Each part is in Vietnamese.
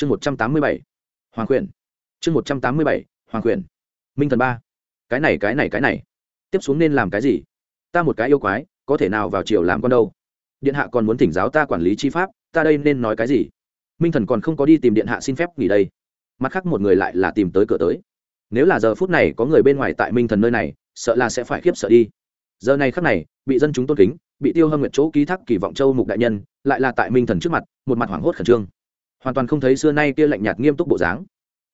chương một trăm tám mươi bảy. Hoàng quyền. Chương một trăm tám mươi bảy, hoàng quyền. Minh thần ba. Cái này cái này cái này. Tiếp xuống nên làm cái gì? Ta một cái yêu quái, có thể nào vào triều làm con đâu? Điện hạ còn muốn thỉnh giáo ta quản lý chi pháp, ta đây nên nói cái gì? Minh thần còn không có đi tìm điện hạ xin phép nghỉ đây. Mặt khác một người lại là tìm tới cửa tới. Nếu là giờ phút này có người bên ngoài tại minh thần nơi này, sợ là sẽ phải khiếp sợ đi. Giờ này khắc này, bị dân chúng tôn kính, bị tiêu hâm nguyện chỗ ký thác kỳ vọng châu mục đại nhân, lại là tại minh thần trước mặt, một mặt hoảng hốt khẩn trương hoàn toàn không thấy xưa nay kia lạnh nhạt nghiêm túc bộ dáng.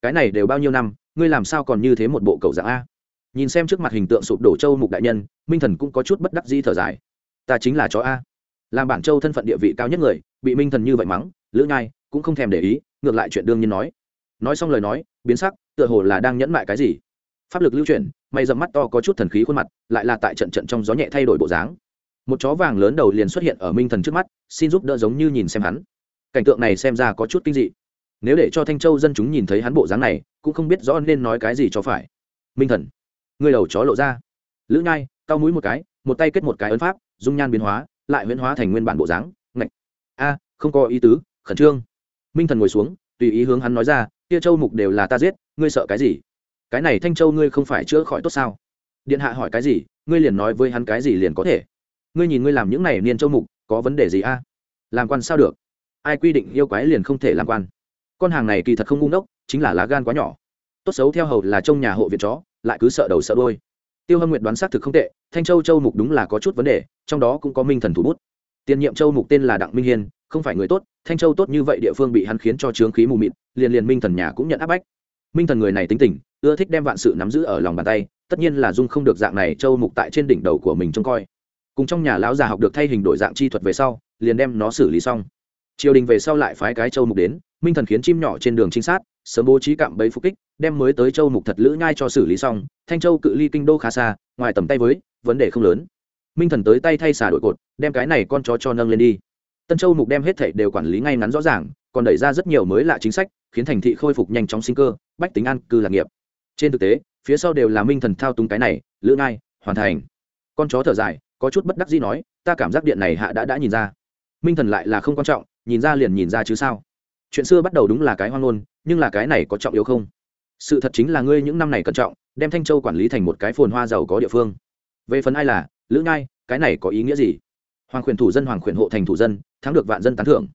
Cái này đều bao nhiêu năm, ngươi làm sao còn như thế một bộ cầu dạng a? Nhìn xem trước mặt hình tượng sụp đổ châu mục đại nhân, minh thần cũng có chút bất đắc di thở dài. Ta chính là chó a. Làm bản châu thân phận địa vị cao nhất người, bị minh thần như vậy mắng, lữ nhai cũng không thèm để ý, ngược lại chuyện đương nhiên nói. Nói xong lời nói, biến sắc, tựa hồ là đang nhẫn mại cái gì. Pháp lực lưu chuyển mày dầm mắt to có chút thần khí khuôn mặt, lại là tại trận trận trong gió nhẹ thay đổi bộ dáng. Một chó vàng lớn đầu liền xuất hiện ở minh thần trước mắt, xin giúp đỡ giống như nhìn xem hắn cảnh tượng này xem ra có chút kinh dị. Nếu để cho thanh châu dân chúng nhìn thấy hắn bộ dáng này, cũng không biết rõ nên nói cái gì cho phải. Minh thần, người đầu chó lộ ra. Lữ nhai cao mũi một cái, một tay kết một cái ấn pháp, dung nhan biến hóa, lại huyễn hóa thành nguyên bản bộ dáng. Ngạch. A, không có ý tứ, khẩn trương. Minh thần ngồi xuống, tùy ý hướng hắn nói ra, kia châu mục đều là ta giết, ngươi sợ cái gì? Cái này thanh châu ngươi không phải chữa khỏi tốt sao? Điện hạ hỏi cái gì, ngươi liền nói với hắn cái gì liền có thể. Ngươi nhìn ngươi làm những này niên châu mục, có vấn đề gì a? Làm quan sao được? Ai quy định yêu quái liền không thể làm quan. Con hàng này kỳ thật không ngu ngốc, chính là lá gan quá nhỏ. Tốt xấu theo hầu là trong nhà hộ viện chó, lại cứ sợ đầu sợ đôi tiêu hâm nguyện đoán xác thực không tệ, thanh châu châu mục đúng là có chút vấn đề, trong đó cũng có minh thần thủ bút. Tiền nhiệm châu mục tên là đặng minh hiên, không phải người tốt, thanh châu tốt như vậy địa phương bị hắn khiến cho trướng khí mù mịt, liền liền minh thần nhà cũng nhận áp bách. Minh thần người này tính tình, ưa thích đem vạn sự nắm giữ ở lòng bàn tay, tất nhiên là dung không được dạng này châu mục tại trên đỉnh đầu của mình trông coi. Cùng trong nhà lão già học được thay hình đổi dạng chi thuật về sau, liền đem nó xử lý xong triều đình về sau lại phái cái châu mục đến, minh thần khiến chim nhỏ trên đường trinh sát, sớm bố trí cạm bẫy phục kích, đem mới tới châu mục thật lữ nhai cho xử lý xong, thanh châu cự ly kinh đô khá xa, ngoài tầm tay với, vấn đề không lớn. Minh thần tới tay thay xả đội cột, đem cái này con chó cho nâng lên đi. Tân châu mục đem hết thảy đều quản lý ngay ngắn rõ ràng, còn đẩy ra rất nhiều mới lạ chính sách, khiến thành thị khôi phục nhanh chóng sinh cơ, bách tính an cư lạc nghiệp. Trên thực tế, phía sau đều là minh thần thao túng cái này, lữ nhai, hoàn thành. Con chó thở dài, có chút bất đắc dĩ nói, ta cảm giác điện này hạ đã đã nhìn ra. Minh thần lại là không quan trọng nhìn ra liền nhìn ra chứ sao? Chuyện xưa bắt đầu đúng là cái hoang ngôn, nhưng là cái này có trọng yếu không? Sự thật chính là ngươi những năm này cẩn trọng, đem thanh châu quản lý thành một cái phồn hoa giàu có địa phương. Về phần ai là, lữ ngai cái này có ý nghĩa gì? Hoàng khuyển thủ dân, hoàng khuyển hộ thành thủ dân, thắng được vạn dân tán thưởng.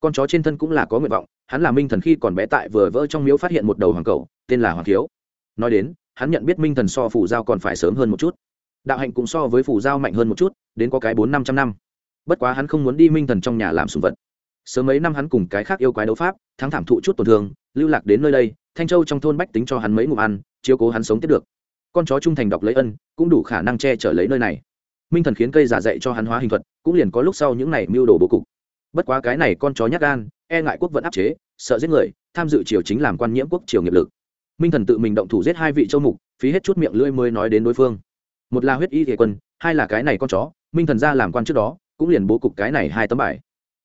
Con chó trên thân cũng là có nguyện vọng, hắn là minh thần khi còn bé tại vừa vỡ trong miếu phát hiện một đầu hoàng cầu, tên là hoàng thiếu. Nói đến, hắn nhận biết minh thần so phủ giao còn phải sớm hơn một chút. Đạo hạnh cũng so với phủ giao mạnh hơn một chút, đến có cái bốn năm trăm năm. Bất quá hắn không muốn đi minh thần trong nhà làm sùng vật sớm mấy năm hắn cùng cái khác yêu quái đấu pháp, thắng thảm thụ chút tổn thương, lưu lạc đến nơi đây, thanh châu trong thôn bách tính cho hắn mấy ngụm ăn, chiếu cố hắn sống tiếp được. Con chó trung thành đọc lấy ân, cũng đủ khả năng che chở lấy nơi này. Minh thần khiến cây giả dạy cho hắn hóa hình thuật, cũng liền có lúc sau những này mưu đồ bố cục. Bất quá cái này con chó nhát gan e ngại quốc vẫn áp chế, sợ giết người, tham dự triều chính làm quan nhiễm quốc triều nghiệp lực. Minh thần tự mình động thủ giết hai vị châu mục, phí hết chút miệng lưỡi mới nói đến đối phương. Một là huyết y thể quân, hai là cái này con chó, minh thần ra làm quan trước đó, cũng liền bố cục cái này hai tấm bài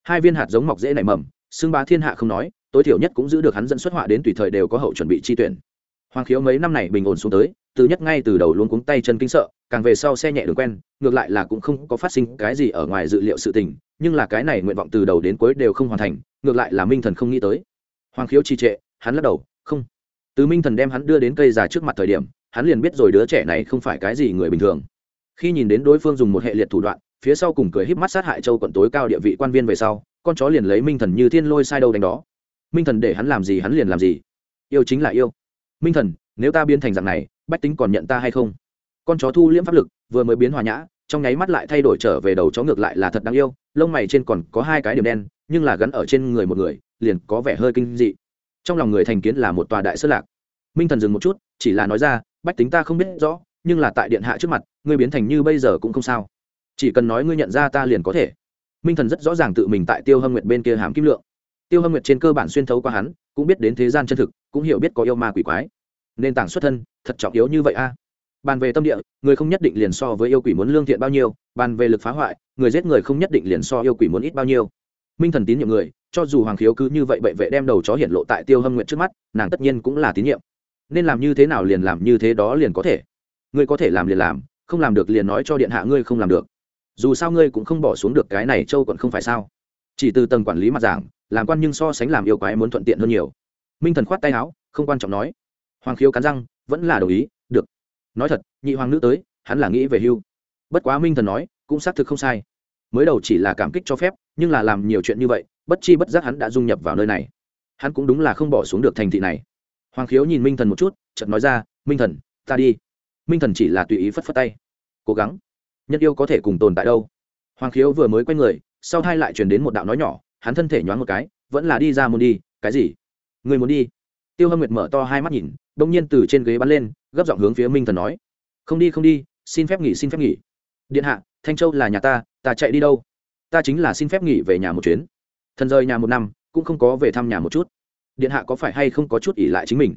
hai viên hạt giống mọc dễ nảy mầm, xưng bá thiên hạ không nói, tối thiểu nhất cũng giữ được hắn dẫn xuất họa đến tùy thời đều có hậu chuẩn bị chi tuyển. Hoàng khiếu mấy năm này bình ổn xuống tới, từ nhất ngay từ đầu luôn cuống tay chân kinh sợ, càng về sau xe nhẹ đường quen, ngược lại là cũng không có phát sinh cái gì ở ngoài dự liệu sự tình, nhưng là cái này nguyện vọng từ đầu đến cuối đều không hoàn thành, ngược lại là minh thần không nghĩ tới. Hoàng khiếu trì trệ, hắn lắc đầu, không. Từ minh thần đem hắn đưa đến cây già trước mặt thời điểm, hắn liền biết rồi đứa trẻ này không phải cái gì người bình thường. Khi nhìn đến đối phương dùng một hệ liệt thủ đoạn phía sau cùng cười híp mắt sát hại châu quận tối cao địa vị quan viên về sau, con chó liền lấy minh thần như thiên lôi sai đâu đánh đó. Minh thần để hắn làm gì hắn liền làm gì. Yêu chính là yêu. Minh thần, nếu ta biến thành dạng này, bách tính còn nhận ta hay không? Con chó thu liễm pháp lực, vừa mới biến hòa nhã, trong nháy mắt lại thay đổi trở về đầu chó ngược lại là thật đáng yêu, lông mày trên còn có hai cái điểm đen, nhưng là gắn ở trên người một người, liền có vẻ hơi kinh dị. Trong lòng người thành kiến là một tòa đại sơ lạc. Minh thần dừng một chút, chỉ là nói ra, bách tính ta không biết rõ, nhưng là tại điện hạ trước mặt, ngươi biến thành như bây giờ cũng không sao chỉ cần nói ngươi nhận ra ta liền có thể. Minh thần rất rõ ràng tự mình tại tiêu hâm nguyệt bên kia hàm kim lượng. Tiêu hâm nguyệt trên cơ bản xuyên thấu qua hắn, cũng biết đến thế gian chân thực, cũng hiểu biết có yêu ma quỷ quái. Nền tảng xuất thân, thật trọng yếu như vậy a. Bàn về tâm địa, người không nhất định liền so với yêu quỷ muốn lương thiện bao nhiêu, bàn về lực phá hoại, người giết người không nhất định liền so yêu quỷ muốn ít bao nhiêu. Minh thần tín nhiệm người, cho dù hoàng khiếu cứ như vậy bệ vệ đem đầu chó hiện lộ tại tiêu hâm nguyện trước mắt, nàng tất nhiên cũng là tín nhiệm. Nên làm như thế nào liền làm như thế đó liền có thể. Ngươi có thể làm liền làm, không làm được liền nói cho điện hạ ngươi không làm được dù sao ngươi cũng không bỏ xuống được cái này châu còn không phải sao? Chỉ từ tầng quản lý mặt giảng, làm quan nhưng so sánh làm yêu quái muốn thuận tiện hơn nhiều. Minh thần khoát tay áo, không quan trọng nói. Hoàng khiếu cắn răng, vẫn là đồng ý, được. Nói thật, nhị hoàng nữ tới, hắn là nghĩ về hưu. Bất quá minh thần nói, cũng xác thực không sai. Mới đầu chỉ là cảm kích cho phép, nhưng là làm nhiều chuyện như vậy, bất chi bất giác hắn đã dung nhập vào nơi này. Hắn cũng đúng là không bỏ xuống được thành thị này. Hoàng khiếu nhìn minh thần một chút, chợt nói ra, minh thần, ta đi. Minh thần chỉ là tùy ý phất phất tay. Cố gắng nhân yêu có thể cùng tồn tại đâu? Hoàng khiếu vừa mới quay người, sau thai lại truyền đến một đạo nói nhỏ, hắn thân thể nhoáng một cái, vẫn là đi ra muốn đi, cái gì? Người muốn đi? Tiêu hâm nguyệt mở to hai mắt nhìn, đông nhiên từ trên ghế bắn lên, gấp giọng hướng phía minh thần nói. Không đi không đi, xin phép nghỉ, xin phép nghỉ. Điện hạ, thanh châu là nhà ta ta chạy đi đâu? Ta chính là xin phép nghỉ về nhà một chuyến. Thần rời nhà một năm, cũng không có về thăm nhà một chút. Điện hạ có phải hay không có chút ỉ lại chính mình?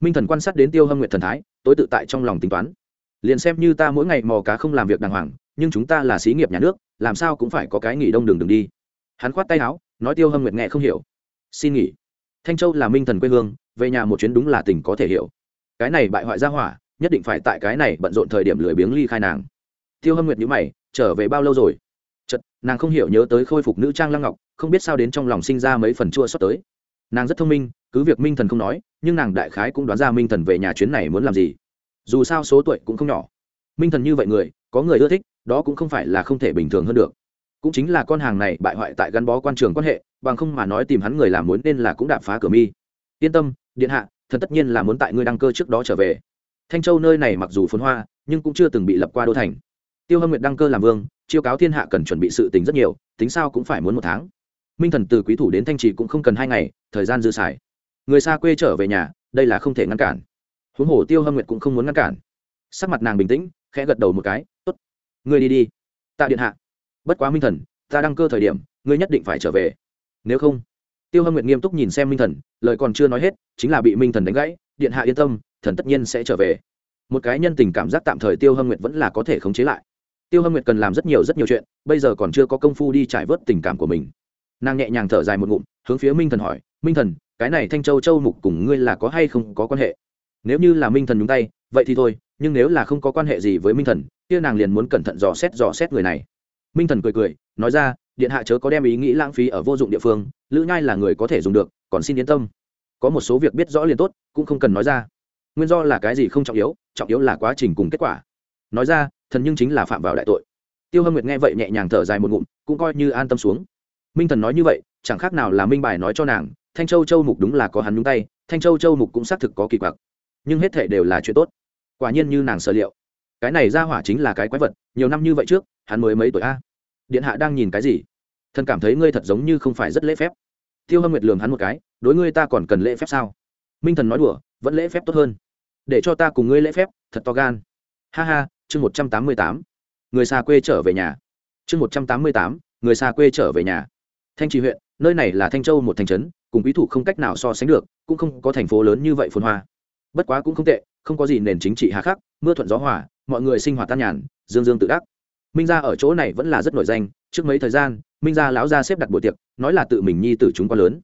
Minh thần quan sát đến tiêu hâm nguyệt thần thái, tối tự tại trong lòng tính toán liền xem như ta mỗi ngày mò cá không làm việc đàng hoàng, nhưng chúng ta là xí nghiệp nhà nước, làm sao cũng phải có cái nghỉ đông đường đường đi. Hắn khoát tay áo, nói tiêu hâm nguyệt nghe không hiểu. Xin nghỉ. Thanh châu là minh thần quê hương, về nhà một chuyến đúng là tình có thể hiểu. Cái này bại hoại ra hỏa, nhất định phải tại cái này bận rộn thời điểm lười biếng ly khai nàng. Tiêu hâm nguyệt nhữ mày, trở về bao lâu rồi? Chật nàng không hiểu nhớ tới khôi phục nữ trang lăng ngọc, không biết sao đến trong lòng sinh ra mấy phần chua sót tới. Nàng rất thông minh, cứ việc minh thần không nói, nhưng nàng đại khái cũng đoán ra minh thần về nhà chuyến này muốn làm gì dù sao số tuổi cũng không nhỏ. Minh thần như vậy người, có người ưa thích, đó cũng không phải là không thể bình thường hơn được. Cũng chính là con hàng này bại hoại tại gắn bó quan trường quan hệ, bằng không mà nói tìm hắn người làm muốn nên là cũng đạp phá cửa mi. Yên tâm, điện hạ, thần tất nhiên là muốn tại ngươi đăng cơ trước đó trở về. Thanh châu nơi này mặc dù phồn hoa, nhưng cũng chưa từng bị lập qua đô thành. Tiêu hâm nguyệt đăng cơ làm vương, chiêu cáo thiên hạ cần chuẩn bị sự tính rất nhiều, tính sao cũng phải muốn một tháng. Minh thần từ quý thủ đến thanh trì cũng không cần hai ngày, thời gian dư xài. Người xa quê trở về nhà, đây là không thể ngăn cản huống hồ tiêu hâm nguyệt cũng không muốn ngăn cản. Sắc mặt nàng bình tĩnh, khẽ gật đầu một cái t ố t ngươi đi đi. Tạ điện hạ. Bất quá minh thần, ta đăng cơ thời điểm, ngươi nhất định phải trở về. Nếu không. Tiêu hâm nguyệt nghiêm túc nhìn xem minh thần, lời còn chưa nói hết, chính là bị minh thần đánh gãy, điện hạ yên tâm, thần tất nhiên sẽ trở về. Một cái nhân tình cảm giác tạm thời tiêu hâm nguyệt vẫn là có thể khống chế lại. Tiêu hâm nguyệt cần làm rất nhiều rất nhiều chuyện, bây giờ còn chưa có công phu đi trải vớt tình cảm của mình. Nàng nhẹ nhàng thở dài một ngụm, hướng phía minh thần hỏi, minh thần, cái này thanh châu châu mục cùng ngươi là có hay không có quan hệ? Nếu như là minh thần nhúng tay, vậy thì thôi, nhưng nếu là không có quan hệ gì với minh thần, kia nàng liền muốn cẩn thận dò xét dò xét người này. Minh thần cười cười, nói ra, điện hạ chớ có đem ý nghĩ lãng phí ở vô dụng địa phương, lữ nhai là người có thể dùng được, còn xin yên tâm. Có một số việc biết rõ liền tốt, cũng không cần nói ra. Nguyên do là cái gì không trọng yếu trọng yếu là quá trình cùng kết quả. Nói ra, thần nhưng chính là phạm vào đại tội. Tiêu hâm nguyệt nghe vậy nhẹ nhàng thở dài một ngụm, cũng coi như an tâm xuống. Minh thần nói như vậy, chẳng khác nào là minh bài nói cho nàng, thanh châu châu mục đúng là có hắn nhúng tay, thanh châu châu mục cũng xác thực có kỳ quặc nhưng hết thể đều là chuyện tốt. Quả nhiên như nàng sở liệu. Cái này ra hỏa chính là cái quái vật, nhiều năm như vậy trước, hắn mới mấy tuổi a? Điện hạ đang nhìn cái gì? Thần cảm thấy ngươi thật giống như không phải rất lễ phép. Tiêu hâm nguyệt lường hắn một cái, đối ngươi ta còn cần lễ phép sao? Minh thần nói đùa, vẫn lễ phép tốt hơn. Để cho ta cùng ngươi lễ phép, thật to gan. Ha ha, chương một trăm tám mươi tám. Người xa quê trở về nhà. Chương một trăm tám mươi tám, người xa quê trở về nhà. Thanh trì huyện, nơi này là thanh châu một thành trấn, cùng quý thủ không cách nào so sánh được, cũng không có thành phố lớn như vậy phồn hoa bất quá cũng không tệ không có gì nền chính trị hà khắc mưa thuận gió hòa, mọi người sinh hoạt tan nhàn dương dương tự đắc. Minh gia ở chỗ này vẫn là rất nổi danh trước mấy thời gian minh gia lão gia xếp đặt buổi tiệc nói là tự mình nhi tử chúng quá lớn.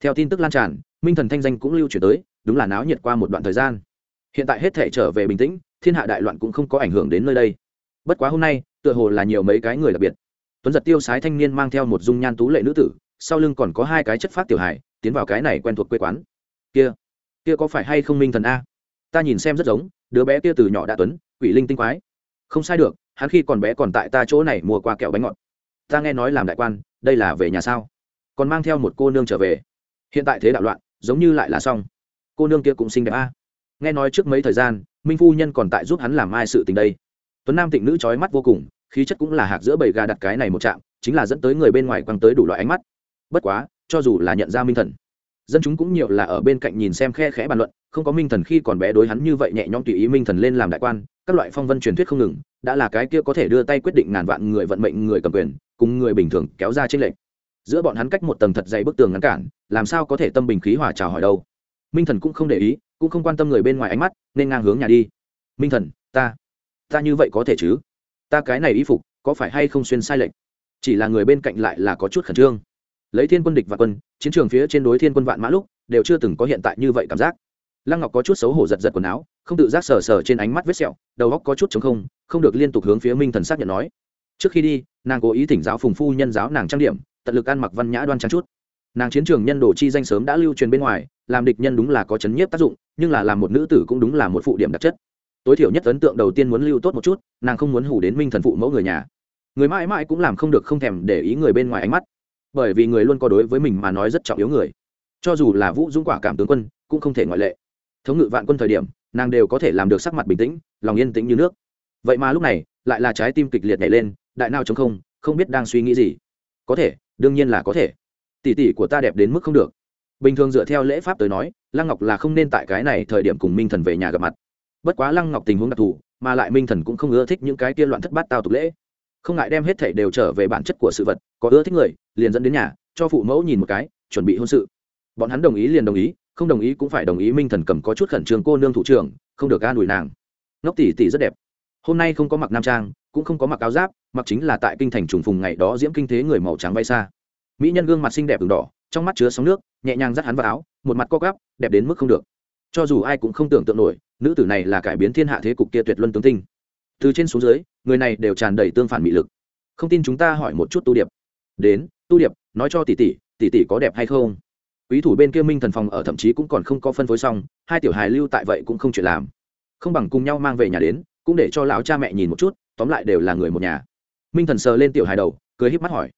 Theo tin tức lan tràn minh thần thanh danh cũng lưu chuyển tới đúng là náo nhiệt qua một đoạn thời gian. Hiện tại hết thể trở về bình tĩnh thiên hạ đại loạn cũng không có ảnh hưởng đến nơi đây. Bất quá hôm nay tựa hồ là nhiều mấy cái người đặc biệt. Tuấn giật tiêu sái thanh niên mang theo một dung nhan tú lệ nữ tử sau lưng còn có hai cái chất phát tiểu hài tiến vào cái này quen thuộc quê quán. Kia! Kia có phải hay không minh thần a? Ta nhìn xem rất giống, đứa bé kia từ nhỏ đã tuấn, quỷ linh tinh quái. Không sai được, hắn khi còn bé còn tại ta chỗ này mua qua kẹo bánh ngọt. Ta nghe nói làm đại quan, đây là về nhà sao? Còn mang theo một cô nương trở về. Hiện tại thế đạo loạn, giống như lại là xong. Cô nương kia cũng xinh đẹp a. Nghe nói trước mấy thời gian, minh phu nhân còn tại giúp hắn làm ai sự tình đây. Tuấn nam tịnh nữ trói mắt vô cùng, khí chất cũng là hạc giữa bầy gà đặt cái này một chạm chính là dẫn tới người bên ngoài quăng tới đủ loại ánh mắt. Bất quá, cho dù là nhận ra minh thần dân chúng cũng nhiều là ở bên cạnh nhìn xem khe khẽ bàn luận, không có minh thần khi còn bé đối hắn như vậy nhẹ nhõm tùy ý minh thần lên làm đại quan, các loại phong vân truyền thuyết không ngừng, đã là cái kia có thể đưa tay quyết định ngàn vạn người vận mệnh, người cầm quyền, cùng người bình thường kéo ra trên lệnh giữa bọn hắn cách một tầng thật dày bức tường ngăn cản, làm sao có thể tâm bình khí hòa chào hỏi đâu. Minh thần cũng không để ý, cũng không quan tâm người bên ngoài ánh mắt, nên ngang hướng nhà đi. Minh thần, ta ta như vậy có thể chứ? Ta cái này y phục, có phải hay không xuyên sai lệch? Chỉ là người bên cạnh lại là có chút khẩn trương lấy thiên quân địch và quân, chiến trường phía trên đối thiên quân vạn mã lúc, đều chưa từng có hiện tại như vậy cảm giác. Lăng ngọc có chút xấu hổ giật giật quần áo, không tự giác sờ sờ trên ánh mắt vết sẹo, đầu góc có chút chống không không được liên tục hướng phía minh thần xác nhận nói. Trước khi đi, nàng cố ý thỉnh giáo phùng phu nhân giáo nàng trang điểm, tận lực ăn mặc văn nhã đoan trang chút. Nàng chiến trường nhân đồ chi danh sớm đã lưu truyền bên ngoài, làm địch nhân đúng là có chấn nhiếp tác dụng, nhưng là làm một nữ tử cũng đúng là một phụ điểm đặc chất. Tối thiểu nhất ấn tượng đầu tiên muốn lưu tốt một chút, nàng không muốn hủ đến minh thần phụ mẫu người nhà. Người mãi mãi cũng làm không được không thèm để ý người bên ngoài ánh mắt bởi vì người luôn có đối với mình mà nói rất trọng yếu người. Cho dù là vũ dũng quả cảm tướng quân, cũng không thể ngoại lệ. Thống ngự vạn quân thời điểm, nàng đều có thể làm được sắc mặt bình tĩnh, lòng yên tĩnh như nước. Vậy mà lúc này, lại là trái tim kịch liệt nhảy lên, đại nào chống không không biết đang suy nghĩ gì. Có thể, đương nhiên là có thể. Tỷ tỷ của ta đẹp đến mức không được. Bình thường dựa theo lễ pháp tới nói, lăng ngọc là không nên tại cái này thời điểm cùng minh thần về nhà gặp mặt. Bất quá lăng ngọc tình huống đặc thù, mà lại minh thần cũng không ưa thích những cái kia loạn thất bát tao tục lễ. Không ngại đem hết thảy đều trở về bản chất của sự vật, có ưa thích người liền dẫn đến nhà, cho phụ mẫu nhìn một cái, chuẩn bị hôn sự. Bọn hắn đồng ý liền đồng ý, không đồng ý cũng phải đồng ý minh thần cầm có chút khẩn trương cô nương thủ trưởng, không được ca đùi nàng. Ngốc tỷ tỷ rất đẹp. Hôm nay không có mặc nam trang, cũng không có mặc áo giáp, mặc chính là tại kinh thành trùng phùng ngày đó diễm kinh thế người màu trắng bay xa. Mỹ nhân gương mặt xinh đẹp đường đỏ, trong mắt chứa sóng nước, nhẹ nhàng dắt hắn vào áo, một mặt co gắp đẹp đến mức không được. Cho dù ai cũng không tưởng tượng nổi, nữ tử này là cải biến thiên hạ thế cục kia tuyệt luân tướng tinh. Từ trên xuống dưới, người này đều tràn đầy tương phản mị lực. Không tin chúng ta hỏi một chút tu điệp đến, tu điệp, nói cho tỷ tỷ tỷ tỷ có đẹp hay không? Quý thủ bên kia minh thần phòng ở thậm chí cũng còn không có phân phối xong, hai tiểu hài lưu tại vậy cũng không chuyện làm. Không bằng cùng nhau mang về nhà đến, cũng để cho lão cha mẹ nhìn một chút, tóm lại đều là người một nhà. Minh thần sờ lên tiểu hài đầu, cười híp mắt hỏi.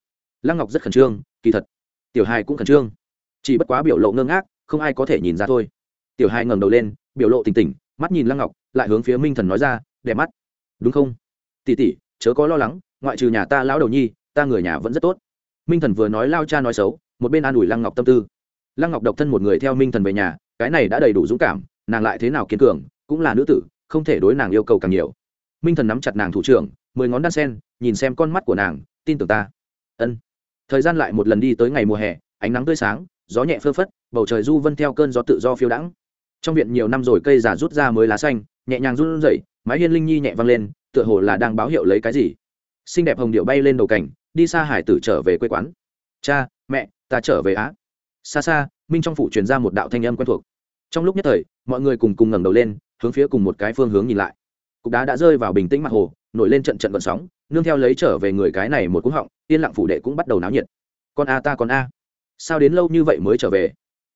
Lăng ngọc rất khẩn trương, kỳ thật, tiểu hài cũng khẩn trương. Chỉ bất quá biểu lộ ngơ ngác, không ai có thể nhìn ra thôi. Tiểu hài ngẩng đầu lên, biểu lộ tỉnh tỉnh, mắt nhìn lăng ngọc, lại hướng phía minh thần nói ra, đẹp mắt. Đúng không? Tỉ tỉ chớ có lo lắng, ngoại trừ nhà ta lão đầu nhi, ta người nhà vẫn rất tốt minh thần vừa nói lao cha nói xấu, một bên an ủi lăng ngọc tâm tư. Lăng ngọc độc thân một người theo minh thần về nhà, cái này đã đầy đủ dũng cảm, nàng lại thế nào kiên cường, cũng là nữ tử, không thể đối nàng yêu cầu càng nhiều. Minh thần nắm chặt nàng thủ trưởng, mười ngón đan sen, nhìn xem con mắt của nàng, tin tưởng ta. Ân. Thời gian lại một lần đi tới ngày mùa hè, ánh nắng tươi sáng, gió nhẹ phơ phất, bầu trời du vân theo cơn gió tự do phiêu đãng. Trong viện nhiều năm rồi cây già rút ra mới lá xanh, nhẹ nhàng run rẩy, mái hiên linh nhi nhẹ vang lên, tựa hồ là đang báo hiệu lấy cái gì. Xinh đẹp hồng điệu bay lên đầu cảnh đi xa hải tử trở về quê quán. Cha, mẹ, ta trở về á. Xa xa, minh trong phủ truyền ra một đạo thanh âm quen thuộc. Trong lúc nhất thời, mọi người cùng cùng ngẩng đầu lên, hướng phía cùng một cái phương hướng nhìn lại. Cục đá đã rơi vào bình tĩnh mặt hồ, nổi lên trận trận vận sóng, nương theo lấy trở về người cái này một cú họng, yên lặng phủ đệ cũng bắt đầu náo nhiệt. Con a ta con a. Sao đến lâu như vậy mới trở về?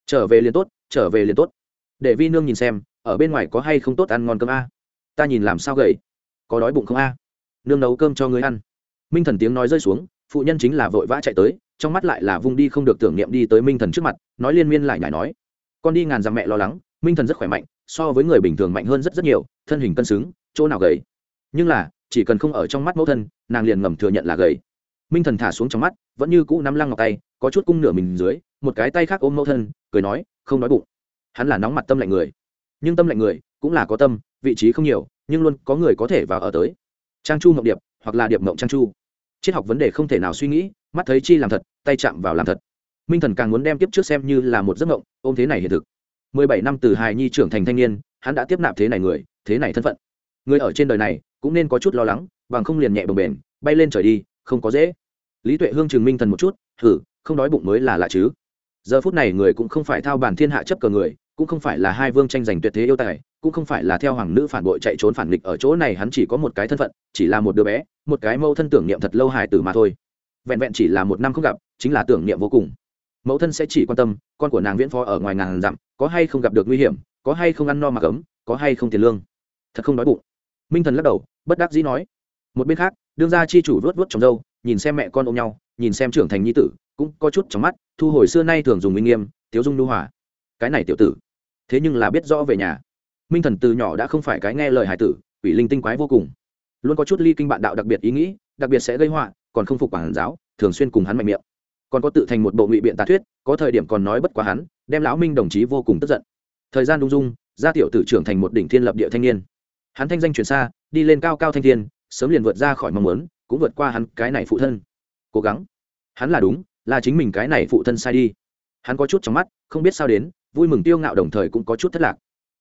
Trở về liền tốt, trở về liền tốt. Để vi nương nhìn xem, ở bên ngoài có hay không tốt ăn ngon cơm a? Ta nhìn làm sao gầy? Có đói bụng không a? Nương nấu cơm cho người ăn minh thần tiếng nói rơi xuống, phụ nhân chính là vội vã chạy tới, trong mắt lại là vung đi không được tưởng niệm đi tới minh thần trước mặt, nói liên miên lại nhải nói. Con đi ngàn dặm mẹ lo lắng, minh thần rất khỏe mạnh, so với người bình thường mạnh hơn rất rất nhiều, thân hình cân xứng, chỗ nào gầy. Nhưng là, chỉ cần không ở trong mắt mẫu thân, nàng liền ngầm thừa nhận là gầy. Minh thần thả xuống trong mắt, vẫn như cũ nắm lăng ngọc tay, có chút cung nửa mình dưới, một cái tay khác ôm mẫu thân, cười nói, không nói bụng. Hắn là nóng mặt tâm lạnh người. Nhưng tâm lạnh người cũng là có tâm, vị trí không nhiều, nhưng luôn có người có thể vào ở tới. Trang chu mộng điệp hoặc là điệp mộng trang chu. Triết học vấn đề không thể nào suy nghĩ, mắt thấy chi làm thật, tay chạm vào làm thật. Minh thần càng muốn đem tiếp trước xem như là một giấc mộng, ôm thế này hiện thực. Mười bảy năm từ hài nhi trưởng thành thanh niên, hắn đã tiếp nạp thế này người, thế này thân phận. Người ở trên đời này, cũng nên có chút lo lắng, bằng không liền nhẹ bồng bềnh bay lên trời đi, không có dễ. Lý tuệ hương chừng minh thần một chút thử không đói bụng mới là lạ chứ. Giờ phút này người cũng không phải thao bản thiên hạ chấp cờ người, cũng không phải là hai vương tranh giành tuyệt thế yêu tài cũng không phải là theo hoàng nữ phản bội chạy trốn phản nghịch ở chỗ này, hắn chỉ có một cái thân phận, chỉ là một đứa bé, một cái mẫu thân tưởng niệm thật lâu hài tử mà thôi. Vẹn vẹn chỉ là một năm không gặp, chính là tưởng niệm vô cùng. Mẫu thân sẽ chỉ quan tâm, con của nàng viễn phó ở ngoài ngàn dặm, có hay không gặp được nguy hiểm, có hay không ăn no mặc ấm, có hay không tiền lương. Thật không đói bụng. Minh thần lắc đầu, bất đắc dĩ nói. Một bên khác, đương gia chi chủ vớt vớt trong dâu, nhìn xem mẹ con ôm nhau, nhìn xem trưởng thành nhi tử, cũng có chút trong mắt, thu hồi xưa nay thường dùng uy nghiêm tiếu dung nu hòa. Cái này tiểu tử, thế nhưng là biết rõ về nhà minh thần từ nhỏ đã không phải cái nghe lời hải tử, quỷ linh tinh quái vô cùng. Luôn có chút ly kinh bạn đạo đặc biệt ý nghĩ, đặc biệt sẽ gây họa, còn không phục quản giáo, thường xuyên cùng hắn mạnh miệng. Còn có tự thành một bộ ngụy biện tà thuyết, có thời điểm còn nói bất quá hắn, đem lão minh đồng chí vô cùng tức giận. Thời gian đung dung, gia tiểu tử trưởng thành một đỉnh thiên lập địa thanh niên. Hắn thanh danh truyền xa, đi lên cao cao thanh thiên, sớm liền vượt ra khỏi mong muốn, cũng vượt qua hắn cái này phụ thân. Cố gắng. Hắn là đúng, là chính mình cái này phụ thân sai đi. Hắn có chút trong mắt, không biết sao đến, vui mừng tiêu ngạo đồng thời cũng có chút thất lạc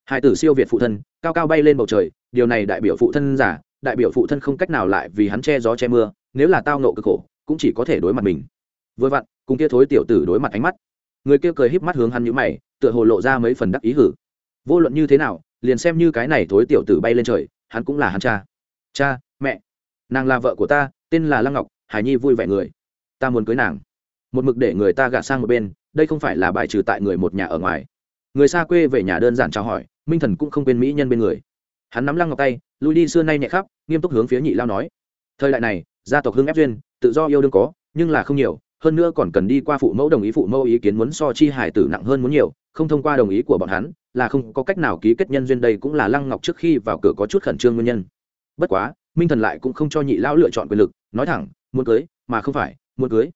hai tử siêu việt phụ thân, cao cao bay lên bầu trời, điều này đại biểu phụ thân giả đại biểu phụ thân không cách nào lại vì hắn che gió che mưa, nếu là tao nộ cực khổ, cũng chỉ có thể đối mặt mình. Vừa vặn, cùng kia thối tiểu tử đối mặt ánh mắt. Người kia cười híp mắt hướng hắn nhũ mày, tựa hồ lộ ra mấy phần đắc ý hử. Vô luận như thế nào, liền xem như cái này thối tiểu tử bay lên trời, hắn cũng là hắn cha. Cha, mẹ. Nàng là vợ của ta, tên là lăng ngọc, hải nhi vui vẻ người. Ta muốn cưới nàng. Một mực để người ta gạt sang một bên, đây không phải là bài trừ tại người một nhà ở ngoài. Người xa quê về nhà đơn giản chào hỏi minh thần cũng không quên mỹ nhân bên người. Hắn nắm lăng ngọc tay, lui đi xưa nay nhẹ khắp, nghiêm túc hướng phía nhị lao nói. Thời đại này, gia tộc hưng ép duyên, tự do yêu đương có, nhưng là không nhiều, hơn nữa còn cần đi qua phụ mẫu đồng ý phụ mẫu ý kiến muốn so chi hải tử nặng hơn muốn nhiều, không thông qua đồng ý của bọn hắn, là không có cách nào ký kết nhân duyên đây cũng là lăng ngọc trước khi vào cửa có chút khẩn trương nguyên nhân. Bất quá, minh thần lại cũng không cho nhị lão lựa chọn quyền lực, nói thẳng, muốn cưới, mà không phải, muốn cưới.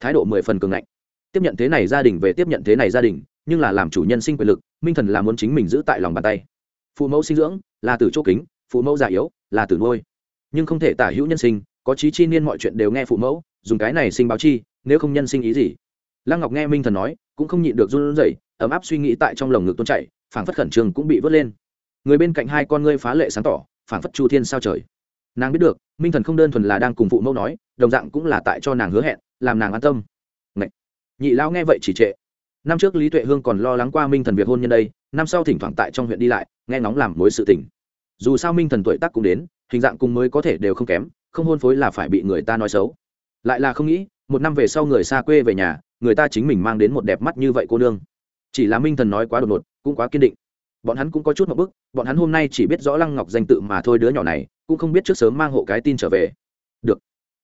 Thái độ mười phần cường ngạnh. Tiếp nhận thế này gia đình về tiếp nhận thế này gia đình nhưng là làm chủ nhân sinh quyền lực, minh thần là muốn chính mình giữ tại lòng bàn tay. Phụ mẫu sinh dưỡng, là từ chỗ kính, phụ mẫu già yếu, là từ nuôi. Nhưng không thể tả hữu nhân sinh, có trí chi niên mọi chuyện đều nghe phụ mẫu, dùng cái này sinh báo chi, nếu không nhân sinh ý gì? Lăng ngọc nghe minh thần nói, cũng không nhịn được run rẩy, ấm áp suy nghĩ tại trong lồng ngực tôn chạy phảng phất khẩn trương cũng bị vớt lên. Người bên cạnh hai con ngươi phá lệ sáng tỏ, phảng phất chu thiên sao trời. Nàng biết được, minh thần không đơn thuần là đang cùng phụ mẫu nói, đồng dạng cũng là tại cho nàng hứa hẹn, làm nàng an tâm. Ngậy! nhị lão nghe vậy chỉ trệ năm trước lý tuệ hương còn lo lắng qua minh thần việc hôn nhân đây, năm sau thỉnh thoảng tại trong huyện đi lại, nghe ngóng làm mối sự tình. Dù sao minh thần tuổi tác cũng đến, hình dạng cùng mới có thể đều không kém, không hôn phối là phải bị người ta nói xấu. Lại là không nghĩ, một năm về sau người xa quê về nhà, người ta chính mình mang đến một đẹp mắt như vậy cô nương. Chỉ là minh thần nói quá đột ngột, cũng quá kiên định. Bọn hắn cũng có chút một bức, bọn hắn hôm nay chỉ biết rõ lăng ngọc danh tự mà thôi đứa nhỏ này, cũng không biết trước sớm mang hộ cái tin trở về. Được.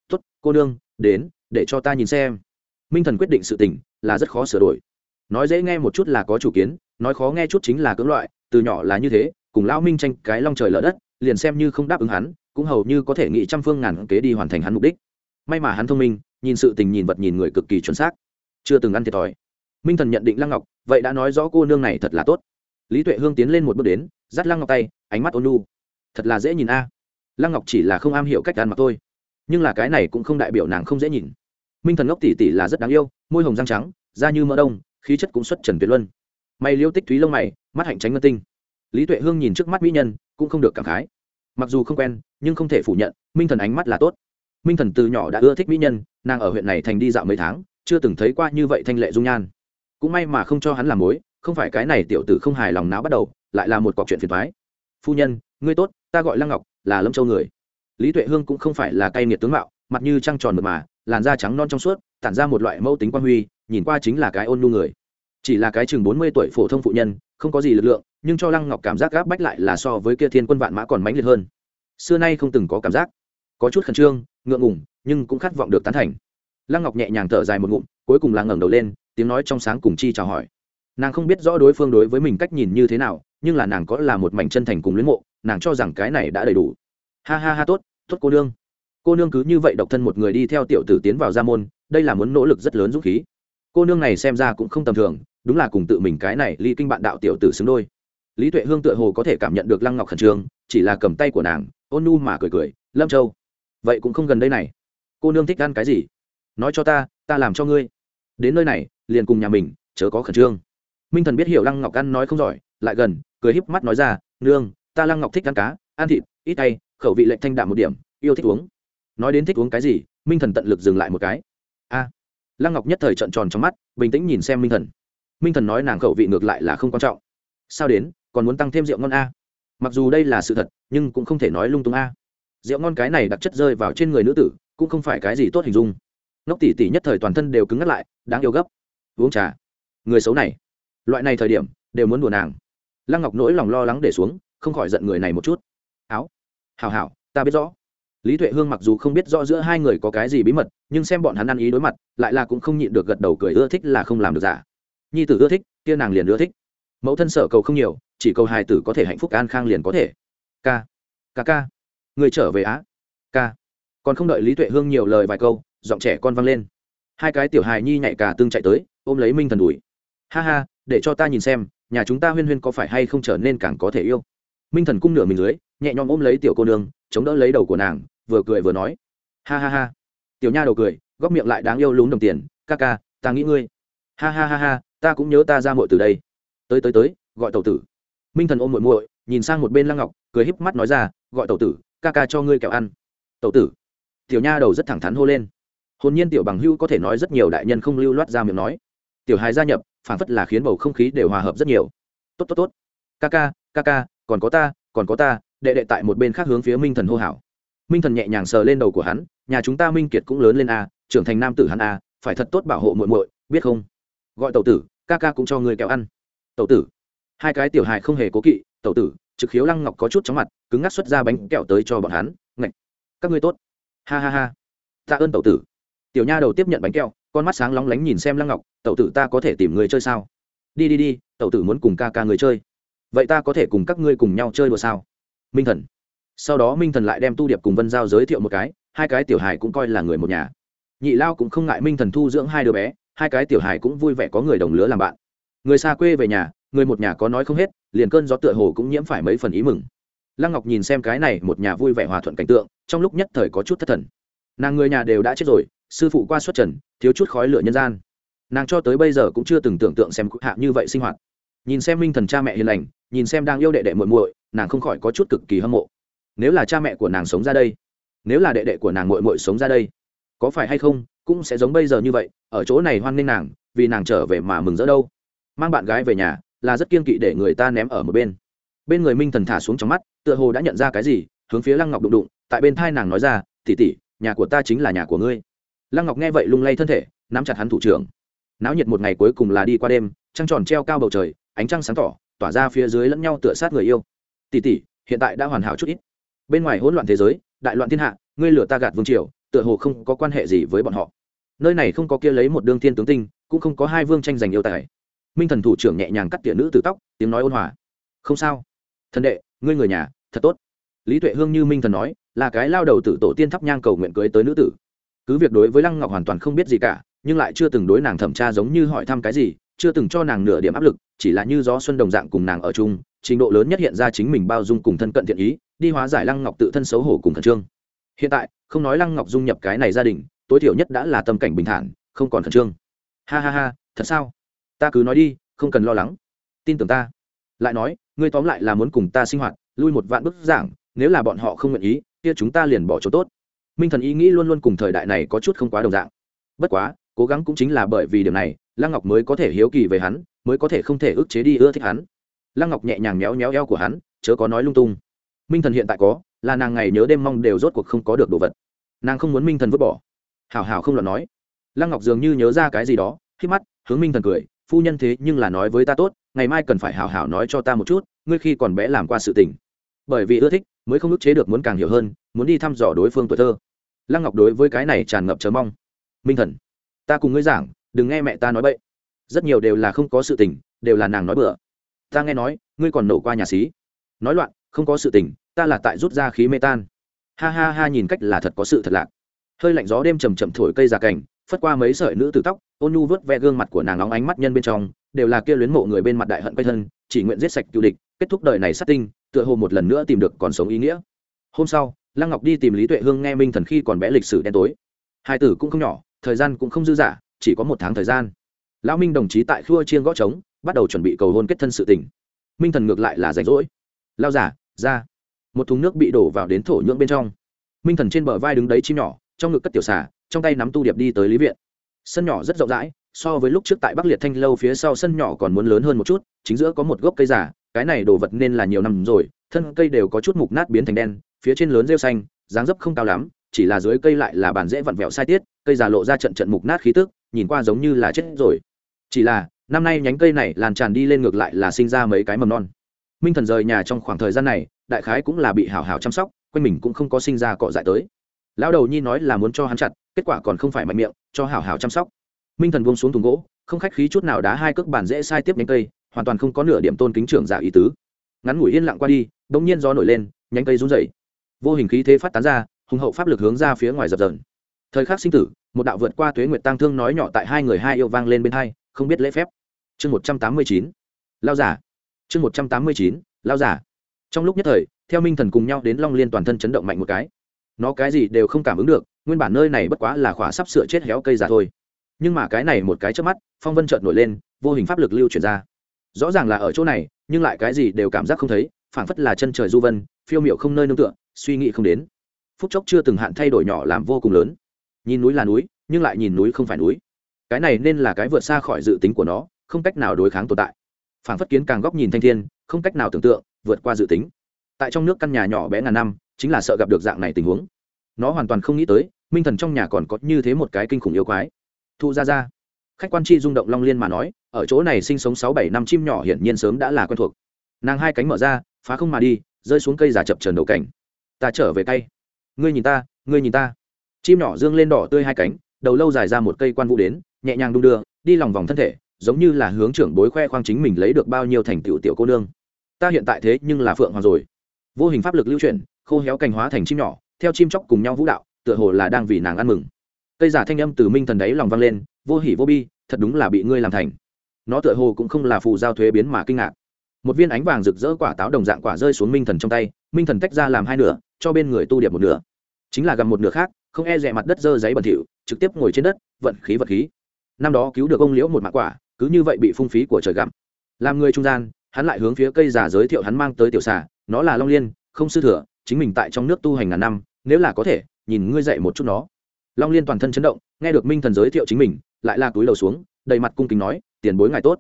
Tốt, cô nương, đến, để cho ta nhìn xem. Minh thần quyết định sự tình, là rất khó sửa đổi nói dễ nghe một chút là có chủ kiến, nói khó nghe chút chính là cưỡng loại, từ nhỏ là như thế, cùng lão minh tranh cái long trời lở đất, liền xem như không đáp ứng hắn, cũng hầu như có thể nghĩ trăm phương ngàn kế đi hoàn thành hắn mục đích. May mà hắn thông minh, nhìn sự tình nhìn vật nhìn người cực kỳ chuẩn xác. Chưa từng ăn thiệt thòi. Minh thần nhận định lăng ngọc, vậy đã nói rõ cô nương này thật là tốt. Lý tuệ hương tiến lên một bước đến, dắt lăng ngọc tay, ánh mắt ôn lu thật là dễ nhìn a. Lăng ngọc chỉ là không am hiểu cách ăn mặc thôi, nhưng là cái này cũng không đại biểu nàng không dễ nhìn. Minh thần ngốc tỷ tỷ là rất đáng yêu, môi hồng răng trắng, da như mỡ đông khí chất cũng xuất trần tuyệt luân. Mày liêu tích thúy lông mày, mắt hạnh tránh ngân tinh. Lý tuệ hương nhìn trước mắt mỹ nhân, cũng không được cảm khái. Mặc dù không quen, nhưng không thể phủ nhận, minh thần ánh mắt là tốt. Minh thần từ nhỏ đã ưa thích mỹ nhân, nàng ở huyện này thành đi dạo mấy tháng, chưa từng thấy qua như vậy thanh lệ dung nhan. Cũng may mà không cho hắn làm mối, không phải cái này tiểu tử không hài lòng não bắt đầu, lại là một cọc chuyện phiền thoái phu nhân, ngươi tốt, ta gọi lăng ngọc, là lâm châu người. Lý tuệ hương cũng không phải là cay nghiệt tướng mạo, mặt như trăng tròn mượt mà, làn da trắng non trong suốt, tản ra một loại mẫu tính quan huy nhìn qua chính là cái ôn nhu người. Chỉ là cái chừng bốn mươi tuổi phổ thông phụ nhân, không có gì lực lượng, nhưng cho lăng ngọc cảm giác gáp bách lại là so với kia thiên quân vạn mã còn mãnh liệt hơn. Xưa nay không từng có cảm giác. Có chút khẩn trương, ngượng ngùng, nhưng cũng khát vọng được tán thành. Lăng ngọc nhẹ nhàng thở dài một ngụm, cuối cùng là ngẩng đầu lên, tiếng nói trong sáng cùng chi chào hỏi. Nàng không biết rõ đối phương đối với mình cách nhìn như thế nào, nhưng là nàng có là một mảnh chân thành cùng luyến mộ, nàng cho rằng cái này đã đầy đủ. Ha ha ha, tốt tốt cô nương. Cô nương cứ như vậy độc thân một người đi theo tiểu tử tiến vào gia môn, đây là muốn nỗ lực rất lớn dũng khí cô nương này xem ra cũng không tầm thường, đúng là cùng tự mình cái này ly kinh bạn đạo tiểu tử xứng đôi. Lý tuệ hương tựa hồ có thể cảm nhận được lăng ngọc khẩn trương, chỉ là cầm tay của nàng, ôn nu mà cười cười, lâm châu, vậy cũng không gần đây này. Cô nương thích ăn cái gì? Nói cho ta ta làm cho ngươi. Đến nơi này, liền cùng nhà mình, chớ có khẩn trương. Minh thần biết hiểu lăng ngọc ăn nói không giỏi, lại gần, cười híp mắt nói ra, nương, ta lăng ngọc thích ăn cá, ăn thịt, ít tay khẩu vị lệnh thanh đạm một điểm, yêu thích uống. Nói đến thích uống cái gì, minh thần tận lực dừng lại một cái. A lăng ngọc nhất thời trợn tròn trong mắt, bình tĩnh nhìn xem minh thần. Minh thần nói nàng khẩu vị ngược lại là không quan trọng. Sao đến, còn muốn tăng thêm rượu ngon a? Mặc dù đây là sự thật, nhưng cũng không thể nói lung tung a. Rượu ngon cái này đặc chất rơi vào trên người nữ tử, cũng không phải cái gì tốt hình dung. Ngốc tỷ tỷ nhất thời toàn thân đều cứng ngắt lại, đáng yêu gấp. Uống trà. Người xấu này. Loại này thời điểm, đều muốn đùa nàng. Lăng ngọc nỗi lòng lo lắng để xuống, không khỏi giận người này một chút. Áo. Hào hào ta biết rõ lý tuệ hương mặc dù không biết rõ giữa hai người có cái gì bí mật, nhưng xem bọn hắn ăn ý đối mặt, lại là cũng không nhịn được gật đầu cười ưa thích là không làm được giả nhi tử ưa thích, kia nàng liền ưa thích. Mẫu thân sở cầu không nhiều, chỉ cầu hài tử có thể hạnh phúc an khang liền có thể. K k k người trở về á. K còn không đợi lý tuệ hương nhiều lời vài câu, giọng trẻ con văng lên. Hai cái tiểu hài nhi nhạy cả tương chạy tới, ôm lấy minh thần đùi. Ha ha, để cho ta nhìn xem, nhà chúng ta huyên huyên có phải hay không trở nên càng có thể yêu? Minh thần cung nửa mình dưới, nhẹ nhõm ôm lấy tiểu cô nương, chống đỡ lấy đầu của nàng, vừa cười vừa nói. Ha ha ha. Tiểu nha đầu cười, góc miệng lại đáng yêu lúng đồng tiền. Ca ca, ta nghĩ ngươi. Ha ha ha ha, ta cũng nhớ ta ra muội từ đây. Tới tới tới, gọi tàu tử. Minh thần ôm muội muội, nhìn sang một bên lăng ngọc, cười híp mắt nói ra, gọi tàu tử, ca ca cho ngươi kẹo ăn. Tàu tử. Tiểu nha đầu rất thẳng thắn hô lên. Hồn nhiên tiểu bằng hưu có thể nói rất nhiều đại nhân không lưu loát ra miệng nói. Tiểu hài gia nhập phản phất là khiến bầu không khí đều hòa hợp rất nhiều. Tốt tốt tốt. Ca ca ca ca còn có ta, còn có ta, đệ đệ tại một bên khác hướng phía minh thần hô hào. Minh thần nhẹ nhàng sờ lên đầu của hắn, nhà chúng ta minh kiệt cũng lớn lên a, trưởng thành nam tử hắn a, phải thật tốt bảo hộ muội muội, biết không? Gọi tẩu tử, ca ca cũng cho người kẹo ăn. Tẩu tử. Hai cái tiểu hài không hề cố kỵ, tẩu tử, trực khiếu lăng ngọc có chút chóng mặt, cứng ngắc xuất ra bánh kẹo tới cho bọn hắn, ngạch. Các ngươi tốt. Ha ha ha. Tạ ơn tẩu tử. Tiểu nha đầu tiếp nhận bánh kẹo, con mắt sáng lóng lánh nhìn xem lăng ngọc, tẩu tử ta có thể tìm người chơi sao? Đi đi đi, tẩu tử muốn cùng ca ca người chơi vậy ta có thể cùng các ngươi cùng nhau chơi đùa sao? Minh thần. Sau đó minh thần lại đem tu điệp cùng vân giao giới thiệu một cái, hai cái tiểu hài cũng coi là người một nhà. Nhị lao cũng không ngại minh thần thu dưỡng hai đứa bé, hai cái tiểu hài cũng vui vẻ có người đồng lứa làm bạn. Người xa quê về nhà, người một nhà có nói không hết, liền cơn gió tựa hồ cũng nhiễm phải mấy phần ý mừng. Lăng ngọc nhìn xem cái này một nhà vui vẻ hòa thuận cảnh tượng, trong lúc nhất thời có chút thất thần. Nàng người nhà đều đã chết rồi, sư phụ qua xuất trần, thiếu chút khói lửa nhân gian. Nàng cho tới bây giờ cũng chưa từng tưởng tượng xem hạ như vậy sinh hoạt. Nhìn xem minh thần cha mẹ hiền lành nhìn xem đang yêu đệ đệ muội muội, nàng không khỏi có chút cực kỳ hâm mộ. Nếu là cha mẹ của nàng sống ra đây, nếu là đệ đệ của nàng muội muội sống ra đây, có phải hay không cũng sẽ giống bây giờ như vậy, ở chỗ này hoan nghênh nàng, vì nàng trở về mà mừng rỡ đâu. Mang bạn gái về nhà là rất kiên kỵ để người ta ném ở một bên. Bên người minh thần thả xuống trong mắt, tựa hồ đã nhận ra cái gì, hướng phía lăng ngọc đụng đụng, tại bên thai nàng nói ra tỉ tỉ nhà của ta chính là nhà của ngươi. Lăng ngọc nghe vậy lung lay thân thể, nắm chặt hắn thủ trưởng. Náo nhiệt một ngày cuối cùng là đi qua đêm, trăng tròn treo cao bầu trời, ánh trăng sáng tỏ tỏa ra phía dưới lẫn nhau tựa sát người yêu. Tỷ tỷ, hiện tại đã hoàn hảo chút ít. Bên ngoài hỗn loạn thế giới đại loạn thiên hạ ngươi lửa ta gạt vương triều tựa hồ không có quan hệ gì với bọn họ. Nơi này không có kia lấy một đương thiên tướng tinh cũng không có hai vương tranh giành yêu tài. Minh thần thủ trưởng nhẹ nhàng cắt tỉa nữ từ tóc tiếng nói ôn hòa. Không sao. Thần đệ ngươi người nhà thật tốt. Lý tuệ hương như minh thần nói là cái lao đầu tử tổ tiên thắp nhang cầu nguyện cưới tới nữ tử. Cứ việc đối với lăng ngọc hoàn toàn không biết gì cả nhưng lại chưa từng đối nàng thẩm tra giống như hỏi thăm cái gì chưa từng cho nàng nửa điểm áp lực, chỉ là như gió xuân đồng dạng cùng nàng ở chung, trình độ lớn nhất hiện ra chính mình bao dung cùng thân cận thiện ý, đi hóa giải lăng ngọc tự thân xấu hổ cùng khẩn trương. Hiện tại, không nói lăng ngọc dung nhập cái này gia đình, tối thiểu nhất đã là tâm cảnh bình thản, không còn khẩn trương. Ha ha ha, thật sao? Ta cứ nói đi, không cần lo lắng. Tin tưởng ta. Lại nói, ngươi tóm lại là muốn cùng ta sinh hoạt, lui một vạn bức giảng, nếu là bọn họ không nguyện ý, kia chúng ta liền bỏ chỗ tốt. Minh thần ý nghĩ luôn luôn cùng thời đại này có chút không quá đồng dạng. Bất quá, cố gắng cũng chính là bởi vì điều này lăng ngọc mới có thể hiếu kỳ về hắn, mới có thể không thể ức chế đi ưa thích hắn. Lăng ngọc nhẹ nhàng méo méo eo của hắn, chớ có nói lung tung. Minh thần hiện tại có, là nàng ngày nhớ đêm mong đều rốt cuộc không có được đồ vật. Nàng không muốn minh thần vứt bỏ. Hảo hảo không lo nói. Lăng ngọc dường như nhớ ra cái gì đó, khi mắt, hướng minh thần cười, phu nhân thế nhưng là nói với ta tốt, ngày mai cần phải hảo hảo nói cho ta một chút, ngươi khi còn bé làm qua sự tình. Bởi vì ưa thích, mới không ức chế được muốn càng hiểu hơn, muốn đi thăm dò đối phương tuổi thơ. Lăng ngọc đối với cái này tràn ngập chờ mong. Minh thần, ta cùng ngươi giảng đừng nghe mẹ ta nói bậy. Rất nhiều đều là không có sự tình, đều là nàng nói bừa. Ta nghe nói, ngươi còn nổ qua nhà xí. Nói loạn, không có sự tình, ta là tại rút ra khí mê tan. Ha ha ha, nhìn cách là thật có sự thật lạc hơi lạnh gió đêm chầm chậm thổi cây già cành, phất qua mấy sợi nữ từ tóc, ôn nhu vớt ve gương mặt của nàng nóng ánh mắt nhân bên trong, đều là kia luyến mộ người bên mặt đại hận quay thân, chỉ nguyện giết sạch cựu địch, kết thúc đời này sát tinh, tựa hồ một lần nữa tìm được còn sống ý nghĩa. Hôm sau, lăng ngọc đi tìm lý tuệ hương nghe minh thần khi còn bé lịch sử đen tối. Hai tử cũng không nhỏ, thời gian cũng không dư dả chỉ có một tháng thời gian. Lão minh đồng chí tại khua chiên gõ trống, bắt đầu chuẩn bị cầu hôn kết thân sự tình. Minh thần ngược lại là rảnh rỗi. Lao giả ra. Một thùng nước bị đổ vào đến thổ nhưỡng bên trong. Minh thần trên bờ vai đứng đấy chim nhỏ, trong ngực cất tiểu xà, trong tay nắm tu điệp đi tới lý viện. Sân nhỏ rất rộng rãi, so với lúc trước tại bắc liệt thanh lâu phía sau sân nhỏ còn muốn lớn hơn một chút, chính giữa có một gốc cây giả cái này đồ vật nên là nhiều năm rồi, thân cây đều có chút mục nát biến thành đen, phía trên lớn rêu xanh, dáng dấp không cao lắm, chỉ là dưới cây lại là bàn dễ vặn vẹo sai tiết, cây già lộ ra trận trận mục nát khí tức nhìn qua giống như là chết rồi. Chỉ là, năm nay nhánh cây này làn tràn đi lên ngược lại là sinh ra mấy cái mầm non. Minh thần rời nhà trong khoảng thời gian này, đại khái cũng là bị hảo hảo chăm sóc, quanh mình cũng không có sinh ra cọ dại tới. Lão đầu nhi nói là muốn cho hắn chặt, kết quả còn không phải mạnh miệng, cho hảo hảo chăm sóc. Minh thần buông xuống thùng gỗ, không khách khí chút nào đá hai cước bàn dễ sai tiếp nhánh cây, hoàn toàn không có nửa điểm tôn kính trưởng giả ý tứ. Ngắn ngủi yên lặng qua đi bỗng nhiên gió nổi lên, nhánh cây run rẩy. Vô hình khí thế phát tán ra, hùng hậu pháp lực hướng ra phía ngoài dập dờn. Thời khắc sinh tử một đạo vượt qua tuế nguyệt tăng thương nói nhỏ tại hai người hai yêu vang lên bên hai, không biết lễ phép. Chương một trăm tám mươi chín, lao giả. Chương một trăm tám mươi chín, lao giả. Trong lúc nhất thời, theo minh thần cùng nhau đến long liên toàn thân chấn động mạnh một cái. Nó cái gì đều không cảm ứng được, nguyên bản nơi này bất quá là khỏa sắp sửa chết héo cây giả thôi. Nhưng mà cái này một cái trước mắt, phong vân trợn nổi lên, vô hình pháp lực lưu chuyển ra. Rõ ràng là ở chỗ này, nhưng lại cái gì đều cảm giác không thấy, phảng phất là chân trời du vân, phiêu miệu không nơi nương tựa, suy nghĩ không đến. Phút chốc chưa từng hạn thay đổi nhỏ làm vô cùng lớn nhìn núi là núi, nhưng lại nhìn núi không phải núi. Cái này nên là cái vượt xa khỏi dự tính của nó, không cách nào đối kháng tồn tại. Phảng phất kiến càng góc nhìn thanh thiên, không cách nào tưởng tượng, vượt qua dự tính. Tại trong nước căn nhà nhỏ bé ngàn năm, chính là sợ gặp được dạng này tình huống. Nó hoàn toàn không nghĩ tới, minh thần trong nhà còn có như thế một cái kinh khủng yêu quái. Thu ra ra khách quan chi rung động long liên mà nói, ở chỗ này sinh sống sáu bảy năm chim nhỏ hiển nhiên sớm đã là quen thuộc. Nàng hai cánh mở ra, phá không mà đi, rơi xuống cây giả chập trần đầu cảnh. Ta trở về cây ngươi nhìn ta, ngươi nhìn ta chim nhỏ dương lên đỏ tươi hai cánh, đầu lâu dài ra một cây quan vũ đến, nhẹ nhàng đung đưa, đi lòng vòng thân thể, giống như là hướng trưởng bối khoe khoang chính mình lấy được bao nhiêu thành tựu tiểu cô nương. Ta hiện tại thế nhưng là phượng hoàng rồi. Vô hình pháp lực lưu chuyển, khô héo cành hóa thành chim nhỏ, theo chim chóc cùng nhau vũ đạo, tựa hồ là đang vì nàng ăn mừng. Cây giả thanh âm từ minh thần đấy lòng vang lên, vô hỉ vô bi, thật đúng là bị ngươi làm thành. Nó tựa hồ cũng không là phù giao thuế biến mà kinh ngạc. Một viên ánh vàng rực rỡ quả táo đồng dạng quả rơi xuống minh thần trong tay, minh thần tách ra làm hai nửa, cho bên người tu điệp một nửa. Chính là gầm một nửa khác không e rẻ mặt đất dơ giấy bẩn thỉu, trực tiếp ngồi trên đất, vận khí vật khí. Năm đó cứu được ông liễu một mạc quả, cứ như vậy bị phung phí của trời gặm. Làm người trung gian, hắn lại hướng phía cây giả giới thiệu hắn mang tới tiểu xà, nó là long liên, không sư thừa, chính mình tại trong nước tu hành ngàn năm, nếu là có thể, nhìn ngươi dậy một chút nó. Long liên toàn thân chấn động, nghe được minh thần giới thiệu chính mình, lại la túi đầu xuống, đầy mặt cung kính nói, tiền bối ngài tốt.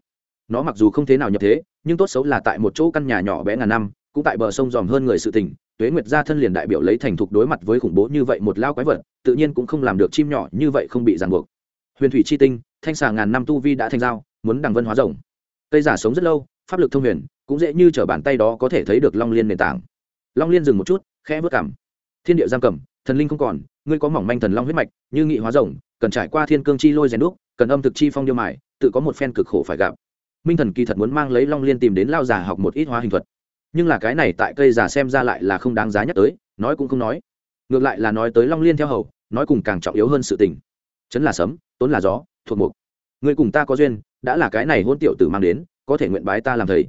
Nó mặc dù không thế nào nhập thế, nhưng tốt xấu là tại một chỗ căn nhà nhỏ bé ngàn năm cũng tại bờ sông dòm hơn người sự tình, tuế nguyệt gia thân liền đại biểu lấy thành thục đối mặt với khủng bố như vậy một lao quái vật, tự nhiên cũng không làm được chim nhỏ như vậy không bị ràng buộc. Huyền thủy chi tinh, thanh xà ngàn năm tu vi đã thành dao muốn đằng vân hóa rồng. Cây giả sống rất lâu, pháp lực thông huyền, cũng dễ như t r ở bàn tay đó có thể thấy được long liên nền tảng. Long liên dừng một chút, khẽ vớt cảm. Thiên địa giam cầm, thần linh không còn, ngươi có mỏng manh thần long huyết mạch, như nghị hóa rồng, cần trải qua thiên cương chi lôi rèn đúc, cần âm thực chi phong điêu mài, tự có một phen cực khổ phải gặp. Minh thần kỳ thật muốn mang lấy long liên tìm đến lao giả học một ít hóa hình thuật nhưng là cái này tại cây già xem ra lại là không đáng giá nhắc tới, nói cũng không nói. Ngược lại là nói tới long liên theo hầu, nói cùng càng trọng yếu hơn sự tình. Chấn là sấm, tốn là gió, thuộc mục. Người cùng ta có duyên, đã là cái này hôn tiểu tử mang đến, có thể nguyện bái ta làm thầy.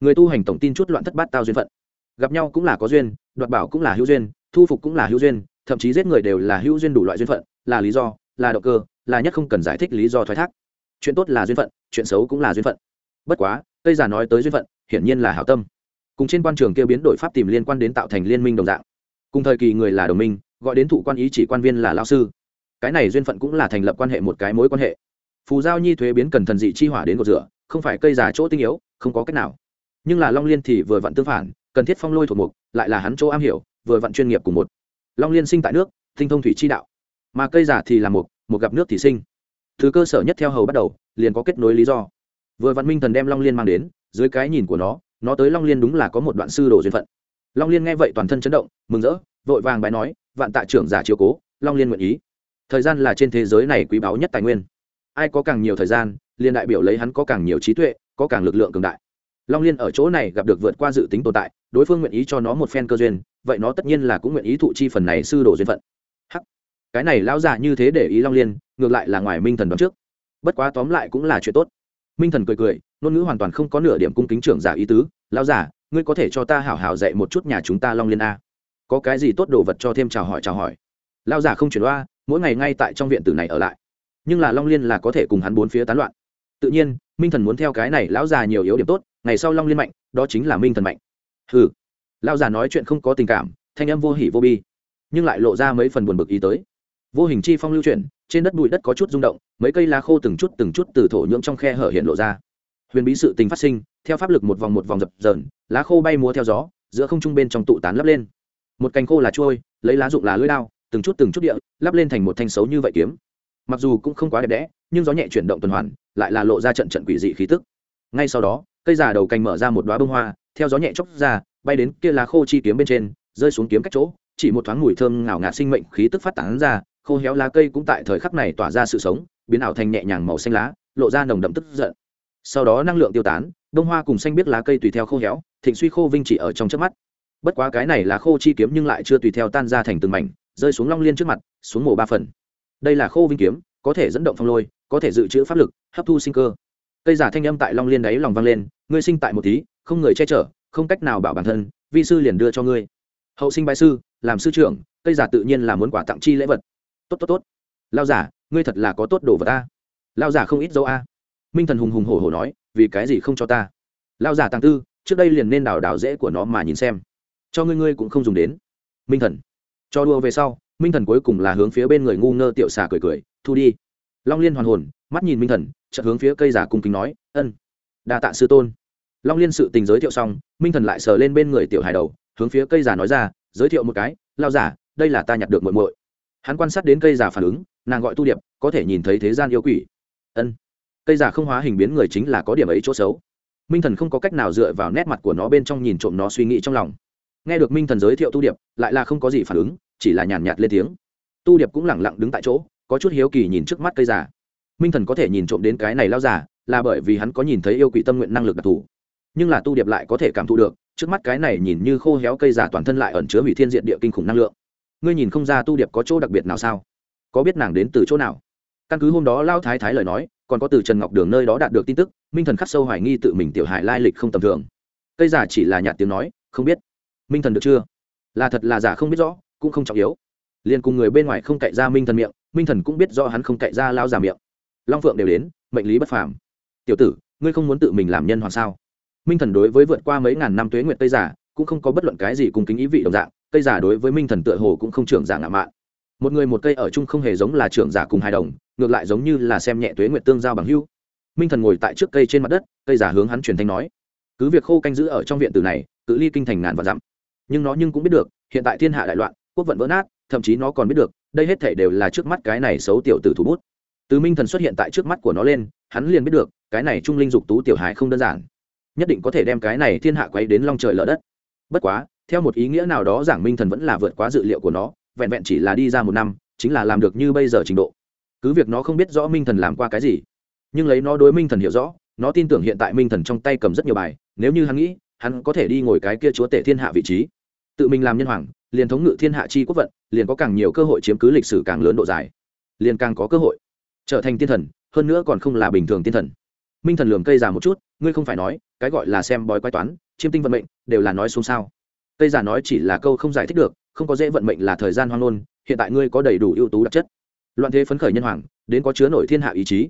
Người tu hành tổng tin chút loạn thất bát tao duyên phận. Gặp nhau cũng là có duyên, đoạt bảo cũng là hữu duyên, thu phục cũng là hữu duyên, thậm chí giết người đều là hữu duyên đủ loại duyên phận, là lý do, là động cơ, là nhất không cần giải thích lý do thoái thác. Chuyện tốt là duyên phận, chuyện xấu cũng là duyên phận. Bất quá, cây giả nói tới duyên phận, hiển nhiên là hảo tâm cùng trên quan trường kêu biến đổi pháp tìm liên quan đến tạo thành liên minh đồng dạng. Cùng thời kỳ người là đồng minh gọi đến thụ quan ý chỉ quan viên là lao sư. Cái này duyên phận cũng là thành lập quan hệ một cái mối quan hệ. Phù giao nhi thuế biến cần thần dị chi hỏa đến cột rửa không phải cây giả chỗ tinh yếu không có cách nào. Nhưng là long liên thì vừa vặn tương phản cần thiết phong lôi thuộc mục lại là hắn chỗ am hiểu vừa vặn chuyên nghiệp cùng một. Long liên sinh tại nước tinh thông thủy chi đạo. Mà cây giả thì là mục, một gặp nước thì sinh. Thứ cơ sở nhất theo hầu bắt đầu liền có kết nối lý do. Vừa vạn minh thần đem long liên mang đến dưới cái nhìn của nó nó tới long liên đúng là có một đoạn sư đồ duyên phận. Long liên nghe vậy toàn thân chấn động, mừng rỡ, vội vàng bái nói, vạn tạ trưởng giả chiếu cố, long liên nguyện ý. Thời gian là trên thế giới này quý báu nhất tài nguyên. Ai có càng nhiều thời gian liên đại biểu lấy hắn có càng nhiều trí tuệ, có càng lực lượng cường đại. Long liên ở chỗ này gặp được vượt qua dự tính tồn tại, đối phương nguyện ý cho nó một phen cơ duyên, vậy nó tất nhiên là cũng nguyện ý thụ chi phần này sư đồ duyên phận. Hắc. Cái này lão giả như thế để ý long liên, ngược lại là ngoài minh thần đoán trước. Bất quá tóm lại cũng là chuyện tốt minh thần cười cười, ngôn ngữ hoàn toàn không có nửa điểm cung kính trưởng giả ý tứ. Lão giả, ngươi có thể cho ta hảo hảo dạy một chút nhà chúng ta long liên a. Có cái gì tốt đồ vật cho thêm chào hỏi chào hỏi? Lão giả không chuyển loa mỗi ngày ngay tại trong viện tử này ở lại. Nhưng là long liên là có thể cùng hắn bốn phía tán loạn. Tự nhiên, minh thần muốn theo cái này lão già nhiều yếu điểm tốt, ngày sau long liên mạnh, đó chính là minh thần mạnh. Hừ. Lão già nói chuyện không có tình cảm, thanh âm vô hỉ vô bi, nhưng lại lộ ra mấy phần buồn bực ý tới vô hình chi phong lưu chuyển, trên đất bụi đất có chút rung động, mấy cây lá khô từng chút từng chút từ thổ nhưỡng trong khe hở hiện lộ ra. Huyền bí sự tình phát sinh, theo pháp lực một vòng một vòng dập dờn, lá khô bay múa theo gió, giữa không trung bên trong tụ tán lấp lên. Một cành khô là trôi, lấy lá dụng là lưỡi đao, từng chút từng chút địa, lắp lên thành một thanh xấu như vậy kiếm. Mặc dù cũng không quá đẹp đẽ, nhưng gió nhẹ chuyển động tuần hoàn, lại là lộ ra trận trận quỷ dị khí tức. Ngay sau đó, cây già đầu cành mở ra một đoá bông hoa, theo gió nhẹ chóc ra, bay đến kia lá khô chi kiếm bên trên, rơi xuống kiếm cách chỗ, chỉ một thoáng mùi thơm ngào ngạt sinh mệnh khí tức phát tán ra khô héo lá cây cũng tại thời khắc này tỏa ra sự sống, biến ảo thành nhẹ nhàng màu xanh lá, lộ ra nồng đậm tức giận. Sau đó năng lượng tiêu tán, bông hoa cùng xanh biết lá cây tùy theo khô héo, thịnh suy khô vinh chỉ ở trong trước mắt. Bất quá cái này là khô chi kiếm nhưng lại chưa tùy theo tan ra thành từng mảnh, rơi xuống long liên trước mặt, xuống mổ ba phần. Đây là khô vinh kiếm, có thể dẫn động phong lôi, có thể dự trữ pháp lực, hấp thu sinh cơ. Cây giả thanh âm tại long liên đáy lòng vang lên, ngươi sinh tại một tí, không người che chở, không cách nào bảo bản thân, vi sư liền đưa cho ngươi. Hậu sinh bái sư, làm sư trưởng, cây giả tự nhiên là muốn quả tặng chi lễ vật tốt tốt tốt. Lao giả, ngươi thật là có tốt đồ vật ta lao giả không ít dấu a. Minh thần hùng hùng hổ hổ nói, vì cái gì không cho ta? Lao giả tàng tư, trước đây liền nên đào đào dễ của nó mà nhìn xem. Cho ngươi ngươi cũng không dùng đến. Minh thần, cho đua về sau, minh thần cuối cùng là hướng phía bên người ngu ngơ tiểu xà cười cười, thu đi. Long liên hoàn hồn, mắt nhìn minh thần, chợt hướng phía cây giả cung kính nói, ân, đa tạ sư tôn. Long liên sự tình giới thiệu xong, minh thần lại sờ lên bên người tiểu hài đầu, hướng phía cây giả nói ra, giới thiệu một cái, lao giả, đây là ta nhặt được muội muội hắn quan sát đến cây giả phản ứng, nàng gọi tu điệp, có thể nhìn thấy thế gian yêu quỷ. Ân. Cây giả không hóa hình biến người chính là có điểm ấy chỗ xấu. Minh thần không có cách nào dựa vào nét mặt của nó bên trong nhìn trộm nó suy nghĩ trong lòng. Nghe được minh thần giới thiệu tu điệp, lại là không có gì phản ứng, chỉ là nhàn nhạt lên tiếng. Tu điệp cũng lẳng lặng đứng tại chỗ, có chút hiếu kỳ nhìn trước mắt cây giả minh thần có thể nhìn trộm đến cái này lao giả là bởi vì hắn có nhìn thấy yêu quỷ tâm nguyện năng lực đặc thù. Nhưng là tu điệp lại có thể cảm thụ được, trước mắt cái này nhìn như khô héo cây giả toàn thân lại ẩn chứa hủy thiên diện địa kinh khủng năng lượng ngươi nhìn không ra tu điệp có chỗ đặc biệt nào sao? Có biết nàng đến từ chỗ nào? Căn cứ hôm đó lao thái thái lời nói, còn có từ trần ngọc đường nơi đó đạt được tin tức, minh thần khắc sâu hoài nghi tự mình tiểu hại lai lịch không tầm thường. Cây giả chỉ là nhạt tiếng nói, không biết. Minh thần được chưa? Là thật là giả không biết rõ, cũng không trọng yếu. Liền cùng người bên ngoài không cậy ra minh thần miệng, minh thần cũng biết do hắn không cậy ra lao giả miệng. Long phượng đều đến, mệnh lý bất phàm. Tiểu tử, ngươi không muốn tự mình làm nhân hoàng sao? Minh thần đối với vượt qua mấy ngàn năm tuế nguyệt Tây giả, cũng không có bất luận cái gì cùng kính ý vị đồng dạng cây giả đối với minh thần tựa hồ cũng không trưởng giả ngạo mạn. Một người một cây ở chung không hề giống là trưởng giả cùng hài đồng, ngược lại giống như là xem nhẹ tuế nguyện tương giao bằng hưu minh thần ngồi tại trước cây trên mặt đất, cây giả hướng hắn truyền thanh nói, cứ việc khô canh giữ ở trong viện từ này, cự ly kinh thành ngàn và dặm, nhưng nó nhưng cũng biết được, hiện tại thiên hạ đại loạn, quốc vận vỡ nát, thậm chí nó còn biết được, đây hết thể đều là trước mắt cái này xấu tiểu tử thủ bút. Từ minh thần xuất hiện tại trước mắt của nó lên, hắn liền biết được, cái này trung linh dục tú tiểu hài không đơn giản, nhất định có thể đem cái này thiên hạ quay đến long trời lở đất. Bất quá theo một ý nghĩa nào đó giảng minh thần vẫn là vượt quá dự liệu của nó, vẹn vẹn chỉ là đi ra một năm, chính là làm được như bây giờ trình độ. Cứ việc nó không biết rõ minh thần làm qua cái gì, nhưng lấy nó đối minh thần hiểu rõ, nó tin tưởng hiện tại minh thần trong tay cầm rất nhiều bài, nếu như hắn nghĩ, hắn có thể đi ngồi cái kia chúa tể thiên hạ vị trí. Tự mình làm nhân hoàng, liền thống ngự thiên hạ chi quốc vận, liền có càng nhiều cơ hội chiếm cứ lịch sử càng lớn độ dài. Liền càng có cơ hội trở thành tiên thần, hơn nữa còn không là bình thường tiên thần. Minh thần lường cây già một chút, ngươi không phải nói, cái gọi là xem bói quái toán, chiêm tinh vận mệnh, đều là nói xuống sao cây giả nói chỉ là câu không giải thích được, không có dễ vận mệnh là thời gian hoang ngôn, hiện tại ngươi có đầy đủ ưu tú đặc chất. Loạn thế phấn khởi nhân hoàng, đến có chứa nổi thiên hạ ý chí.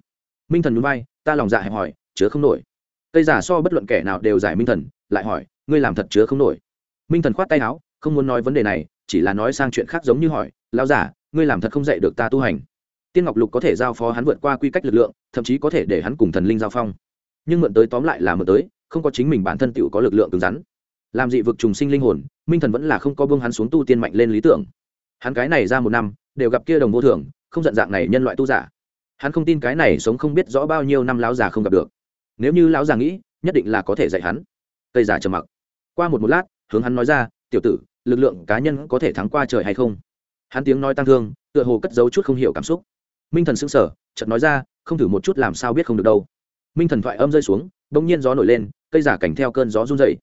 Minh thần núi bay ta lòng dạ hẹp hỏi, chứa không nổi. Cây giả so bất luận kẻ nào đều giải minh thần, lại hỏi, ngươi làm thật chứa không nổi. Minh thần khoát tay áo, không muốn nói vấn đề này, chỉ là nói sang chuyện khác giống như hỏi lao giả ngươi làm thật không dạy được ta tu hành? Tiên ngọc lục có thể giao phó hắn vượt qua quy cách lực lượng, thậm chí có thể để hắn cùng thần linh giao phong. Nhưng mượn tới tóm lại là mượn tới, không có chính mình bản thân tựu có lực lượng cứng rắn làm dị vực trùng sinh linh hồn, minh thần vẫn là không có bông hắn xuống tu tiên mạnh lên lý tưởng. Hắn cái này ra một năm, đều gặp kia đồng vô thường, không giận dạng này nhân loại tu giả. Hắn không tin cái này sống không biết rõ bao nhiêu năm lão già không gặp được. Nếu như lão già nghĩ, nhất định là có thể dạy hắn. Tây giả trầm mặc. Qua một một lát, hướng hắn nói ra, tiểu tử, lực lượng cá nhân có thể thắng qua trời hay không? Hắn tiếng nói tăng thương, tựa hồ cất giấu chút không hiểu cảm xúc. Minh thần sững sờ, chợt nói ra, không thử một chút làm sao biết không được đâu. Minh thần thoại âm rơi xuống, bỗng nhiên gió nổi lên, cây giả cảnh theo cơn gió run dậy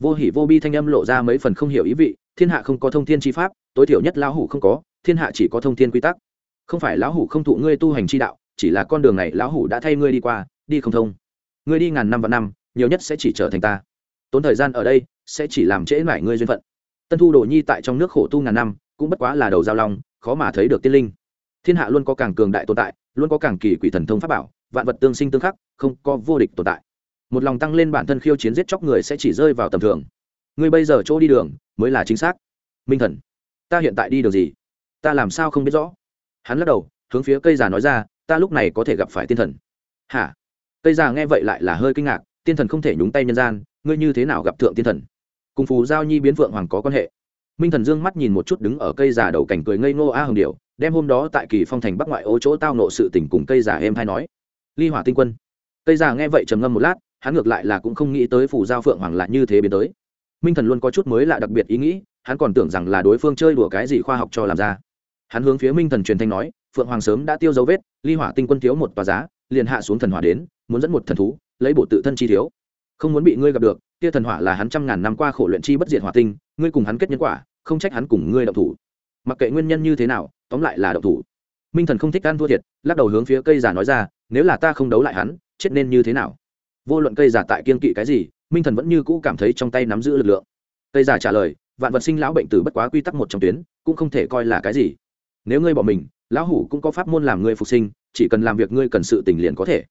vô hỉ vô bi thanh âm lộ ra mấy phần không hiểu ý vị, thiên hạ không có thông thiên chi pháp, tối thiểu nhất lão hủ không có, thiên hạ chỉ có thông thiên quy tắc. Không phải lão hủ không thụ ngươi tu hành chi đạo, chỉ là con đường này lão hủ đã thay ngươi đi qua, đi không thông. Ngươi đi ngàn năm và năm, nhiều nhất sẽ chỉ trở thành ta. Tốn thời gian ở đây, sẽ chỉ làm trễ mải ngươi duyên phận. Tân thu đồ nhi tại trong nước khổ tu ngàn năm, cũng bất quá là đầu giao long, khó mà thấy được tiên linh. Thiên hạ luôn có càng cường đại tồn tại, luôn có càng kỳ quỷ thần thông pháp bảo, vạn vật tương sinh tương khắc, không có vô địch tồn tại một lòng tăng lên bản thân khiêu chiến giết chóc người sẽ chỉ rơi vào tầm thường. Ngươi bây giờ chỗ đi đường mới là chính xác. Minh thần, ta hiện tại đi đường gì? Ta làm sao không biết rõ? Hắn lắc đầu, hướng phía cây già nói ra, ta lúc này có thể gặp phải tiên thần. Hả? Cây già nghe vậy lại là hơi kinh ngạc, tiên thần không thể nhúng tay nhân gian, ngươi như thế nào gặp thượng tiên thần? Cùng phù giao nhi biến vượng hoàng có quan hệ. Minh thần dương mắt nhìn một chút đứng ở cây già đầu cảnh cười ngây ngô a hồng điệu đem hôm đó tại kỳ phong thành bắc ngoại ô chỗ tao nộ sự tình cùng cây già em hay nói. Ly hỏa tinh quân. Cây già nghe vậy trầm ngâm một lát hắn ngược lại là cũng không nghĩ tới phủ giao phượng hoàng lại như thế biến tới. Minh thần luôn có chút mới lạ đặc biệt ý nghĩ, hắn còn tưởng rằng là đối phương chơi đùa cái gì khoa học cho làm ra. Hắn hướng phía minh thần truyền thanh nói, phượng hoàng sớm đã tiêu dấu vết, ly hỏa tinh quân thiếu một tòa giá, liền hạ xuống thần hỏa đến, muốn dẫn một thần thú, lấy bộ tự thân chi thiếu. Không muốn bị ngươi gặp được, kia thần hỏa là hắn trăm ngàn năm qua khổ luyện chi bất diệt hỏa tinh, ngươi cùng hắn kết nhân quả, không trách hắn cùng ngươi động thủ. Mặc kệ nguyên nhân như thế nào, tóm lại là động thủ. Minh thần không thích ăn thua thiệt, lắc đầu hướng phía cây già nói ra, nếu là ta không đấu lại hắn, chết nên như thế nào? Vô luận cây giả tại kiên kỵ cái gì, minh thần vẫn như cũ cảm thấy trong tay nắm giữ lực lượng. Cây giả trả lời, vạn vật sinh lão bệnh tử bất quá quy tắc một trong tuyến, cũng không thể coi là cái gì. Nếu ngươi bỏ mình, lão hủ cũng có pháp môn làm ngươi phục sinh, chỉ cần làm việc ngươi cần sự tình liền có thể.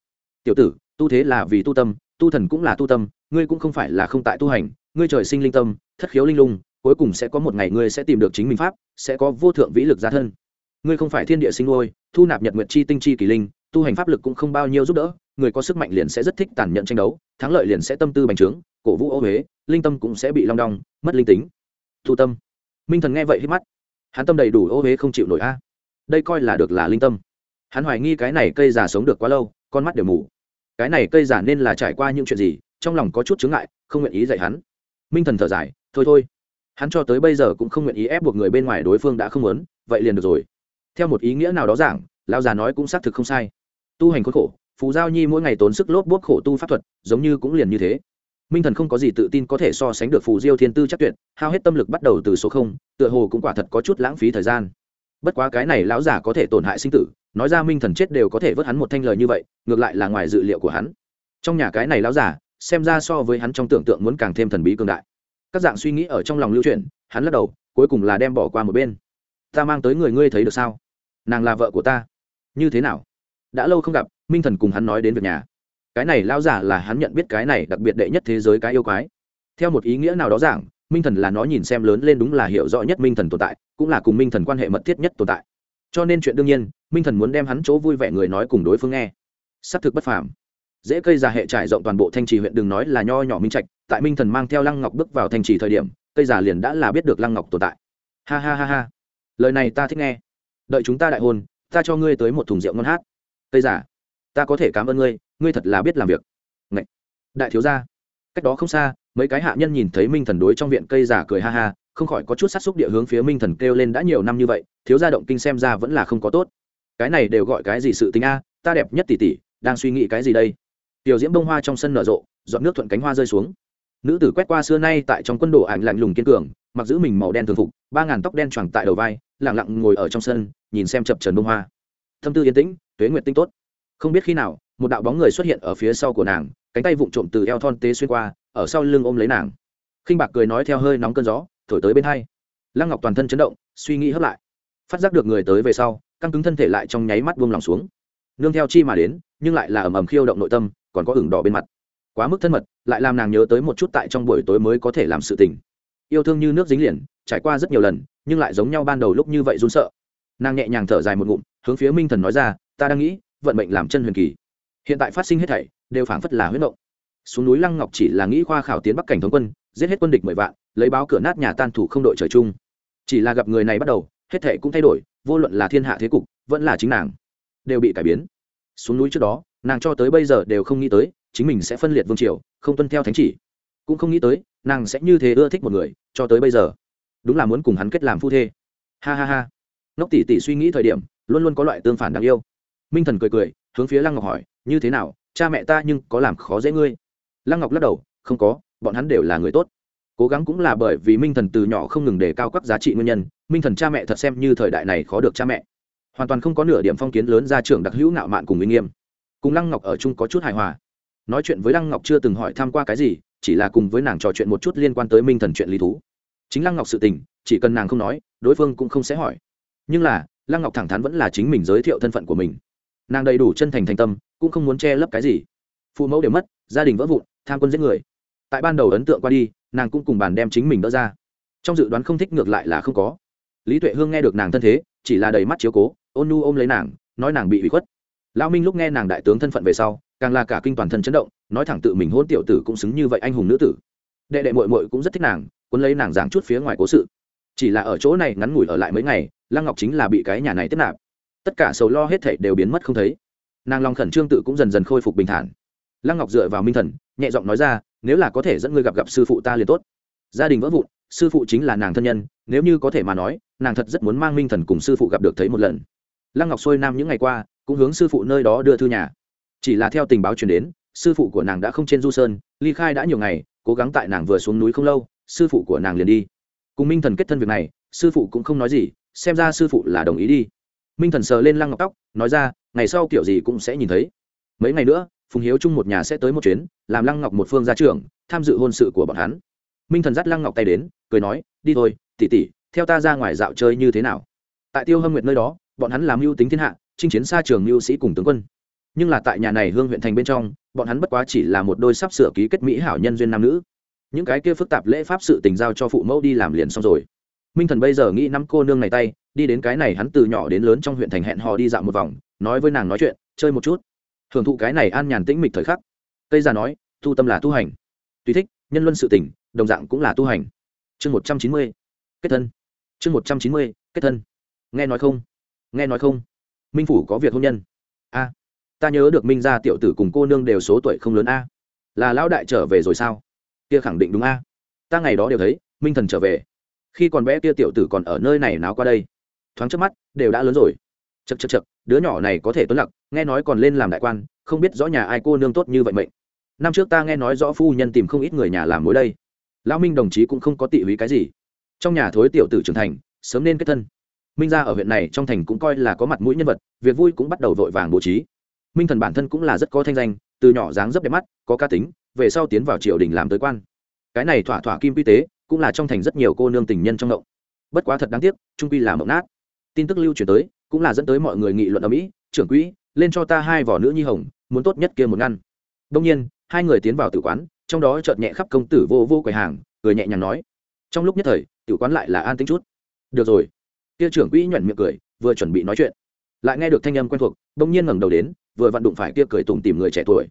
Tiểu tử, tu thế là vì tu tâm, tu thần cũng là tu tâm, ngươi cũng không phải là không tại tu hành, ngươi trời sinh linh tâm, thất khiếu linh lung, cuối cùng sẽ có một ngày ngươi sẽ tìm được chính mình pháp, sẽ có vô thượng vĩ lực gia thân. Ngươi không phải thiên địa sinh nuôi, thu nạp nhật nguyệt chi tinh chi kỳ linh, tu hành pháp lực cũng không bao nhiêu giúp đỡ người có sức mạnh liền sẽ rất thích tàn nhẫn tranh đấu, thắng lợi liền sẽ tâm tư bành trướng, cổ vũ ô huế, linh tâm cũng sẽ bị long đong, mất linh tính. Thu tâm. Minh thần nghe vậy hít mắt. Hắn tâm đầy đủ ô huế không chịu nổi a. À. Đây coi là được là linh tâm. Hắn hoài nghi cái này cây già sống được quá lâu, con mắt đều mù. Cái này cây giả nên là trải qua những chuyện gì, trong lòng có chút chướng ngại, không nguyện ý dạy hắn. Minh thần thở dài, thôi thôi. Hắn cho tới bây giờ cũng không nguyện ý ép buộc người bên ngoài đối phương đã không muốn, vậy liền được rồi. Theo một ý nghĩa nào đó giảng, lão già nói cũng xác thực không sai. Tu hành khốn khổ phù giao nhi mỗi ngày tốn sức lốp bốp khổ tu pháp thuật giống như cũng liền như thế. Minh thần không có gì tự tin có thể so sánh được phù diêu thiên tư chắc tuyệt hao hết tâm lực bắt đầu từ số không tựa hồ cũng quả thật có chút lãng phí thời gian. Bất quá cái này lão giả có thể tổn hại sinh tử nói ra minh thần chết đều có thể vớt hắn một thanh lời như vậy ngược lại là ngoài dự liệu của hắn. Trong nhà cái này lão giả xem ra so với hắn trong tưởng tượng muốn càng thêm thần bí cường đại. Các dạng suy nghĩ ở trong lòng lưu truyền, hắn lắc đầu cuối cùng là đem bỏ qua một bên. Ta mang tới người ngươi thấy được sao? Nàng là vợ của ta. Như thế nào? Đã lâu không gặp, minh thần cùng hắn nói đến việc nhà. Cái này lao giả là hắn nhận biết cái này đặc biệt đệ nhất thế giới cái yêu quái. Theo một ý nghĩa nào đó giảng, minh thần là nó nhìn xem lớn lên đúng là hiểu rõ nhất minh thần tồn tại, cũng là cùng minh thần quan hệ mật thiết nhất tồn tại. Cho nên chuyện đương nhiên, minh thần muốn đem hắn chỗ vui vẻ người nói cùng đối phương nghe. S ắ c thực bất phàm. Dễ cây già hệ trải rộng toàn bộ thanh trì huyện đừng nói là nho nhỏ minh trạch, tại minh thần mang theo lăng ngọc bước vào thanh trì thời điểm, cây già liền đã là biết được lăng ngọc tồn tại. Ha ha ha ha. Lời này ta thích nghe. Đợi chúng ta đại hôn, ta cho ngươi tới một thùng rượu ngon hát cây giả, ta có thể cảm ơn ngươi ngươi thật là biết làm việc. Ngậy! đại thiếu gia. Cách đó không xa, mấy cái hạ nhân nhìn thấy minh thần đối trong viện cây giả cười ha ha, không khỏi có chút sát xúc địa hướng phía minh thần kêu lên đã nhiều năm như vậy, thiếu gia động kinh xem ra vẫn là không có tốt. Cái này đều gọi cái gì sự tính a, ta đẹp nhất tỷ tỷ, đang suy nghĩ cái gì đây? Tiểu diễm bông hoa trong sân nở rộ dọn nước thuận cánh hoa rơi xuống. Nữ tử quét qua xưa nay tại trong quân đồ ảnh lạnh lùng kiên cường, mặc giữ mình màu đen thường phục, ba ngàn tóc đen choàng tại đầu vai lẳng lặng ngồi ở trong sân, nhìn xem chập trần bông hoa thâm tư yên tĩnh, tuế nguyệt tinh tốt. Không biết khi nào, một đạo bóng người xuất hiện ở phía sau của nàng, cánh tay vụng trộm từ eo thon tế xuyên qua, ở sau lưng ôm lấy nàng. Khinh bạc cười nói theo hơi nóng cơn gió, thổi tới bên hai. Lăng ngọc toàn thân chấn động, suy nghĩ hấp lại. Phát giác được người tới về sau, căng cứng thân thể lại trong nháy mắt buông lòng xuống. Nương theo chi mà đến, nhưng lại là ầm ầm khiêu động nội tâm, còn có ửng đỏ bên mặt. Quá mức thân mật, lại làm nàng nhớ tới một chút tại trong buổi tối mới có thể làm sự tình. Yêu thương như nước dính liền, trải qua rất nhiều lần, nhưng lại giống nhau ban đầu lúc như vậy run sợ. Nàng nhẹ nhàng thở dài một ngụm hướng phía minh thần nói ra, ta đang nghĩ, vận mệnh làm chân huyền kỳ. Hiện tại phát sinh hết thảy, đều phảng phất là huyết động. Xuống núi lăng ngọc chỉ là nghĩ khoa khảo tiến bắc cảnh thống quân, giết hết quân địch mười vạn, lấy báo cửa nát nhà tan thủ không đội trời chung. Chỉ là gặp người này bắt đầu, hết thảy cũng thay đổi, vô luận là thiên hạ thế cục, vẫn là chính nàng, đều bị cải biến. Xuống núi trước đó, nàng cho tới bây giờ đều không nghĩ tới, chính mình sẽ phân liệt vương triều, không tuân theo thánh chỉ. Cũng không nghĩ tới, nàng sẽ như thế ưa thích một người, cho tới bây giờ. Đúng là muốn cùng hắn kết làm phu thê. Ha ha ha. Nóc tỷ tỷ suy nghĩ thời điểm luôn luôn có loại tương phản đáng yêu. Minh thần cười cười, hướng phía lăng ngọc hỏi, như thế nào? Cha mẹ ta nhưng có làm khó dễ ngươi? Lăng ngọc lắc đầu, không có, bọn hắn đều là người tốt. Cố gắng cũng là bởi vì minh thần từ nhỏ không ngừng đề cao các giá trị nguyên nhân, minh thần cha mẹ thật xem như thời đại này khó được cha mẹ. Hoàn toàn không có nửa điểm phong kiến lớn ra trường đặc hữu nạo mạn cùng uy nghiêm. Cùng lăng ngọc ở chung có chút hài hòa. Nói chuyện với lăng ngọc chưa từng hỏi tham q u a cái gì, chỉ là cùng với nàng trò chuyện một chút liên quan tới minh thần chuyện lý thú. Chính lăng ngọc sự tình, chỉ cần nàng không nói, đối phương cũng không sẽ hỏi. Nhưng là lăng ngọc thẳng thắn vẫn là chính mình giới thiệu thân phận của mình. Nàng đầy đủ chân thành thành tâm, cũng không muốn che lấp cái gì. Phụ mẫu đều mất, gia đình vỡ vụn, tham quân giết người. Tại ban đầu ấn tượng qua đi, nàng cũng cùng bàn đem chính mình đỡ ra. Trong dự đoán không thích ngược lại là không có. Lý tuệ hương nghe được nàng thân thế, chỉ là đầy mắt chiếu cố, ôn nu ôm lấy nàng, nói nàng bị hủy khuất. Lao minh lúc nghe nàng đại tướng thân phận về sau, càng là cả kinh toàn thân chấn động, nói thẳng tự mình hôn tiểu tử cũng xứng như vậy anh hùng nữ tử. Đệ đệ mội mội cũng rất thích nàng quấn lấy nàng giảng chút phía ngoài cố sự. Chỉ là ở chỗ này ngắn ngủi ở lại mấy ngày lăng ngọc chính là bị cái nhà này tiếp nạp. Tất cả sầu lo hết thảy đều biến mất không thấy. Nàng long khẩn trương tự cũng dần dần khôi phục bình thản. Lăng ngọc dựa vào minh thần, nhẹ giọng nói ra, nếu là có thể dẫn ngươi gặp gặp sư phụ ta liền tốt. Gia đình vỡ vụn, sư phụ chính là nàng thân nhân, nếu như có thể mà nói, nàng thật rất muốn mang minh thần cùng sư phụ gặp được thấy một lần. Lăng ngọc xuôi nam những ngày qua, cũng hướng sư phụ nơi đó đưa thư nhà. Chỉ là theo tình báo truyền đến, sư phụ của nàng đã không trên du sơn, ly khai đã nhiều ngày, cố gắng tại nàng vừa xuống núi không lâu, sư phụ của nàng liền đi. Cùng minh thần kết thân việc này, sư phụ cũng không nói gì xem ra sư phụ là đồng ý đi. Minh thần sờ lên lăng ngọc tóc, nói ra, ngày sau kiểu gì cũng sẽ nhìn thấy. Mấy ngày nữa, phùng hiếu chung một nhà sẽ tới một chuyến, làm lăng ngọc một phương ra trường tham dự hôn sự của bọn hắn. Minh thần dắt lăng ngọc tay đến, cười nói, đi thôi tỉ tỉ theo ta ra ngoài dạo chơi như thế nào? Tại tiêu hâm nguyệt nơi đó, bọn hắn làm mưu tính thiên hạ, chinh chiến xa trường mưu sĩ cùng tướng quân. Nhưng là tại nhà này hương huyện thành bên trong, bọn hắn bất quá chỉ là một đôi sắp sửa ký kết mỹ hảo nhân duyên nam nữ. Những cái kia phức tạp lễ pháp sự tình giao cho phụ mẫu đi làm liền xong rồi minh thần bây giờ nghĩ năm cô nương này tay, đi đến cái này hắn từ nhỏ đến lớn trong huyện thành hẹn hò đi dạo một vòng, nói với nàng nói chuyện, chơi một chút. Hưởng thụ cái này an nhàn tĩnh mịch thời khắc. Cây già nói tu tâm là tu hành. Tùy thích, nhân luân sự tỉnh đồng dạng cũng là tu hành. Chương một trăm chín mươi, kết thân. Chương một trăm chín mươi, kết thân. Nghe nói không? Nghe nói không? Minh phủ có việc hôn nhân. A, ta nhớ được minh gia tiểu tử cùng cô nương đều số tuổi không lớn a. Là lão đại trở về rồi sao? Kia khẳng định đúng a. Ta ngày đó đều thấy, minh thần trở về khi còn bé kia tiểu tử còn ở nơi này nào qua đây. Thoáng trước mắt, đều đã lớn rồi. Chật chật chật đứa nhỏ này có thể tuấn lặc, nghe nói còn lên làm đại quan, không biết rõ nhà ai cô nương tốt như vậy mệnh. Năm trước ta nghe nói rõ phu nhân tìm không ít người nhà làm mối đây. Lão minh đồng chí cũng không có tị húy cái gì. Trong nhà thối tiểu tử trưởng thành, sớm nên kết thân. Minh ra ở huyện này trong thành cũng coi là có mặt mũi nhân vật, việc vui cũng bắt đầu vội vàng bố trí. Minh thần bản thân cũng là rất có thanh danh, từ nhỏ dáng dấp đẹp mắt, có ca tính, về sau tiến vào triều đình làm tới quan. Cái này thỏa thỏa kim quy tế cũng là trong thành rất nhiều cô nương tình nhân trong ngộng. Bất quá thật đáng tiếc, trung quy là mộng nát. Tin tức lưu truyền tới, cũng là dẫn tới mọi người nghị luận ở mỹ, trưởng quỹ, lên cho ta hai vỏ nữ nhi hồng, muốn tốt nhất kia một ngăn. Đông nhiên, hai người tiến vào tử quán, trong đó chợt nhẹ khắp công tử vô vô quầy hàng, cười nhẹ nhàng nói, trong lúc nhất thời, tử quán lại là an tính chút. Được rồi. Kia trưởng quỹ nhuận miệng cười, vừa chuẩn bị nói chuyện, lại nghe được thanh âm quen thuộc đông nhiên ngẩng đầu đến, vừa vặn đụng phải kia cười tủm tìm người trẻ tuổi.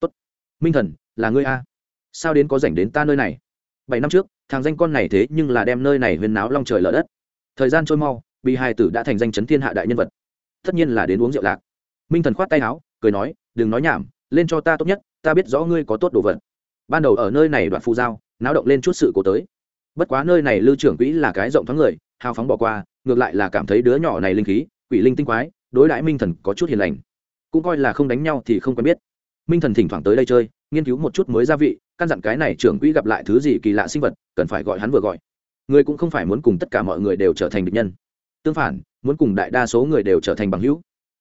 Tốt, minh thần, là ngươi a. Sao đến có rảnh đến ta nơi này? Bảy năm trước, thằng danh con này thế nhưng là đem nơi này huyên náo long trời lở đất. Thời gian trôi mau, bị hai tử đã thành danh chấn thiên hạ đại nhân vật. Tất nhiên là đến uống rượu lạc. Minh thần khoát tay áo, cười nói, đừng nói nhảm, lên cho ta tốt nhất, ta biết rõ ngươi có tốt đồ vật. Ban đầu ở nơi này đoạn phù giao, náo động lên chút sự cố tới. Bất quá nơi này lưu trưởng quỹ là cái rộng thoáng người, hào phóng bỏ qua, ngược lại là cảm thấy đứa nhỏ này linh khí, quỷ linh tinh quái, đối đãi minh thần có chút hiền lành. Cũng coi là không đánh nhau thì không quen biết. Minh thần thỉnh thoảng tới đây chơi, nghiên cứu một chút mới gia vị căn dặn cái này trưởng quỹ gặp lại thứ gì kỳ lạ sinh vật, cần phải gọi hắn vừa gọi. Người cũng không phải muốn cùng tất cả mọi người đều trở thành địch nhân. Tương phản, muốn cùng đại đa số người đều trở thành bằng hữu.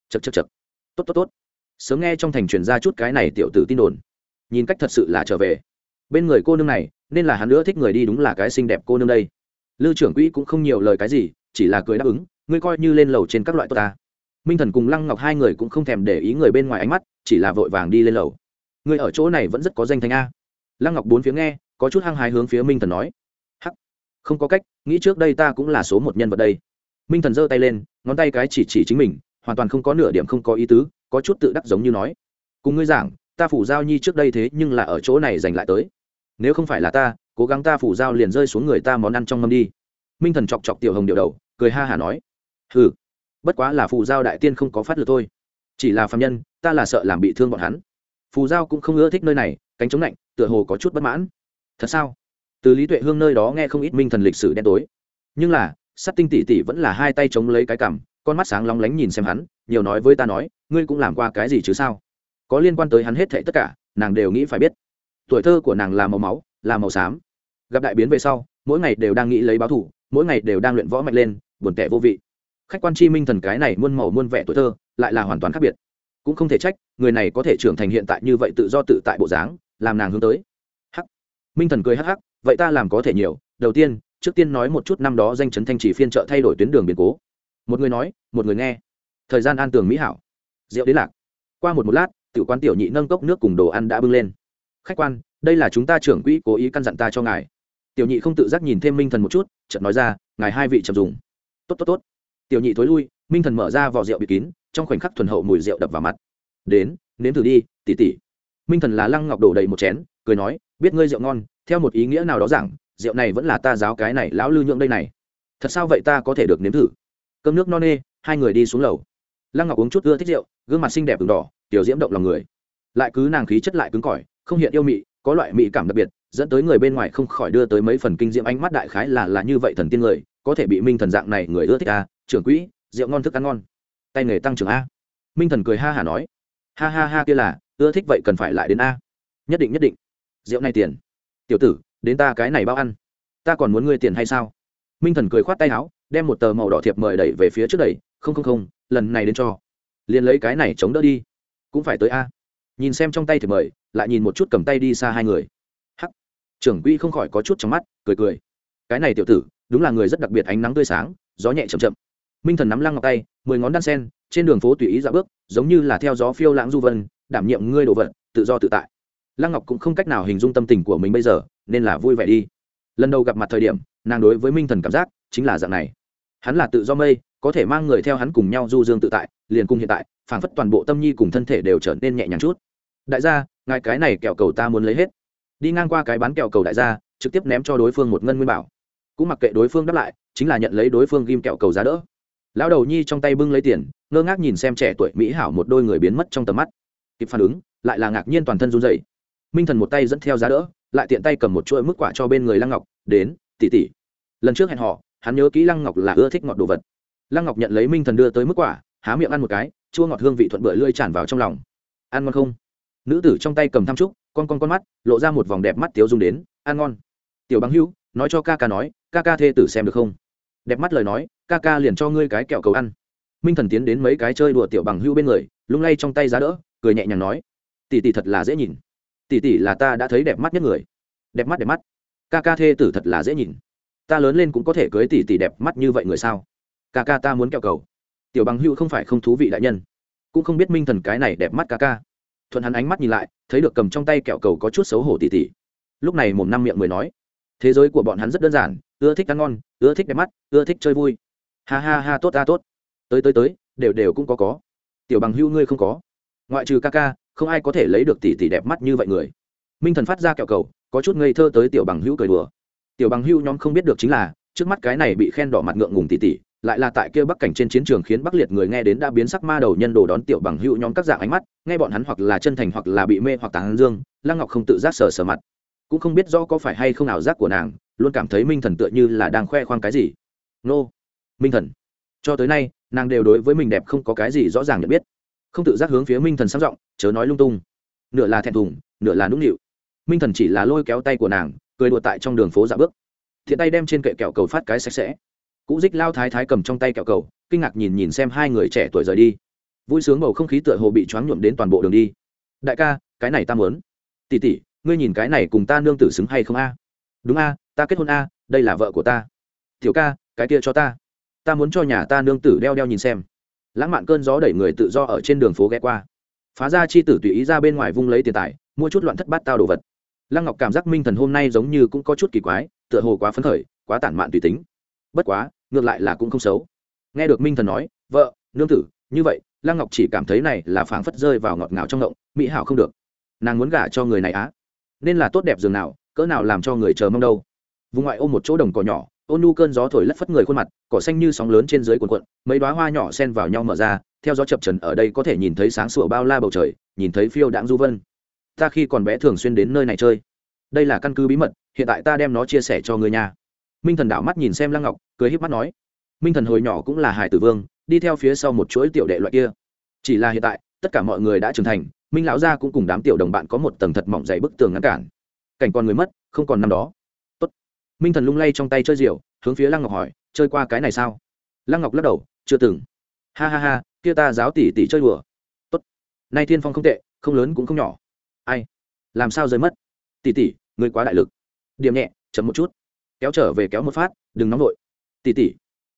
Chật chật chật tốt tốt tốt. Sớm nghe trong thành truyền ra chút cái này tiểu tử tin đồn. Nhìn cách thật sự là trở về. Bên người cô nương này, nên là hắn nữa thích người đi đúng là cái xinh đẹp cô nương đây. Lư trưởng quỹ cũng không nhiều lời cái gì, chỉ là cười đáp ứng, ngươi coi như lên lầu trên các loại tốt ta. Minh thần cùng lăng ngọc hai người cũng không thèm để ý người bên ngoài ánh mắt, chỉ là vội vàng đi lên lầu. Người ở chỗ này vẫn rất có danh thanh a lăng ngọc bốn phía nghe, có chút hăng hái hướng phía minh thần nói. Hắc, không có cách, nghĩ trước đây ta cũng là số một nhân vật đây. Minh thần giơ tay lên, ngón tay cái chỉ chỉ chính mình, hoàn toàn không có nửa điểm không có ý tứ, có chút tự đắc giống như nói. Cùng ngươi giảng, ta phủ giao nhi trước đây thế nhưng là ở chỗ này giành lại tới. Nếu không phải là ta, cố gắng ta phủ giao liền rơi xuống người ta món ăn trong mâm đi. Minh thần chọc chọc tiểu hồng điệu đầu, cười ha hả nói. Hừ, bất quá là phù giao đại tiên không có phát lửa thôi. Chỉ là phạm nhân, ta là sợ làm bị thương bọn hắn. Phù giao cũng không ưa thích nơi này cánh chống lạnh, tựa hồ có chút bất mãn. Thật sao? Từ lý tuệ hương nơi đó nghe không ít minh thần lịch sử đen tối. Nhưng là sắt tinh tỷ tỷ vẫn là hai tay chống lấy cái cằm, con mắt sáng lóng lánh nhìn xem hắn, nhiều nói với ta nói, ngươi cũng làm qua cái gì chứ sao? Có liên quan tới hắn hết thệ tất cả, nàng đều nghĩ phải biết. Tuổi thơ của nàng là màu máu, là màu xám. Gặp đại biến về sau, mỗi ngày đều đang nghĩ lấy báo thủ mỗi ngày đều đang luyện võ mạnh lên, buồn tẻ vô vị. Khách quan chi minh thần cái này muôn màu muôn vẻ tuổi thơ, lại là hoàn toàn khác biệt. Cũng không thể trách, người này có thể trưởng thành hiện tại như vậy tự do tự tại bộ dáng làm nàng hướng tới. Hắc. Minh thần cười hắc hắc, vậy ta làm có thể nhiều. Đầu tiên, trước tiên nói một chút năm đó danh chấn thanh chỉ phiên trợ thay đổi tuyến đường biến cố. Một người nói, một người nghe. Thời gian an tường mỹ hảo. Rượu đến lạc. Qua một một lát, tiểu quan tiểu nhị nâng cốc nước cùng đồ ăn đã bưng lên. Khách quan, đây là chúng ta trưởng quỹ cố ý căn dặn ta cho ngài. Tiểu nhị không tự giác nhìn thêm minh thần một chút, chợt nói ra, ngài hai vị chậm dùng. Tốt tốt tốt. Tiểu nhị thối lui, minh thần mở ra vỏ rượu bị kín, trong khoảnh khắc thuần hậu mùi rượu đập vào mặt. Đến, nếm thử đi tỉ tỉ minh thần là lăng ngọc đổ đầy một chén cười nói biết ngươi rượu ngon theo một ý nghĩa nào đó rằng rượu này vẫn là ta giáo cái này lão lư nhượng đây này. Thật sao vậy ta có thể được nếm thử? Cơm nước no nê hai người đi xuống lầu. Lăng ngọc uống chút ưa thích rượu gương mặt xinh đẹp v đỏ tiểu diễm động lòng người. Lại cứ nàng khí chất lại cứng cỏi không hiện yêu mị có loại mị cảm đặc biệt dẫn tới người bên ngoài không khỏi đưa tới mấy phần kinh diễm ánh mắt đại khái là là như vậy thần tiên người có thể bị minh thần dạng này người ưa thích à, trưởng quỹ rượu ngon thức ăn ngon. Tay nghề tăng trưởng a. Minh thần cười ha hả nói ha ha ha kia là ưa thích vậy cần phải lại đến a. Nhất định nhất định. Rượu này tiền. Tiểu tử, đến ta cái này bao ăn. Ta còn muốn ngươi tiền hay sao? Minh thần cười khoát tay áo, đem một tờ màu đỏ thiệp mời đẩy về phía trước đẩy. Không không không, lần này đến cho. Liền lấy cái này chống đỡ đi. Cũng phải tới a. Nhìn xem trong tay thiệp mời, lại nhìn một chút cầm tay đi xa hai người. Hắc. Trưởng quỹ không khỏi có chút trong mắt, cười cười. Cái này tiểu tử, đúng là người rất đặc biệt ánh nắng tươi sáng, gió nhẹ chậm chậm. Minh thần nắm lăng ngọc tay, mười ngón đan sen, trên đường phố tùy ý dạo bước, giống như là theo gió phiêu lãng du vân đảm nhiệm ngươi đồ vật, tự do tự tại. Lăng ngọc cũng không cách nào hình dung tâm tình của mình bây giờ, nên là vui vẻ đi. Lần đầu gặp mặt thời điểm, nàng đối với minh thần cảm giác chính là dạng này. Hắn là tự do mây, có thể mang người theo hắn cùng nhau du dương tự tại, liền cùng hiện tại, phảng phất toàn bộ tâm nhi cùng thân thể đều trở nên nhẹ nhàng chút. Đại gia, ngài cái này kẹo cầu ta muốn lấy hết. Đi ngang qua cái bán kẹo cầu đại gia, trực tiếp ném cho đối phương một ngân nguyên bảo. Cũng mặc kệ đối phương đáp lại, chính là nhận lấy đối phương ghim kẹo cầu giá đỡ. Lão đầu nhi trong tay bưng lấy tiền, ngơ ngác nhìn xem trẻ tuổi mỹ hảo một đôi người biến mất trong tầm mắt kịp phản ứng, lại là ngạc nhiên toàn thân run dậy minh thần một tay dẫn theo giá đỡ, lại tiện tay cầm một chuỗi mức quả cho bên người lăng ngọc, đến tỉ tỉ lần trước hẹn họ hắn nhớ kỹ lăng ngọc là ưa thích ngọt đồ vật. Lăng ngọc nhận lấy minh thần đưa tới mức quả, há miệng ăn một cái, chua ngọt hương vị thuận bựa lươi tràn vào trong lòng. Ăn ngon không? Nữ tử trong tay cầm thăm trúc, con con con mắt, lộ ra một vòng đẹp mắt tiếu dung đến, ăn ngon. Tiểu bằng hữu, nói cho ca ca nói, ca ca thê tử xem được không? Đẹp mắt lời nói, ca ca liền cho ngươi cái kẹo cầu ăn. Minh thần tiến đến mấy cái chơi đùa tiểu bằng hữu bên người, lung lay trong tay giá đỡ cười nhẹ nhàng nói, tỷ tỷ thật là dễ nhìn. Tỷ tỷ là ta đã thấy đẹp mắt nhất người. Đẹp mắt đẹp mắt. Ca ca thê tử thật là dễ nhìn. Ta lớn lên cũng có thể cưới tỷ tỷ đẹp mắt như vậy người sao? Ca ca ta muốn kẹo cầu. Tiểu bằng hữu không phải không thú vị đại nhân, cũng không biết minh thần cái này đẹp mắt ca ca. Thuận hắn ánh mắt nhìn lại, thấy được cầm trong tay kẹo cầu có chút xấu hổ tỉ tỉ lúc này mồm năm miệng mười nói, thế giới của bọn hắn rất đơn giản, ưa thích ăn ngon, ưa thích đẹp mắt, ưa thích chơi vui. Ha ha ha, tốt ta tốt. Tới tới tới, đều đều cũng có có. Tiểu bằng hữu ngươi không có ngoại trừ ca ca, không ai có thể lấy được tỷ tỷ đẹp mắt như vậy người. Minh thần phát ra kẹo cầu, có chút ngây thơ tới tiểu bằng hữu cười đùa. Tiểu bằng hữu nhóm không biết được chính là, trước mắt cái này bị khen đỏ mặt ngượng ngùng tỷ tỷ, lại là tại kia bắc cảnh trên chiến trường khiến bắc liệt người nghe đến đã biến sắc ma đầu nhân đồ đón tiểu bằng hữu nhóm các dạng ánh mắt, nghe bọn hắn hoặc là chân thành hoặc là bị mê hoặc tán dương, lăng ngọc không tự giác sờ sờ mặt. Cũng không biết rõ có phải hay không ảo giác của nàng, luôn cảm thấy minh thần tựa như là đang khoe khoang cái gì. Nô, minh thần. Cho tới nay, nàng đều đối với mình đẹp không có cái gì rõ ràng nhận biết không tự giác hướng phía minh thần sang giọng, chớ nói lung tung. Nửa là thẹn thùng, nửa là nũng nịu. Minh thần chỉ là lôi kéo tay của nàng, cười đùa tại trong đường phố dạ bước. Thiện tay đem trên kệ kẹo cầu phát cái sạch sẽ. Cũ dích lao thái thái cầm trong tay kẹo cầu, kinh ngạc nhìn nhìn xem hai người trẻ tuổi rời đi. Vui sướng bầu không khí tựa hồ bị choáng nhuộm đến toàn bộ đường đi. Đại ca, cái này ta muốn. Tỉ tỉ ngươi nhìn cái này cùng ta nương tử xứng hay không a? Đúng a, ta kết hôn a, đây là vợ của ta. Tiểu ca, cái kia cho ta. Ta muốn cho nhà ta nương tử đeo đeo nhìn xem lãng mạn cơn gió đẩy người tự do ở trên đường phố ghé qua. Phá ra chi tử tùy ý ra bên ngoài vung lấy tiền tài, mua chút loạn thất bát tao đồ vật. Lăng ngọc cảm giác minh thần hôm nay giống như cũng có chút kỳ quái, tựa hồ quá phấn khởi, quá tản mạn tùy tính. Bất quá, ngược lại là cũng không xấu. Nghe được minh thần nói, vợ, nương tử, như vậy, lăng ngọc chỉ cảm thấy này là phảng phất rơi vào ngọt ngào trong ngộng, mỹ hảo không được. Nàng muốn gả cho người này á. Nên là tốt đẹp dường nào, cỡ nào làm cho người chờ mong đâu. Vùng ngoại ôm một chỗ đồng cỏ nhỏ ôn nu cơn gió thổi lất phất người khuôn mặt, cỏ xanh như sóng lớn trên dưới cuộn cuộn, mấy đoá hoa nhỏ xen vào nhau mở ra, theo gió chập trần ở đây có thể nhìn thấy sáng sủa bao la bầu trời, nhìn thấy phiêu đãng du vân. Ta khi còn bé thường xuyên đến nơi này chơi. Đây là căn cứ bí mật, hiện tại ta đem nó chia sẻ cho người nhà minh thần đảo mắt nhìn xem lăng ngọc, cười híp mắt nói. Minh thần hồi nhỏ cũng là hải tử vương, đi theo phía sau một chuỗi tiểu đệ loại kia. Chỉ là hiện tại, tất cả mọi người đã trưởng thành, minh lão gia cũng cùng đám tiểu đồng bạn có một tầng thật mỏng dày bức tường ngăn cản. Cảnh con người mất, không còn năm đó minh thần lung lay trong tay chơi diều, hướng phía lăng ngọc hỏi, chơi qua cái này sao? Lăng ngọc lắc đầu, chưa từng. Ha ha ha, kia ta giáo tỷ tỷ chơi đùa. Tốt. nay thiên phong không tệ, không lớn cũng không nhỏ. Ai? Làm sao rơi mất? Tỷ tỷ người quá đại lực. Điểm nhẹ, chậm một chút. Kéo trở về kéo một phát, đừng nóng vội. Tỷ tỷ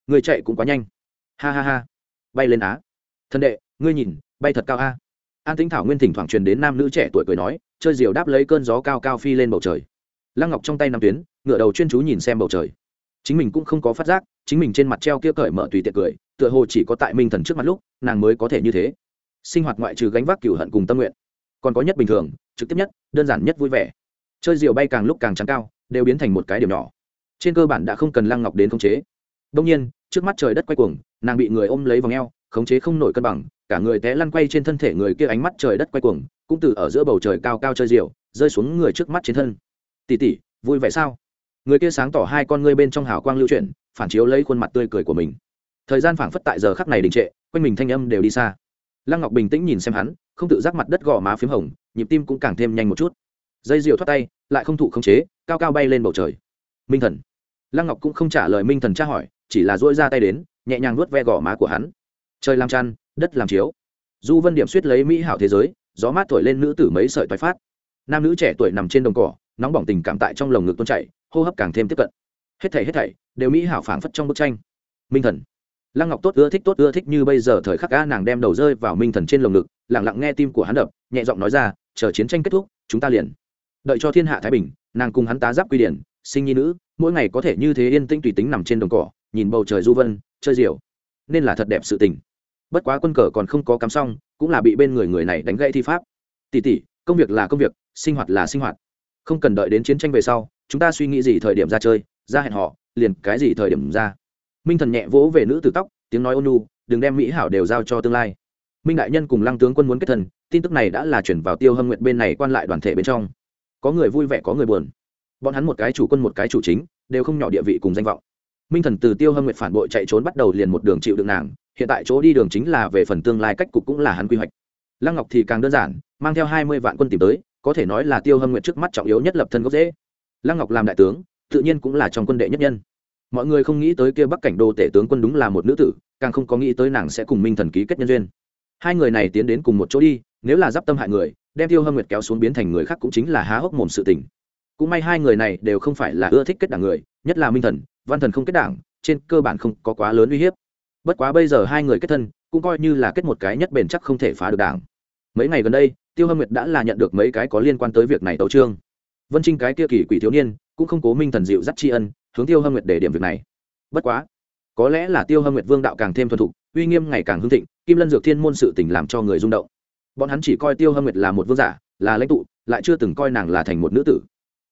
người chạy cũng quá nhanh. Ha ha ha. Bay lên á. Thân đệ, ngươi nhìn, bay thật cao a. An tính thảo nguyên thỉnh thoảng truyền đến nam nữ trẻ tuổi cười nói, chơi diều đáp lấy cơn gió cao cao phi lên bầu trời. Lăng ngọc trong tay nằm tuyến ngựa đầu chuyên chú nhìn xem bầu trời. Chính mình cũng không có phát giác, chính mình trên mặt treo kia cởi mở tùy tiệc cười, tựa hồ chỉ có tại minh thần trước mặt lúc, nàng mới có thể như thế. Sinh hoạt ngoại trừ gánh vác cửu hận cùng tâm nguyện, còn có nhất bình thường, trực tiếp nhất, đơn giản nhất vui vẻ. Chơi diều bay càng lúc càng trắng cao, đều biến thành một cái điểm nhỏ. Trên cơ bản đã không cần lăng ngọc đến khống chế. Đông nhiên, trước mắt trời đất quay cuồng, nàng bị người ôm lấy vòng eo, khống chế không nổi cân bằng, cả người té lăn quay trên thân thể người kia ánh mắt trời đất quay cuồng, cũng từ ở giữa bầu trời cao cao chơi diều, rơi xuống người trước mắt trên thân. Tỉ tỉ vui vẻ sao? Người kia sáng tỏ hai con ngươi bên trong hào quang lưu chuyển, phản chiếu lấy khuôn mặt tươi cười của mình. Thời gian phảng phất tại giờ khắc này đình trệ, quanh mình thanh âm đều đi xa. Lăng ngọc bình tĩnh nhìn xem hắn, không tự giác mặt đất gò má p h í m hồng, nhịp tim cũng càng thêm nhanh một chút. Dây diều thoát tay, lại không thụ khống chế, cao cao bay lên bầu trời. Minh thần. Lăng ngọc cũng không trả lời minh thần tra hỏi, chỉ là dỗi ra tay đến, nhẹ nhàng nuốt ve gò má của hắn. Trời làm chăn đất làm chiếu. Du vân điểm suýt lấy mỹ hảo thế giới, gió mát thổi lên nữ tử mấy sợi toái phát. Nam nữ trẻ tuổi nằm trên đồng cỏ, nóng bỏng tình cảm tại trong lồng ngực tuôn chảy hô hấp càng thêm tiếp cận. Hết thảy hết thảy đều mỹ hảo phảng phất trong bức tranh. Minh thần. Lăng ngọc tốt ưa thích, tốt ưa thích như bây giờ thời khắc ga nàng đem đầu rơi vào minh thần trên lồng ngực, lặng lặng nghe tim của hắn đập, nhẹ giọng nói ra, chờ chiến tranh kết thúc, chúng ta liền. Đợi cho thiên hạ thái bình, nàng cùng hắn tá giáp quy điển, sinh nhi nữ, mỗi ngày có thể như thế yên tĩnh tùy tính nằm trên đồng cỏ, nhìn bầu trời du vân, chơi diều nên là thật đẹp sự tình. Bất quá quân cờ còn không có cắm xong, cũng là bị bên người người này đánh gãy thi pháp. Tỷ tỷ, công việc là công việc, sinh hoạt là sinh hoạt không cần đợi đến chiến tranh về sau, chúng ta suy nghĩ gì thời điểm ra chơi, ra hẹn họ liền cái gì thời điểm ra. Minh thần nhẹ vỗ về nữ tử tóc, tiếng nói ôn nu đừng đem mỹ hảo đều giao cho tương lai. Minh đại nhân cùng lăng tướng quân muốn kết thần, tin tức này đã là chuyển vào tiêu hâm nguyện bên này quan lại đoàn thể bên trong. Có người vui vẻ, có người buồn. Bọn hắn một cái chủ quân, một cái chủ chính, đều không nhỏ địa vị cùng danh vọng. Minh thần từ tiêu hâm nguyện phản bội chạy trốn bắt đầu liền một đường chịu đựng nàng, hiện tại chỗ đi đường chính là về phần tương lai cách cục cũng là hắn quy hoạch. Lăng ngọc thì càng đơn giản, mang theo hai mươi vạn quân tìm tới có thể nói là tiêu hâm nguyện trước mắt trọng yếu nhất lập thân gốc dễ lăng ngọc làm đại tướng, tự nhiên cũng là trong quân đệ nhất nhân. Mọi người không nghĩ tới kia bắc cảnh đô tể tướng quân đúng là một nữ tử, càng không có nghĩ tới nàng sẽ cùng minh thần ký kết nhân duyên. Hai người này tiến đến cùng một chỗ đi, nếu là giáp tâm hại người, đem tiêu hâm nguyệt kéo xuống biến thành người khác cũng chính là há hốc mồm sự tình. Cũng may hai người này đều không phải là ưa thích kết đảng người, nhất là minh thần, văn thần không kết đảng, trên cơ bản không có quá lớn uy hiếp. Bất quá bây giờ hai người kết thân, cũng coi như là kết một cái nhất bền chắc không thể phá được đảng. Mấy ngày gần đây tiêu hâm nguyệt đã là nhận được mấy cái có liên quan tới việc này tấu trương vân trinh cái kia kỳ quỷ thiếu niên, cũng không cố minh thần dịu dắt tri ân, hướng tiêu hâm nguyệt để điểm việc này. Bất quá, có lẽ là tiêu hâm nguyệt vương đạo càng thêm thuần thục, uy nghiêm ngày càng hưng thịnh, kim lân dược thiên môn sự tình làm cho người rung động. Bọn hắn chỉ coi tiêu hâm nguyệt là một vương giả, là lãnh tụ, lại chưa từng coi nàng là thành một nữ tử.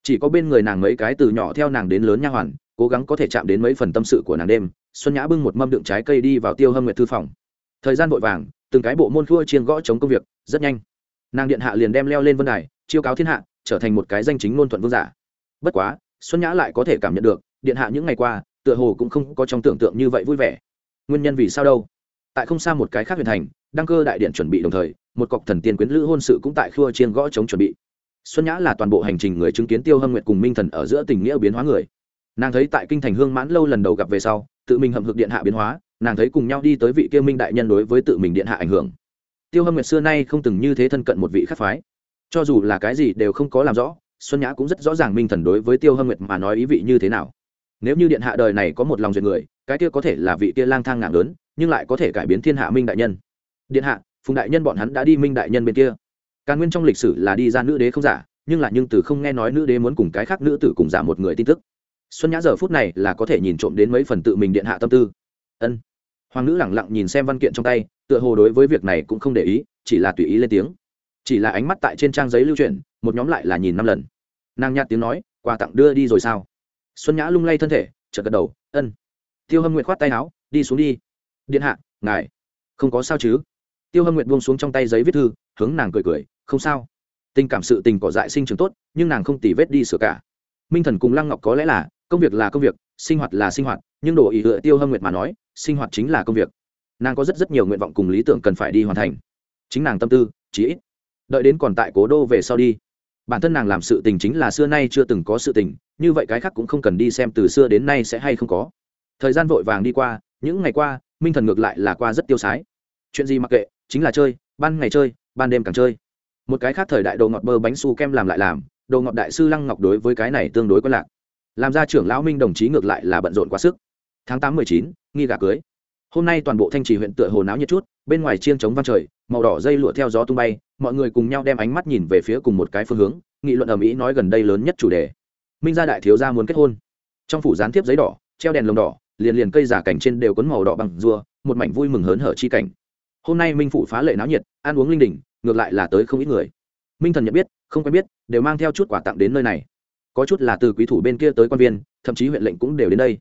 Chỉ có bên người nàng mấy cái từ nhỏ theo nàng đến lớn nha hoàn, cố gắng có thể chạm đến mấy phần tâm sự của nàng đêm, xuân nhã bưng một mâm đựng trái cây đi vào tiêu hâm nguyệt thư phòng. Thời gian vội vàng, từng cái bộ môn khua chiên gõ chống công việc, rất nhanh nàng điện hạ liền đem leo lên vân đài, chiêu cáo thiên hạ, trở thành một cái danh chính ngôn thuận vương giả. Bất quá, xuân nhã lại có thể cảm nhận được, điện hạ những ngày qua, tựa hồ cũng không có trong tưởng tượng như vậy vui vẻ. Nguyên nhân vì sao đâu? Tại không xa một cái khác huyền thành, đăng cơ đại điện chuẩn bị đồng thời, một cọc thần tiên quyến lữ hôn sự cũng tại khua chiên gõ chống chuẩn bị. Xuân nhã là toàn bộ hành trình người chứng kiến tiêu hâm nguyệt cùng minh thần ở giữa tình nghĩa biến hóa người. Nàng thấy tại kinh thành hương mãn lâu lần đầu gặp về sau, tự mình hậm hực điện hạ biến hóa, nàng thấy cùng nhau đi tới vị kia minh đại nhân đối với tự mình điện hạ ảnh hưởng tiêu hâm nguyệt xưa nay không từng như thế thân cận một vị khắc phái. Cho dù là cái gì đều không có làm rõ, xuân nhã cũng rất rõ ràng minh thần đối với tiêu hâm nguyệt mà nói ý vị như thế nào. Nếu như điện hạ đời này có một lòng duyệt người, cái kia có thể là vị kia lang thang ngạc lớn, nhưng lại có thể cải biến thiên hạ minh đại nhân. Điện hạ, phùng đại nhân bọn hắn đã đi minh đại nhân bên kia. Càn nguyên trong lịch sử là đi ra nữ đế không giả, nhưng là nhưng từ không nghe nói nữ đế muốn cùng cái khác nữ tử cùng giả một người tin tức. Xuân nhã giờ phút này là có thể nhìn trộm đến mấy phần tự mình điện hạ tâm tư. Ân. Hoàng nữ lẳng lặng nhìn xem văn kiện trong tay tựa hồ đối với việc này cũng không để ý, chỉ là tùy ý lên tiếng. Chỉ là ánh mắt tại trên trang giấy lưu truyền một nhóm lại là nhìn năm lần. Nàng nhạt tiếng nói, quà tặng đưa đi rồi sao? Xuân nhã lung lay thân thể, chợt gật đầu, ân. Tiêu hâm nguyện khoát tay áo, đi xuống đi. Điện hạ, ngài. Không có sao chứ? Tiêu hâm nguyện buông xuống trong tay giấy viết thư, hướng nàng cười cười, không sao. Tình cảm sự tình cỏ dại sinh trường tốt, nhưng nàng không tỉ vết đi sửa cả. Minh thần cùng lăng ngọc có lẽ là, công việc là công việc, sinh hoạt là sinh hoạt, nhưng đồ ý tựa tiêu hâm nguyệt mà nói, sinh hoạt chính là công việc nàng có rất rất nhiều nguyện vọng cùng lý tưởng cần phải đi hoàn thành. Chính nàng tâm tư, chí ít. Đợi đến còn tại cố đô về sau đi. Bản thân nàng làm sự tình chính là xưa nay chưa từng có sự tình, như vậy cái khác cũng không cần đi xem từ xưa đến nay sẽ hay không có. Thời gian vội vàng đi qua, những ngày qua, minh thần ngược lại là qua rất tiêu sái. Chuyện gì mặc kệ, chính là chơi, ban ngày chơi, ban đêm càng chơi. Một cái khác thời đại đồ ngọt bơ bánh su kem làm lại làm, đồ ngọt đại sư lăng ngọc đối với cái này tương đối có lạc. Làm ra trưởng lão minh đồng chí ngược lại là bận rộn quá sức. Tháng tám mười chín, nghi gà cưới hôm nay toàn bộ thanh trì huyện tựa hồ náo nhiệt chút, bên ngoài chiêng trống vang trời, màu đỏ dây lụa theo gió tung bay, mọi người cùng nhau đem ánh mắt nhìn về phía cùng một cái phương hướng, nghị luận ở mỹ nói gần đây lớn nhất chủ đề. Minh gia đại thiếu gia muốn kết hôn. Trong phủ gián tiếp giấy đỏ, treo đèn lồng đỏ, liền liền cây giả cảnh trên đều cuốn màu đỏ bằng rùa, một mảnh vui mừng hớn hở chi cảnh. Hôm nay minh phủ phá lệ náo nhiệt, ăn uống linh đình, ngược lại là tới không ít người. Minh thần nhận biết, không quen biết, đều mang theo chút quà tặng đến nơi này. Có chút là từ quý thủ bên kia tới quan viên, thậm chí huyện lệnh cũng đều đến đây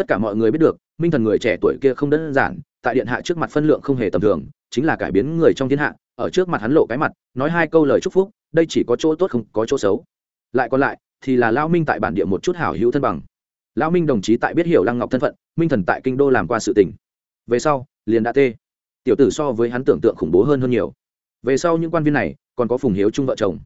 tất cả mọi người biết được, minh thần người trẻ tuổi kia không đơn giản, tại điện hạ trước mặt phân lượng không hề tầm thường, chính là cải biến người trong thiên hạ, ở trước mặt hắn lộ cái mặt, nói hai câu lời chúc phúc, đây chỉ có chỗ tốt không có chỗ xấu. Lại còn lại, thì là lao minh tại bản địa một chút hảo hữu thân bằng. Lao minh đồng chí tại biết hiểu lăng ngọc thân phận, minh thần tại kinh đô làm qua sự tình. Về sau, liền đã tê. Tiểu tử so với hắn tưởng tượng khủng bố hơn hơn nhiều. Về sau những quan viên này, còn có phùng hiếu chung vợ chồng.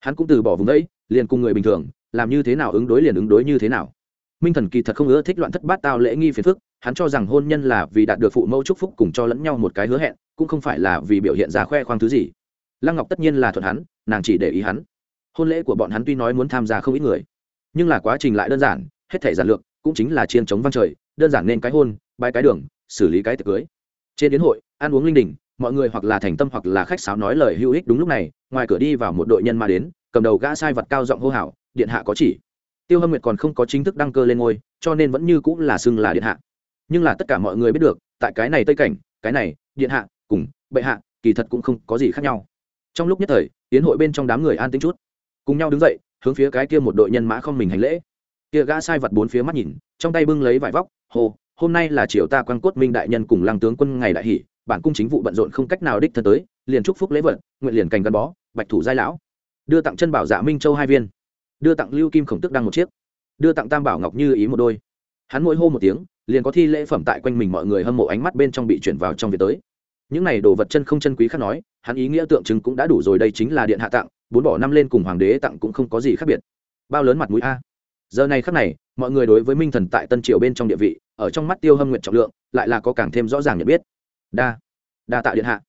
Hắn cũng từ bỏ vùng đấy liền cùng người bình thường, làm như thế nào ứng đối liền ứng đối như thế nào minh thần kỳ thật không ưa thích loạn thất bát tao lễ nghi phiền phức, hắn cho rằng hôn nhân là vì đạt được phụ mẫu chúc phúc cùng cho lẫn nhau một cái hứa hẹn, cũng không phải là vì biểu hiện ra khoe khoang thứ gì. Lăng ngọc tất nhiên là thuận hắn, nàng chỉ để ý hắn. Hôn lễ của bọn hắn tuy nói muốn tham gia không ít người, nhưng là quá trình lại đơn giản, hết thể giản lược cũng chính là chiên chống văn trời, đơn giản nên cái hôn bay cái đường, xử lý cái tiệc cưới. Trên đến hội, ăn uống linh đình, mọi người hoặc là thành tâm hoặc là khách sáo nói lời hữu ích đúng lúc này, ngoài cửa đi vào một đội nhân mà đến, cầm đầu gã sai vật cao giọng hô hào, điện hạ có chỉ tiêu hâm nguyệt còn không có chính thức đăng cơ lên ngôi, cho nên vẫn như cũng là xưng là điện hạ. Nhưng là tất cả mọi người biết được, tại cái này tây cảnh, cái này điện hạ, cùng bệ hạ, kỳ thật cũng không có gì khác nhau. Trong lúc nhất thời tiến hội bên trong đám người an tính chút. Cùng nhau đứng dậy, hướng phía cái kia một đội nhân mã không mình hành lễ. Kia gã sai vật bốn phía mắt nhìn, trong tay bưng lấy vải vóc hồ hôm nay là triều ta quan cốt minh đại nhân cùng lăng tướng quân ngày đại hỷ, bản cung chính vụ bận rộn không cách nào đích thân tới, liền chúc phúc lễ vật, nguyện liền cành gắn bó, bạch thủ giai lão. Đưa tặng chân bảo dạ minh châu hai viên đưa tặng lưu kim khổng tức đăng một chiếc đưa tặng tam bảo ngọc như ý một đôi hắn mỗi hô một tiếng liền có thi lễ phẩm tại quanh mình mọi người hâm mộ ánh mắt bên trong bị chuyển vào trong việc tới những này đồ vật chân không chân quý khác nói hắn ý nghĩa tượng trưng cũng đã đủ rồi đây chính là điện hạ tặng bốn bỏ năm lên cùng hoàng đế tặng cũng không có gì khác biệt bao lớn mặt mũi a giờ này khác này mọi người đối với minh thần tại tân triều bên trong địa vị ở trong mắt tiêu hâm nguyện trọng lượng lại là có càng thêm rõ ràng nhận biết đa đa tạ điện hạ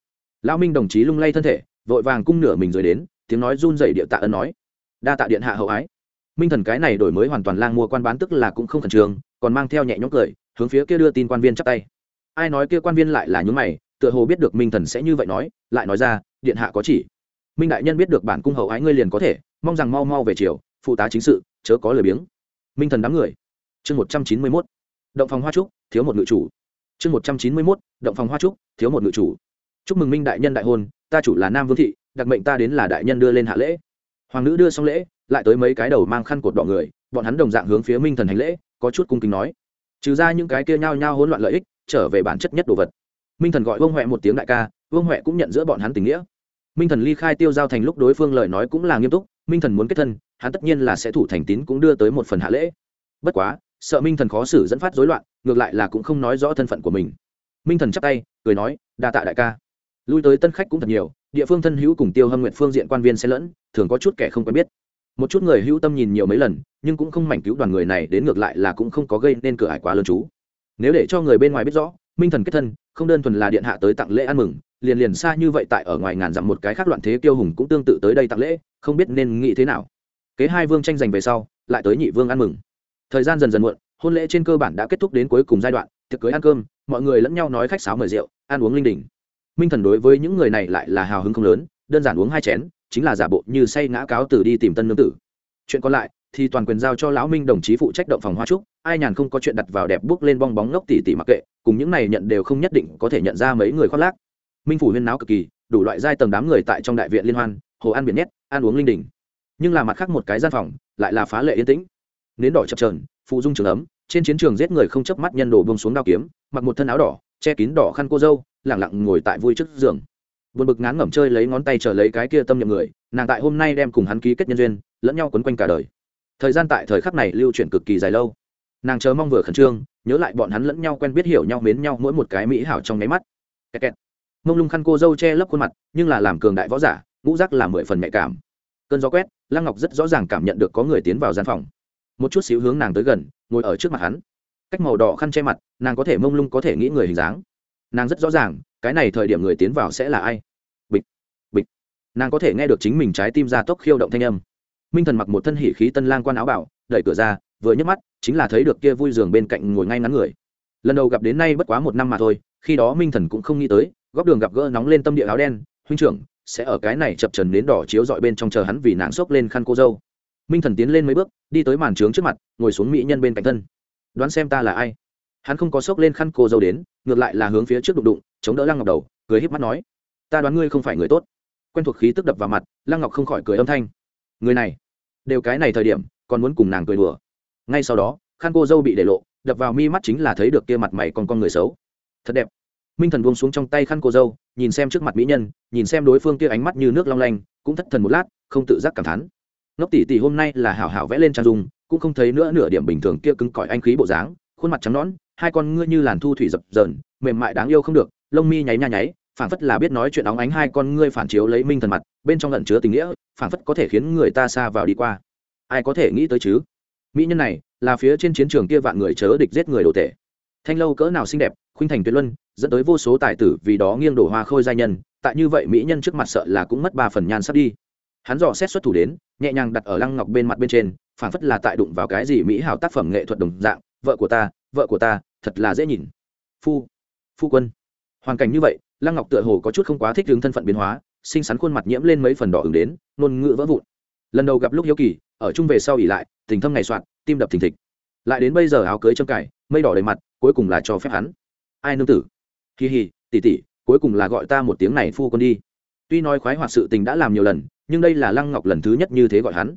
lão minh đồng chí lung lay thân thể vội vàng cung nửa mình rồi đến tiếng nói run dày địa tạ ân nói đa tạ điện hạ hậu ái. Minh thần cái này đổi mới hoàn toàn lang mua quan bán tức là cũng không khẩn trương, còn mang theo nhẹ nhõm cười, hướng phía kia đưa tin quan viên chắp tay. Ai nói kia quan viên lại là nhúng mày, tựa hồ biết được minh thần sẽ như vậy nói, lại nói ra, điện hạ có chỉ. Minh đại nhân biết được bản cung hậu ái ngươi liền có thể, mong rằng mau mau về chiều phụ tá chính sự, chớ có lời biếng. Minh thần đám người. Chương một trăm chín mươi mốt. Động phòng hoa trúc, thiếu một ngự chủ. Chương một trăm chín mươi mốt, động phòng hoa trúc, thiếu một ngự chủ. Chúc mừng minh đại nhân đại hôn, ta chủ là nam vương thị, đặc mệnh ta đến là đại nhân đưa lên hạ lễ hoàng nữ đưa xong lễ, lại tới mấy cái đầu mang khăn cột đỏ người, bọn hắn đồng dạng hướng phía minh thần hành lễ, có chút cung kính nói. Trừ ra những cái kia nhao nhao hỗn loạn lợi ích, trở về bản chất nhất đồ vật. Minh thần gọi vương huệ một tiếng đại ca, vương huệ cũng nhận giữa bọn hắn tình nghĩa. Minh thần ly khai tiêu giao thành lúc đối phương lời nói cũng là nghiêm túc, minh thần muốn kết thân, hắn tất nhiên là sẽ thủ thành tín cũng đưa tới một phần hạ lễ. Bất quá, sợ minh thần khó xử dẫn phát rối loạn, ngược lại là cũng không nói rõ thân phận của mình. Minh thần chắp tay, cười nói, đa tạ đại ca lui tới tân khách cũng thật nhiều, địa phương thân hữu cùng tiêu hâm nguyện phương diện quan viên xen lẫn, thường có chút kẻ không quen biết. Một chút người hữu tâm nhìn nhiều mấy lần, nhưng cũng không mảnh cứu đoàn người này đến ngược lại là cũng không có gây nên cửa ải quá lớn chú. Nếu để cho người bên ngoài biết rõ, minh thần kết thân, không đơn thuần là điện hạ tới tặng lễ ăn mừng, liền liền xa như vậy tại ở ngoài ngàn dặm một cái khác loạn thế kiêu hùng cũng tương tự tới đây tặng lễ, không biết nên nghĩ thế nào. Kế hai vương tranh giành về sau, lại tới nhị vương ăn mừng. Thời gian dần dần muộn, hôn lễ trên cơ bản đã kết thúc đến cuối cùng giai đoạn, tiệc cưới ăn cơm, mọi người lẫn nhau nói khách sáo mời rượu, ăn uống linh đình minh thần đối với những người này lại là hào hứng không lớn, đơn giản uống hai chén, chính là giả bộ như say ngã cáo từ đi tìm tân nương tử. Chuyện còn lại thì toàn quyền giao cho lão minh đồng chí phụ trách động phòng hoa trúc, ai nhàn không có chuyện đặt vào đẹp bước lên bong bóng ngốc tỉ tỉ mặc kệ, cùng những này nhận đều không nhất định có thể nhận ra mấy người khoác lác. Minh phủ huyên náo cực kỳ, đủ loại giai tầng đám người tại trong đại viện liên hoan, hồ ăn biển nét ăn uống linh đình. Nhưng là mặt khác một cái gian phòng, lại là phá lệ yên tĩnh. Nến đỏ chập trờn phụ dung trường ấm, trên chiến trường giết người không chớp mắt nhân đổ bông xuống đao kiếm, mặc một thân áo đỏ che kín đỏ khăn cô dâu, lẳng lặng ngồi tại vui trước giường. Buồn bực ngán ngẩm chơi lấy ngón tay chờ lấy cái kia tâm nhậm người, nàng tại hôm nay đem cùng hắn ký kết nhân duyên, lẫn nhau quấn quanh cả đời. Thời gian tại thời khắc này lưu chuyển cực kỳ dài lâu. Nàng chờ mong vừa khẩn trương, nhớ lại bọn hắn lẫn nhau quen biết hiểu nhau mến nhau mỗi một cái mỹ hảo trong nháy mắt. Kẹt kẹt. mông lung khăn cô dâu che lấp khuôn mặt, nhưng là làm cường đại võ giả, ngũ giác là mười phần nhạy cảm. Cơn gió quét, lăng ngọc rất rõ ràng cảm nhận được có người tiến vào gian phòng. Một chút xíu hướng nàng tới gần, ngồi ở trước mặt hắn cách màu đỏ khăn che mặt, nàng có thể mông lung, có thể nghĩ người hình dáng. Nàng rất rõ ràng, cái này thời điểm người tiến vào sẽ là ai. Bịch bịch. Nàng có thể nghe được chính mình trái tim ra tốc khiêu động thanh âm. Minh thần mặc một thân hỉ khí tân lang quan áo bảo đẩy cửa ra, vừa nhấc mắt, chính là thấy được kia vui giường bên cạnh ngồi ngay ngắn người. Lần đầu gặp đến nay bất quá một năm mà thôi, khi đó minh thần cũng không nghĩ tới, góc đường gặp gỡ nóng lên tâm địa áo đen, huynh trưởng, sẽ ở cái này chập trần đến đỏ chiếu dọi bên trong chờ hắn vì nàng xốc lên khăn cô dâu. Minh thần tiến lên mấy bước, đi tới màn trướng trước mặt, ngồi xuống mỹ nhân bên cạnh thân đoán xem ta là ai. Hắn không có xốc lên khăn cô dâu đến, ngược lại là hướng phía trước đụng đụng, chống đỡ lăng ngọc đầu, cười híp mắt nói, ta đoán ngươi không phải người tốt. Quen thuộc khí tức đập vào mặt, lăng ngọc không khỏi cười âm thanh, người này, đều cái này thời điểm, còn muốn cùng nàng cười đùa. Ngay sau đó, khăn cô dâu bị để lộ, đập vào mi mắt chính là thấy được kia mặt mày con con người xấu. Thật đẹp. Minh thần buông xuống trong tay khăn cô dâu, nhìn xem trước mặt mỹ nhân, nhìn xem đối phương kia ánh mắt như nước long lanh, cũng thất thần một lát, không tự giác cảm thán ngốc tỷ tỷ hôm nay là hảo hảo vẽ lên trang dung, cũng không thấy nữa nửa điểm bình thường kia cứng cỏi anh khí bộ dáng, khuôn mặt trắng nõn, hai con ngươi như làn thu thủy dập dờn, mềm mại đáng yêu không được, lông mi nháy nha nháy, phảng phất là biết nói chuyện óng ánh hai con ngươi phản chiếu lấy minh thần mặt, bên trong lẩn chứa tình nghĩa, phảng phất có thể khiến người ta xa vào đi qua. Ai có thể nghĩ tới chứ? Mỹ nhân này, là phía trên chiến trường kia vạn người chớ địch giết người đồ tể. Thanh lâu cỡ nào xinh đẹp, khuynh thành tuyệt luân, dẫn tới vô số tài tử vì đó nghiêng đổ hoa khôi gia nhân, tại như vậy mỹ nhân trước mặt sợ là cũng mất ba phần nhan sắp đi hắn dò xét xuất thủ đến, nhẹ nhàng đặt ở lăng ngọc bên mặt bên trên, phảng phất là tại đụng vào cái gì mỹ hảo tác phẩm nghệ thuật đồng dạng, vợ của ta, vợ của ta, thật là dễ nhìn. Phu phu quân. Hoàn cảnh như vậy, lăng ngọc tựa hồ có chút không quá thích hướng thân phận biến hóa, xinh xắn khuôn mặt nhiễm lên mấy phần đỏ ứng đến, ngôn ngữ vỡ vụn. Lần đầu gặp lúc hiếu kỳ, ở chung về sau ỉ lại, tình thâm ngày soạn, tim đập thình thịch. Lại đến bây giờ áo cưới trâm cải mây đỏ đầy mặt, cuối cùng là cho phép hắn. Ai nương tử? Kỳ hì tỉ tỉ cuối cùng là gọi ta một tiếng này phu quân đi. Tuy nói khoái hoạt sự tình đã làm nhiều lần nhưng đây là lăng ngọc lần thứ nhất như thế gọi hắn.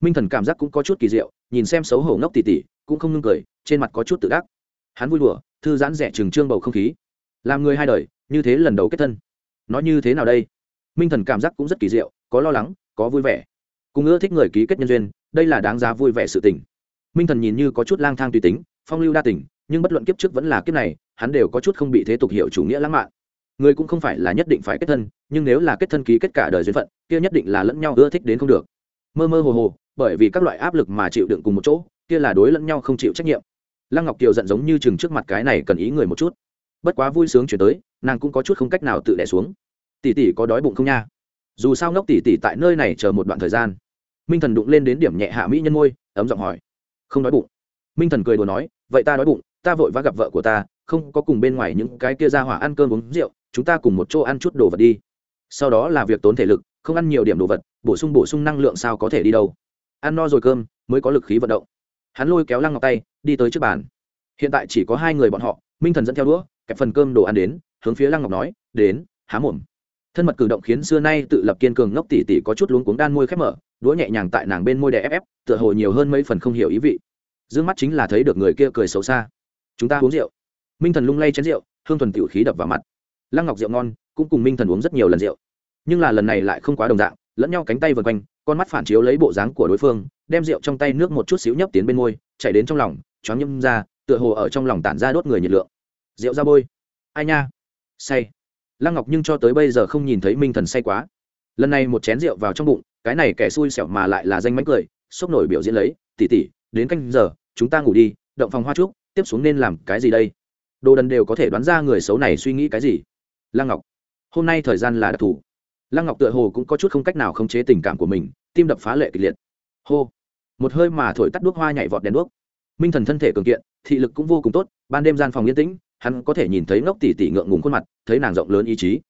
Minh thần cảm giác cũng có chút kỳ diệu, nhìn xem xấu hổ ngốc tỉ tỉ, cũng không ngưng cười, trên mặt có chút tự đắc. Hắn vui đùa, thư giãn rẻ trừng trương bầu không khí. Làm người hai đời, như thế lần đầu kết thân. Nói như thế nào đây? Minh thần cảm giác cũng rất kỳ diệu, có lo lắng, có vui vẻ. Cùng ưa thích người ký kết nhân duyên, đây là đáng giá vui vẻ sự tình. Minh thần nhìn như có chút lang thang tùy tính, phong lưu đa tình, nhưng bất luận kiếp trước vẫn là kiếp này, hắn đều có chút không bị thế tục hiệu chủ nghĩa lãng mạn người cũng không phải là nhất định phải kết thân, nhưng nếu là kết thân ký kết cả đời duyên phận, kia nhất định là lẫn nhau ưa thích đến không được. Mơ mơ hồ hồ, bởi vì các loại áp lực mà chịu đựng cùng một chỗ, kia là đối lẫn nhau không chịu trách nhiệm. Lăng ngọc kiều giận giống như chừng trước mặt cái này cần ý người một chút. Bất quá vui sướng chuyển tới, nàng cũng có chút không cách nào tự đẻ xuống. Tỷ tỷ có đói bụng không nha? Dù sao ngốc tỷ tỷ tại nơi này chờ một đoạn thời gian. Minh thần đụng lên đến điểm nhẹ hạ mỹ nhân môi, ấm giọng hỏi. Không đói bụng. Minh thần cười đùa nói, vậy ta đói bụng, ta vội vã gặp vợ của ta, không có cùng bên ngoài những cái kia ra hỏa ăn cơm uống rượu chúng ta cùng một chỗ ăn chút đồ vật đi. Sau đó là việc tốn thể lực, không ăn nhiều điểm đồ vật, bổ sung bổ sung năng lượng sao có thể đi đâu. Ăn no rồi cơm, mới có lực khí vận động. Hắn lôi kéo lăng ngọc tay, đi tới trước bàn. Hiện tại chỉ có hai người bọn họ, minh thần dẫn theo đũa, kẹp phần cơm đồ ăn đến, hướng phía lăng ngọc nói, đến, há mồm. Thân mật cử động khiến xưa nay tự lập kiên cường ngốc tỉ tỉ có chút luống cuống đan môi khép mở, đũa nhẹ nhàng tại nàng bên môi đè ép ép, tựa hồ nhiều hơn mấy phần không hiểu ý vị. D mắt chính là thấy được người kia cười xấu xa. Chúng ta uống rượu. Minh thần lung lay chén rượu, hương thuần tiểu khí đập vào mặt lăng ngọc rượu ngon, cũng cùng minh thần uống rất nhiều lần rượu. Nhưng là lần này lại không quá đồng dạng, lẫn nhau cánh tay vần quanh, con mắt phản chiếu lấy bộ dáng của đối phương, đem rượu trong tay nước một chút xíu nhấp tiến bên môi, chảy đến trong lòng, choáng nhâm ra, tựa hồ ở trong lòng tản ra đốt người nhiệt lượng. Rượu ra bôi. Ai nha? Say. Lăng ngọc nhưng cho tới bây giờ không nhìn thấy minh thần say quá. Lần này một chén rượu vào trong bụng, cái này kẻ xui xẻo mà lại là danh mánh cười, sốc nổi biểu diễn lấy tỉ tỉ đến canh giờ, chúng ta ngủ đi, động phòng hoa trúc, tiếp xuống nên làm cái gì đây? Đồ đần đều có thể đoán ra người xấu này suy nghĩ cái gì lăng ngọc. Hôm nay thời gian là đặc thù. Lăng ngọc tựa hồ cũng có chút không cách nào khống chế tình cảm của mình, tim đập phá lệ kịch liệt. Hô. Một hơi mà thổi tắt đuốc hoa nhảy vọt đèn đuốc. Minh thần thân thể cường kiện, thị lực cũng vô cùng tốt, ban đêm gian phòng yên tĩnh, hắn có thể nhìn thấy ngốc tỷ tỷ ngượng ngùng khuôn mặt, thấy nàng rộng lớn ý chí.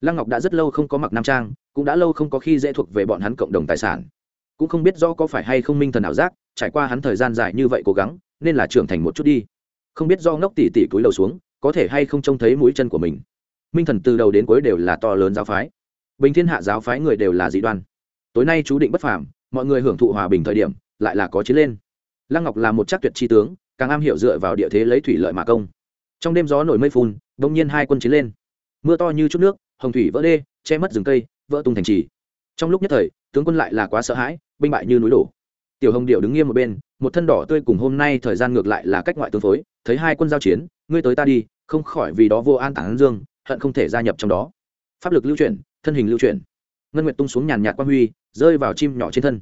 Lăng ngọc đã rất lâu không có mặc nam trang, cũng đã lâu không có khi dễ thuộc về bọn hắn cộng đồng tài sản. Cũng không biết do có phải hay không minh thần ảo giác, trải qua hắn thời gian dài như vậy cố gắng, nên là trưởng thành một chút đi. Không biết do ngốc tỷ tỷ cúi đầu xuống, có thể hay không trông thấy mũi chân của mình minh thần từ đầu đến cuối đều là to lớn giáo phái. Bình thiên hạ giáo phái người đều là dị đoan. Tối nay chú định bất phàm, mọi người hưởng thụ hòa bình thời điểm, lại là có chiến lên. Lăng ngọc là một chắc tuyệt chi tướng, càng am hiểu dựa vào địa thế lấy thủy lợi mà công. Trong đêm gió nổi mây phun, đông nhiên hai quân chiến lên. Mưa to như chút nước, hồng thủy vỡ đê, che mất rừng cây, vỡ tung thành trì. Trong lúc nhất thời, tướng quân lại là quá sợ hãi, binh bại như núi đổ. Tiểu hồng điệu đứng nghiêm một bên, một thân đỏ tươi cùng hôm nay thời gian ngược lại là cách ngoại tương phối, thấy hai quân giao chiến, ngươi tới ta đi, không khỏi vì đó vô an tản dương hận không thể gia nhập trong đó. Pháp lực lưu chuyển, thân hình lưu chuyển. Ngân nguyệt tung xuống nhàn nhạt quang huy, rơi vào chim nhỏ trên thân.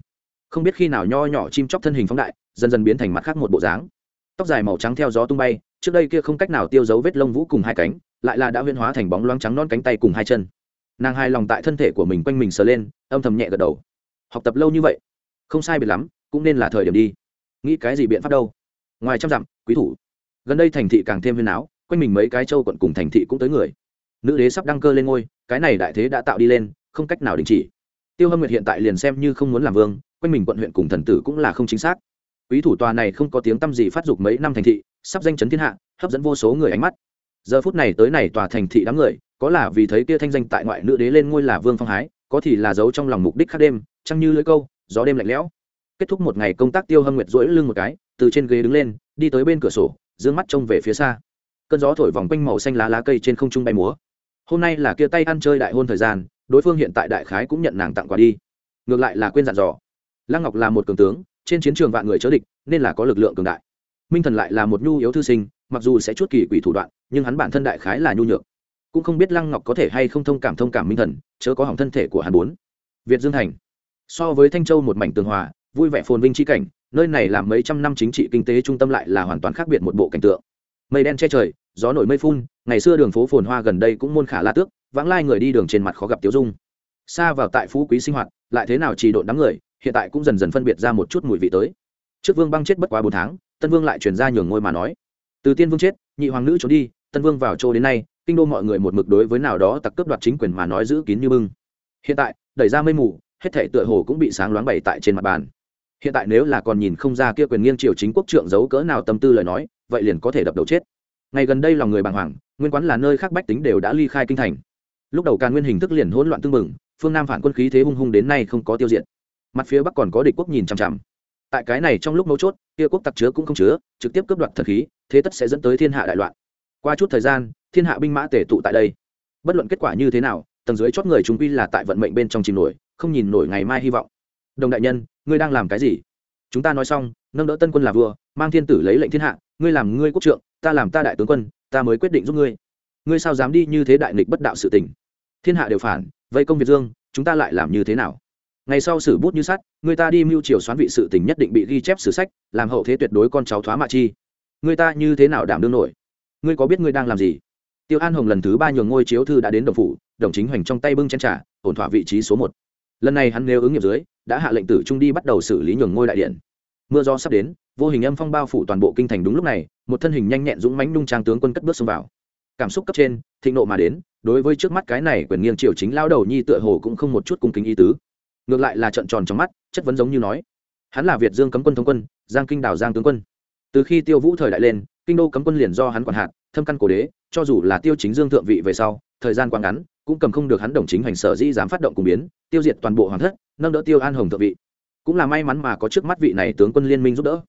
Không biết khi nào nho nhỏ chim chóc thân hình phóng đại, dần dần biến thành mặt khác một bộ dáng. Tóc dài màu trắng theo gió tung bay, trước đây kia không cách nào tiêu dấu vết lông vũ cùng hai cánh, lại là đã huyên hóa thành bóng loáng trắng non cánh tay cùng hai chân. Nàng hài lòng tại thân thể của mình quanh mình sờ lên, âm thầm nhẹ gật đầu. Học tập lâu như vậy, không sai biệt lắm, cũng nên là thời điểm đi. Nghĩ cái gì biện pháp đâu? Ngoài trăm dặm, quý thủ. Gần đây thành thị càng thêm huyên áo, quanh mình mấy cái châu quận cùng thành thị cũng tới người nữ đế sắp đăng cơ lên ngôi, cái này đại thế đã tạo đi lên, không cách nào đình chỉ. Tiêu hâm nguyệt hiện tại liền xem như không muốn làm vương, quanh mình quận huyện cùng thần tử cũng là không chính xác. Quý thủ tòa này không có tiếng tăm gì phát dục mấy năm thành thị, sắp danh chấn thiên hạ, hấp dẫn vô số người ánh mắt. Giờ phút này tới này tòa thành thị đám người, có là vì thấy kia thanh danh tại ngoại nữ đế lên ngôi là vương phong hái, có thì là giấu trong lòng mục đích khác đêm, trăng như lưỡi câu, gió đêm lạnh lẽo. Kết thúc một ngày công tác tiêu hâm nguyệt rỗi lưng một cái, từ trên ghế đứng lên, đi tới bên cửa sổ d mắt trông về phía xa. Cơn gió thổi vòng quanh màu xanh lá lá cây trên không trung bay múa hôm nay là kia tay ăn chơi đại hôn thời gian, đối phương hiện tại đại khái cũng nhận nàng tặng quà đi. Ngược lại là quên dặn dò. Lăng ngọc là một cường tướng, trên chiến trường vạn người chớ địch, nên là có lực lượng cường đại. Minh thần lại là một nhu yếu thư sinh, mặc dù sẽ chút kỳ quỷ thủ đoạn, nhưng hắn bản thân đại khái là nhu nhược. Cũng không biết lăng ngọc có thể hay không thông cảm thông cảm minh thần, chớ có hỏng thân thể của hắn bốn. Việt dương thành. So với thanh châu một mảnh tường hòa, vui vẻ phồn vinh chi cảnh, nơi này làm mấy trăm năm chính trị kinh tế trung tâm lại là hoàn toàn khác biệt một bộ cảnh tượng. Mây đen che trời gió nổi mây phun, ngày xưa đường phố phồn hoa gần đây cũng môn khả la tước, vãng lai người đi đường trên mặt khó gặp tiếu dung. Xa vào tại phú quý sinh hoạt, lại thế nào chỉ độn đám người, hiện tại cũng dần dần phân biệt ra một chút mùi vị tới. Trước vương băng chết bất quá bốn tháng, tân vương lại chuyển ra nhường ngôi mà nói. Từ tiên vương chết, nhị hoàng nữ trốn đi, tân vương vào chỗ đến nay, kinh đô mọi người một mực đối với nào đó tặc cướp đoạt chính quyền mà nói giữ kín như bưng. Hiện tại, đẩy ra mây mù, hết thể tựa hồ cũng bị sáng loáng bày tại trên mặt bàn. Hiện tại nếu là còn nhìn không ra kia quyền nghiêng triều chính quốc trượng giấu cỡ nào tâm tư lời nói, vậy liền có thể đập đầu chết ngày gần đây lòng người bàng hoàng, nguyên quán là nơi khác bách tính đều đã ly khai kinh thành. Lúc đầu càn nguyên hình thức liền hỗn loạn tương mừng phương nam phản quân khí thế hung hung đến nay không có tiêu diệt. Mặt phía bắc còn có địch quốc nhìn chằm chằm. Tại cái này trong lúc mấu chốt, kia quốc tặc chứa cũng không chứa, trực tiếp cướp đoạt thần khí, thế tất sẽ dẫn tới thiên hạ đại loạn. Qua chút thời gian, thiên hạ binh mã tề tụ tại đây. Bất luận kết quả như thế nào, tầng dưới chót người chúng quy là tại vận mệnh bên trong chìm nổi, không nhìn nổi ngày mai hy vọng. Đồng đại nhân, ngươi đang làm cái gì? Chúng ta nói xong, nâng đỡ tân quân là vua mang thiên tử lấy lệnh thiên hạ, ngươi làm ngươi quốc trượng, ta làm ta đại tướng quân, ta mới quyết định giúp ngươi. Ngươi sao dám đi như thế đại nghịch bất đạo sự tình? Thiên hạ đều phản, vây công việt dương, chúng ta lại làm như thế nào? Ngày sau sử bút như sắt, người ta đi mưu triều xoán vị sự tình nhất định bị ghi chép sử sách, làm hậu thế tuyệt đối con cháu thoá mạ chi. Người ta như thế nào đảm đương nổi? Ngươi có biết ngươi đang làm gì? Tiêu an hồng lần thứ ba nhường ngôi chiếu thư đã đến đồng phủ, đồng chính hoành trong tay bưng chen trà, ổn thỏa vị trí số một. Lần này hắn nếu ứng nghiệp dưới, đã hạ lệnh tử trung đi bắt đầu xử lý nhường ngôi đại điện. Mưa gió sắp đến vô hình âm phong bao phủ toàn bộ kinh thành đúng lúc này, một thân hình nhanh nhẹn dũng mãnh nung trang tướng quân cất bước xông vào. Cảm xúc cấp trên, thịnh nộ mà đến, đối với trước mắt cái này quyền nghiêng triều chính lao đầu nhi tựa hồ cũng không một chút cung kính ý tứ. Ngược lại là trận tròn trong mắt, chất vấn giống như nói, hắn là việt dương cấm quân thống quân, giang kinh đào giang tướng quân. Từ khi tiêu vũ thời đại lên, kinh đô cấm quân liền do hắn quản hạt, thâm căn cổ đế, cho dù là tiêu chính dương thượng vị về sau, thời gian quá ngắn, cũng cầm không được hắn đồng chính hành sở dĩ dám phát động cùng biến, tiêu diệt toàn bộ hoàng thất, nâng đỡ tiêu an hồng thượng vị. Cũng là may mắn mà có trước mắt vị này tướng quân liên minh giúp đỡ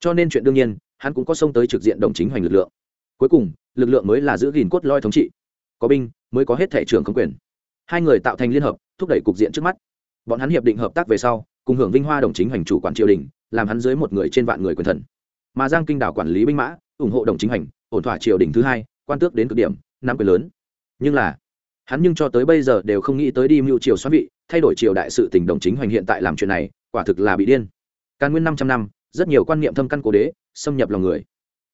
cho nên chuyện đương nhiên, hắn cũng có xông tới trực diện đồng chính hoành lực lượng. Cuối cùng, lực lượng mới là giữ gìn cốt loi thống trị. Có binh, mới có hết thể trưởng công quyền. Hai người tạo thành liên hợp, thúc đẩy cục diện trước mắt. Bọn hắn hiệp định hợp tác về sau, cùng hưởng vinh hoa đồng chính hành chủ quản triều đình, làm hắn dưới một người trên vạn người quyền thần. Mà giang kinh đảo quản lý binh mã, ủng hộ đồng chính hành ổn thỏa triều đình thứ hai, quan tước đến cực điểm năm quyền lớn. Nhưng là, hắn nhưng cho tới bây giờ đều không nghĩ tới đi mưu triều xoắn vị, thay đổi triều đại sự tình đồng chính hoành hiện tại làm chuyện này, quả thực là bị điên. Càn nguyên năm trăm năm rất nhiều quan niệm thâm căn cố đế xâm nhập lòng người.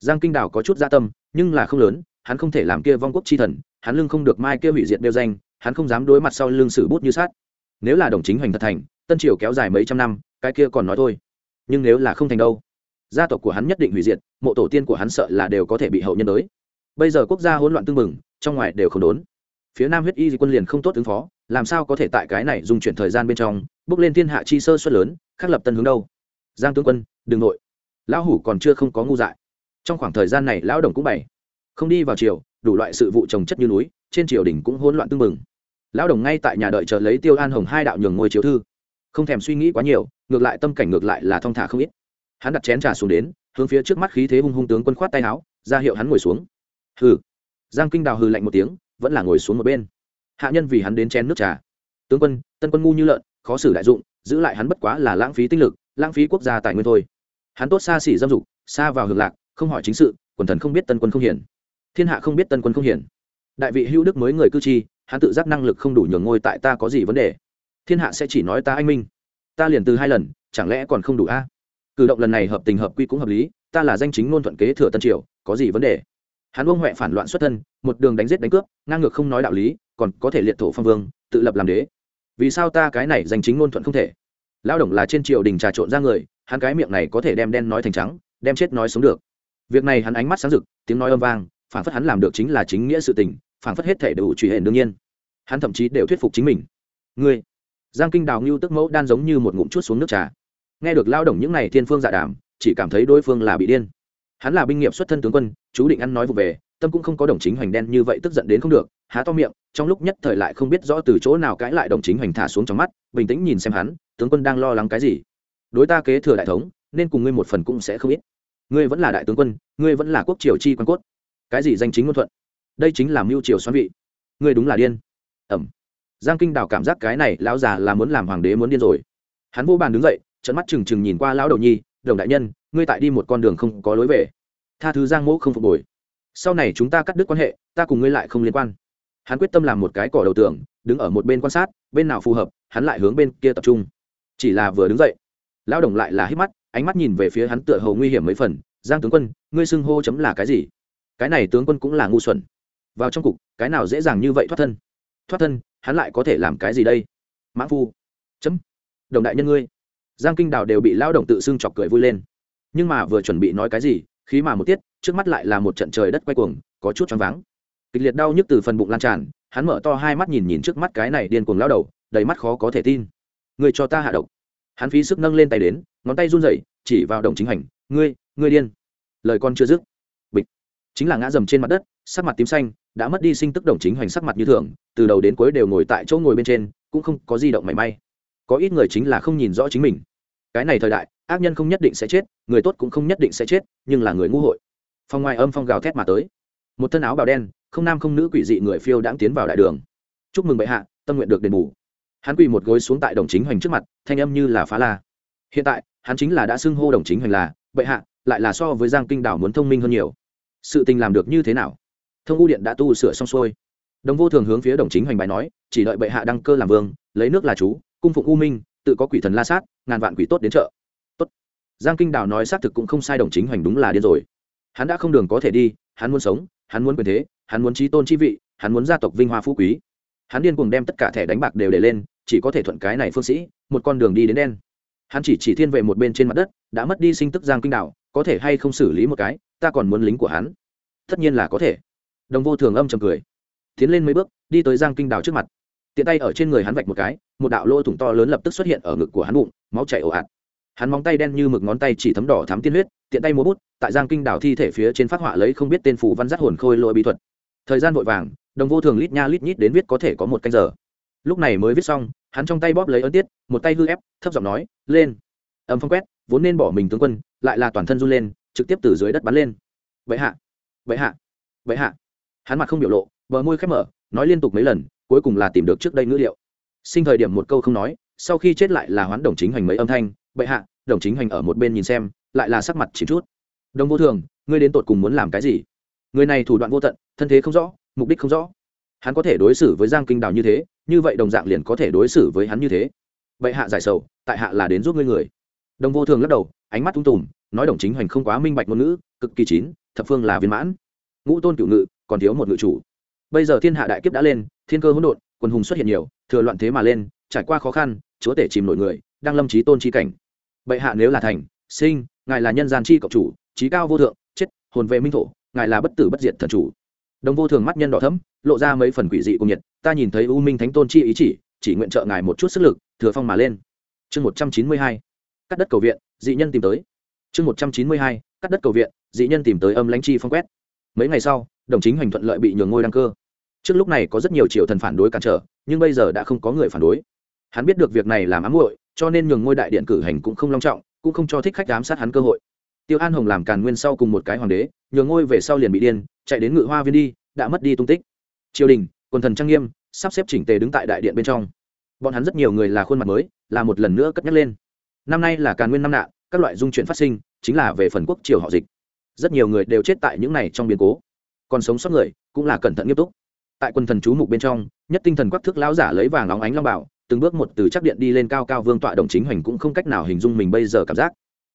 Giang kinh đảo có chút gia tâm, nhưng là không lớn, hắn không thể làm kia vong quốc chi thần, hắn lưng không được mai kia hủy diệt đeo danh, hắn không dám đối mặt sau lưng sử bút như sát. Nếu là đồng chính hoành thật thành, tân triều kéo dài mấy trăm năm, cái kia còn nói thôi. Nhưng nếu là không thành đâu, gia tộc của hắn nhất định hủy diệt, mộ tổ tiên của hắn sợ là đều có thể bị hậu nhân tới bây giờ quốc gia hỗn loạn tương mừng trong ngoài đều không đốn. Phía nam huyết y quân liền không tốt ứng phó, làm sao có thể tại cái này dùng chuyển thời gian bên trong, bước lên thiên hạ chi sơ suất lớn, khắc lập tân hướng đâu? Giang tướng quân, đừng nội. Lão hủ còn chưa không có ngu dại. Trong khoảng thời gian này, lão đồng cũng bày. Không đi vào triều, đủ loại sự vụ trồng chất như núi, trên triều đình cũng hỗn loạn tương bừng. lão đồng ngay tại nhà đợi chờ lấy tiêu an hồng hai đạo nhường ngôi chiếu thư. Không thèm suy nghĩ quá nhiều, ngược lại tâm cảnh ngược lại là thong thả không ít. Hắn đặt chén trà xuống đến, hướng phía trước mắt khí thế hung hung tướng quân khoát tay áo, ra hiệu hắn ngồi xuống. Hừ. Giang kinh đào hừ lạnh một tiếng, vẫn là ngồi xuống một bên. Hạ nhân vì hắn đến chén nước trà. Tướng quân, tân quân ngu như lợn, khó xử đại dụng giữ lại hắn bất quá là lãng phí tinh lực, lãng phí quốc gia tài nguyên thôi. Hắn tốt xa xỉ dâm dục, xa vào hưởng lạc, không hỏi chính sự, quần thần không biết tân quân không hiển. Thiên hạ không biết tân quân không hiển. Đại vị hữu đức mới người cư chi, hắn tự giác năng lực không đủ nhường ngôi tại ta có gì vấn đề? Thiên hạ sẽ chỉ nói ta anh minh. Ta liền từ hai lần, chẳng lẽ còn không đủ a? Cử động lần này hợp tình hợp quy cũng hợp lý, ta là danh chính ngôn thuận kế thừa tân triều, có gì vấn đề? Hắn ông huệ phản loạn xuất thân, một đường đánh giết đánh cướp, ngang ngược không nói đạo lý, còn có thể liệt thổ phong vương, tự lập làm đế vì sao ta cái này danh chính ngôn thuận không thể? Lao động là trên triều đình trà trộn ra người, hắn cái miệng này có thể đem đen nói thành trắng, đem chết nói sống được. Việc này hắn ánh mắt sáng rực, tiếng nói âm vang phản phất hắn làm được chính là chính nghĩa sự tình phản phất hết thể đều truy hển đương nhiên. Hắn thậm chí đều thuyết phục chính mình. Ngươi, giang kinh đào ngưu tức mẫu đan giống như một ngụm chút xuống nước trà. Nghe được lao động những n à y thiên phương dạ đàm, chỉ cảm thấy đối phương là bị điên. Hắn là binh nghiệp xuất thân tướng quân, chú định ăn nói vụ về, tâm cũng không có đồng chính hoành đen như vậy tức giận đến không được, há to miệng trong lúc nhất thời lại không biết rõ từ chỗ nào cãi lại đồng chính hoành thả xuống trong mắt, bình tĩnh nhìn xem hắn, tướng quân đang lo lắng cái gì? Đối ta kế thừa đại thống, nên cùng ngươi một phần cũng sẽ không ít. Ngươi vẫn là đại tướng quân, ngươi vẫn là quốc triều chi quan cốt. Cái gì danh chính ngôn thuận? Đây chính là mưu triều xoắn vị. Ngươi đúng là điên. Ẩm. Giang kinh đào cảm giác cái này lão già là muốn làm hoàng đế muốn điên rồi. Hắn vô bàn đứng dậy trận mắt trừng trừng nhìn qua lão đầu nhi, đồng đại nhân, ngươi tại đi một con đường không có lối về. Tha thứ giang mỗ không phục hồi. Sau này chúng ta cắt đứt quan hệ, ta cùng ngươi lại không liên quan hắn quyết tâm làm một cái cỏ đầu tường, đứng ở một bên quan sát, bên nào phù hợp, hắn lại hướng bên kia tập trung. Chỉ là vừa đứng dậy, lão đồng lại là hít mắt, ánh mắt nhìn về phía hắn tựa hầu nguy hiểm mấy phần, giang tướng quân, ngươi xưng hô chấm là cái gì? Cái này tướng quân cũng là ngu xuẩn. Vào trong cục, cái nào dễ dàng như vậy thoát thân? Thoát thân, hắn lại có thể làm cái gì đây? Mãn phu. Chấm, đồng đại nhân ngươi. Giang kinh đào đều bị lao động tự xưng chọc cười vui lên. Nhưng mà vừa chuẩn bị nói cái gì, khí mà một tiết, trước mắt lại là một trận trời đất quay cuồng, có chút choáng váng kịch liệt đau nhức từ phần bụng lan tràn, hắn mở to hai mắt nhìn nhìn trước mắt cái này điên cuồng lao đầu, đầy mắt khó có thể tin. Người cho ta hạ độc. Hắn phí sức nâng lên tay đến, ngón tay run rẩy, chỉ vào đồng chính hành, ngươi ngươi điên. Lời con chưa dứt, bịch. Chính là ngã dầm trên mặt đất, sắc mặt tím xanh, đã mất đi sinh tức đồng chính hoành sắc mặt như thường, từ đầu đến cuối đều ngồi tại chỗ ngồi bên trên, cũng không có di động mảy may. Có ít người chính là không nhìn rõ chính mình. Cái này thời đại, ác nhân không nhất định sẽ chết, người tốt cũng không nhất định sẽ chết, nhưng là người ngu hội. Phong ngoài âm phong gào thét mà tới một thân áo bào đen, không nam không nữ quỷ dị người phiêu đãng tiến vào đại đường. Chúc mừng bệ hạ, tâm nguyện được đền bù. Hắn quỳ một gối xuống tại đồng chính hoành trước mặt, thanh âm như là phá la. Hiện tại, hắn chính là đã xưng hô đồng chính hoành là, bệ hạ, lại là so với giang kinh đảo muốn thông minh hơn nhiều. Sự tình làm được như thế nào? Thông u điện đã tu sửa xong xuôi. Đồng vô thường hướng phía đồng chính hoành bài nói, chỉ đợi bệ hạ đăng cơ làm vương, lấy nước là chú, cung phụng u minh, tự có quỷ thần la sát, ngàn vạn quỷ tốt đến chợ. Tốt. Giang kinh đào nói xác thực cũng không sai, đồng chính hoành đúng là điên rồi. Hắn đã không đường có thể đi, hắn muốn sống hắn muốn quyền thế, hắn muốn trí tôn chi vị, hắn muốn gia tộc vinh hoa phú quý. Hắn điên cuồng đem tất cả thẻ đánh bạc đều để lên, chỉ có thể thuận cái này phương sĩ, một con đường đi đến đen. Hắn chỉ chỉ thiên về một bên trên mặt đất, đã mất đi sinh tức giang kinh đạo, có thể hay không xử lý một cái, ta còn muốn lính của hắn. Tất nhiên là có thể. Đồng vô thường âm chầm cười. Tiến lên mấy bước, đi tới giang kinh đào trước mặt. Tiện tay ở trên người hắn vạch một cái, một đạo lỗ thủng to lớn lập tức xuất hiện ở ngực của hắn bụng, máu chảy ồ ạt hắn móng tay đen như mực ngón tay chỉ thấm đỏ thắm tiên huyết, tiện tay múa bút, tại giang kinh đảo thi thể phía trên phát họa lấy không biết tên phù văn giác hồn khôi lỗi bí thuật. Thời gian vội vàng, đồng vô thường lít nha lít nhít đến viết có thể có một canh giờ. Lúc này mới viết xong, hắn trong tay bóp lấy ấn tiết, một tay hư ép, thấp giọng nói, lên. Âm phong quét, vốn nên bỏ mình tướng quân, lại là toàn thân run lên, trực tiếp từ dưới đất bắn lên. Vậy hạ vậy hạ vậy hạ. Hắn mặt không biểu lộ, bờ môi khép mở, nói liên tục mấy lần, cuối cùng là tìm được trước đây ngữ liệu. Sinh thời điểm một câu không nói sau khi chết lại là hoán đồng chính hành mấy âm thanh, bệ hạ, đồng chính hành ở một bên nhìn xem, lại là sắc mặt chỉ chút. Đồng vô thường, ngươi đến tột cùng muốn làm cái gì? Người này thủ đoạn vô tận, thân thế không rõ, mục đích không rõ. Hắn có thể đối xử với giang kinh đào như thế, như vậy đồng dạng liền có thể đối xử với hắn như thế. Bệ hạ giải sầu, tại hạ là đến giúp ngươi người. Đồng vô thường lắc đầu, ánh mắt tung tùm, nói đồng chính hành không quá minh bạch ngôn ngữ, cực kỳ chín, thập phương là viên mãn. Ngũ tôn cựu ngự, còn thiếu một ngự chủ. Bây giờ thiên hạ đại kiếp đã lên, thiên cơ hỗn độn, quần hùng xuất hiện nhiều, thừa loạn thế mà lên trải qua khó khăn, chúa tể chìm nổi người, đang lâm trí tôn chi cảnh. Bệ hạ nếu là thành, sinh, ngài là nhân gian chi cộng chủ, trí cao vô thượng, chết, hồn vệ minh thổ, ngài là bất tử bất diệt thần chủ. Đồng vô thường mắt nhân đỏ thấm lộ ra mấy phần quỷ dị cùng nhiệt, ta nhìn thấy u minh thánh tôn chi ý chỉ chỉ nguyện trợ ngài một chút sức lực, thừa phong mà lên. Chương một trăm chín mươi hai, cắt đất cầu viện, dị nhân tìm tới. Chương một trăm chín mươi hai, cắt đất cầu viện, dị nhân tìm tới âm lãnh chi phong quét. Mấy ngày sau, đồng chính hoành thuận lợi bị nhường ngôi đăng cơ. Trước lúc này có rất nhiều triệu thần phản đối cản trở, nhưng bây giờ đã không có người phản đối hắn biết được việc này làm ám muội, cho nên nhường ngôi đại điện cử hành cũng không long trọng, cũng không cho thích khách giám sát hắn cơ hội. Tiêu an hồng làm càn nguyên sau cùng một cái hoàng đế, nhường ngôi về sau liền bị điên, chạy đến ngự hoa viên đi, đã mất đi tung tích. Triều đình quần thần trang nghiêm, sắp xếp chỉnh tề đứng tại đại điện bên trong. Bọn hắn rất nhiều người là khuôn mặt mới, là một lần nữa cất nhắc lên. Năm nay là càn nguyên năm nạn, các loại dung chuyện phát sinh, chính là về phần quốc triều họ dịch. Rất nhiều người đều chết tại những này trong biến cố. Còn sống sót người, cũng là cẩn thận nghiêm túc. Tại quân thần chú mục bên trong, nhất tinh thần quắc thước lão giả lấy vàng óng ánh long bảo từng bước một từ chắc điện đi lên cao cao vương tọa đồng chính hoành cũng không cách nào hình dung mình bây giờ cảm giác.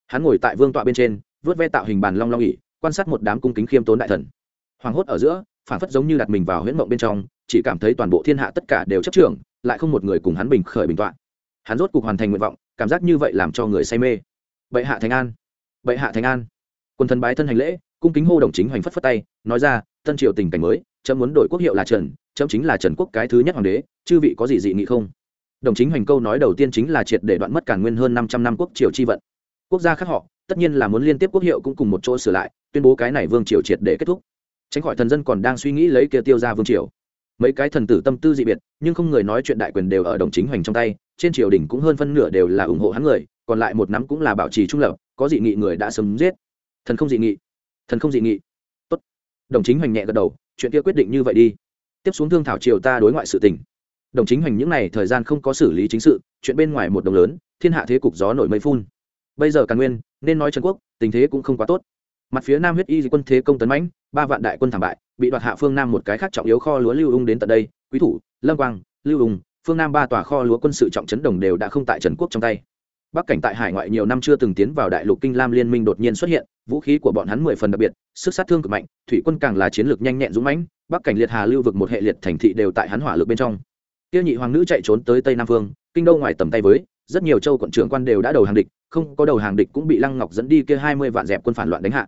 Hắn ngồi tại vương tọa bên trên, vớt ve tạo hình bàn long long ỉ quan sát một đám cung kính khiêm tốn đại thần. Hoàng hốt ở giữa phản phất giống như đặt mình vào huyễn mộng bên trong, chỉ cảm thấy toàn bộ thiên hạ tất cả đều chấp trưởng, lại không một người cùng hắn bình khởi bình tọa. Hắn rốt cuộc hoàn thành nguyện vọng, cảm giác như vậy làm cho người say mê. Bệ hạ thành an. Bệ hạ thành an. Quân thần bái thân hành lễ, cung kính hô đồng chính hoành phất phất tay, nói ra, tân triều tình cảnh mới, chấm muốn đổi quốc hiệu là trần, chấm chính là trần quốc cái thứ nhất hoàng đế, chư vị có gì dị nghị không? Đồng chính hoành câu nói đầu tiên chính là triệt để đoạn mất cản nguyên hơn năm trăm năm quốc triều chi vận. Quốc gia khác họ, tất nhiên là muốn liên tiếp quốc hiệu cũng cùng một chỗ sửa lại, tuyên bố cái này vương triều triệt để kết thúc. Tránh khỏi thần dân còn đang suy nghĩ lấy kia tiêu ra vương triều. Mấy cái thần tử tâm tư dị biệt, nhưng không người nói chuyện đại quyền đều ở đồng chính hoành trong tay, trên triều đình cũng hơn phân nửa đều là ủng hộ hắn người, còn lại một nắm cũng là bảo trì trung lập, có dị nghị người đã sớm giết. Thần không dị nghị. Thần không dị nghị. Tốt. Đồng chính hoành nhẹ gật đầu, chuyện kia quyết định như vậy đi. Tiếp xuống thương thảo triều ta đối ngoại sự tình đồng chính hành những này thời gian không có xử lý chính sự, chuyện bên ngoài một đồng lớn, thiên hạ thế cục gió nổi mây phun. Bây giờ càn nguyên, nên nói trần quốc, tình thế cũng không quá tốt. Mặt phía nam huyết y quân thế công tấn mãnh, ba vạn đại quân thảm bại, bị đoạt hạ phương nam một cái khác trọng yếu kho lúa lưu ung đến tận đây, quý thủ, lâm quang, lưu ung, phương nam ba tòa kho lúa quân sự trọng trấn đồng đều đã không tại trần quốc trong tay. Bắc cảnh tại hải ngoại nhiều năm chưa từng tiến vào đại lục kinh lam liên minh đột nhiên xuất hiện, vũ khí của bọn hắn mười phần đặc biệt, sức sát thương cực mạnh, thủy quân càng là chiến lược nhanh nhẹn dũng mãnh, bắc cảnh liệt hà lưu vực một hệ liệt thành thị đều tại hắn hỏa lực bên trong tiêu nhị hoàng nữ chạy trốn tới tây nam phương, kinh đô ngoài tầm tay với, rất nhiều châu quận trưởng quan đều đã đầu hàng địch, không có đầu hàng địch cũng bị lăng ngọc dẫn đi kia hai mươi vạn dẹp quân phản loạn đánh hạ.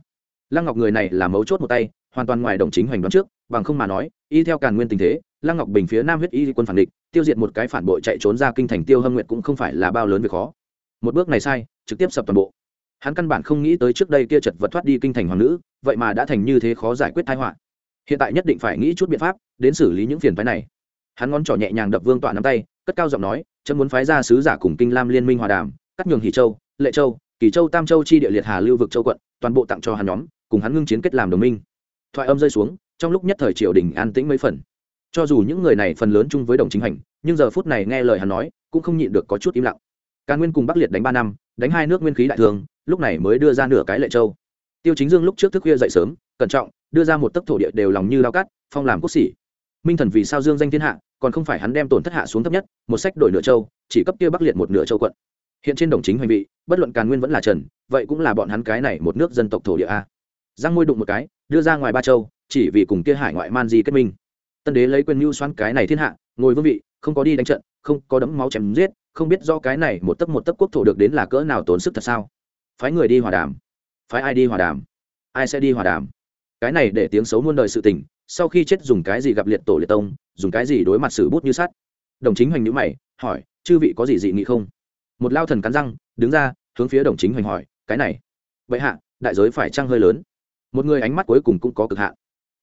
Lăng ngọc người này là mấu chốt một tay, hoàn toàn ngoài đồng chính hoành đoán trước, bằng không mà nói, y theo càn nguyên tình thế, lăng ngọc bình phía nam huyết y quân phản địch, tiêu diệt một cái phản bội chạy trốn ra kinh thành tiêu hâm nguyệt cũng không phải là bao lớn việc khó. Một bước này sai, trực tiếp sập toàn bộ. Hắn căn bản không nghĩ tới trước đây kia chật vật thoát đi kinh thành hoàng nữ, vậy mà đã thành như thế khó giải quyết thái họa. Hiện tại nhất định phải nghĩ chút biện pháp, đến xử lý những phiền phái này hắn ngón trỏ nhẹ nhàng đập vương tọa nắm tay, cất cao giọng nói, chấm muốn phái ra sứ giả cùng kinh lam liên minh hòa đàm, cắt nhường hỷ châu, lệ châu, kỳ châu, tam châu chi địa liệt hà lưu vực châu quận, toàn bộ tặng cho hắn nhóm, cùng hắn ngưng chiến kết làm đồng minh. Thoại âm rơi xuống, trong lúc nhất thời triều đình an tĩnh mấy phần. Cho dù những người này phần lớn chung với đồng chính hành, nhưng giờ phút này nghe lời hắn nói, cũng không nhịn được có chút im lặng. Càn nguyên cùng bắc liệt đánh ba năm, đánh hai nước nguyên khí đại thương lúc này mới đưa ra nửa cái lệ châu. Tiêu chính dương lúc trước thức khuya dậy sớm, cẩn trọng, đưa ra một tấc thổ địa đều lòng như lao cắt phong làm quốc sĩ minh thần vì sao dương danh thiên hạ, còn không phải hắn đem tổn thất hạ xuống thấp nhất, một sách đổi nửa châu, chỉ cấp kia bắc liệt một nửa châu quận. Hiện trên đồng chính hoành vị, bất luận càn nguyên vẫn là trần, vậy cũng là bọn hắn cái này một nước dân tộc thổ địa a. Giang môi đụng một cái, đưa ra ngoài ba châu, chỉ vì cùng kia hải ngoại man di kết minh. Tân đế lấy quyền mưu xoắn cái này thiên hạ, ngồi vương vị, không có đi đánh trận, không có đấm máu chém giết, không biết do cái này một tấc một tấc quốc thổ được đến là cỡ nào tốn sức thật sao? Phái người đi hòa đàm. Phái ai đi hòa đàm? Ai sẽ đi hòa đàm? Cái này để tiếng xấu muôn đời sự tình, sau khi chết dùng cái gì gặp liệt tổ liệt tông, dùng cái gì đối mặt xử bút như sắt. Đồng chính hoành nhữ mày, hỏi, chư vị có gì dị nghị không? Một lao thần cắn răng, đứng ra, hướng phía đồng chính hoành hỏi, cái này vậy hạ, đại giới phải trăng hơi lớn? Một người ánh mắt cuối cùng cũng có cực hạn.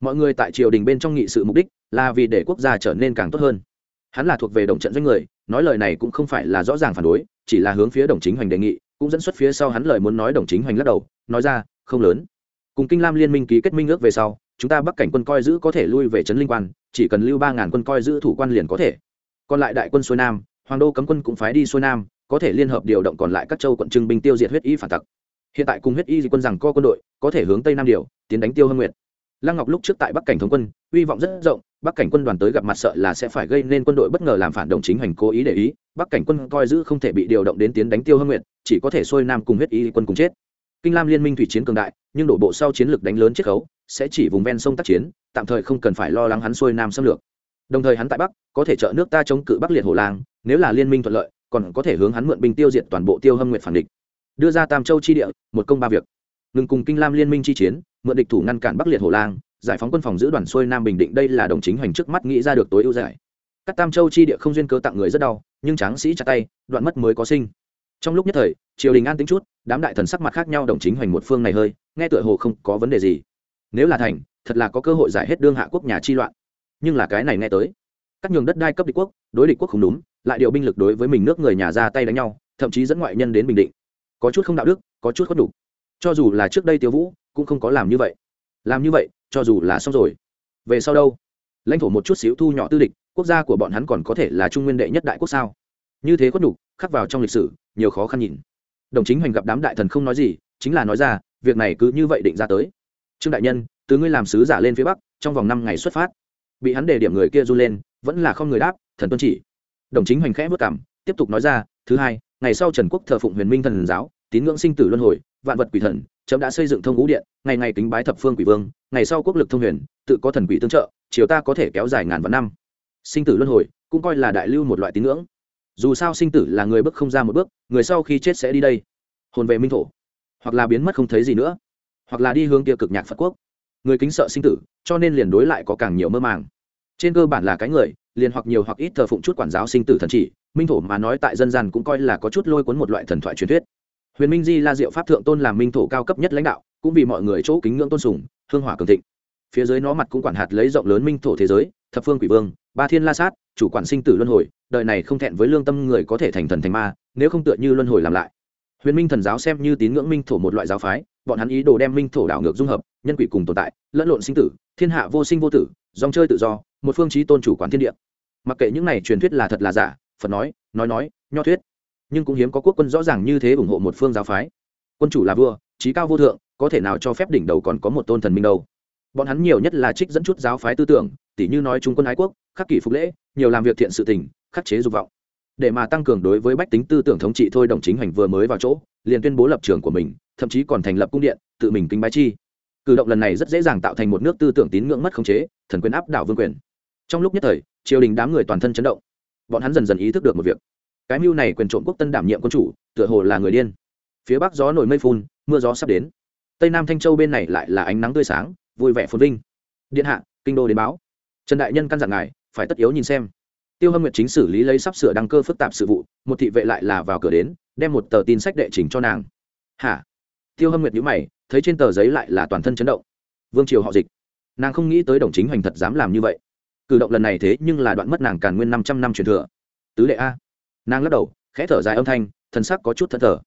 Mọi người tại triều đình bên trong nghị sự mục đích là vì để quốc gia trở nên càng tốt hơn. Hắn là thuộc về đồng trận doanh người, nói lời này cũng không phải là rõ ràng phản đối, chỉ là hướng phía đồng chính hoành đề nghị, cũng dẫn xuất phía sau hắn lời muốn nói đồng chính hoành lắc đầu, nói ra, không lớn cùng kinh lam liên minh ký kết minh ước về sau, chúng ta bắc cảnh quân coi giữ có thể lui về trấn linh quan, chỉ cần lưu ba ngàn quân coi giữ thủ quan liền có thể. Còn lại đại quân xuôi nam, hoàng đô cấm quân cũng phái đi xuôi nam, có thể liên hợp điều động còn lại các châu quận trưng binh tiêu diệt huyết y phản tặc. Hiện tại cùng huyết y quân rằng co quân đội, có thể hướng tây nam điều, tiến đánh tiêu hưng nguyện lăng ngọc lúc trước tại bắc cảnh thống quân, hy vọng rất rộng, bắc cảnh quân đoàn tới gặp mặt sợ là sẽ phải gây nên quân đội bất ngờ làm phản động chính hành cố ý để ý, bắc cảnh quân coi giữ không thể bị điều động đến tiến đánh tiêu hưng nguyện chỉ có thể xuôi nam cùng huyết y quân cùng chết kinh lam liên minh thủy chiến cường đại, nhưng đổ bộ sau chiến lược đánh lớn chiết khấu, sẽ chỉ vùng ven sông tác chiến, tạm thời không cần phải lo lắng hắn xuôi nam xâm lược. Đồng thời hắn tại bắc, có thể trợ nước ta chống cự bắc liệt hồ lang nếu là liên minh thuận lợi, còn có thể hướng hắn mượn binh tiêu diệt toàn bộ tiêu hâm nguyện phản địch. Đưa ra tam châu chi địa, một công ba việc. Ngừng cùng kinh lam liên minh chi chiến, mượn địch thủ ngăn cản bắc liệt hồ lang giải phóng quân phòng giữ đoàn xuôi nam bình định đây là đồng chính hoành trước mắt nghĩ ra được tối ưu giải. Các tam châu chi địa không duyên cơ tặng người rất đau, nhưng tráng sĩ chặt tay, đoạn mất mới có sinh trong lúc nhất thời, triều đình an tính chút, đám đại thần sắc mặt khác nhau đồng chính hoành một phương này hơi, nghe tựa hồ không có vấn đề gì. Nếu là thành, thật là có cơ hội giải hết đương hạ quốc nhà chi loạn. Nhưng là cái này nghe tới, các nhường đất đai cấp địch quốc, đối địch quốc không đúng, lại điều binh lực đối với mình nước người nhà ra tay đánh nhau, thậm chí dẫn ngoại nhân đến bình định. Có chút không đạo đức, có chút khuất đủ cho dù là trước đây tiêu vũ, cũng không có làm như vậy. Làm như vậy, cho dù là xong rồi. Về sau đâu? Lãnh thổ một chút xíu thu nhỏ tư địch, quốc gia của bọn hắn còn có thể là trung nguyên đệ nhất đại quốc sao? Như thế khuất đủ khắc vào trong lịch sử, nhiều khó khăn nhìn. Đồng chính hoành gặp đám đại thần không nói gì, chính là nói ra, việc này cứ như vậy định ra tới. Trương đại nhân, từ ngươi làm sứ giả lên phía bắc, trong vòng năm ngày xuất phát. Bị hắn đề điểm người kia run lên, vẫn là không người đáp, thần tuân chỉ. Đồng chính hoành khẽ vất cảm, tiếp tục nói ra, thứ hai, ngày sau trần quốc thờ phụng huyền minh thần giáo, tín ngưỡng sinh tử luân hồi, vạn vật quỷ thần trẫm đã xây dựng thông ngũ điện, ngày ngày kính bái thập phương quỷ vương, ngày sau quốc lực thông huyền, tự có thần quỷ tương trợ, chiều ta có thể kéo dài ngàn vạn năm. Sinh tử luân hồi, cũng coi là đại lưu một loại tín ngưỡng dù sao sinh tử là người bước không ra một bước, người sau khi chết sẽ đi đây. Hồn về minh thổ. Hoặc là biến mất không thấy gì nữa. Hoặc là đi hướng kia cực nhạc phật quốc. Người kính sợ sinh tử, cho nên liền đối lại có càng nhiều mơ màng. Trên cơ bản là cái người, liền hoặc nhiều hoặc ít thờ phụng chút quản giáo sinh tử thần chỉ, minh thổ mà nói tại dân gian cũng coi là có chút lôi cuốn một loại thần thoại truyền thuyết. Huyền minh di la diệu pháp thượng tôn làm minh thổ cao cấp nhất lãnh đạo, cũng vì mọi người chỗ kính ngưỡng tôn sùng, hương hỏa cường thịnh. Phía dưới nó mặt cũng quản hạt lấy rộng lớn minh thổ thế giới thập phương quỷ vương, ba thiên la sát, chủ quản sinh tử luân hồi, đời này không thẹn với lương tâm người có thể thành thần thành ma, nếu không tựa như luân hồi làm lại. Huyền minh thần giáo xem như tín ngưỡng minh thổ một loại giáo phái, bọn hắn ý đồ đem minh thổ đảo ngược dung hợp, nhân quỷ cùng tồn tại, lẫn lộn sinh tử, thiên hạ vô sinh vô tử, dòng chơi tự do, một phương chí tôn chủ quản thiên địa. Mặc kệ những này truyền thuyết là thật là giả, phật nói nói nói, nho thuyết. Nhưng cũng hiếm có quốc quân rõ ràng như thế ủng hộ một phương giáo phái. Quân chủ là vua trí cao vô thượng, có thể nào cho phép đỉnh đầu còn có một tôn thần minh đâu? Bọn hắn nhiều nhất là trích dẫn chút giáo phái tư tưởng, tỉ như nói trung quân ái quốc, khắc kỷ phục lễ, nhiều làm việc thiện sự tình, khắc chế dục vọng. Để mà tăng cường đối với bách tính tư tưởng thống trị thôi đồng chính hành vừa mới vào chỗ, liền tuyên bố lập trường của mình, thậm chí còn thành lập cung điện, tự mình kinh bái chi. Cử động lần này rất dễ dàng tạo thành một nước tư tưởng tín ngưỡng mất khống chế, thần quyền áp đảo vương quyền. Trong lúc nhất thời, triều đình đám người toàn thân chấn động. Bọn hắn dần dần ý thức được một việc. Cái mưu này quyền trộm quốc tân đảm nhiệm quân chủ, tựa hồ là người điên. Phía bắc gió nổi mây phun, mưa gió sắp đến. Tây nam thanh châu bên này lại là ánh nắng tươi sáng vui vẻ phồn vinh. Điện hạ, kinh đô đến báo. Trần đại nhân căn dặn ngài, phải tất yếu nhìn xem. Tiêu hâm nguyệt chính xử lý lấy sắp sửa đăng cơ phức tạp sự vụ, một thị vệ lại là vào cửa đến, đem một tờ tin sách đệ trình cho nàng. Hả? Tiêu hâm nguyệt nhữ mày, thấy trên tờ giấy lại là toàn thân chấn động. Vương triều họ dịch. Nàng không nghĩ tới đồng chính hoành thật dám làm như vậy. Cử động lần này thế nhưng là đoạn mất nàng càn nguyên năm trăm năm truyền thừa. Tứ đệ a. Nàng lắc đầu, khẽ thở dài âm thanh, thần sắc có chút thất thở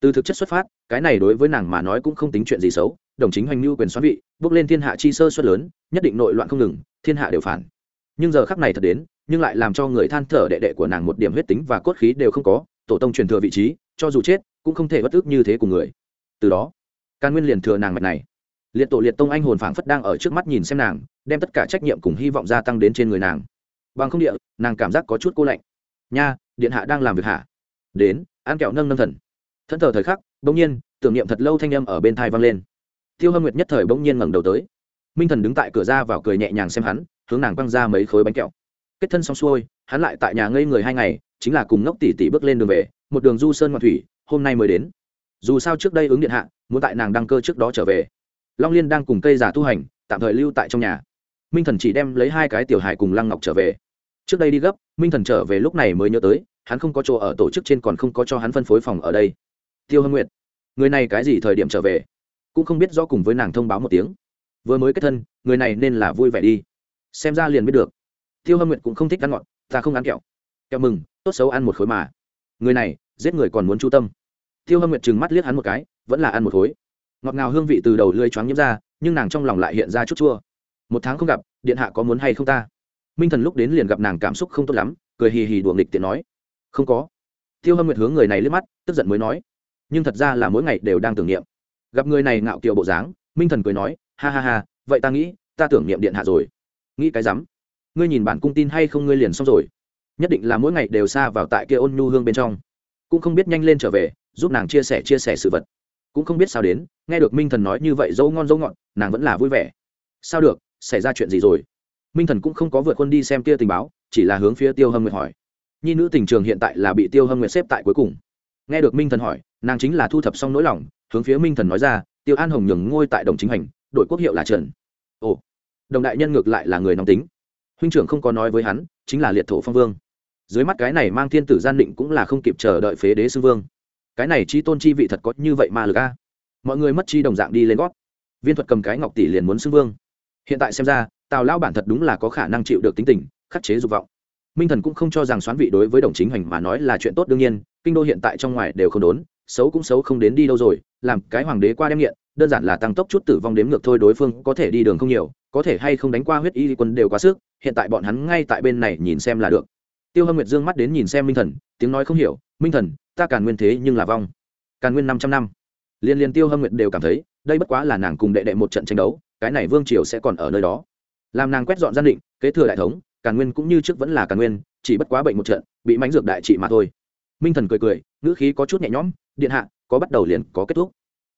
từ thực chất xuất phát, cái này đối với nàng mà nói cũng không tính chuyện gì xấu đồng chính hoành mưu quyền xoắn vị, bước lên thiên hạ chi sơ suất lớn, nhất định nội loạn không ngừng, thiên hạ đều phản. Nhưng giờ khắc này thật đến, nhưng lại làm cho người than thở đệ đệ của nàng một điểm huyết tính và cốt khí đều không có, tổ tông truyền thừa vị trí, cho dù chết, cũng không thể bất ức như thế của người. Từ đó càn nguyên liền thừa nàng mạch này. Liệt tổ liệt tông anh hồn phảng phất đang ở trước mắt nhìn xem nàng, đem tất cả trách nhiệm cùng hy vọng gia tăng đến trên người nàng. Bằng không địa, nàng cảm giác có chút cô lạnh. Nha, điện hạ đang làm việc hạ đến ăn kẹo nâng nâng thần. Thân thờ thời khắc, bỗng nhiên, tưởng niệm thật lâu thanh âm ở bên thai vang lên tiêu hâm nguyệt nhất thời bỗng nhiên ngẩng đầu tới. Minh thần đứng tại cửa ra vào cười nhẹ nhàng xem hắn, hướng nàng quăng ra mấy khối bánh kẹo. Kết thân xong xuôi, hắn lại tại nhà ngây người hai ngày, chính là cùng ngốc tỷ tỷ bước lên đường về, một đường du sơn ngoạn thủy, hôm nay mới đến. Dù sao trước đây ứng điện hạ, muốn tại nàng đăng cơ trước đó trở về. Long liên đang cùng cây giả tu hành, tạm thời lưu tại trong nhà. Minh thần chỉ đem lấy hai cái tiểu hài cùng lăng ngọc trở về. Trước đây đi gấp, minh thần trở về lúc này mới nhớ tới, hắn không có chỗ ở tổ chức trên còn không có cho hắn phân phối phòng ở đây. Tiêu hâm nguyệt, người này cái gì thời điểm trở về? Cũng không biết rõ cùng với nàng thông báo một tiếng. Vừa mới kết thân, người này nên là vui vẻ đi. Xem ra liền biết được. Tiêu hâm nguyệt cũng không thích ăn ngọt, ta không ăn kẹo. Kẹo mừng, tốt xấu ăn một khối mà. Người này, giết người còn muốn chu tâm. Tiêu hâm nguyệt trừng mắt liếc hắn một cái, vẫn là ăn một khối. Ngọt ngào hương vị từ đầu lưới choáng nhiễm ra, nhưng nàng trong lòng lại hiện ra chút chua. Một tháng không gặp, điện hạ có muốn hay không ta? Minh thần lúc đến liền gặp nàng cảm xúc không tốt lắm, cười hì hì đùa nghịch tiện nói. Không có. Tiêu hâm nguyệt hướng người này liếc mắt, tức giận mới nói. Nhưng thật ra là mỗi ngày đều đang tưởng niệm gặp người này ngạo kiều bộ dáng, minh thần cười nói, ha ha ha, vậy ta nghĩ, ta tưởng niệm điện hạ rồi. Nghĩ cái rắm. Ngươi nhìn bản cung tin hay không ngươi liền xong rồi. Nhất định là mỗi ngày đều xa vào tại kia ôn nhu hương bên trong. Cũng không biết nhanh lên trở về, giúp nàng chia sẻ chia sẻ sự vật. Cũng không biết sao đến, nghe được minh thần nói như vậy dâu ngon dâu ngọn nàng vẫn là vui vẻ. Sao được, xảy ra chuyện gì rồi? Minh thần cũng không có vượt quân đi xem kia tình báo, chỉ là hướng phía tiêu hâm nguyệt hỏi. Nhi nữ tình trường hiện tại là bị tiêu hâm nguyệt xếp tại cuối cùng. Nghe được minh thần hỏi, nàng chính là thu thập xong nỗi lòng hướng phía minh thần nói ra, tiêu an hồng nhường ngôi tại đồng chính hành đội quốc hiệu là trần. Ồ, đồng đại nhân ngược lại là người nóng tính. Huynh trưởng không có nói với hắn, chính là liệt thổ phong vương. Dưới mắt cái này mang thiên tử gian định cũng là không kịp chờ đợi phế đế sư vương. Cái này chi tôn chi vị thật có như vậy mà lực a? Mọi người mất chi đồng dạng đi lên gót. Viên thuật cầm cái ngọc tỷ liền muốn xưng vương. Hiện tại xem ra, tào lão bản thật đúng là có khả năng chịu được tính tình, khắc chế dục vọng. Minh thần cũng không cho rằng xoán vị đối với đồng chính Hành mà nói là chuyện tốt đương nhiên, kinh đô hiện tại trong ngoài đều không đốn xấu cũng xấu không đến đi đâu rồi, làm cái hoàng đế qua đem nghiện, đơn giản là tăng tốc chút tử vong đếm ngược thôi đối phương có thể đi đường không nhiều, có thể hay không đánh qua huyết y quân đều quá sức, hiện tại bọn hắn ngay tại bên này nhìn xem là được. Tiêu hâm nguyệt dương mắt đến nhìn xem minh thần, tiếng nói không hiểu, minh thần, ta càn nguyên thế nhưng là vong. Càn nguyên năm trăm năm. Liên liên tiêu hâm nguyệt đều cảm thấy, đây bất quá là nàng cùng đệ đệ một trận tranh đấu, cái này vương triều sẽ còn ở nơi đó. Làm nàng quét dọn gian định, kế thừa đại thống, càn nguyên cũng như trước vẫn là càn nguyên, chỉ bất quá bệnh một trận, bị mánh dược đại trị mà thôi minh thần cười cười, ngữ khí có chút nhẹ nhõm, điện hạ, có bắt đầu liền có kết thúc.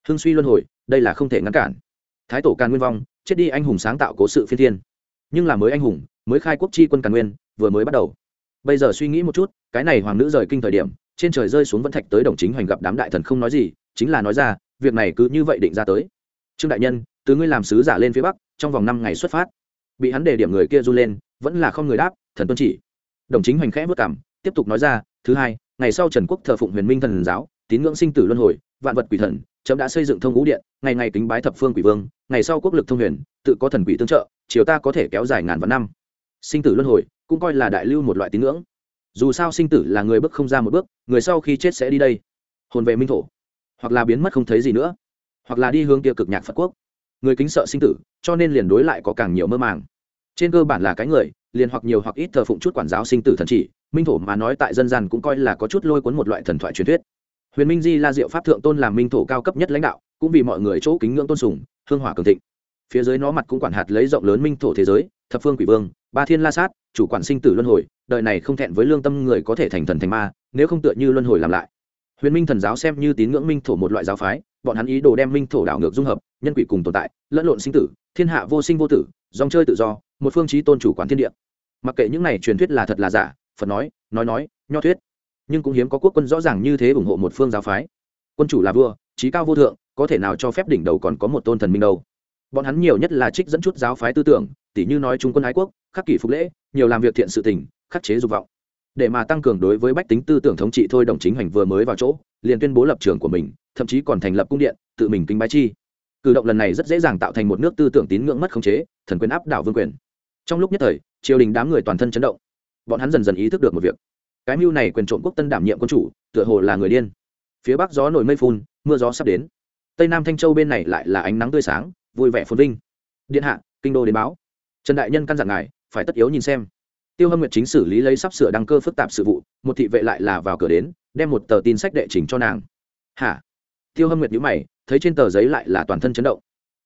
Hưng suy luân hồi, đây là không thể ngăn cản. Thái tổ càn nguyên vong, chết đi anh hùng sáng tạo cố sự phiên thiên. Nhưng là mới anh hùng, mới khai quốc chi quân càn nguyên, vừa mới bắt đầu. Bây giờ suy nghĩ một chút, cái này hoàng nữ rời kinh thời điểm, trên trời rơi xuống vẫn thạch tới đồng chính hoành gặp đám đại thần không nói gì, chính là nói ra, việc này cứ như vậy định ra tới. Trương đại nhân, từ ngươi làm sứ giả lên phía bắc, trong vòng năm ngày xuất phát. Bị hắn đề điểm người kia run lên, vẫn là không người đáp, thần tuân chỉ. Đồng chính hoành khẽ vất cảm, tiếp tục nói ra, thứ hai ngày sau trần quốc thờ phụng huyền minh thần giáo, tín ngưỡng sinh tử luân hồi, vạn vật quỷ thần, chấm đã xây dựng thông ngũ điện, ngày ngày kính bái thập phương quỷ vương, ngày sau quốc lực thông huyền, tự có thần quỷ tương trợ, chiều ta có thể kéo dài ngàn vạn năm. Sinh tử luân hồi cũng coi là đại lưu một loại tín ngưỡng. Dù sao sinh tử là người bước không ra một bước, người sau khi chết sẽ đi đây. Hồn về minh thổ. Hoặc là biến mất không thấy gì nữa. Hoặc là đi hướng kia cực nhạc phật quốc. Người kính sợ sinh tử, cho nên liền đối lại có càng nhiều mơ màng trên cơ bản là cái người, liền hoặc nhiều hoặc ít thờ phụng chút quản giáo sinh tử thần chỉ, minh thổ mà nói tại dân gian cũng coi là có chút lôi cuốn một loại thần thoại truyền thuyết. Huyền minh di la diệu pháp thượng tôn làm minh thổ cao cấp nhất lãnh đạo, cũng vì mọi người chỗ kính ngưỡng tôn sùng, hương hỏa cường thịnh. Phía dưới nó mặt cũng quản hạt lấy rộng lớn minh thổ thế giới, thập phương quỷ vương, ba thiên la sát, chủ quản sinh tử luân hồi, đời này không thẹn với lương tâm người có thể thành thần thành ma, nếu không tựa như luân hồi làm lại. Huyền minh thần giáo xem như tín ngưỡng minh thổ một loại giáo phái, bọn hắn ý đồ đem minh thổ đảo ngược dung hợp, nhân quỷ cùng tồn tại, lẫn lộn sinh tử, thiên hạ vô sinh vô tử, dòng chơi tự do một phương chí tôn chủ quản thiên địa. Mặc kệ những này truyền thuyết là thật là giả, phật nói nói nói, nho thuyết. Nhưng cũng hiếm có quốc quân rõ ràng như thế ủng hộ một phương giáo phái. Quân chủ là vua trí cao vô thượng, có thể nào cho phép đỉnh đầu còn có một tôn thần minh đâu? Bọn hắn nhiều nhất là trích dẫn chút giáo phái tư tưởng, tỉ như nói trung quân ái quốc, khắc kỷ phục lễ, nhiều làm việc thiện sự tình, khắc chế dục vọng. Để mà tăng cường đối với bách tính tư tưởng thống trị thôi đồng chính hành vừa mới vào chỗ, liền tuyên bố lập trường của mình, thậm chí còn thành lập cung điện, tự mình kính bái chi. Cử động lần này rất dễ dàng tạo thành một nước tư tưởng tín ngưỡng mất khống chế, thần quyền áp đảo vương quyền trong lúc nhất thời, triều đình đám người toàn thân chấn động. Bọn hắn dần dần ý thức được một việc. Cái mưu này quyền trộm quốc tân đảm nhiệm quân chủ, tựa hồ là người điên. Phía bắc gió nổi mây phun, mưa gió sắp đến. Tây nam thanh châu bên này lại là ánh nắng tươi sáng, vui vẻ phồn vinh. Điện hạ, kinh đô đến báo. Trần đại nhân căn dặn ngài, phải tất yếu nhìn xem. Tiêu hâm nguyệt chính xử lý lấy sắp sửa đăng cơ phức tạp sự vụ, một thị vệ lại là vào cửa đến, đem một tờ tin sách đệ trình cho nàng. Hả? Tiêu hâm nguyệt nhữ mày, thấy trên tờ giấy lại là toàn thân chấn động.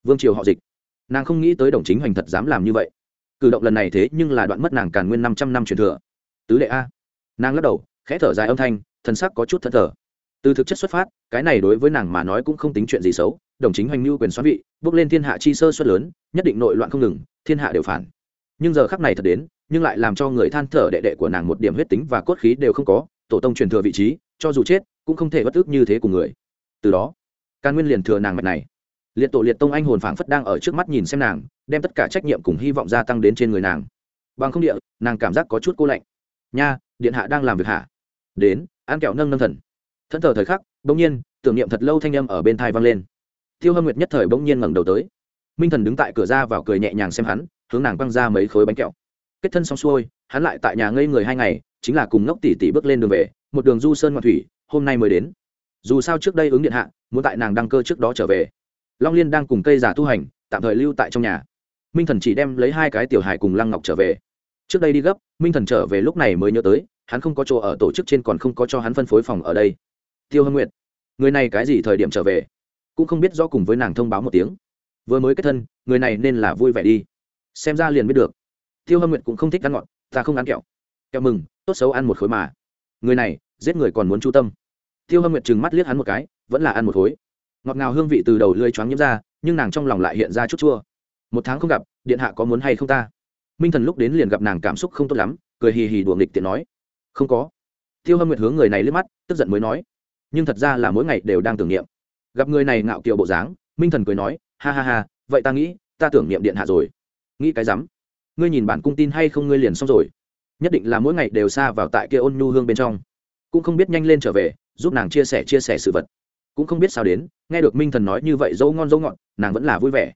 Vương triều họ dịch. Nàng không nghĩ tới đồng chính hoành thật dám làm như vậy cử động lần này thế nhưng là đoạn mất nàng càn nguyên năm trăm năm truyền thừa. Tứ đệ a. Nàng lắc đầu, khẽ thở dài âm thanh thân sắc có chút thất thở từ thực chất xuất phát, cái này đối với nàng mà nói cũng không tính chuyện gì xấu, đồng chính hoành mưu quyền xoắn vị, bước lên thiên hạ chi sơ suất lớn, nhất định nội loạn không ngừng, thiên hạ đều phản. Nhưng giờ khắc này thật đến, nhưng lại làm cho người than thở đệ đệ của nàng một điểm huyết tính và cốt khí đều không có, tổ tông truyền thừa vị trí, cho dù chết, cũng không thể bất ức như thế của người. Từ đó, càn nguyên liền thừa nàng mạch này. Liệt tổ liệt tông anh hồn phảng phất đang ở trước mắt nhìn xem nàng đem tất cả trách nhiệm cùng hy vọng gia tăng đến trên người nàng. Bằng không địa, nàng cảm giác có chút cô lạnh. Nha, điện hạ đang làm việc hạ đến, ăn kẹo nâng nâng thần. Thân thờ thời khắc, bỗng nhiên, tưởng niệm thật lâu thanh âm ở bên thai vang lên. Tiêu hâm nguyệt nhất thời bỗng nhiên ngẩng đầu tới. Minh thần đứng tại cửa ra vào cười nhẹ nhàng xem hắn, hướng nàng quăng ra mấy khối bánh kẹo. Kết thân xong xuôi, hắn lại tại nhà ngây người hai ngày, chính là cùng ngốc tỷ tỷ bước lên đường về, một đường du sơn ngoại thủy, hôm nay mới đến. Dù sao trước đây ứng điện hạ, muốn tại nàng đăng cơ trước đó trở về. Long liên đang cùng cây giả tu hành, tạm thời lưu tại trong nhà minh thần chỉ đem lấy hai cái tiểu hài cùng lăng ngọc trở về. Trước đây đi gấp, minh thần trở về lúc này mới nhớ tới, hắn không có chỗ ở tổ chức trên còn không có cho hắn phân phối phòng ở đây. Tiêu hâm nguyệt, người này cái gì thời điểm trở về? Cũng không biết do cùng với nàng thông báo một tiếng. Vừa mới kết thân, người này nên là vui vẻ đi. Xem ra liền biết được. Tiêu hâm nguyệt cũng không thích ăn ngọt, ta không ăn kẹo. Kẹo mừng, tốt xấu ăn một khối mà. Người này, giết người còn muốn chu tâm. Tiêu hâm nguyệt trừng mắt liếc hắn một cái, vẫn là ăn một khối. Ngọt ngào hương vị từ đầu lưới choáng nhiễm ra, nhưng nàng trong lòng lại hiện ra chút chua một tháng không gặp, điện hạ có muốn hay không ta? Minh thần lúc đến liền gặp nàng cảm xúc không tốt lắm, cười hì hì đùa nghịch tiện nói. Không có. Tiêu hâm nguyệt hướng người này liếc mắt, tức giận mới nói. Nhưng thật ra là mỗi ngày đều đang tưởng niệm. Gặp người này ngạo kiều bộ dáng, minh thần cười nói, ha ha ha, vậy ta nghĩ, ta tưởng niệm điện hạ rồi. Nghĩ cái rắm. Ngươi nhìn bản cung tin hay không ngươi liền xong rồi. Nhất định là mỗi ngày đều xa vào tại kia ôn nhu hương bên trong. Cũng không biết nhanh lên trở về, giúp nàng chia sẻ chia sẻ sự vật. Cũng không biết sao đến, nghe được minh thần nói như vậy dâu ngon dâu ngọt, nàng vẫn là vui vẻ.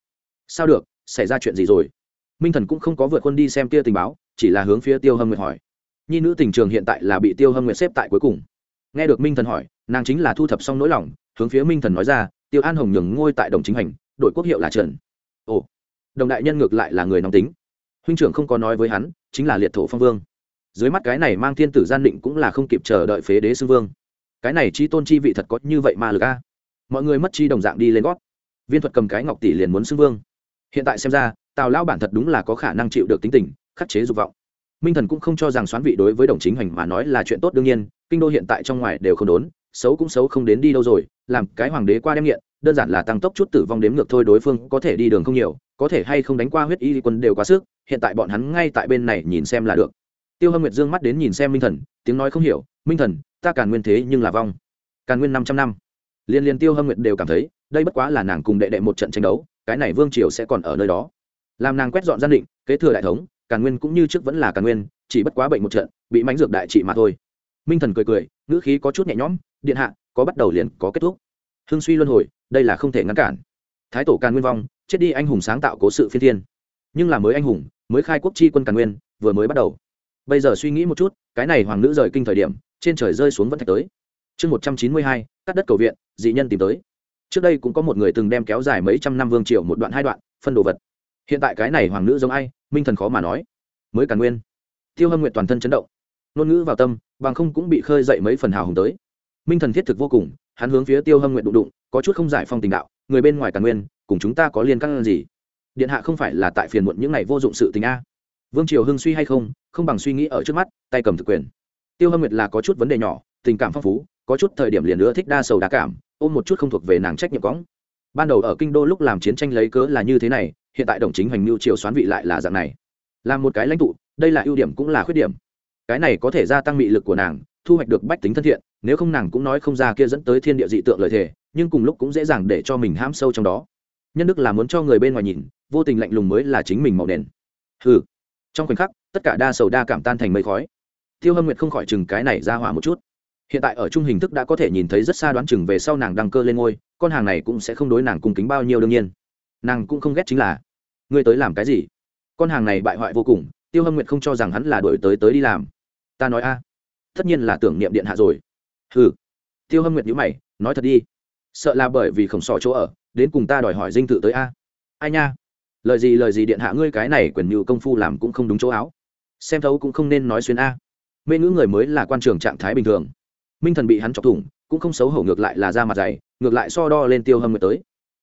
Sao được xảy ra chuyện gì rồi? Minh thần cũng không có vượt quân đi xem kia tình báo, chỉ là hướng phía tiêu hâm nguyệt hỏi. Nhi nữ tình trường hiện tại là bị tiêu hâm nguyệt xếp tại cuối cùng. Nghe được minh thần hỏi, nàng chính là thu thập xong nỗi lòng, hướng phía minh thần nói ra, tiêu an hồng nhường ngôi tại đồng chính hành, đội quốc hiệu là trần. Ồ, đồng đại nhân ngược lại là người nóng tính. Huynh trưởng không có nói với hắn, chính là liệt thổ phong vương. Dưới mắt cái này mang thiên tử gian định cũng là không kịp chờ đợi phế đế sư vương. Cái này chi tôn chi vị thật có như vậy mà lực a. Mọi người mất chi đồng dạng đi lên gót. Viên thuật cầm cái ngọc tỷ liền muốn xưng vương hiện tại xem ra, tào lão bản thật đúng là có khả năng chịu được tính tình, khắc chế dục vọng. Minh thần cũng không cho rằng xoán vị đối với đồng chính hành mà nói là chuyện tốt đương nhiên, kinh đô hiện tại trong ngoài đều không đốn, xấu cũng xấu không đến đi đâu rồi, làm cái hoàng đế qua đem nghiện, đơn giản là tăng tốc chút tử vong đếm ngược thôi đối phương có thể đi đường không nhiều, có thể hay không đánh qua huyết y quân đều quá sức, hiện tại bọn hắn ngay tại bên này nhìn xem là được. Tiêu hâm nguyệt dương mắt đến nhìn xem minh thần, tiếng nói không hiểu, minh thần, ta càn nguyên thế nhưng là vong. Càn nguyên năm trăm năm. Liên liên tiêu hâm nguyệt đều cảm thấy, đây bất quá là nàng cùng đệ đệ một trận tranh đấu cái này vương triều sẽ còn ở nơi đó. Làm nàng quét dọn gian định, kế thừa đại thống, càn nguyên cũng như trước vẫn là càn nguyên, chỉ bất quá bệnh một trận, bị mánh dược đại trị mà thôi. Minh thần cười cười, ngữ khí có chút nhẹ nhõm, điện hạ, có bắt đầu liền có kết thúc. Hương suy luân hồi, đây là không thể ngăn cản. Thái tổ càn nguyên vong, chết đi anh hùng sáng tạo cố sự phi thiên. Nhưng là mới anh hùng, mới khai quốc chi quân càn nguyên, vừa mới bắt đầu. Bây giờ suy nghĩ một chút, cái này hoàng nữ rời kinh thời điểm, trên trời rơi xuống vẫn thạch tới. Chương một trăm chín mươi hai, cắt đất cầu viện, dị nhân tìm tới trước đây cũng có một người từng đem kéo dài mấy trăm năm vương triều một đoạn hai đoạn, phân đồ vật. Hiện tại cái này hoàng nữ giống ai, minh thần khó mà nói. Mới càn nguyên. Tiêu hâm nguyện toàn thân chấn động. Ngôn ngữ vào tâm, bằng không cũng bị khơi dậy mấy phần hào hùng tới. Minh thần thiết thực vô cùng, hắn hướng phía tiêu hâm nguyện đụng đụng, có chút không giải phong tình đạo, người bên ngoài càn nguyên, cùng chúng ta có liên căn gì? Điện hạ không phải là tại phiền muộn những ngày vô dụng sự tình a. Vương triều hưng suy hay không không bằng suy nghĩ ở trước mắt, tay cầm thực quyền. Tiêu hâm nguyệt là có chút vấn đề nhỏ, tình cảm phong phú, có chút thời điểm liền nữa thích đa sầu đa cảm ôm một chút không thuộc về nàng trách nhiệm cõng. Ban đầu ở kinh đô lúc làm chiến tranh lấy cớ là như thế này, hiện tại đồng chính hành mưu triều xoán vị lại là dạng này. Là một cái lãnh tụ, đây là ưu điểm cũng là khuyết điểm. Cái này có thể gia tăng mị lực của nàng, thu hoạch được bách tính thân thiện, nếu không nàng cũng nói không ra kia dẫn tới thiên địa dị tượng lợi thể nhưng cùng lúc cũng dễ dàng để cho mình ham sâu trong đó. Nhân đức là muốn cho người bên ngoài nhìn, vô tình lạnh lùng mới là chính mình màu nền. Hừ. Trong khoảnh khắc, tất cả đa sầu đa cảm tan thành mây khói. Tiêu hâm nguyệt không khỏi chừng cái này ra hỏa một chút hiện tại ở trung hình thức đã có thể nhìn thấy rất xa đoán chừng về sau nàng đăng cơ lên ngôi, con hàng này cũng sẽ không đối nàng cung kính bao nhiêu đương nhiên. Nàng cũng không ghét chính là, ngươi tới làm cái gì? Con hàng này bại hoại vô cùng, tiêu hâm nguyệt không cho rằng hắn là đổi tới tới đi làm. Ta nói a, tất nhiên là tưởng niệm điện hạ rồi. Hừ. Tiêu hâm nguyệt nhữ mày, nói thật đi, sợ là bởi vì khổng sọ chỗ ở, đến cùng ta đòi hỏi dinh thự tới a. Ai nha, lời gì lời gì điện hạ ngươi cái này quyền như công phu làm cũng không đúng chỗ áo. Xem thấu cũng không nên nói xuyên a. Mê ngữ người mới là quan trường trạng thái bình thường minh thần bị hắn chọc thủng, cũng không xấu hổ ngược lại là ra mặt dày, ngược lại so đo lên tiêu hâm nguyệt tới.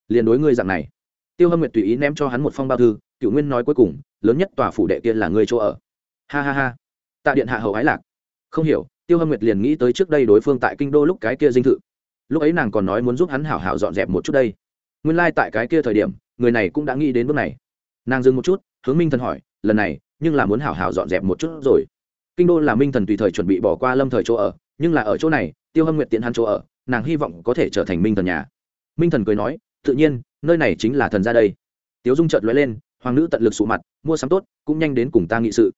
Liền đối ngươi dạng này, tiêu hâm nguyệt tùy ý ném cho hắn một phong bao thư cựu nguyên nói cuối cùng, lớn nhất tòa phủ đệ kia là ngươi chỗ ở. Ha ha ha. Tạ điện hạ hậu ái lạc. Không hiểu, tiêu hâm nguyệt liền nghĩ tới trước đây đối phương tại kinh đô lúc cái kia dinh thự. Lúc ấy nàng còn nói muốn giúp hắn hảo hảo dọn dẹp một chút đây. Nguyên lai、like、tại cái kia thời điểm, người này cũng đã nghĩ đến bước này. Nàng dừng một chút, hướng minh thần hỏi, lần này, nhưng là muốn hảo hảo dọn dẹp một chút rồi. Kinh đô là minh thần tùy thời chuẩn bị bỏ qua lâm thời chỗ ở nhưng là ở chỗ này, tiêu hâm nguyệt tiện hắn chỗ ở, nàng hy vọng có thể trở thành minh thần nhà. Minh thần cười nói, tự nhiên, nơi này chính là thần ra đây. Tiếu dung trợt lóe lên, hoàng nữ tận lực sụ mặt, mua sắm tốt, cũng nhanh đến cùng ta nghị sự.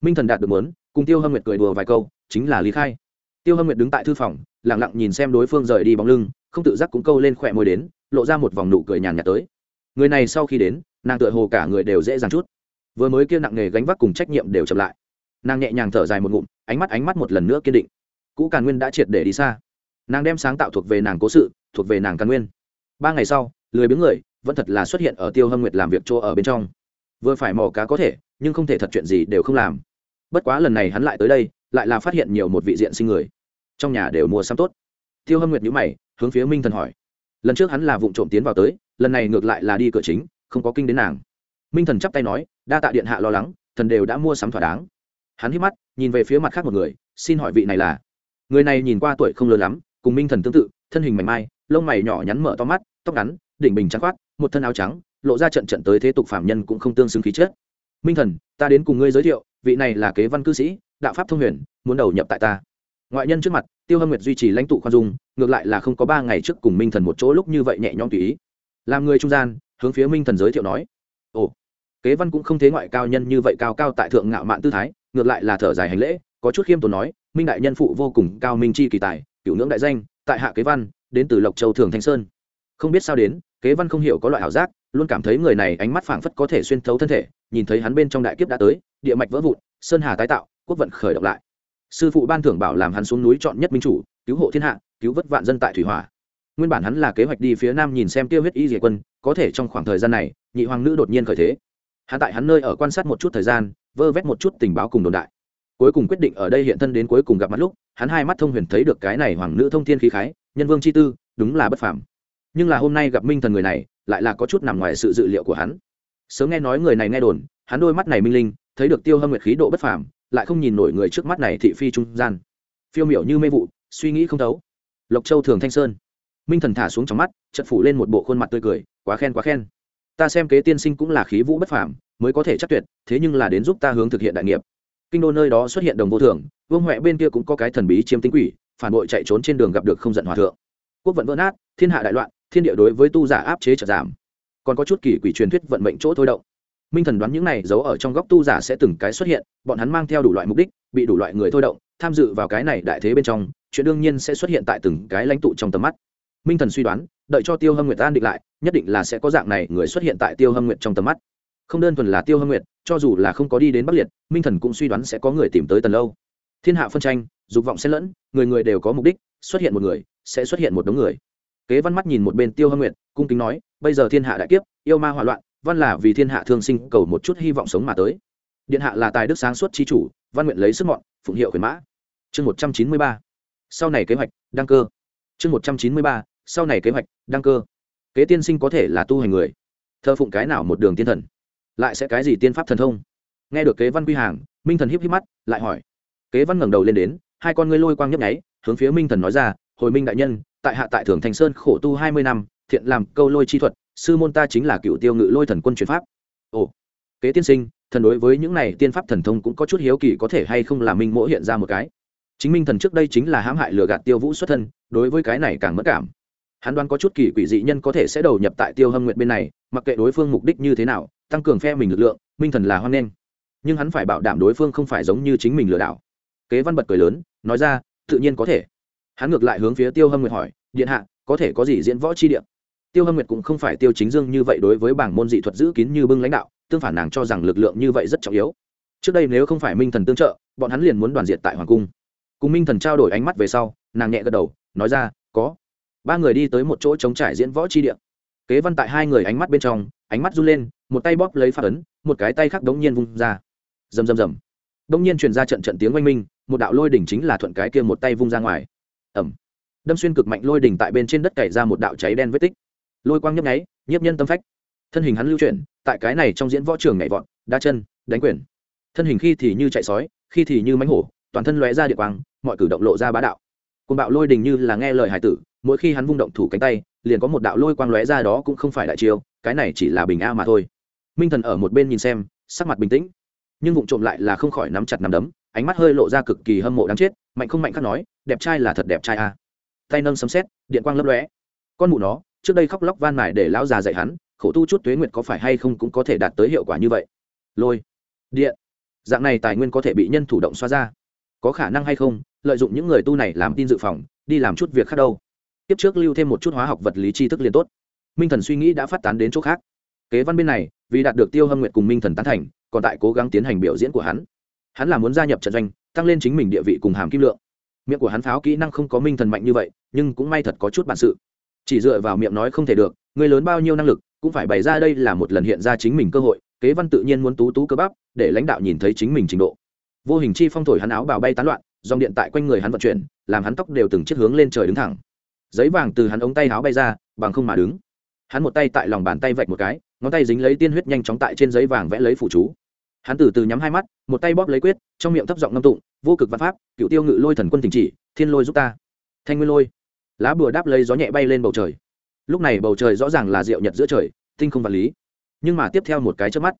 Minh thần đạt được muốn cùng tiêu hâm nguyệt cười đùa vài câu, chính là lý khai. Tiêu hâm nguyệt đứng tại thư phòng lẳng lặng nhìn xem đối phương rời đi bóng lưng, không tự giác cũng câu lên khỏe môi đến, lộ ra một vòng nụ cười nhàn nhạt tới. Người này sau khi đến, nàng tựa hồ cả người đều dễ dàng chút. Vừa mới kia nặng nghề gánh vác cùng trách nhiệm đều chậm lại. Nàng nhẹ nhàng thở dài một ngụm, ánh mắt ánh mắt một lần nữa kiên định cũ càn nguyên đã triệt để đi xa. Nàng đem sáng tạo thuộc về nàng cố sự, thuộc về nàng càn nguyên. Ba ngày sau, lười biếng người, vẫn thật là xuất hiện ở tiêu hâm nguyệt làm việc chỗ ở bên trong. Vừa phải mò cá có thể, nhưng không thể thật chuyện gì đều không làm. Bất quá lần này hắn lại tới đây, lại là phát hiện nhiều một vị diện sinh người. Trong nhà đều mua sắm tốt. Tiêu hâm nguyệt nhữ mày, hướng phía minh thần hỏi. Lần trước hắn là vụ trộm tiến vào tới, lần này ngược lại là đi cửa chính, không có kinh đến nàng. Minh thần chắp tay nói, đa tạ điện hạ lo lắng, thần đều đã mua sắm thỏa đáng. Hắn hít mắt, nhìn về phía mặt khác một người, xin hỏi vị này là? Người này nhìn qua tuổi không lớn lắm, cùng minh thần tương tự, thân hình mảnh mai, lông mày nhỏ nhắn mở to mắt, tóc ngắn, đỉnh bình trắng khoát, một thân áo trắng, lộ ra trận trận tới thế tục phạm nhân cũng không tương xứng khí chết minh thần, ta đến cùng ngươi giới thiệu, vị này là kế văn cư sĩ, đạo pháp thông huyền, muốn đầu nhập tại ta. Ngoại nhân trước mặt, tiêu hâm nguyệt duy trì lãnh tụ khoan dung, ngược lại là không có ba ngày trước cùng minh thần một chỗ lúc như vậy nhẹ nhõm tùy ý. Làm người trung gian, hướng phía minh thần giới thiệu nói, ồ, kế văn cũng không thế ngoại cao nhân như vậy cao cao tại thượng ngạo mạn tư thái, ngược lại là thở dài hành lễ, có chút khiêm tốn nói minh đại nhân phụ vô cùng cao minh chi kỳ tài cựu ngưỡng đại danh, tại hạ kế văn, đến từ lộc châu thường thanh sơn. Không biết sao đến, kế văn không hiểu có loại ảo giác, luôn cảm thấy người này ánh mắt phảng phất có thể xuyên thấu thân thể, nhìn thấy hắn bên trong đại kiếp đã tới, địa mạch vỡ vụn, sơn hà tái tạo, quốc vận khởi động lại. Sư phụ ban thưởng bảo làm hắn xuống núi chọn nhất minh chủ, cứu hộ thiên hạ, cứu vất vạn dân tại thủy hỏa. Nguyên bản hắn là kế hoạch đi phía nam nhìn xem tiêu huyết y diệt quân, có thể trong khoảng thời gian này, nhị hoàng nữ đột nhiên khởi thế. Hạ tại hắn nơi ở quan sát một chút thời gian, vơ vét một chút tình báo cùng đồn đại cuối cùng quyết định ở đây hiện thân đến cuối cùng gặp mặt lúc, hắn hai mắt thông huyền thấy được cái này hoàng nữ thông thiên khí khái, nhân vương chi tư, đúng là bất phàm. Nhưng là hôm nay gặp minh thần người này, lại là có chút nằm ngoài sự dự liệu của hắn. Sớm nghe nói người này nghe đồn, hắn đôi mắt này minh linh, thấy được tiêu hâm nguyệt khí độ bất phàm, lại không nhìn nổi người trước mắt này thị phi trung gian. Phiêu miểu như mê vụ, suy nghĩ không thấu. Lộc châu thường thanh sơn. Minh thần thả xuống trong mắt chật phủ lên một bộ khuôn mặt tươi cười, quá khen quá khen. Ta xem kế tiên sinh cũng là khí vũ bất phàm, mới có thể chắc tuyệt, thế nhưng là đến giúp ta hướng thực hiện đại nghiệp kinh đô nơi đó xuất hiện đồng vô thường vương huệ bên kia cũng có cái thần bí chiêm tinh quỷ, phản bội chạy trốn trên đường gặp được không giận hòa thượng. Quốc vận vỡ nát, thiên hạ đại loạn, thiên địa đối với tu giả áp chế trở giảm. Còn có chút kỳ quỷ truyền thuyết vận mệnh chỗ thôi động. Minh thần đoán những này giấu ở trong góc tu giả sẽ từng cái xuất hiện, bọn hắn mang theo đủ loại mục đích, bị đủ loại người thôi động, tham dự vào cái này đại thế bên trong, chuyện đương nhiên sẽ xuất hiện tại từng cái lãnh tụ trong tầm mắt. Minh thần suy đoán, đợi cho tiêu hâm nguyệt an định lại, nhất định là sẽ có dạng này người xuất hiện tại tiêu hâm nguyệt trong tầm mắt không đơn thuần là tiêu hâm nguyệt, cho dù là không có đi đến bắc liệt, minh thần cũng suy đoán sẽ có người tìm tới tần lâu. Thiên hạ phân tranh, dục vọng xen lẫn, người người đều có mục đích, xuất hiện một người, sẽ xuất hiện một đống người. Kế văn mắt nhìn một bên tiêu hâm nguyệt, cung kính nói, bây giờ thiên hạ đại kiếp, yêu ma hỏa loạn, văn là vì thiên hạ thương sinh, cầu một chút hy vọng sống mà tới. Điện hạ là tài đức sáng suốt chi chủ, văn nguyện lấy sức mọn, phụng hiệu khuyến mã. Chương một trăm chín mươi ba. Sau này kế hoạch, đăng cơ. Chương một trăm chín mươi ba. Sau này kế hoạch, đăng cơ. Kế tiên sinh có thể là tu hành người. Thơ phụng cái nào một đường tiên thần? Lại sẽ cái gì tiên pháp thần thông? Nghe được kế văn quy hàng, minh thần híp híp mắt, lại hỏi. Kế văn ngẩng đầu lên đến, hai con ngươi lôi quang nhấp nháy, hướng phía minh thần nói ra, hồi minh đại nhân, tại hạ tại thưởng thành sơn khổ tu hai mươi năm, thiện làm câu lôi chi thuật, sư môn ta chính là cựu tiêu ngự lôi thần quân truyền pháp. Ồ. Kế tiên sinh, thần đối với những này tiên pháp thần thông cũng có chút hiếu kỳ, có thể hay không là minh mỗ hiện ra một cái? Chính minh thần trước đây chính là hãm hại lừa gạt tiêu vũ xuất thân, đối với cái này càng mất cảm. Hắn đoán có chút kỳ quỷ dị nhân có thể sẽ đầu nhập tại tiêu hâm nguyện bên này, mặc kệ đối phương mục đích như thế nào tăng cường phe mình lực lượng, minh thần là hoan nghênh. Nhưng hắn phải bảo đảm đối phương không phải giống như chính mình lừa đảo. Kế văn bật cười lớn, nói ra, tự nhiên có thể. Hắn ngược lại hướng phía tiêu hâm nguyệt hỏi, điện hạ, có thể có gì diễn võ chi điện tiêu hâm nguyệt cũng không phải tiêu chính dương như vậy đối với bảng môn dị thuật giữ kín như bưng lãnh đạo, tương phản nàng cho rằng lực lượng như vậy rất trọng yếu. Trước đây nếu không phải minh thần tương trợ, bọn hắn liền muốn đoàn diệt tại hoàng cung. Cùng minh thần trao đổi ánh mắt về sau, nàng nhẹ gật đầu, nói ra, có. Ba người đi tới một chỗ trống trải diễn võ chi điện kế văn tại hai người ánh mắt bên trong, ánh mắt run lên, một tay bóp lấy phát ấn, một cái tay khác đống nhiên vung ra. Rầm rầm rầm. Đống nhiên truyền ra trận trận tiếng oanh minh, một đạo lôi đỉnh chính là thuận cái kia một tay vung ra ngoài. Ẩm đâm xuyên cực mạnh lôi đỉnh tại bên trên đất cày ra một đạo cháy đen vết tích. Lôi quang nhấp nháy, nhiếp nhân tâm phách. Thân hình hắn lưu chuyển, tại cái này trong diễn võ trường nhảy vọt, đa chân, đánh quyền. Thân hình khi thì như chạy sói, khi thì như mánh hổ, toàn thân lóe ra địa quang, mọi cử động lộ ra bá đạo côn bạo lôi đình như là nghe lời hải tử, mỗi khi hắn vung động thủ cánh tay, liền có một đạo lôi quang lóe ra đó cũng không phải đại chiêu, cái này chỉ là bình a mà thôi. Minh thần ở một bên nhìn xem, sắc mặt bình tĩnh, nhưng vụng trộm lại là không khỏi nắm chặt nắm đấm, ánh mắt hơi lộ ra cực kỳ hâm mộ đáng chết, mạnh không mạnh khác nói, đẹp trai là thật đẹp trai a. Tay nâng sấm xét điện quang lấp lóe. Con mụ nó, trước đây khóc lóc van mải để lão già dạy hắn, khổ tu chút tuế nguyệt có phải hay không cũng có thể đạt tới hiệu quả như vậy. Lôi, điện, dạng này tài nguyên có thể bị nhân thủ động xoa ra. Có khả năng hay không lợi dụng những người tu này làm tin dự phòng, đi làm chút việc khác đâu. Tiếp trước lưu thêm một chút hóa học vật lý tri thức liền tốt. Minh thần suy nghĩ đã phát tán đến chỗ khác. Kế văn bên này, vì đạt được tiêu hâm nguyệt cùng minh thần tán thành, còn tại cố gắng tiến hành biểu diễn của hắn. Hắn là muốn gia nhập trận doanh, tăng lên chính mình địa vị cùng hàm kim lượng. Miệng của hắn pháo kỹ năng không có minh thần mạnh như vậy, nhưng cũng may thật có chút bản sự. Chỉ dựa vào miệng nói không thể được, người lớn bao nhiêu năng lực, cũng phải bày ra đây là một lần hiện ra chính mình cơ hội, kế văn tự nhiên muốn tú tú cơ bắp, để lãnh đạo nhìn thấy chính mình trình độ. Vô hình chi phong thổi hắn áo bào bay tán loạn dòng điện tại quanh người hắn vận chuyển, làm hắn tóc đều từng chiếc hướng lên trời đứng thẳng. Giấy vàng từ hắn ống tay áo bay ra, bằng không mà đứng. Hắn một tay tại lòng bàn tay vạch một cái, ngón tay dính lấy tiên huyết nhanh chóng tại trên giấy vàng vẽ lấy phủ chú. Hắn từ từ nhắm hai mắt, một tay bóp lấy quyết, trong miệng thấp giọng ngâm tụng, vô cực văn pháp, cựu tiêu ngự lôi thần quân tình chỉ, thiên lôi giúp ta. Thanh nguyên lôi. Lá bùa đáp lấy gió nhẹ bay lên bầu trời. Lúc này bầu trời rõ ràng là rượu nhật giữa trời, tinh không vật lý. Nhưng mà tiếp theo một cái trước mắt,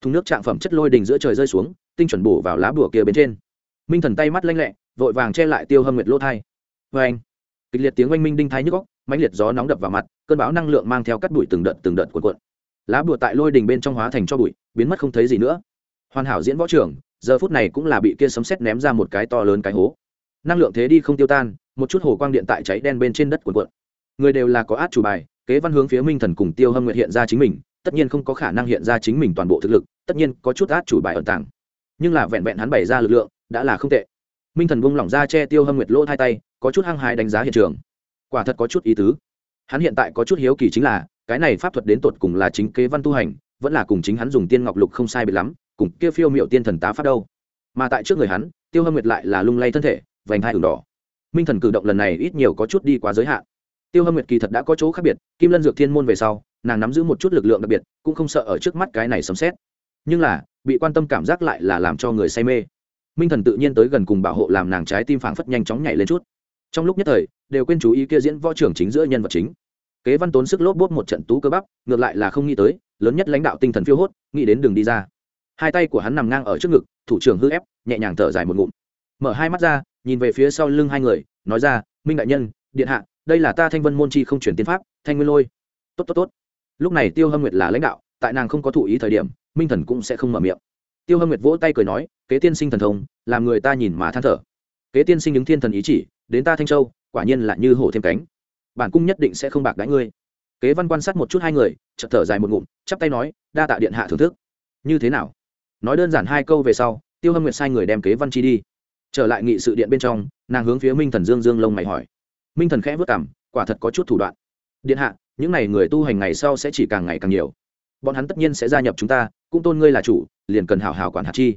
thùng nước trạng phẩm chất lôi đình giữa trời rơi xuống, tinh chuẩn bổ vào lá bùa kia bên trên minh thần tay mắt lanh lẹ, vội vàng che lại tiêu hâm nguyệt lỗ thai. Vê anh, kịch liệt tiếng oanh minh đinh thái nhức góc mãnh liệt gió nóng đập vào mặt, cơn bão năng lượng mang theo cắt bụi từng đợt từng đợt cuộn cuộn. Lá bùa tại lôi đình bên trong hóa thành cho bụi, biến mất không thấy gì nữa. Hoàn hảo diễn võ trưởng giờ phút này cũng là bị kia sấm sét ném ra một cái to lớn cái hố. Năng lượng thế đi không tiêu tan, một chút hồ quang điện tại cháy đen bên trên đất cuộn cuộn. Người đều là có át chủ bài, kế văn hướng phía minh thần cùng tiêu hâm nguyệt hiện ra chính mình, tất nhiên không có khả năng hiện ra chính mình toàn bộ thực lực, tất nhiên có chút át chủ bài ẩn tàng. Nhưng là vẹn vẹn hắn bày ra lực lượng đã là không tệ. Minh thần buông lỏng ra che tiêu hâm nguyệt lỗ hai tay, có chút hăng hái đánh giá hiện trường. Quả thật có chút ý tứ. Hắn hiện tại có chút hiếu kỳ chính là, cái này pháp thuật đến tột cùng là chính kế văn tu hành, vẫn là cùng chính hắn dùng tiên ngọc lục không sai biệt lắm, cùng kia phiêu miệu tiên thần tá pháp đâu. Mà tại trước người hắn, tiêu hâm nguyệt lại là lung lay thân thể, vành hai ửng đỏ. Minh thần cử động lần này ít nhiều có chút đi quá giới hạn. Tiêu hâm nguyệt kỳ thật đã có chỗ khác biệt, kim lân dược thiên môn về sau, nàng nắm giữ một chút lực lượng đặc biệt, cũng không sợ ở trước mắt cái này sấm xét nhưng là, bị quan tâm cảm giác lại là làm cho người say mê minh thần tự nhiên tới gần cùng bảo hộ làm nàng trái tim phảng phất nhanh chóng nhảy lên chút. Trong lúc nhất thời, đều quên chú ý kia diễn võ trưởng chính giữa nhân vật chính. Kế văn tốn sức lốp bốt một trận tú cơ bắp, ngược lại là không nghĩ tới, lớn nhất lãnh đạo tinh thần phiêu hốt, nghĩ đến đường đi ra. Hai tay của hắn nằm ngang ở trước ngực, thủ trưởng hư ép, nhẹ nhàng thở dài một ngụm. Mở hai mắt ra, nhìn về phía sau lưng hai người, nói ra, minh đại nhân, điện hạ, đây là ta thanh vân môn chi không chuyển tiên pháp, thanh nguyên lôi. Tốt tốt tốt. Lúc này tiêu hâm nguyệt là lãnh đạo, tại nàng không có thụ ý thời điểm, minh thần cũng sẽ không mở miệng tiêu hâm nguyệt vỗ tay cười nói, kế tiên sinh thần thông, làm người ta nhìn mà than thở. Kế tiên sinh những thiên thần ý chỉ, đến ta thanh châu, quả nhiên là như hổ thêm cánh. Bản cung nhất định sẽ không bạc đãi ngươi. Kế văn quan sát một chút hai người, chợt thở dài một ngụm, chắp tay nói, đa tạ điện hạ thưởng thức. Như thế nào? Nói đơn giản hai câu về sau, tiêu hâm nguyệt sai người đem kế văn chi đi. Trở lại nghị sự điện bên trong, nàng hướng phía minh thần dương dương lông mày hỏi. Minh thần khẽ vất cảm quả thật có chút thủ đoạn. Điện hạ, những n à y người tu hành ngày sau sẽ chỉ càng ngày càng nhiều. Bọn hắn tất nhiên sẽ gia nhập chúng ta cũng tôn ngươi là chủ, liền cần hào hào quản hạt chi.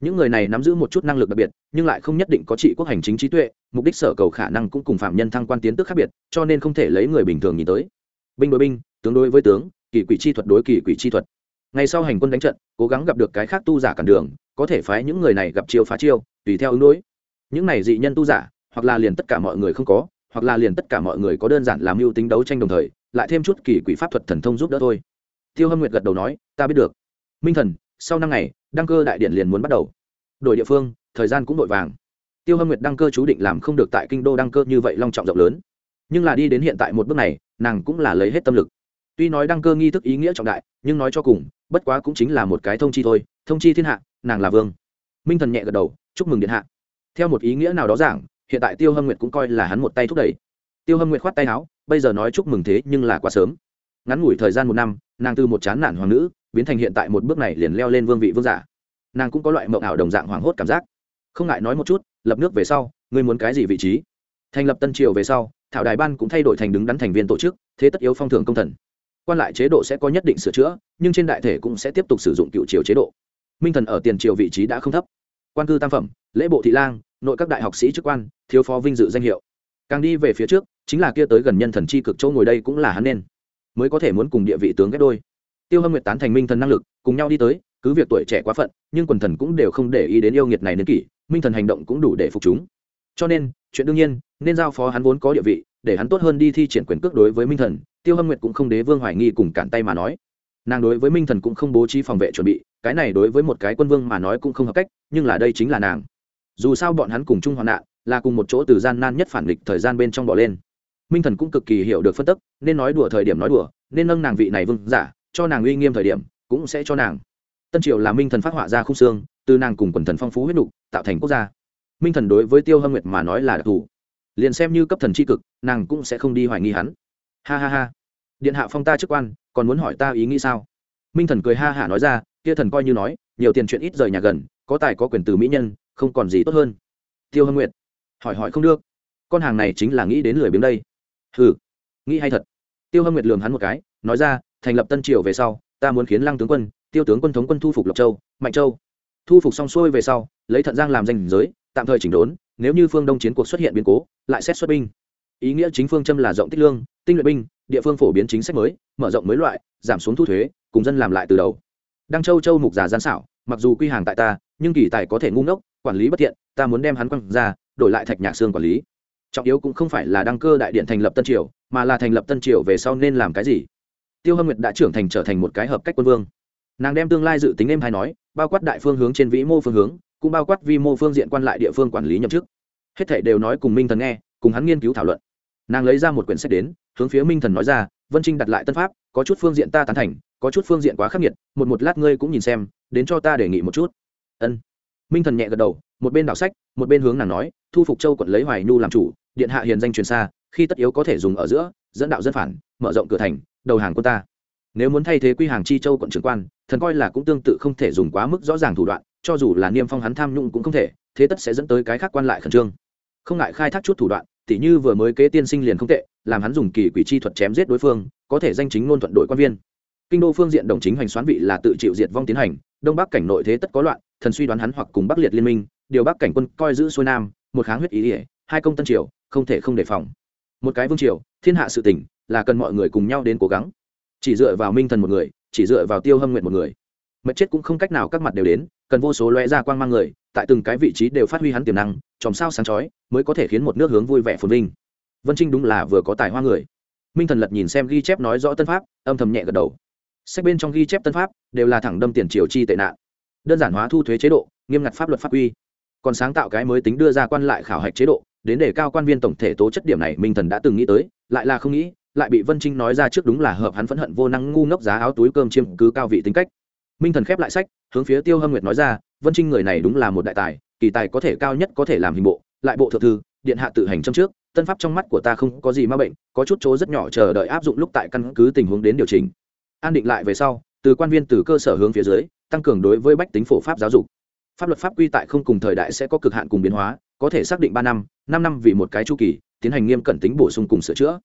Những người này nắm giữ một chút năng lực đặc biệt, nhưng lại không nhất định có trị quốc hành chính trí tuệ, mục đích sở cầu khả năng cũng cùng phạm nhân thăng quan tiến tức khác biệt, cho nên không thể lấy người bình thường nhìn tới. Binh đối binh, tướng đối với tướng, kỳ quỷ chi thuật đối kỳ quỷ chi thuật. Ngày sau hành quân đánh trận, cố gắng gặp được cái khác tu giả cản đường, có thể phái những người này gặp chiêu phá chiêu, tùy theo ứng đối. Những này dị nhân tu giả, hoặc là liền tất cả mọi người không có, hoặc là liền tất cả mọi người có đơn giản làm mưu tính đấu tranh đồng thời, lại thêm chút kỳ quỷ pháp thuật thần thông giúp đỡ thôi. Tiêu hâm nguyệt gật đầu nói, ta biết được minh thần, sau năm ngày, đăng cơ đại điện liền muốn bắt đầu. Đổi địa phương, thời gian cũng vội vàng. Tiêu hâm nguyệt đăng cơ chú định làm không được tại kinh đô đăng cơ như vậy long trọng rộng lớn. Nhưng là đi đến hiện tại một bước này, nàng cũng là lấy hết tâm lực. Tuy nói đăng cơ nghi thức ý nghĩa trọng đại, nhưng nói cho cùng, bất quá cũng chính là một cái thông chi thôi. Thông chi thiên hạ, nàng là vương. Minh thần nhẹ gật đầu, chúc mừng điện hạ. Theo một ý nghĩa nào đó giảng, hiện tại tiêu hâm nguyệt cũng coi là hắn một tay thúc đẩy. Tiêu hâm nguyệt khoát tay áo, bây giờ nói chúc mừng thế nhưng là quá sớm. Ngắn ngủi thời gian một năm, nàng từ một chán nản hoàng nữ biến thành hiện tại một bước này liền leo lên vương vị vương giả. Nàng cũng có loại mộng ảo đồng dạng hoảng hốt cảm giác. Không ngại nói một chút, lập nước về sau, ngươi muốn cái gì vị trí? Thành lập tân triều về sau, thảo đài ban cũng thay đổi thành đứng đắn thành viên tổ chức, thế tất yếu phong thưởng công thần. Quan lại chế độ sẽ có nhất định sửa chữa, nhưng trên đại thể cũng sẽ tiếp tục sử dụng cựu triều chế độ. Minh thần ở tiền triều vị trí đã không thấp. Quan cư tam phẩm, lễ bộ thị lang, nội các đại học sĩ chức quan, thiếu phó vinh dự danh hiệu. Càng đi về phía trước, chính là kia tới gần nhân thần chi cực chỗ ngồi đây cũng là hắn nên. Mới có thể muốn cùng địa vị tướng ghép đôi tiêu hâm nguyệt tán thành minh thần năng lực, cùng nhau đi tới, cứ việc tuổi trẻ quá phận, nhưng quần thần cũng đều không để ý đến yêu nghiệt này đến kỷ, minh thần hành động cũng đủ để phục chúng. Cho nên, chuyện đương nhiên, nên giao phó hắn vốn có địa vị, để hắn tốt hơn đi thi triển quyền cước đối với minh thần, tiêu hâm nguyệt cũng không đế vương hoài nghi cùng cản tay mà nói. Nàng đối với minh thần cũng không bố trí phòng vệ chuẩn bị, cái này đối với một cái quân vương mà nói cũng không hợp cách, nhưng là đây chính là nàng. Dù sao bọn hắn cùng chung hoạn nạn, là cùng một chỗ từ gian nan nhất phản nghịch thời gian bên trong bỏ lên. Minh thần cũng cực kỳ hiểu được phân tức, nên nói đùa thời điểm nói đùa, nên nâng nàng vị này vương giả cho nàng uy nghiêm thời điểm, cũng sẽ cho nàng. Tân triều là minh thần phát họa ra khung xương, từ nàng cùng quần thần phong phú huyết nục, tạo thành quốc gia. Minh thần đối với tiêu hâm nguyệt mà nói là đặc thù. Liền xem như cấp thần c h i cực, nàng cũng sẽ không đi hoài nghi hắn. Ha ha ha. Điện hạ phong ta chức quan, còn muốn hỏi ta ý nghĩ sao? Minh thần cười ha hả nói ra, kia thần coi như nói, nhiều tiền chuyện ít rời nhà gần, có tài có quyền từ mỹ nhân, không còn gì tốt hơn. Tiêu hâm nguyệt. Hỏi hỏi không được. Con hàng này chính là nghĩ đến lười biếng đây. Hừ. Nghĩ hay thật. Tiêu hâm nguyệt lường hắn một cái, nói ra thành lập tân triều về sau, ta muốn khiến lăng tướng quân, tiêu tướng quân thống quân thu phục lộc châu, mạnh châu. Thu phục xong xuôi về sau, lấy thận giang làm danh giới, tạm thời chỉnh đốn, nếu như phương đông chiến cuộc xuất hiện biến cố, lại xét xuất binh. Ý nghĩa chính phương châm là rộng tích lương, tinh luyện binh, địa phương phổ biến chính sách mới, mở rộng mới loại, giảm xuống thu thuế, cùng dân làm lại từ đầu. Đăng châu châu mục giả gian xảo, mặc dù quy hàng tại ta, nhưng kỳ tài có thể ngu ngốc, quản lý bất thiện, ta muốn đem hắn quăng ra, đổi lại thạch nhạc xương quản lý. Trọng yếu cũng không phải là đăng cơ đại điện thành lập tân triều, mà là thành lập tân triều về sau nên làm cái gì? Tiêu hâm nguyệt đã trưởng thành trở thành một cái hợp cách quân vương. Nàng đem tương lai dự tính em hay nói, bao quát đại phương hướng trên vĩ mô phương hướng, cũng bao quát vi mô phương diện quan lại địa phương quản lý nhậm chức. Hết thảy đều nói cùng minh thần nghe, cùng hắn nghiên cứu thảo luận. Nàng lấy ra một quyển sách đến, hướng phía minh thần nói ra, vân trinh đặt lại tân pháp, có chút phương diện ta tán thành, có chút phương diện quá khắc nghiệt, một một lát ngươi cũng nhìn xem, đến cho ta đề nghị một chút. Ân. Minh thần nhẹ gật đầu, một bên đảo sách, một bên hướng nàng nói, thu phục châu quận lấy hoài nhu làm chủ, điện hạ hiền danh truyền xa, khi tất yếu có thể dùng ở giữa, dẫn đạo dân phản mở rộng cửa thành, đầu hàng quân ta. Nếu muốn thay thế quy hàng chi châu quận trưởng quan, thần coi là cũng tương tự không thể dùng quá mức rõ ràng thủ đoạn, cho dù là niêm phong hắn tham nhũng cũng không thể, thế tất sẽ dẫn tới cái khác quan lại khẩn trương. Không ngại khai thác chút thủ đoạn, tỉ như vừa mới kế tiên sinh liền không tệ, làm hắn dùng kỳ quỷ chi thuật chém giết đối phương, có thể danh chính ngôn thuận đội quan viên. Kinh đô phương diện đồng chính hành xoán vị là tự chịu diệt vong tiến hành, đông bắc cảnh nội thế tất có loạn, thần suy đoán hắn hoặc cùng bắc liệt liên minh, điều bắc cảnh quân coi giữ xuôi nam, một kháng huyết ý ỉa hai công tân triều, không thể không đề phòng. Một cái vương triều, thiên hạ sự tỉnh là cần mọi người cùng nhau đến cố gắng. Chỉ dựa vào minh thần một người, chỉ dựa vào tiêu hâm nguyện một người. Mệt chết cũng không cách nào các mặt đều đến, cần vô số loe ra quang mang người, tại từng cái vị trí đều phát huy hắn tiềm năng, chòm sao sáng chói, mới có thể khiến một nước hướng vui vẻ phồn vinh. Vân trinh đúng là vừa có tài hoa người. Minh thần lật nhìn xem ghi chép nói rõ tân pháp, âm thầm nhẹ gật đầu. Sách bên trong ghi chép tân pháp, đều là thẳng đâm tiền triều chi tệ nạn. Đơn giản hóa thu thuế chế độ, nghiêm ngặt pháp luật pháp quy. Còn sáng tạo cái mới tính đưa ra quan lại khảo hạch chế độ, đến để cao quan viên tổng thể tố chất điểm này minh thần đã từng nghĩ tới, lại là không nghĩ lại bị vân trinh nói ra trước đúng là hợp hắn phẫn hận vô năng ngu ngốc giá áo túi cơm chiêm cứ cao vị tính cách. Minh thần khép lại sách, hướng phía tiêu hâm nguyệt nói ra, vân trinh người này đúng là một đại tài, kỳ tài có thể cao nhất có thể làm hình bộ, lại bộ thượng thư, điện hạ tự hành trong trước, tân pháp trong mắt của ta không có gì ma bệnh, có chút chỗ rất nhỏ chờ đợi áp dụng lúc tại căn cứ tình huống đến điều chỉnh. An định lại về sau, từ quan viên từ cơ sở hướng phía dưới, tăng cường đối với bách tính phổ pháp giáo dục. Pháp luật pháp quy tại không cùng thời đại sẽ có cực hạn cùng biến hóa, có thể xác định ba năm năm năm vì một cái chu kỳ, tiến hành nghiêm cẩn tính bổ sung cùng sửa chữa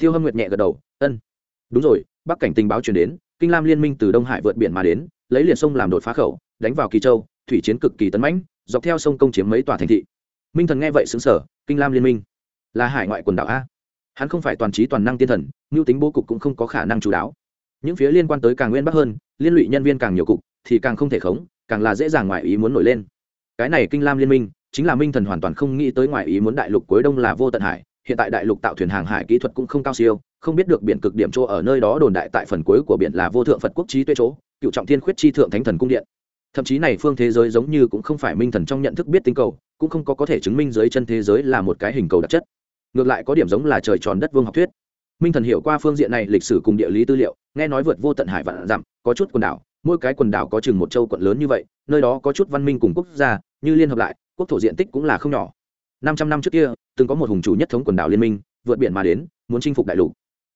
tiêu hâm nguyệt nhẹ gật đầu, ân. Đúng rồi, bắc cảnh tình báo truyền đến, kinh lam liên minh từ đông hải vượt biển mà đến, lấy liền sông làm đột phá khẩu, đánh vào kỳ châu, thủy chiến cực kỳ tấn mãnh, dọc theo sông công chiếm mấy tòa thành thị. Minh thần nghe vậy xứng sở kinh lam liên minh là hải ngoại quần đảo a? Hắn không phải toàn trí toàn năng tiên thần, mưu tính bố cục cũng không có khả năng chú đáo. Những phía liên quan tới càng nguyên bắc hơn, liên lụy nhân viên càng nhiều cục, thì càng không thể khống, càng là dễ dàng ngoại ý muốn nổi lên. Cái này kinh lam liên minh, chính là minh thần hoàn toàn không nghĩ tới ngoại ý muốn đại lục cuối đông là vô tận hải hiện tại đại lục tạo thuyền hàng hải kỹ thuật cũng không cao siêu, không biết được biển cực điểm chỗ ở nơi đó đồn đại tại phần cuối của biển là vô thượng phật quốc trí tuệ chỗ, cựu trọng thiên khuyết chi thượng thánh thần cung điện. Thậm chí này phương thế giới giống như cũng không phải minh thần trong nhận thức biết tinh cầu, cũng không có có thể chứng minh dưới chân thế giới là một cái hình cầu đặc chất. Ngược lại có điểm giống là trời tròn đất vương học thuyết. Minh thần hiểu qua phương diện này lịch sử cùng địa lý tư liệu, nghe nói vượt vô tận hải vạn dặm, có chút quần đảo, mỗi cái quần đảo có chừng một châu quận lớn như vậy, nơi đó có chút văn minh cùng quốc gia, như liên hợp lại, quốc thổ diện tích cũng là không nhỏ năm trăm năm trước kia, từng có một hùng chủ nhất thống quần đảo liên minh, vượt biển mà đến, muốn chinh phục đại lục.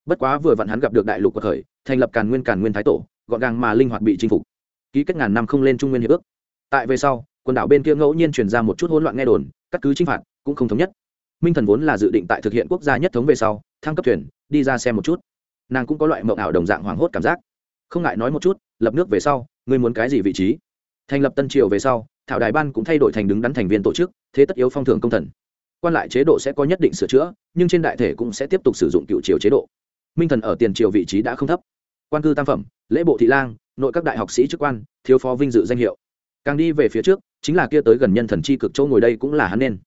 Bất quá vừa vặn hắn gặp được đại lục của thời, thành lập càn nguyên càn nguyên thái tổ, gọn gàng mà linh hoạt bị chinh phục. Ký kết ngàn năm không lên trung nguyên hiệp ước. Tại về sau, quần đảo bên kia ngẫu nhiên truyền ra một chút hỗn loạn nghe đồn cắt cứ chinh phạt cũng không thống nhất. Minh thần vốn là dự định tại thực hiện quốc gia nhất thống về sau, thăng cấp thuyền, đi ra xem một chút. Nàng cũng có loại mộng ảo đồng dạng hoảng hốt cảm giác. Không ngại nói một chút, lập nước về sau, ngươi muốn cái gì vị trí? Thành lập tân triều về sau, thảo đài ban cũng thay đổi thành đứng đắn thành viên tổ chức, thế tất yếu phong thưởng công thần. Quan lại chế độ sẽ có nhất định sửa chữa, nhưng trên đại thể cũng sẽ tiếp tục sử dụng cựu triều chế độ. Minh thần ở tiền triều vị trí đã không thấp. Quan cư tam phẩm, lễ bộ thị lang, nội các đại học sĩ chức quan, thiếu phó vinh dự danh hiệu. Càng đi về phía trước, chính là kia tới gần nhân thần chi cực châu ngồi đây cũng là hắn nên.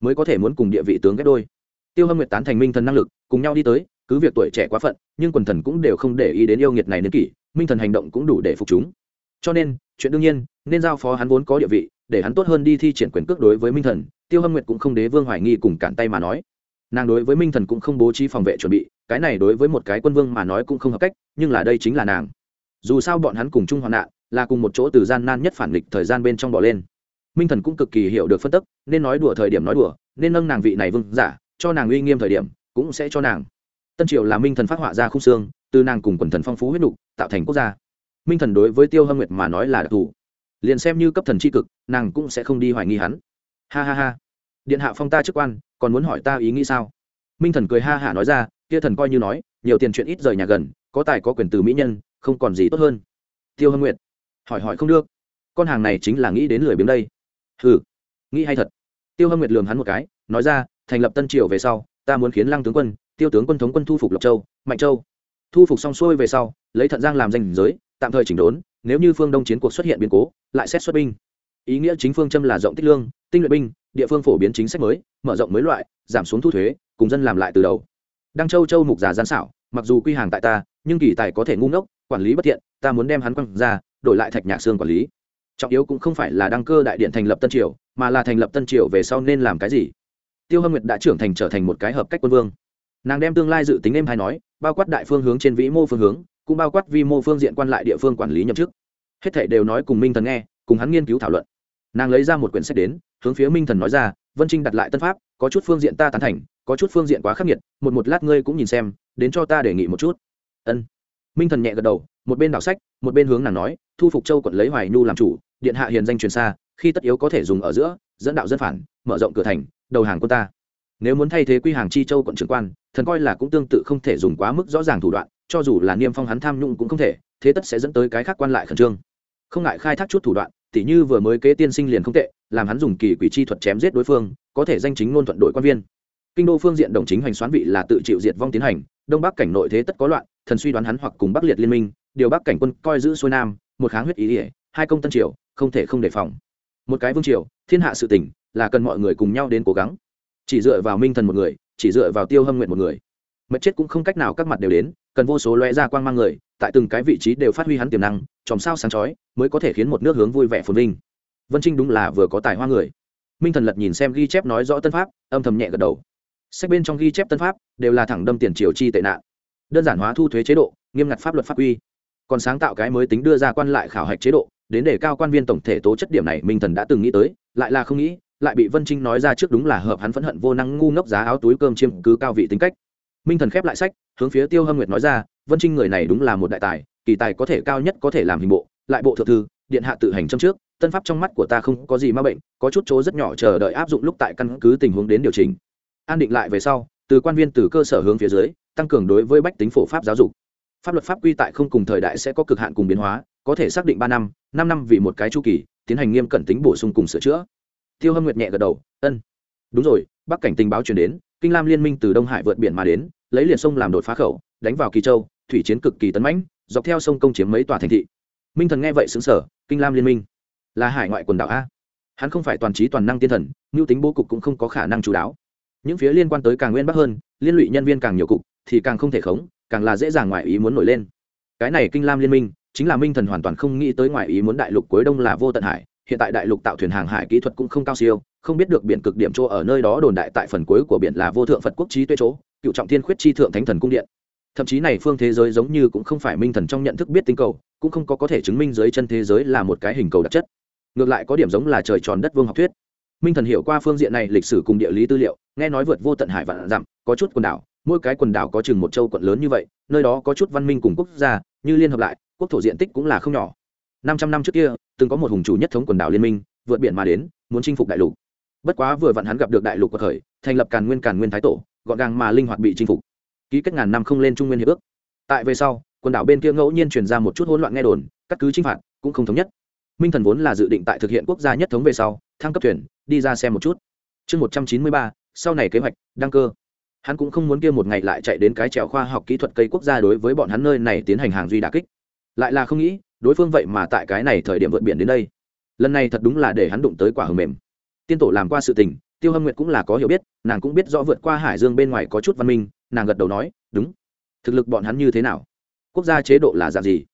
Mới có thể muốn cùng địa vị tướng ghép đôi. Tiêu hâm nguyệt tán thành minh thần năng lực, cùng nhau đi tới, cứ việc tuổi trẻ quá phận, nhưng quần thần cũng đều không để ý đến yêu nghiệt này đến kỷ, minh thần hành động cũng đủ để phục chúng. Cho nên chuyện đương nhiên, nên giao phó hắn vốn có địa vị, để hắn tốt hơn đi thi triển quyền cước đối với minh thần, tiêu hâm nguyệt cũng không đế vương hoài nghi cùng cản tay mà nói. Nàng đối với minh thần cũng không bố trí phòng vệ chuẩn bị, cái này đối với một cái quân vương mà nói cũng không hợp cách, nhưng là đây chính là nàng. Dù sao bọn hắn cùng chung hoạn nạn, là cùng một chỗ từ gian nan nhất phản nghịch thời gian bên trong bỏ lên. Minh thần cũng cực kỳ hiểu được phân tức, nên nói đùa thời điểm nói đùa, nên nâng nàng vị này vương giả, cho nàng uy nghiêm thời điểm, cũng sẽ cho nàng. Tân triều là minh thần phát họa ra khung xương, từ nàng cùng quần thần phong phú huyết nục, tạo thành quốc gia minh thần đối với tiêu hâm nguyệt mà nói là đặc thù. Liền xem như cấp thần c h i cực, nàng cũng sẽ không đi hoài nghi hắn. Ha ha ha. Điện hạ phong ta chức quan, còn muốn hỏi ta ý nghĩ sao? Minh thần cười ha hả nói ra, kia thần coi như nói, nhiều tiền chuyện ít rời nhà gần, có tài có quyền từ mỹ nhân, không còn gì tốt hơn. Tiêu hâm nguyệt. Hỏi hỏi không được. Con hàng này chính là nghĩ đến lười biếng đây. Ừ nghĩ hay thật. Tiêu hâm nguyệt lường hắn một cái, nói ra, thành lập tân triều về sau, ta muốn khiến lăng tướng quân, tiêu tướng quân thống quân thu phục lộc châu, mạnh châu. Thu phục xong xuôi về sau, lấy thận giang làm danh giới tạm thời chỉnh đốn, nếu như phương đông chiến cuộc xuất hiện biến cố, lại xét xuất binh. Ý nghĩa chính phương châm là rộng tích lương, tinh luyện binh, địa phương phổ biến chính sách mới, mở rộng mới loại, giảm xuống thu thuế, cùng dân làm lại từ đầu. Đăng châu châu mục giả gian xảo, mặc dù quy hàng tại ta, nhưng kỳ tài có thể ngu ngốc, quản lý bất thiện, ta muốn đem hắn quăng ra, đổi lại thạch nhạc xương quản lý. Trọng yếu cũng không phải là đăng cơ đại điện thành lập tân triều, mà là thành lập tân triều về sau nên làm cái gì. Tiêu hâm nguyệt đã trưởng thành trở thành một cái hợp cách quân vương. Nàng đem tương lai dự tính em hay nói, bao quát đại phương hướng trên vĩ mô phương hướng cũng bao quát vi mô phương diện quan lại địa phương quản lý nhậm chức. Hết thảy đều nói cùng minh thần nghe, cùng hắn nghiên cứu thảo luận. Nàng lấy ra một quyển sách đến, hướng phía minh thần nói ra, vân trinh đặt lại tân pháp, có chút phương diện ta tán thành, có chút phương diện quá khắc nghiệt, một một lát ngươi cũng nhìn xem, đến cho ta đề nghị một chút. Ân. Minh thần nhẹ gật đầu, một bên đảo sách, một bên hướng nàng nói, thu phục châu quận lấy hoài nhu làm chủ, điện hạ hiền danh truyền xa, khi tất yếu có thể dùng ở giữa, dẫn đạo dân phản, mở rộng cửa thành, đầu hàng quân ta. Nếu muốn thay thế quy hàng chi châu quận trưởng quan thần coi là cũng tương tự không thể dùng quá mức rõ ràng thủ đoạn, cho dù là niêm phong hắn tham nhũng cũng không thể, thế tất sẽ dẫn tới cái khác quan lại khẩn trương. Không ngại khai thác chút thủ đoạn, tỉ như vừa mới kế tiên sinh liền không tệ, làm hắn dùng kỳ quỷ chi thuật chém giết đối phương, có thể danh chính ngôn thuận đội quan viên. Kinh đô phương diện đồng chính hoành xoán vị là tự chịu diệt vong tiến hành, đông bắc cảnh nội thế tất có loạn, thần suy đoán hắn hoặc cùng bắc liệt liên minh, điều bắc cảnh quân coi giữ xuôi nam, một kháng huyết ý ỉa hai công tân triều, không thể không đề phòng. Một cái vương triều, thiên hạ sự tỉnh là cần mọi người cùng nhau đến cố gắng. Chỉ dựa vào minh thần một người chỉ dựa vào tiêu hâm nguyện một người. Mệt chết cũng không cách nào các mặt đều đến, cần vô số loe ra quang mang người, tại từng cái vị trí đều phát huy hắn tiềm năng, chòm sao sáng chói, mới có thể khiến một nước hướng vui vẻ phồn vinh. Vân trinh đúng là vừa có tài hoa người. Minh thần lật nhìn xem ghi chép nói rõ tân pháp, âm thầm nhẹ gật đầu. Sách bên trong ghi chép tân pháp, đều là thẳng đâm tiền triều chi tệ nạn. Đơn giản hóa thu thuế chế độ, nghiêm ngặt pháp luật pháp quy. Còn sáng tạo cái mới tính đưa ra quan lại khảo hạch chế độ, đến để cao quan viên tổng thể tố chất điểm này minh thần đã từng nghĩ tới, lại là không nghĩ lại bị vân trinh nói ra trước đúng là hợp hắn phẫn hận vô năng ngu ngốc giá áo túi cơm chiêm cứ cao vị tính cách. Minh thần khép lại sách, hướng phía tiêu hâm nguyệt nói ra, vân trinh người này đúng là một đại tài, kỳ tài có thể cao nhất có thể làm hình bộ, lại bộ thượng thư, điện hạ tự hành châm trước, tân pháp trong mắt của ta không có gì ma bệnh, có chút chỗ rất nhỏ chờ đợi áp dụng lúc tại căn cứ tình huống đến điều chỉnh. An định lại về sau, từ quan viên từ cơ sở hướng phía dưới, tăng cường đối với bách tính phổ pháp giáo dục. Pháp luật pháp quy tại không cùng thời đại sẽ có cực hạn cùng biến hóa, có thể xác định ba năm năm năm vì một cái chu kỳ, tiến hành nghiêm cẩn tính bổ sung cùng sửa chữa tiêu hâm nguyệt nhẹ gật đầu, ân. Đúng rồi, bắc cảnh tình báo chuyển đến, kinh lam liên minh từ đông hải vượt biển mà đến, lấy liền sông làm đột phá khẩu, đánh vào kỳ châu, thủy chiến cực kỳ tấn mãnh, dọc theo sông công chiếm mấy tòa thành thị. Minh thần nghe vậy xứng sở kinh lam liên minh là hải ngoại quần đảo a? Hắn không phải toàn trí toàn năng tiên thần, mưu tính bố cục cũng không có khả năng chú đáo. Những phía liên quan tới càng nguyên bắc hơn, liên lụy nhân viên càng nhiều cục, thì càng không thể khống, càng là dễ dàng ngoại ý muốn nổi lên. Cái này kinh lam liên minh, chính là minh thần hoàn toàn không nghĩ tới ngoại ý muốn đại lục cuối đông là vô tận hải hiện tại đại lục tạo thuyền hàng hải kỹ thuật cũng không cao siêu, không biết được biển cực điểm chỗ ở nơi đó đồn đại tại phần cuối của biển là vô thượng phật quốc trí tuệ chỗ, cựu trọng thiên khuyết chi thượng thánh thần cung điện. Thậm chí này phương thế giới giống như cũng không phải minh thần trong nhận thức biết tinh cầu, cũng không có có thể chứng minh dưới chân thế giới là một cái hình cầu đặc chất. Ngược lại có điểm giống là trời tròn đất vương học thuyết. Minh thần hiểu qua phương diện này lịch sử cùng địa lý tư liệu, nghe nói vượt vô tận hải vạn dặm, có chút quần đảo, mỗi cái quần đảo có chừng một châu quận lớn như vậy, nơi đó có chút văn minh cùng quốc gia, như liên hợp lại, quốc thổ diện tích cũng là không nhỏ năm trăm năm trước kia, từng có một hùng chủ nhất thống quần đảo liên minh, vượt biển mà đến, muốn chinh phục đại lục. Bất quá vừa vặn hắn gặp được đại lục cuộc khởi thành lập càn nguyên càn nguyên thái tổ, gọn gàng mà linh hoạt bị chinh phục. Ký kết ngàn năm không lên trung nguyên hiệp ước. Tại về sau, quần đảo bên kia ngẫu nhiên truyền ra một chút hỗn loạn nghe đồn, các cứ chinh phạt cũng không thống nhất. Minh thần vốn là dự định tại thực hiện quốc gia nhất thống về sau, thăng cấp thuyền, đi ra xem một chút. Chương một trăm chín mươi ba, sau này kế hoạch, đăng cơ. Hắn cũng không muốn kia một ngày lại chạy đến cái trèo khoa học kỹ thuật cây quốc gia đối với bọn hắn nơi này tiến hành hàng duy đà kích. Lại là không nghĩ đối phương vậy mà tại cái này thời điểm vượt biển đến đây. Lần này thật đúng là để hắn đụng tới quả hầm mềm. Tiên tổ làm qua sự tình, tiêu hâm nguyệt cũng là có hiểu biết, nàng cũng biết rõ vượt qua hải dương bên ngoài có chút văn minh, nàng gật đầu nói, đúng. Thực lực bọn hắn như thế nào? Quốc gia chế độ là dạng gì?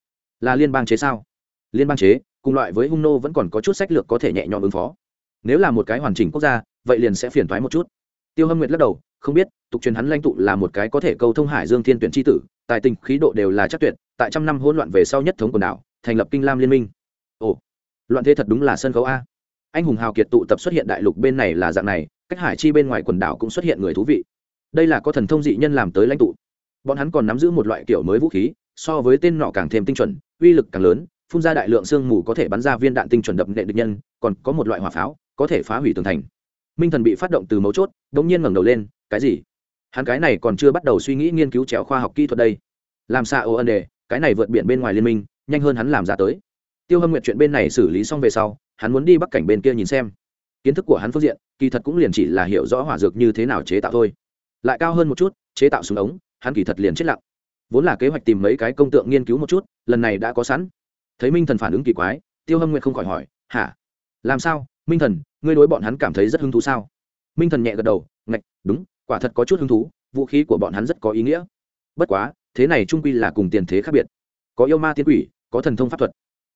Là liên bang chế sao? Liên bang chế, cùng loại với hung nô vẫn còn có chút sách lược có thể nhẹ nhõm ứng phó. Nếu là một cái hoàn chỉnh quốc gia, vậy liền sẽ phiền thoái một chút. Tiêu hâm nguyệt lắc đầu, không biết, tục truyền hắn lãnh tụ là một cái có thể câu thông hải dương thiên tuyển tri tử, tài tình, khí độ đều là chắc tuyệt, tại trăm năm hỗn loạn về sau nhất thống quần đảo thành lập kinh lam liên minh. Ồ, loạn thế thật đúng là sân khấu a. Anh hùng hào kiệt tụ tập xuất hiện đại lục bên này là dạng này, cách hải chi bên ngoài quần đảo cũng xuất hiện người thú vị. Đây là có thần thông dị nhân làm tới lãnh tụ. Bọn hắn còn nắm giữ một loại kiểu mới vũ khí, so với tên nọ càng thêm tinh chuẩn, uy lực càng lớn, phun ra đại lượng sương mù có thể bắn ra viên đạn tinh chuẩn đập nệ địch nhân, còn có một loại hỏa pháo, có thể phá hủy tường thành. Minh thần bị phát động từ mấu chốt đ ỗ n g nhiên ngẩng đầu lên, cái gì? Hắn cái này còn chưa bắt đầu suy nghĩ nghiên cứu trèo khoa học kỹ thuật đây. Làm sao, ô ân đề, cái này vượt biển bên ngoài liên minh nhanh hơn hắn làm ra tới. Tiêu hâm nguyện chuyện bên này xử lý xong về sau, hắn muốn đi bắc cảnh bên kia nhìn xem. Kiến thức của hắn phương diện, kỳ thật cũng liền chỉ là hiểu rõ hỏa dược như thế nào chế tạo thôi. Lại cao hơn một chút, chế tạo súng ống, hắn kỳ thật liền chết lặng. Vốn là kế hoạch tìm mấy cái công tượng nghiên cứu một chút, lần này đã có sẵn. Thấy minh thần phản ứng kỳ quái, tiêu hâm nguyệt không khỏi hỏi, hả? Làm sao? Minh thần, ngươi đối bọn hắn cảm thấy rất hứng thú sao? Minh thần nhẹ gật đầu, ngạch, đúng, quả thật có chút hứng thú, vũ khí của bọn hắn rất có ý nghĩa. Bất quá, thế này trung quy là cùng tiền thế khác biệt. Có yêu ma tiên quỷ có thần thông pháp thuật.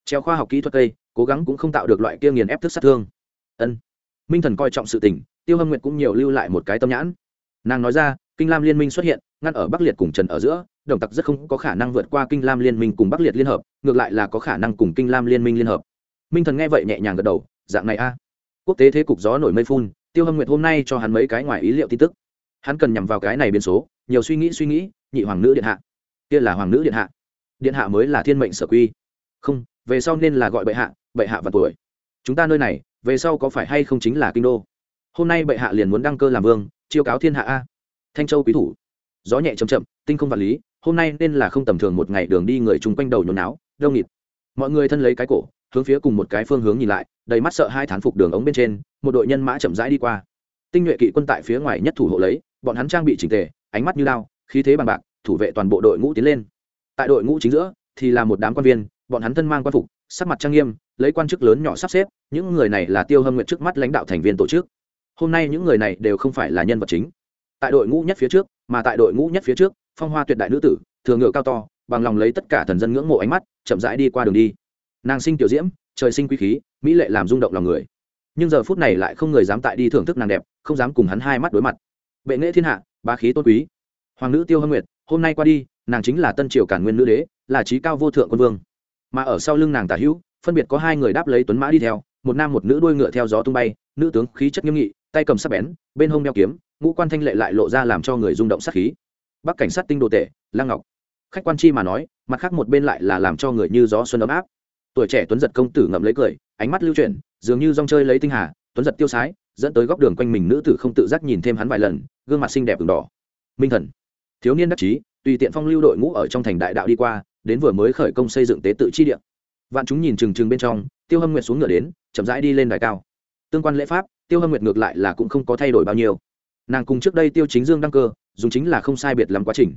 Treo khoa học kỹ thuật tây cố gắng cũng không tạo được loại kia nghiền ép thức sát thương. Ân. Minh thần coi trọng sự tình, tiêu hâm nguyệt cũng nhiều lưu lại một cái tâm nhãn. Nàng nói ra, kinh lam liên minh xuất hiện, ngăn ở bắc liệt cùng trần ở giữa, đồng tặc rất không có khả năng vượt qua kinh lam liên minh cùng bắc liệt liên hợp, ngược lại là có khả năng cùng kinh lam liên minh liên hợp. Minh thần nghe vậy nhẹ nhàng gật đầu, dạng này a. Quốc tế thế cục gió nổi mây phun, tiêu hâm nguyệt hôm nay cho hắn mấy cái ngoài ý liệu tin tức. Hắn cần nhằm vào cái này biến số, nhiều suy nghĩ suy nghĩ, nhị hoàng nữ điện hạ. Kia là hoàng nữ điện hạ điện hạ mới là thiên mệnh sở quy. Không, về sau nên là gọi bệ hạ bệ hạ và tuổi. Chúng ta nơi này, về sau có phải hay không chính là kinh đô? Hôm nay bệ hạ liền muốn đăng cơ làm vương, chiêu cáo thiên hạ a. Thanh châu quý thủ. Gió nhẹ chầm chậm, tinh không vật lý, hôm nay nên là không tầm thường một ngày đường đi người chung quanh đầu nhốn náo, đông nghịt. Mọi người thân lấy cái cổ, hướng phía cùng một cái phương hướng nhìn lại, đầy mắt sợ hai thán phục đường ống bên trên, một đội nhân mã chậm rãi đi qua. Tinh nhuệ kỵ quân tại phía ngoài nhất thủ hộ lấy, bọn hắn trang bị chỉnh tề, ánh mắt như lao khí thế bằng bạc, thủ vệ toàn bộ đội ngũ tiến lên tại đội ngũ chính giữa, thì là một đám quan viên, bọn hắn thân mang quan phục, sắc mặt trang nghiêm, lấy quan chức lớn nhỏ sắp xếp, những người này là tiêu hâm nguyện trước mắt lãnh đạo thành viên tổ chức. Hôm nay những người này đều không phải là nhân vật chính. Tại đội ngũ nhất phía trước, mà tại đội ngũ nhất phía trước, phong hoa tuyệt đại nữ tử thường ngựa cao to, bằng lòng lấy tất cả thần dân ngưỡng mộ ánh mắt, chậm rãi đi qua đường đi. Nàng sinh tiểu diễm, trời sinh quý khí, mỹ lệ làm rung động lòng người. Nhưng giờ phút này lại không người dám tại đi thưởng thức nàng đẹp, không dám cùng hắn hai mắt đối mặt. Bệ nghệ thiên hạ ba khí tôn quý. Hoàng nữ tiêu hâm nguyệt, hôm nay qua đi nàng chính là tân triều cản nguyên nữ đế, là trí cao vô thượng quân vương. Mà ở sau lưng nàng tả hữu, phân biệt có hai người đáp lấy tuấn mã đi theo, một nam một nữ đuôi ngựa theo gió tung bay, nữ tướng khí chất nghiêm nghị, tay cầm sắc bén, bên hông đeo kiếm, ngũ quan thanh lệ lại lộ ra làm cho người rung động sát khí. Bắc cảnh sát tinh đồ tể, lăng ngọc. Khách quan chi mà nói, mặt khác một bên lại là làm cho người như gió xuân ấm áp. Tuổi trẻ tuấn giật công tử ngậm lấy cười, ánh mắt lưu chuyển, dường như rong chơi lấy tinh hà, tuấn giật tiêu sái, dẫn tới góc đường quanh mình nữ tử không tự giác nhìn thêm hắn vài lần, gương mặt xinh đẹp ửng đỏ. Minh thần. Thiếu niên đắc chí tùy tiện phong lưu đội ngũ ở trong thành đại đạo đi qua, đến vừa mới khởi công xây dựng tế tự chi địa. Vạn chúng nhìn trừng trừng bên trong, tiêu hâm nguyệt xuống ngựa đến, chậm rãi đi lên đài cao. Tương quan lễ pháp, tiêu hâm nguyệt ngược lại là cũng không có thay đổi bao nhiêu. Nàng cùng trước đây tiêu chính dương đăng cơ, dùng chính là không sai biệt lắm quá trình.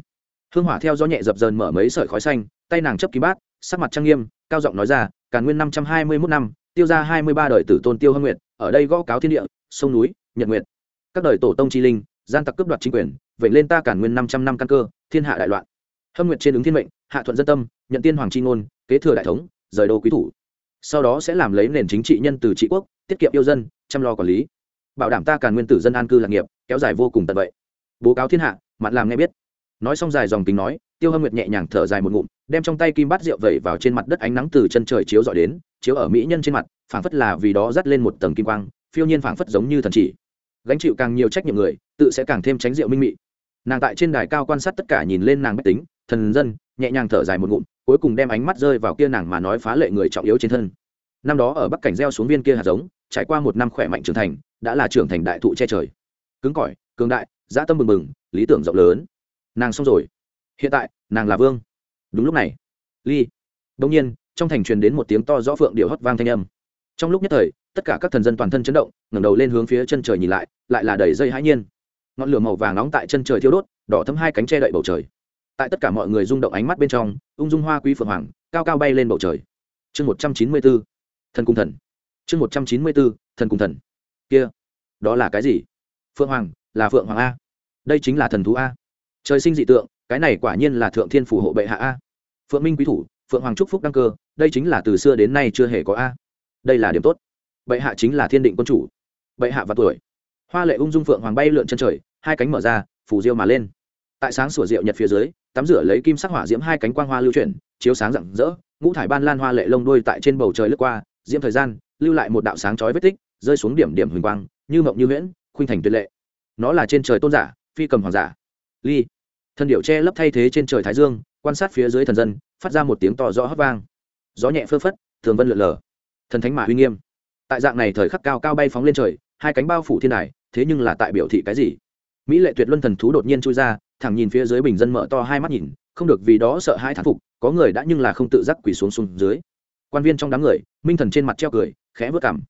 Hương hỏa theo gió nhẹ dập dờn mở mấy sợi khói xanh, tay nàng chấp ký bát, sắc mặt trang nghiêm, cao giọng nói ra, càn nguyên năm trăm hai mươi mốt năm, tiêu ra hai mươi ba đời tử tôn tiêu hâm nguyệt, ở đây gõ cáo thiên địa, sông núi, nhật nguyệt. Các đời tổ tông chi linh, gian tặc cướp đoạt chính quyền vậy lên ta càn nguyên năm trăm năm căn cơ thiên hạ đại loạn. Hâm nguyệt trên ứng thiên mệnh, hạ thuận dân tâm, nhận tiên hoàng c ngôn, kế thừa đại thống, rời đô quý thủ. Sau đó sẽ làm lấy nền chính trị nhân từ trị quốc, tiết kiệm yêu dân, chăm lo quản lý. Bảo đảm ta càn nguyên tử dân an cư lạc nghiệp, kéo dài vô cùng tận vậy. Bố cáo thiên hạ mặt làm nghe biết. Nói xong dài dòng tình nói, tiêu hâm nguyệt nhẹ nhàng thở dài một ngụm, đem trong tay kim bát rượu vẩy vào trên mặt đất ánh nắng từ chân trời chiếu dọi đến, chiếu ở mỹ nhân trên mặt, phảng phất là vì đó dắt lên một tầng kim quang, phiêu nhiên phảng phất giống như thần chỉ. Gánh chịu càng nhiều trách nhiệm người, tự sẽ càng thêm tránh rượu minh mị nàng tại trên đài cao quan sát tất cả nhìn lên nàng bách tính, thần dân, nhẹ nhàng thở dài một ngụm, cuối cùng đem ánh mắt rơi vào kia nàng mà nói phá lệ người trọng yếu trên thân. Năm đó ở bắc cảnh gieo xuống viên kia hạt giống, trải qua một năm khỏe mạnh trưởng thành, đã là trưởng thành đại thụ che trời. Cứng cỏi, cường đại, dã tâm bừng bừng, lý tưởng rộng lớn. Nàng xong rồi. Hiện tại, nàng là vương. Đúng lúc này, ly đông nhiên, trong thành truyền đến một tiếng to rõ phượng điệu hót vang thanh âm. Trong lúc nhất thời, tất cả các thần dân toàn thân chấn động, ngẩng đầu lên hướng phía chân trời nhìn lại lại là đầy dây hãi nhiên ngọn lửa màu vàng nóng tại chân trời thiêu đốt, đỏ thấm hai cánh che đậy bầu trời. Tại tất cả mọi người rung động ánh mắt bên trong, ung dung hoa quý phượng hoàng, cao cao bay lên bầu trời. Chương một trăm chín mươi b ố thần cung thần. Chương một trăm chín mươi b ố thần cung thần. Kia, đó là cái gì? Phượng hoàng, là phượng hoàng a. Đây chính là thần thú a. Trời sinh dị tượng, cái này quả nhiên là thượng thiên phủ hộ bệ hạ a. Phượng minh quý thủ, phượng hoàng trúc phúc đăng cơ, đây chính là từ xưa đến nay chưa hề có a. Đây là điểm tốt. Bệ hạ chính là thiên định quân chủ. Bệ hạ và tuổi hoa lệ ung dung phượng hoàng bay lượn chân trời hai cánh mở ra phủ diêu mà lên tại sáng sủa rượu nhật phía dưới tắm rửa lấy kim sắc hỏa diễm hai cánh quang hoa lưu chuyển chiếu sáng rạng rỡ ngũ thải ban lan hoa lệ lông đuôi tại trên bầu trời lướt qua diễm thời gian lưu lại một đạo sáng chói vết tích rơi xuống điểm điểm huỳnh quang như mộng như nguyễn khuynh thành tuyệt lệ nó là trên trời tôn giả phi cầm hoàng giả ly thần điệu che lấp thay thế trên trời thái dương quan sát phía dưới thần dân phát ra một tiếng to rõ hót vang gió nhẹ phơ phất thường vân lượn lờ thần thánh mà uy nghiêm tại dạng này thời khắc cao cao bay phóng lên trời hai cánh bao phủ thiên đài thế nhưng là tại biểu thị cái gì? Mỹ lệ tuyệt luân thần thú đột nhiên chui ra, thẳng nhìn phía dưới bình dân mở to hai mắt nhìn, không được vì đó sợ hai thán phục, có người đã nhưng là không tự giác quỳ xuống xuống dưới. Quan viên trong đám người, minh thần trên mặt treo cười, khẽ vớt cảm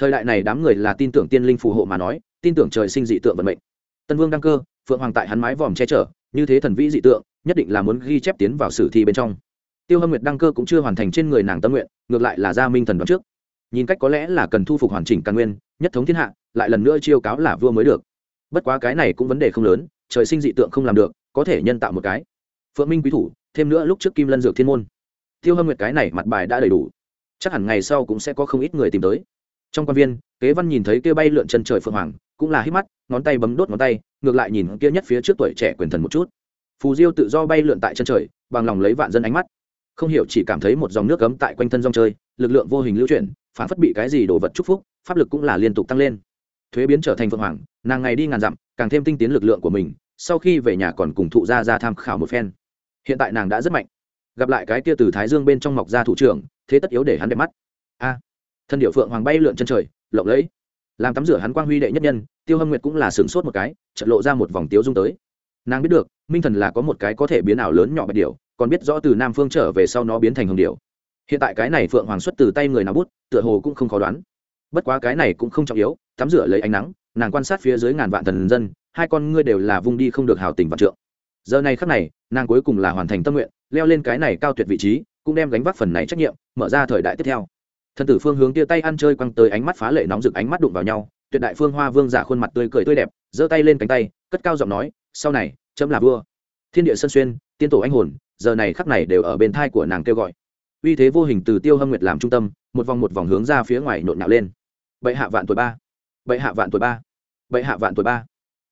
thời đại này đám người là tin tưởng tiên linh phù hộ mà nói, tin tưởng trời sinh dị tượng vận mệnh. Tân vương đăng cơ, phượng hoàng tại hắn mái vòm che chở, như thế thần vĩ dị tượng, nhất định là muốn ghi chép tiến vào sử thi bên trong. Tiêu hâm nguyệt đăng cơ cũng chưa hoàn thành trên người nàng tâm nguyện, ngược lại là gia minh thần đoán trước nhìn cách có lẽ là cần thu phục hoàn chỉnh căn nguyên, nhất thống thiên hạ, lại lần nữa chiêu cáo là vua mới được. Bất quá cái này cũng vấn đề không lớn, trời sinh dị tượng không làm được, có thể nhân tạo một cái. Phượng minh quý thủ, thêm nữa lúc trước kim lân dược thiên môn. Tiêu hâm nguyệt cái này mặt bài đã đầy đủ. Chắc hẳn ngày sau cũng sẽ có không ít người tìm tới. Trong quan viên, kế văn nhìn thấy kia bay lượn chân trời phượng hoàng, cũng là hít mắt, ngón tay bấm đốt ngón tay, ngược lại nhìn kia nhất phía trước tuổi trẻ quyền thần một chút. Phù diêu tự do bay lượn tại chân trời, bằng lòng lấy vạn dân ánh mắt. Không hiểu chỉ cảm thấy một dòng nước cấm tại quanh thân rong chơi, lực lượng vô hình lưu chuyển phản phất bị cái gì đồ vật chúc phúc, pháp lực cũng là liên tục tăng lên. Thuế biến trở thành phượng hoàng, nàng ngày đi ngàn dặm, càng thêm tinh tiến lực lượng của mình, sau khi về nhà còn cùng thụ gia ra tham khảo một phen. Hiện tại nàng đã rất mạnh. Gặp lại cái kia từ thái dương bên trong mọc ra thủ trưởng, thế tất yếu để hắn đẹp mắt. A, thân điệu phượng hoàng bay lượn chân trời, lộng lẫy. Làm tắm rửa hắn quang huy đệ nhất nhân, tiêu hâm nguyệt cũng là sửng sốt một cái, chợt lộ ra một vòng tiếu dung tới. Nàng biết được, minh thần là có một cái có thể biến ảo lớn nhỏ bạch điệu còn biết rõ từ nam phương trở về sau nó biến thành hồng điệu hiện tại cái này phượng hoàng xuất từ tay người nào bút, tựa hồ cũng không khó đoán. Bất quá cái này cũng không trọng yếu, tắm rửa lấy ánh nắng, nàng quan sát phía dưới ngàn vạn thần dân, hai con ngươi đều là vung đi không được hào tình vạn trượng. Giờ này khắc này, nàng cuối cùng là hoàn thành tâm nguyện, leo lên cái này cao tuyệt vị trí, cũng đem gánh vác phần này trách nhiệm, mở ra thời đại tiếp theo. Thần tử phương hướng tia tay ăn chơi quăng tới ánh mắt phá lệ nóng rực ánh mắt đụng vào nhau, tuyệt đại phương hoa vương giả khuôn mặt tươi cười tươi đẹp, giơ tay lên cánh tay, cất cao giọng nói, sau này, chấm là vua. Thiên địa sân xuyên, tiên tổ anh hồn, giờ này khắc này đều ở bên thai của nàng kêu gọi uy thế vô hình từ tiêu hâm nguyệt làm trung tâm, một vòng một vòng hướng ra phía ngoài nộn nạo lên. Bệ hạ vạn tuổi ba. Bệ hạ vạn tuổi ba. Bệ hạ vạn tuổi ba.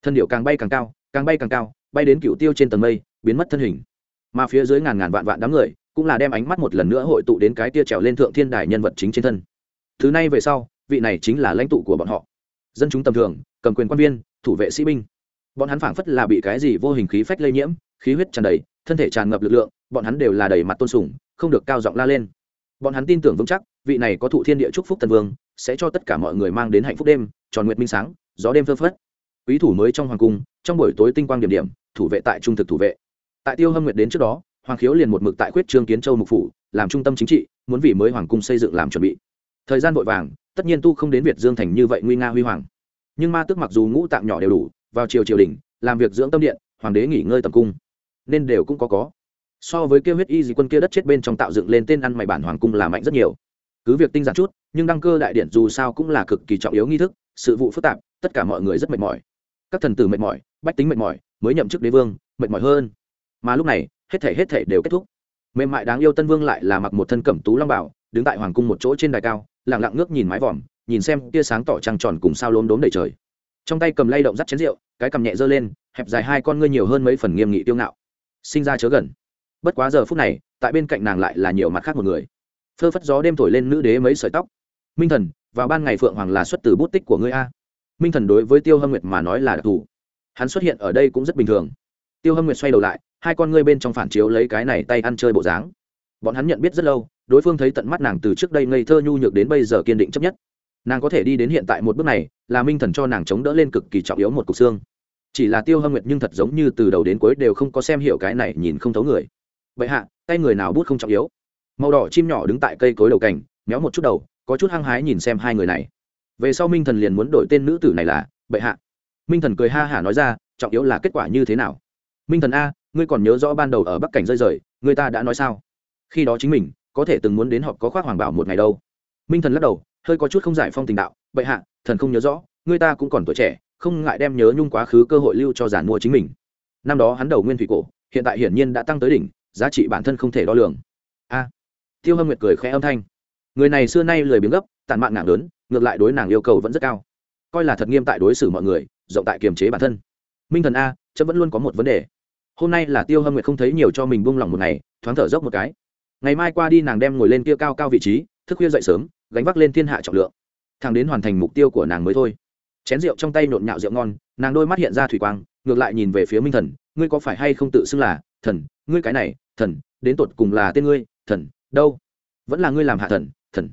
Thân điệu càng bay càng cao, càng bay càng cao, bay đến cựu tiêu trên tầng mây, biến mất thân hình. Mà phía dưới ngàn ngàn vạn vạn đám người, cũng là đem ánh mắt một lần nữa hội tụ đến cái tia trèo lên thượng thiên đài nhân vật chính trên thân. Thứ này về sau, vị này chính là lãnh tụ của bọn họ. Dân chúng tầm thường, cầm quyền quan viên, thủ vệ sĩ binh. Bọn hắn phảng phất là bị cái gì vô hình khí phách lây nhiễm, khí huyết tràn đầy, thân thể tràn ngập lực lượng, bọn hắn đều là đầy mặt tôn sùng không được cao giọng la lên. Bọn hắn tin tưởng vững chắc, vị này có thụ thiên địa chúc phúc tân vương, sẽ cho tất cả mọi người mang đến hạnh phúc đêm, tròn nguyệt minh sáng, gió đêm phơ phất. Quý thủ mới trong hoàng cung, trong buổi tối tinh quang điểm điểm, thủ vệ tại trung thực thủ vệ. Tại tiêu hâm nguyệt đến trước đó, hoàng khiếu liền một mực tại quyết trương kiến châu mục phủ, làm trung tâm chính trị, muốn vì mới hoàng cung xây dựng làm chuẩn bị. Thời gian vội vàng, tất nhiên tu không đến việt dương thành như vậy nguy nga huy hoàng. Nhưng ma tước mặc dù ngũ tạng nhỏ đều đủ, vào chiều triều đình, làm việc dưỡng tâm điện, hoàng đế nghỉ ngơi tầm cung. Nên đều cũng có có so với kêu huyết y dì quân kia đất chết bên trong tạo dựng lên tên ăn mày bản hoàng cung là mạnh rất nhiều. Cứ việc tinh giản chút, nhưng đăng cơ đại điện dù sao cũng là cực kỳ trọng yếu nghi thức, sự vụ phức tạp, tất cả mọi người rất mệt mỏi. Các thần tử mệt mỏi, bách tính mệt mỏi, mới nhậm chức đế vương, mệt mỏi hơn. Mà lúc này, hết thể hết thể đều kết thúc. Mềm mại đáng yêu tân vương lại là mặc một thân cẩm tú long bảo đứng tại hoàng cung một chỗ trên đài cao, lặng lặng ngước nhìn mái vòm, nhìn xem tia sáng tỏ trăng tròn cùng sao lốm đốm đầy trời. Trong tay cầm lay động dắt chén rượu, cái cầm nhẹ giơ lên, hẹp dài hai con ngươi nhiều hơn mấy phần nghiêm nghị tiêu ngạo. Sinh ra chớ gần bất quá giờ phút này, tại bên cạnh nàng lại là nhiều mặt khác một người. Phơ phất gió đêm thổi lên nữ đế mấy sợi tóc. Minh thần, vào ban ngày phượng hoàng là xuất từ bút tích của ngươi a. Minh thần đối với tiêu hâm nguyệt mà nói là đặc thù. Hắn xuất hiện ở đây cũng rất bình thường. Tiêu hâm nguyệt xoay đầu lại, hai con ngươi bên trong phản chiếu lấy cái này tay ăn chơi bộ dáng. Bọn hắn nhận biết rất lâu, đối phương thấy tận mắt nàng từ trước đây ngây thơ nhu nhược đến bây giờ kiên định chấp nhất. Nàng có thể đi đến hiện tại một bước này, là minh thần cho nàng chống đỡ lên cực kỳ trọng yếu một cục xương. Chỉ là tiêu hâm nguyệt nhưng thật giống như từ đầu đến cuối đều không có xem hiểu cái này nhìn không thấu người vậy hạ tay người nào bút không trọng yếu. Màu đỏ chim nhỏ đứng tại cây cối đầu cảnh, méo một chút đầu có chút hăng hái nhìn xem hai người này. Về sau minh thần liền muốn đổi tên nữ tử này là bệ hạ. Minh thần cười ha hả nói ra trọng yếu là kết quả như thế nào? Minh thần a ngươi còn nhớ rõ ban đầu ở bắc cảnh rơi rời người ta đã nói sao? Khi đó chính mình có thể từng muốn đến họp có khoác hoàng bảo một ngày đâu. Minh thần lắc đầu hơi có chút không giải phong tình đạo bệ hạ thần không nhớ rõ người ta cũng còn tuổi trẻ không ngại đem nhớ nhung quá khứ cơ hội lưu cho giản mua chính mình. Năm đó hắn đầu nguyên thủy cổ hiện tại hiển nhiên đã tăng tới đỉnh giá trị bản thân không thể đo lường. A. Tiêu hâm nguyệt cười khẽ âm thanh. Người này xưa nay lười biếng gấp tàn mạn nặng lớn, ngược lại đối nàng yêu cầu vẫn rất cao. Coi là thật nghiêm tại đối xử mọi người, rộng tại kiềm chế bản thân. Minh thần a, chấm vẫn luôn có một vấn đề. Hôm nay là tiêu hâm nguyệt không thấy nhiều cho mình buông lỏng một ngày, thoáng thở dốc một cái. Ngày mai qua đi nàng đem ngồi lên kia cao cao vị trí, thức khuya dậy sớm, gánh vác lên thiên hạ trọng lượng. Thẳng đến hoàn thành mục tiêu của nàng mới thôi. Chén rượu trong tay nhộn nhạo rượu ngon, nàng đôi mắt hiện ra thủy quang, ngược lại nhìn về phía minh thần ngươi có phải hay không tự xưng là thần? Ngươi cái này, thần, đến tột cùng là tên ngươi, thần, đâu? Vẫn là ngươi làm hạ thần thần.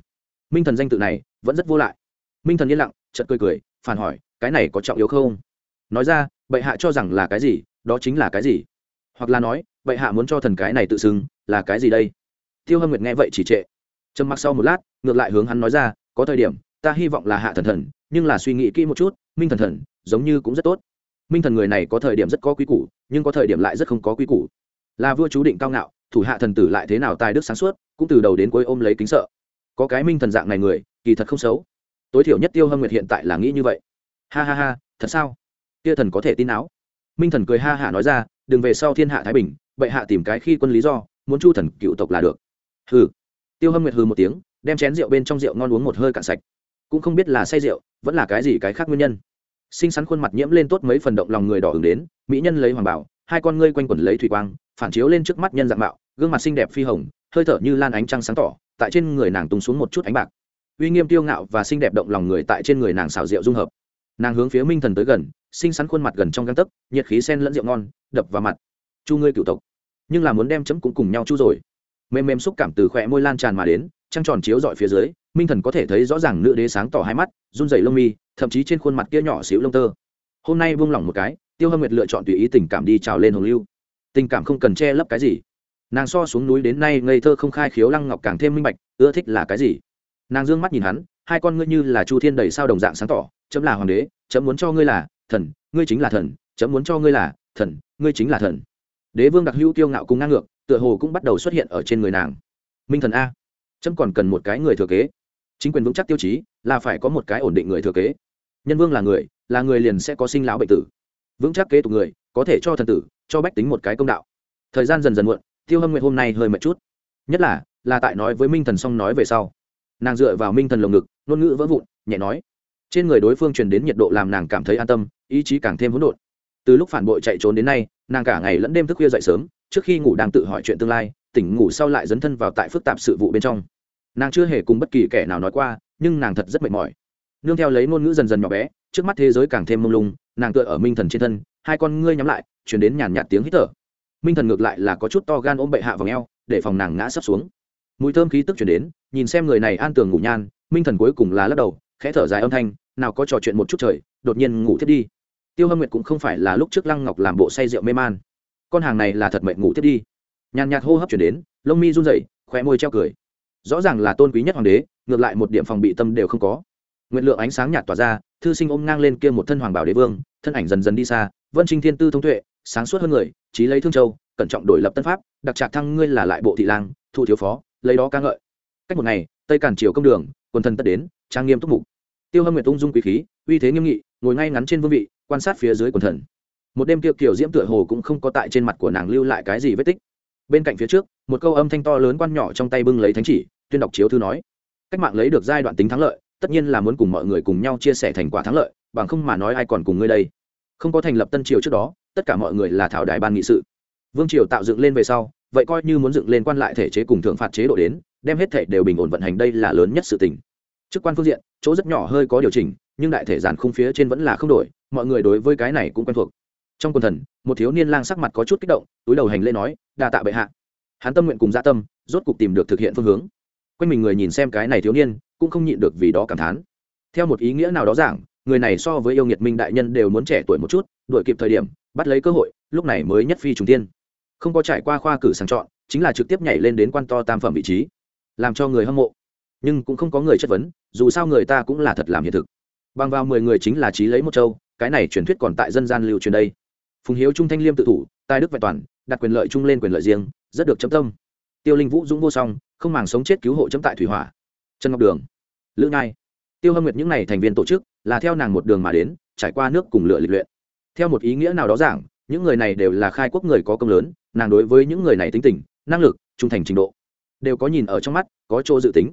Minh thần danh tự này vẫn rất vô lại. Minh thần yên lặng, chợt cười cười, phản hỏi, cái này có trọng yếu không? Nói ra, bệ hạ cho rằng là cái gì, đó chính là cái gì? Hoặc là nói, bệ hạ muốn cho thần cái này tự xưng là cái gì đây? Tiêu hâm nguyệt nghe vậy chỉ trệ. Trầm mặc sau một lát, ngược lại hướng hắn nói ra, có thời điểm, ta hy vọng là hạ thần thần, nhưng là suy nghĩ kỹ một chút, minh thần thần giống như cũng rất tốt minh thần người này có thời điểm rất có quý củ, nhưng có thời điểm lại rất không có quý củ. Là vua chú định cao ngạo, thủ hạ thần tử lại thế nào tài đức sáng suốt, cũng từ đầu đến cuối ôm lấy kính sợ. Có cái minh thần dạng này người, kỳ thật không xấu. Tối thiểu nhất tiêu hâm nguyệt hiện tại là nghĩ như vậy. Ha ha ha, thật sao? Kia thần có thể tin áo. Minh thần cười ha hả nói ra, đừng về sau thiên hạ thái bình, bệ hạ tìm cái khi quân lý do, muốn chu thần cựu tộc là được. Hừ. Tiêu hâm nguyệt hừ một tiếng, đem chén rượu bên trong rượu ngon uống một hơi cạn sạch. Cũng không biết là say rượu, vẫn là cái gì cái khác nguyên nhân xinh xắn khuôn mặt nhiễm lên tốt mấy phần động lòng người đỏ hứng đến, mỹ nhân lấy hoàng bảo, hai con ngươi quanh quẩn lấy thủy quang, phản chiếu lên trước mắt nhân dạng mạo, gương mặt xinh đẹp phi hồng, hơi thở như lan ánh trăng sáng tỏ, tại trên người nàng tung xuống một chút ánh bạc. Uy nghiêm tiêu ngạo và xinh đẹp động lòng người tại trên người nàng xào rượu dung hợp. Nàng hướng phía minh thần tới gần, xinh xắn khuôn mặt gần trong găng tấc, nhiệt khí sen lẫn rượu ngon, đập vào mặt. Chu ngươi cựu tộc, nhưng là muốn đem chấm cũng cùng nhau chu rồi. Mềm mềm xúc cảm từ khỏe môi lan tràn mà đến, trăng tròn chiếu dọi phía dưới, minh thần có thể thấy rõ ràng nữ đế sáng tỏ hai mắt, run dày lông mi thậm chí trên khuôn mặt kia nhỏ xíu lông tơ. Hôm nay buông lỏng một cái, tiêu hâm nguyệt lựa chọn tùy ý tình cảm đi trào lên hồng lưu. Tình cảm không cần che lấp cái gì. Nàng so xuống núi đến nay ngây thơ không khai khiếu lăng ngọc càng thêm minh bạch, ưa thích là cái gì? Nàng d ư ơ n g mắt nhìn hắn, hai con ngươi như là chu thiên đầy sao đồng dạng sáng tỏ, chấm là hoàng đế, chấm muốn cho ngươi là thần, ngươi chính là thần, chấm muốn cho ngươi là thần, ngươi chính là thần. Đế vương đặc hữu kiêu ngạo cùng ngang ngược, tựa hồ cũng bắt đầu xuất hiện ở trên người nàng. Minh thần a, chấm còn cần một cái người thừa kế. Chính quyền vững chắc tiêu chí là phải có một cái ổn định người thừa kế nhân vương là người là người liền sẽ có sinh lão bệnh tử. Vững chắc kế tục người, có thể cho thần tử, cho bách tính một cái công đạo. Thời gian dần dần muộn, tiêu hâm nguyện hôm nay hơi mệt chút. Nhất là là tại nói với minh thần xong nói về sau. Nàng dựa vào minh thần lồng ngực, ngôn ngữ vỡ vụn, nhẹ nói. Trên người đối phương truyền đến nhiệt độ làm nàng cảm thấy an tâm, ý chí càng thêm hỗn độn. Từ lúc phản bội chạy trốn đến nay, nàng cả ngày lẫn đêm thức khuya dậy sớm, trước khi ngủ đang tự hỏi chuyện tương lai, tỉnh ngủ sau lại dấn thân vào tại phức tạp sự vụ bên trong. Nàng chưa hề cùng bất kỳ kẻ nào nói qua, nhưng nàng thật rất mệt mỏi nương theo lấy ngôn ngữ dần dần nhỏ bé, trước mắt thế giới càng thêm mông lung, nàng tựa ở minh thần trên thân, hai con ngươi nhắm lại chuyển đến nhàn nhạt tiếng hít thở. Minh thần ngược lại là có chút to gan ôm bệ hạ vào ngheo để phòng nàng ngã sấp xuống. Mùi thơm khí tức chuyển đến, nhìn xem người này an tường ngủ nhan, minh thần cuối cùng là lắc đầu, khẽ thở dài âm thanh, nào có trò chuyện một chút trời, đột nhiên ngủ thiết đi. Tiêu hâm nguyệt cũng không phải là lúc trước lăng ngọc làm bộ say rượu mê man. Con hàng này là thật mệnh ngủ thiết đi. Nhàn nhạt hô hấp chuyển đến, lông mi run rẩy, khóe môi treo cười. Rõ ràng là tôn quý nhất hoàng đế, ngược lại một điểm phòng bị tâm đều không có nguyện lượng ánh sáng nhạt tỏa ra, thư sinh ôm ngang lên kia một thân hoàng bảo đế vương, thân ảnh dần dần đi xa, vân trinh thiên tư thông tuệ, sáng suốt hơn người, trí lấy thương châu, cẩn trọng đổi lập tân pháp, đặc trạc thăng ngươi là lại bộ thị lang thụ thiếu phó, lấy đó ca ngợi. Cách một ngày, tây cản triều công đường, quần thần tất đến, trang nghiêm túc mục. Tiêu hâm nguyệt ung dung quý khí, uy thế nghiêm nghị, ngồi ngay ngắn trên vương vị, quan sát phía dưới quần thần. Một đêm Tiêu kiểu diễm tựa hồ cũng không có tại trên mặt của nàng lưu lại cái gì vết tích. Bên cạnh phía trước, một câu âm thanh to lớn quan nhỏ trong tay bưng lấy thánh chỉ, tuyên đọc chiếu thư nói. Cách mạng lấy được giai đoạn tính thắng lợi tất nhiên là muốn cùng mọi người cùng nhau chia sẻ thành quả thắng lợi, bằng không mà nói ai còn cùng ngươi đây. Không có thành lập tân triều trước đó, tất cả mọi người là thảo đại ban nghị sự. Vương triều tạo dựng lên về sau, vậy coi như muốn dựng lên quan lại thể chế cùng thượng phạt chế độ đến, đem hết thể đều bình ổn vận hành đây là lớn nhất sự tình. Chức quan phương diện, chỗ rất nhỏ hơi có điều chỉnh, nhưng đại thể giản khung phía trên vẫn là không đổi, mọi người đối với cái này cũng quen thuộc. Trong quần thần, một thiếu niên lang sắc mặt có chút kích động, túi đầu hành lễ nói, đa tạ bệ hạ. Hắn tâm nguyện cùng gia dạ tâm, rốt cục tìm được thực hiện phương hướng. Quanh mình người nhìn xem cái này thiếu niên cũng không nhịn được vì đó cảm thán. Theo một ý nghĩa nào đó giảng, người này so với yêu nghiệt minh đại nhân đều muốn trẻ tuổi một chút, đuổi kịp thời điểm, bắt lấy cơ hội, lúc này mới nhất phi trùng tiên. Không có trải qua khoa cử sàng chọn, chính là trực tiếp nhảy lên đến quan to tam phẩm vị trí, làm cho người hâm mộ. Nhưng cũng không có người chất vấn, dù sao người ta cũng là thật làm hiện thực. Bằng vào mười người chính là trí lấy một châu, cái này truyền thuyết còn tại dân gian lưu truyền đây. Phùng hiếu trung thanh liêm tự thủ, tài đức vẹn toàn, đặt quyền lợi chung lên quyền lợi riêng, rất được chấm tâm. Tiêu linh vũ dũng vô song, không màng sống chết cứu hộ chấm tại thủy hỏa trần ngọc đường lữ Nhai, tiêu hâm nguyệt những n à y thành viên tổ chức là theo nàng một đường mà đến trải qua nước cùng lửa lịch luyện. Theo một ý nghĩa nào đó giảng những người này đều là khai quốc người có công lớn nàng đối với những người này tính tình năng lực trung thành trình độ đều có nhìn ở trong mắt có chỗ dự tính.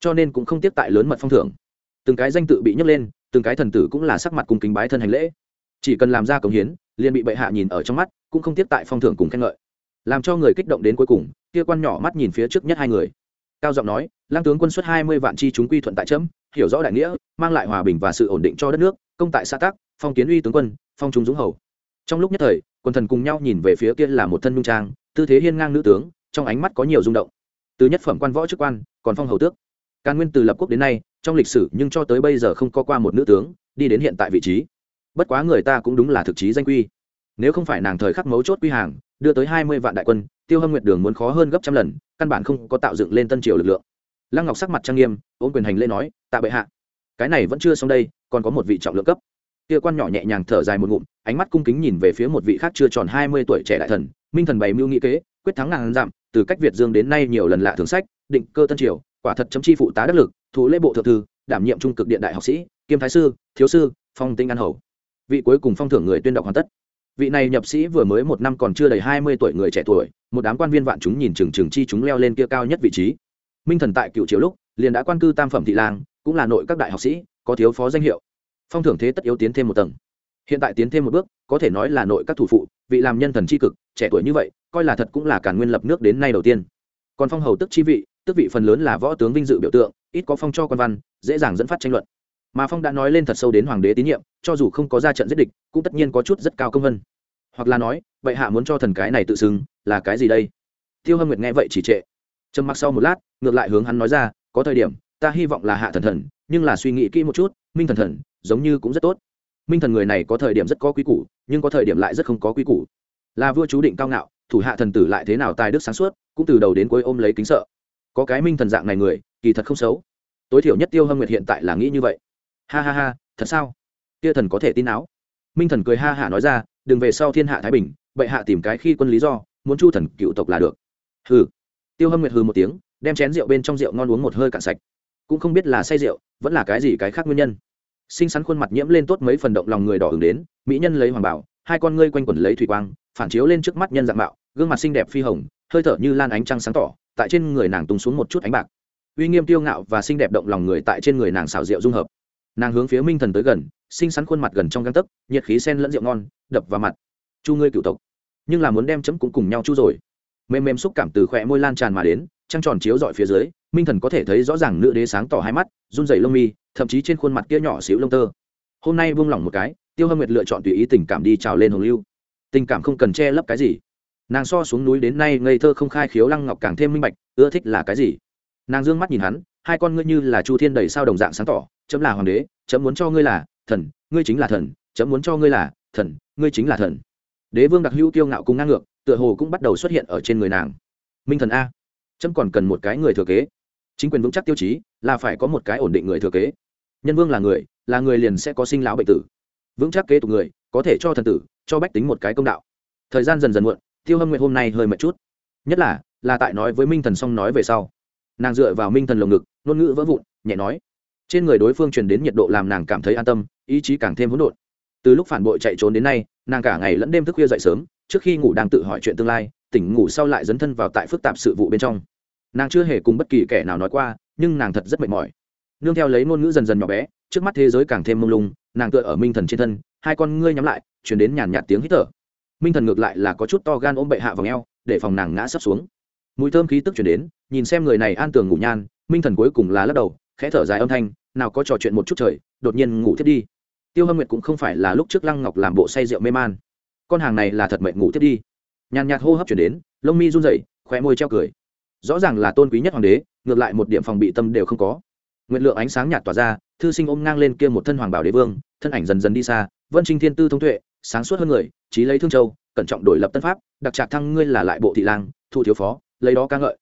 Cho nên cũng không tiếp tại lớn mật phong thưởng. Từng cái danh tự bị nhấc lên từng cái thần tử cũng là sắc mặt cùng kính bái thân hành lễ. Chỉ cần làm ra cống hiến liền bị bệ hạ nhìn ở trong mắt cũng không tiếp tại phong thưởng cùng khen ngợi. Làm cho người kích động đến cuối cùng kia quan nhỏ mắt nhìn phía trước nhất hai người. Cao giọng nói lang tướng quân xuất hai mươi vạn chi chúng quy thuận tại chấm, hiểu rõ đại nghĩa, mang lại hòa bình và sự ổn định cho đất nước, công tại xã tác phong kiến uy tướng quân, phong trung dũng hầu. Trong lúc nhất thời, quân thần cùng nhau nhìn về phía kia là một thân nhung trang, tư thế hiên ngang nữ tướng, trong ánh mắt có nhiều rung động. Từ nhất phẩm quan võ chức quan, còn phong hầu tước. Càn nguyên từ lập quốc đến nay, trong lịch sử nhưng cho tới bây giờ không có qua một nữ tướng, đi đến hiện tại vị trí. Bất quá người ta cũng đúng là thực chí danh quy. Nếu không phải nàng thời khắc mấu chốt quy hàng, đưa tới hai mươi vạn đại quân, tiêu hâm nguyệt đường muốn khó hơn gấp trăm lần, căn bản không có tạo dựng lên tân triều lực lượng lăng ngọc sắc mặt trang nghiêm ôm quyền hành lễ nói, tạ bệ hạ, cái này vẫn chưa xong đây, còn có một vị trọng lượng cấp. Kia quan nhỏ nhẹ nhàng thở dài một ngụm, ánh mắt cung kính nhìn về phía một vị khác chưa tròn hai mươi tuổi trẻ đại thần, minh thần bày mưu nghĩ kế, quyết thắng ngàn dặm, từ cách việt dương đến nay nhiều lần lạ thường sách, định cơ tân triều, quả thật chấm chi phụ tá đắc lực thủ lễ bộ thượng thư, đảm nhiệm trung cực điện đại học sĩ, kiêm thái sư, thiếu sư, phong tinh an hầu. Vị cuối cùng phong thưởng người tuyên đọc hoàn tất. Vị này nhập sĩ vừa mới một năm còn chưa đầy hai mươi tuổi người trẻ tuổi, một đám quan viên vạn chúng nhìn chừng chừng chi chúng leo lên kia cao nhất vị trí minh thần tại cựu triều lúc, liền đã quan cư tam phẩm thị lang, cũng là nội các đại học sĩ, có thiếu phó danh hiệu. Phong thưởng thế tất yếu tiến thêm một tầng. Hiện tại tiến thêm một bước, có thể nói là nội các thủ phụ, vị làm nhân thần c h i cực, trẻ tuổi như vậy, coi là thật cũng là cản nguyên lập nước đến nay đầu tiên. Còn phong hầu tức chi vị, tức vị phần lớn là võ tướng vinh dự biểu tượng, ít có phong cho quan văn, dễ dàng dẫn phát tranh luận. Mà phong đã nói lên thật sâu đến hoàng đế tín nhiệm, cho dù không có ra trận giết địch, cũng tất nhiên có chút rất cao công vân. Hoặc là nói, vậy hạ muốn cho thần cái này tự xưng, là cái gì đây? Tiêu hâm nguyệt nghe vậy chỉ trệ trầm mặc sau một lát, ngược lại hướng hắn nói ra, có thời điểm, ta hy vọng là hạ thần thần, nhưng là suy nghĩ kỹ một chút, minh thần thần giống như cũng rất tốt. Minh thần người này có thời điểm rất có quý củ, nhưng có thời điểm lại rất không có quý củ. Là vua chú định cao ngạo, thủ hạ thần tử lại thế nào tài đức sáng suốt, cũng từ đầu đến cuối ôm lấy kính sợ. Có cái minh thần dạng này người, kỳ thật không xấu. Tối thiểu nhất tiêu hâm nguyệt hiện tại là nghĩ như vậy. Ha ha ha, thật sao? Kia thần có thể tin áo? Minh thần cười ha hả nói ra, đừng về sau thiên hạ thái bình, bệ hạ tìm cái khi quân lý do, muốn chu thần cựu tộc là được. Hừ tiêu hâm nguyệt hừ một tiếng, đem chén rượu bên trong rượu ngon uống một hơi cạn sạch. Cũng không biết là say rượu, vẫn là cái gì cái khác nguyên nhân. Xinh xắn khuôn mặt nhiễm lên tốt mấy phần động lòng người đỏ ửng đến, mỹ nhân lấy hoàng bảo, hai con ngươi quanh quẩn lấy thủy quang, phản chiếu lên trước mắt nhân dạng mạo, gương mặt xinh đẹp phi hồng, hơi thở như lan ánh trăng sáng tỏ, tại trên người nàng tung xuống một chút ánh bạc. Uy nghiêm tiêu ngạo và xinh đẹp động lòng người tại trên người nàng xào rượu dung hợp. Nàng hướng phía minh thần tới gần, xinh xắn khuôn mặt gần trong găng tấc, nhiệt khí sen lẫn rượu ngon, đập vào mặt. Chu ngươi cựu tộc, nhưng là muốn đem chấm cũng cùng nhau chu rồi mềm mềm xúc cảm từ khỏe môi lan tràn mà đến, trăng tròn chiếu dọi phía dưới, minh thần có thể thấy rõ ràng nữ đế sáng tỏ hai mắt, run dày lông mi, thậm chí trên khuôn mặt kia nhỏ xíu lông tơ. Hôm nay buông lỏng một cái, tiêu hâm nguyệt lựa chọn tùy ý tình cảm đi trào lên hồng lưu. Tình cảm không cần che lấp cái gì. Nàng so xuống núi đến nay ngây thơ không khai khiếu lăng ngọc càng thêm minh bạch, ưa thích là cái gì? Nàng d ư ơ n g mắt nhìn hắn, hai con ngươi như là chu thiên đầy sao đồng dạng sáng tỏ, chấm là hoàng đế, chấm muốn cho ngươi là thần, ngươi chính là thần, chấm muốn cho ngươi là thần, ngươi chính là thần. Đế vương đặc hữu tiêu ngạo cùng ngang ngược tựa hồ cũng bắt đầu xuất hiện ở trên người nàng. Minh thần a. Chấm còn cần một cái người thừa kế. Chính quyền vững chắc tiêu chí là phải có một cái ổn định người thừa kế. Nhân vương là người là người liền sẽ có sinh lão bệnh tử. Vững chắc kế tục người, có thể cho thần tử, cho bách tính một cái công đạo. Thời gian dần dần muộn, tiêu hâm nguyện hôm nay hơi mệt chút. Nhất là là tại nói với minh thần xong nói về sau. Nàng dựa vào minh thần lồng ngực, ngôn ngữ vỡ vụn, nhẹ nói. Trên người đối phương truyền đến nhiệt độ làm nàng cảm thấy an tâm, ý chí càng thêm hỗn độn từ lúc phản bội chạy trốn đến nay, nàng cả ngày lẫn đêm thức khuya dậy sớm, trước khi ngủ đang tự hỏi chuyện tương lai, tỉnh ngủ sau lại dấn thân vào tại phức tạp sự vụ bên trong. Nàng chưa hề cùng bất kỳ kẻ nào nói qua, nhưng nàng thật rất mệt mỏi. Nương theo lấy ngôn ngữ dần dần nhỏ bé, trước mắt thế giới càng thêm mông lung, nàng tựa ở minh thần trên thân, hai con ngươi nhắm lại, chuyển đến nhàn nhạt tiếng hít thở. Minh thần ngược lại là có chút to gan ôm bệ hạ vào ngheo để phòng nàng ngã sấp xuống. Mùi thơm khí tức chuyển đến, nhìn xem người này an tường ngủ nhan, minh thần cuối cùng là lắc đầu, khẽ thở dài âm thanh, nào có trò chuyện một chút trời, đột nhiên ngủ thiết đi tiêu hâm nguyệt cũng không phải là lúc trước lăng ngọc làm bộ say rượu mê man. Con hàng này là thật mệnh ngủ thiết đi. Nhàn nhạt hô hấp chuyển đến, lông mi run rẩy, khóe môi treo cười. Rõ ràng là tôn quý nhất hoàng đế, ngược lại một điểm phòng bị tâm đều không có. Nguyện lượng ánh sáng nhạt tỏa ra, thư sinh ôm ngang lên kia một thân hoàng bảo đế vương, thân ảnh dần dần đi xa, vân trinh thiên tư thông tuệ, sáng suốt hơn người, trí lấy thương châu, cẩn trọng đổi lập tân pháp, đặc trạc thăng ngươi là lại bộ thị lang thụ thiếu phó, lấy đó ca ngợi.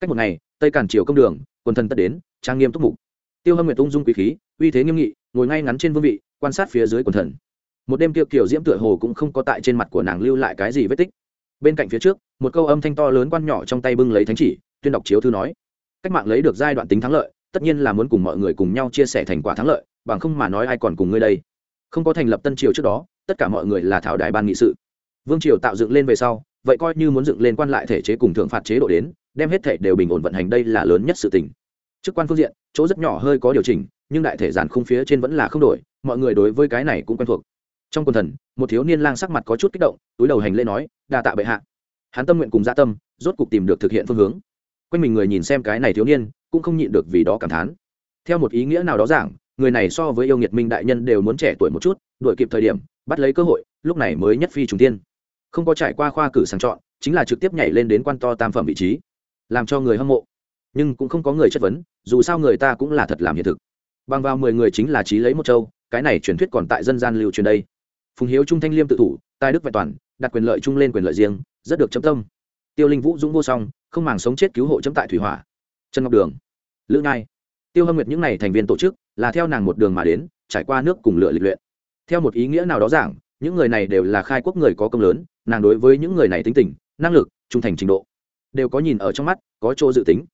Cách một ngày, tây cản triều công đường, quần thần tất đến, trang nghiêm túc mục. Tiêu hâm nguyệt ung dung quý khí, uy thế nghiêm nghị ngồi ngay ngắn trên vương vị, quan sát phía dưới quần thần. Một đêm kia kiểu diễm tựa hồ cũng không có tại trên mặt của nàng lưu lại cái gì vết tích. Bên cạnh phía trước, một câu âm thanh to lớn quan nhỏ trong tay bưng lấy thánh chỉ, tuyên đọc chiếu thư nói, cách mạng lấy được giai đoạn tính thắng lợi, tất nhiên là muốn cùng mọi người cùng nhau chia sẻ thành quả thắng lợi, bằng không mà nói ai còn cùng ngươi đây? Không có thành lập tân triều trước đó, tất cả mọi người là thảo đại ban nghị sự. Vương triều tạo dựng lên về sau, vậy coi như muốn dựng lên quan lại thể chế cùng thượng phạt chế độ đến, đem hết thể đều bình ổn vận hành đây là lớn nhất sự tình. Chức quan phương diện, chỗ rất nhỏ hơi có điều chỉnh nhưng đại thể giản khung phía trên vẫn là không đổi, mọi người đối với cái này cũng quen thuộc. Trong quần thần, một thiếu niên lang sắc mặt có chút kích động, túi đầu hành lễ nói, đa tạ bệ hạ. Hắn tâm nguyện cùng gia dạ tâm, rốt cục tìm được thực hiện phương hướng. Quanh mình người nhìn xem cái này thiếu niên, cũng không nhịn được vì đó cảm thán. Theo một ý nghĩa nào đó giảng, người này so với yêu nghiệt minh đại nhân đều muốn trẻ tuổi một chút, đuổi kịp thời điểm, bắt lấy cơ hội, lúc này mới nhất phi trùng tiên không có trải qua khoa cử sàng chọn, chính là trực tiếp nhảy lên đến quan to tam phẩm vị trí, làm cho người hâm mộ. Nhưng cũng không có người chất vấn, dù sao người ta cũng là thật làm hiện thực bằng vào mười người chính là trí lấy một châu, cái này truyền thuyết còn tại dân gian lưu truyền đây. Phùng hiếu trung thanh liêm tự thủ, tài đức vẹn toàn, đặt quyền lợi chung lên quyền lợi riêng, rất được chấm tâm. Tiêu linh vũ dũng vô song, không màng sống chết cứu hộ chấm tại thủy hỏa. Trần ngọc đường, lữ nhai. Tiêu hâm nguyệt những n à y thành viên tổ chức, là theo nàng một đường mà đến, trải qua nước cùng lựa lịch luyện. Theo một ý nghĩa nào đó giảng, những người này đều là khai quốc người có công lớn, nàng đối với những người này tính tình, năng lực, trung thành trình độ, đều có nhìn ở trong mắt, có chỗ dự tính.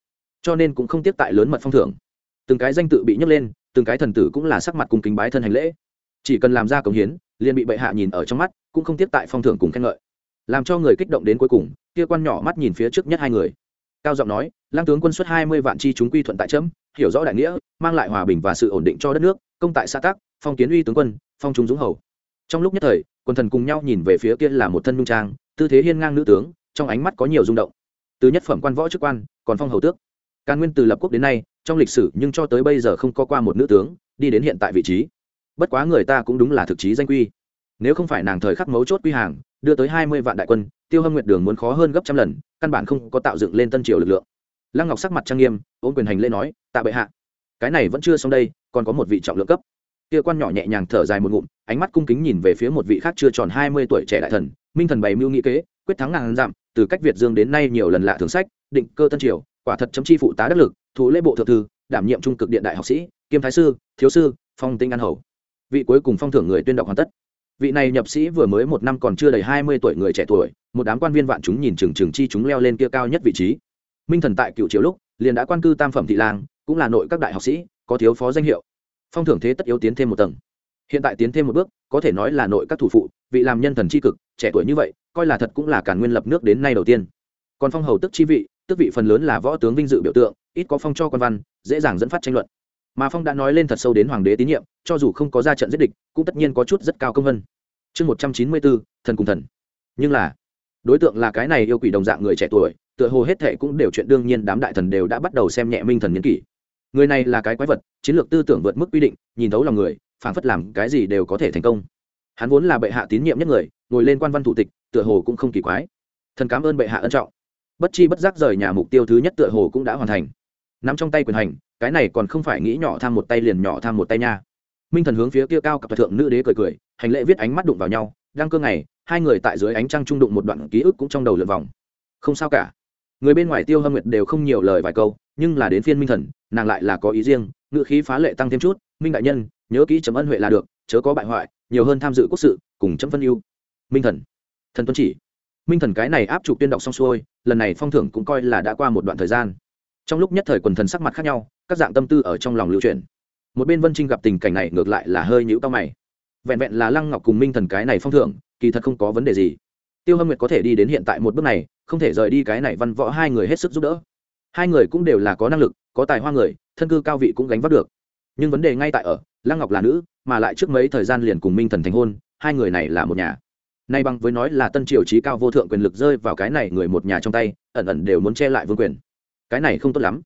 Cho nên cũng không tiếp tại lớn mật phong thưởng. Từng cái danh tự bị nhấc lên từng cái thần tử cũng là sắc mặt cùng kính bái thân hành lễ. Chỉ cần làm ra công hiến, liền bị bệ hạ nhìn ở trong mắt, cũng không tiếp tại phong thưởng cùng khen ngợi. Làm cho người kích động đến cuối cùng, kia quan nhỏ mắt nhìn phía trước nhất hai người. Cao giọng nói lang tướng quân xuất hai mươi vạn chi chúng quy thuận tại chấm, hiểu rõ đại nghĩa, mang lại hòa bình và sự ổn định cho đất nước, công tại xã tác phong kiến uy tướng quân, phong trung dũng hầu. Trong lúc nhất thời, quân thần cùng nhau nhìn về phía kia là một thân nhung trang, tư thế hiên ngang nữ tướng, trong ánh mắt có nhiều rung động. Từ nhất phẩm quan võ chức quan, còn phong hầu tước. Càn nguyên từ lập quốc đến nay trong lịch sử nhưng cho tới bây giờ không có qua một nữ tướng đi đến hiện tại vị trí. Bất quá người ta cũng đúng là thực chí danh quy. Nếu không phải nàng thời khắc mấu chốt quy hàng, đưa tới hai mươi vạn đại quân, tiêu hâm nguyệt đường muốn khó hơn gấp trăm lần, căn bản không có tạo dựng lên tân triều lực lượng. Lăng ngọc sắc mặt trang nghiêm ôm quyền hành lễ nói, tạ bệ hạ, cái này vẫn chưa xong đây, còn có một vị trọng lượng cấp. Kia quan nhỏ nhẹ nhàng thở dài một ngụm, ánh mắt cung kính nhìn về phía một vị khác chưa tròn hai mươi tuổi trẻ đại thần, minh thần bày mưu nghị kế, quyết thắng ngàn dặm, từ cách việt dương đến nay nhiều lần lạ thường sách, định cơ tân triều, quả thật chấm chi phụ tá đắc lực thủ lễ bộ thượng thư, đảm nhiệm trung cực điện đại học sĩ, kiêm thái sư, thiếu sư, phong tinh an hầu. Vị cuối cùng phong thưởng người tuyên đọc hoàn tất. Vị này nhập sĩ vừa mới một năm còn chưa đầy hai mươi tuổi người trẻ tuổi, một đám quan viên vạn chúng nhìn chừng chừng chi chúng leo lên kia cao nhất vị trí. Minh thần tại cựu triều lúc, liền đã quan cư tam phẩm thị lang, cũng là nội các đại học sĩ, có thiếu phó danh hiệu. Phong thưởng thế tất yếu tiến thêm một tầng. Hiện tại tiến thêm một bước, có thể nói là nội các thủ phụ, vị làm nhân thần c h i cực, trẻ tuổi như vậy, coi là thật cũng là cả nguyên lập nước đến nay đầu tiên. Còn phong hầu tức chi vị, tức vị phần lớn là võ tướng vinh dự biểu tượng ít có phong cho quan văn, dễ dàng dẫn phát tranh luận. Mà phong đã nói lên thật sâu đến hoàng đế tín nhiệm, cho dù không có ra trận giết địch, cũng tất nhiên có chút rất cao công vân. Chương một trăm chín mươi bốn, thần cùng thần. Nhưng là, đối tượng là cái này yêu quỷ đồng dạng người trẻ tuổi, tựa hồ hết thệ cũng đều chuyện đương nhiên đám đại thần đều đã bắt đầu xem nhẹ minh thần nhân kỷ. Người này là cái quái vật, chiến lược tư tưởng vượt mức quy định, nhìn thấu lòng người, phản phất làm cái gì đều có thể thành công. Hắn vốn là bệ hạ tín nhiệm nhất người, ngồi lên quan văn thủ tịch, tựa hồ cũng không kỳ quái. Thần cảm ơn bệ hạ ân trọng. Bất chi bất giác rời nhà mục tiêu thứ nhất tựa hồ cũng đã hoàn thành nắm trong tay quyền hành, cái này còn không phải nghĩ nhỏ tham một tay liền nhỏ tham một tay nha. Minh thần hướng phía kia cao cặp thượng nữ đế cười cười, hành lễ viết ánh mắt đụng vào nhau, đang cơ ngày, hai người tại dưới ánh trăng trung đụng một đoạn ký ức cũng trong đầu lượt vòng. Không sao cả. Người bên ngoài tiêu hâm nguyệt đều không nhiều lời vài câu, nhưng là đến phiên minh thần, nàng lại là có ý riêng ngự khí phá lệ tăng thêm chút, minh đại nhân, nhớ kỹ chấm ân huệ là được, chớ có bại hoại, nhiều hơn tham dự quốc sự, cùng chấm phân ưu. Minh thần. Thần tuân chỉ. Minh thần cái này áp trục tuyên đọc xong xuôi, lần này phong thưởng cũng coi là đã qua một đoạn thời gian trong lúc nhất thời quần thần sắc mặt khác nhau, các dạng tâm tư ở trong lòng lưu truyền một bên vân trinh gặp tình cảnh này ngược lại là hơi nhũ cao mày. Vẹn vẹn là lăng ngọc cùng minh thần cái này phong thưởng, kỳ thật không có vấn đề gì. Tiêu hâm nguyệt có thể đi đến hiện tại một bước này, không thể rời đi cái này văn võ hai người hết sức giúp đỡ. Hai người cũng đều là có năng lực, có tài hoa người, thân cư cao vị cũng gánh vác được. Nhưng vấn đề ngay tại ở, lăng ngọc là nữ, mà lại trước mấy thời gian liền cùng minh thần thành hôn, hai người này là một nhà. Nay bằng với nói là tân triều trí cao vô thượng quyền lực rơi vào cái này người một nhà trong tay, ẩn ẩn đều muốn che lại vương quyền cái này không tốt lắm.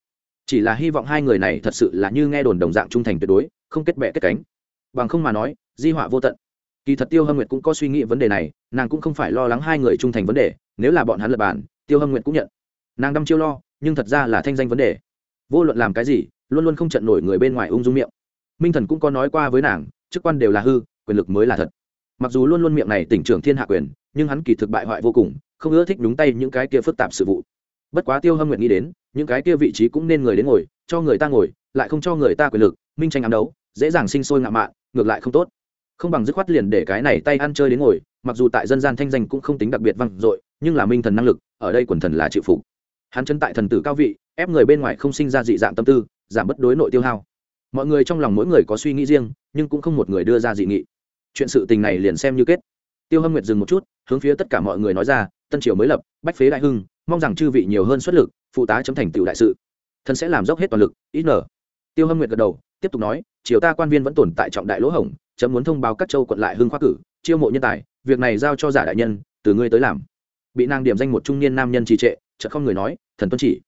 Chỉ là hy vọng hai người này thật sự là như nghe đồn đồng dạng trung thành tuyệt đối, không kết bệ kết cánh. Bằng không mà nói, di họa vô tận. Kỳ thật tiêu hâm nguyệt cũng có suy nghĩ vấn đề này, nàng cũng không phải lo lắng hai người trung thành vấn đề, nếu là bọn hắn lập bản tiêu hâm nguyệt cũng nhận. Nàng đăm chiêu lo, nhưng thật ra là thanh danh vấn đề. Vô luận làm cái gì, luôn luôn không trận nổi người bên ngoài ung dung miệng. Minh thần cũng có nói qua với nàng, chức quan đều là hư, quyền lực mới là thật. Mặc dù luôn luôn miệng này tỉnh trưởng thiên hạ quyền, nhưng hắn kỳ thực bại hoại vô cùng, không ưa thích đúng tay những cái kia phức tạp sự vụ. Bất quá tiêu hâm nguyện nghĩ đến những cái kia vị trí cũng nên người đến ngồi, cho người ta ngồi, lại không cho người ta quyền lực, minh tranh ám đấu, dễ dàng sinh sôi ngạo mạn, ngược lại không tốt. Không bằng dứt khoát liền để cái này tay ăn chơi đến ngồi, mặc dù tại dân gian thanh danh cũng không tính đặc biệt vang dội, nhưng là minh thần năng lực, ở đây quần thần là chịu phục. Hắn chân tại thần tử cao vị, ép người bên ngoài không sinh ra dị dạng tâm tư, giảm bất đối nội tiêu hao. Mọi người trong lòng mỗi người có suy nghĩ riêng, nhưng cũng không một người đưa ra dị nghị. Chuyện sự tình này liền xem như kết. Tiêu hâm nguyệt dừng một chút, hướng phía tất cả mọi người nói ra, tân triều mới lập, bách phế đại hưng mong rằng chư vị nhiều hơn xuất lực, phụ tá chấm thành tựu đại sự. Thần sẽ làm dốc hết toàn lực, ít nở. Tiêu hâm nguyệt gật đầu, tiếp tục nói, triều ta quan viên vẫn tồn tại trọng đại lỗ hổng, chấm muốn thông báo các châu quận lại hưng khoa cử, chiêu mộ nhân tài, việc này giao cho giả đại nhân, từ ngươi tới làm. Bị nàng điểm danh một trung niên nam nhân trì trệ, chợt không người nói, thần tuân chỉ.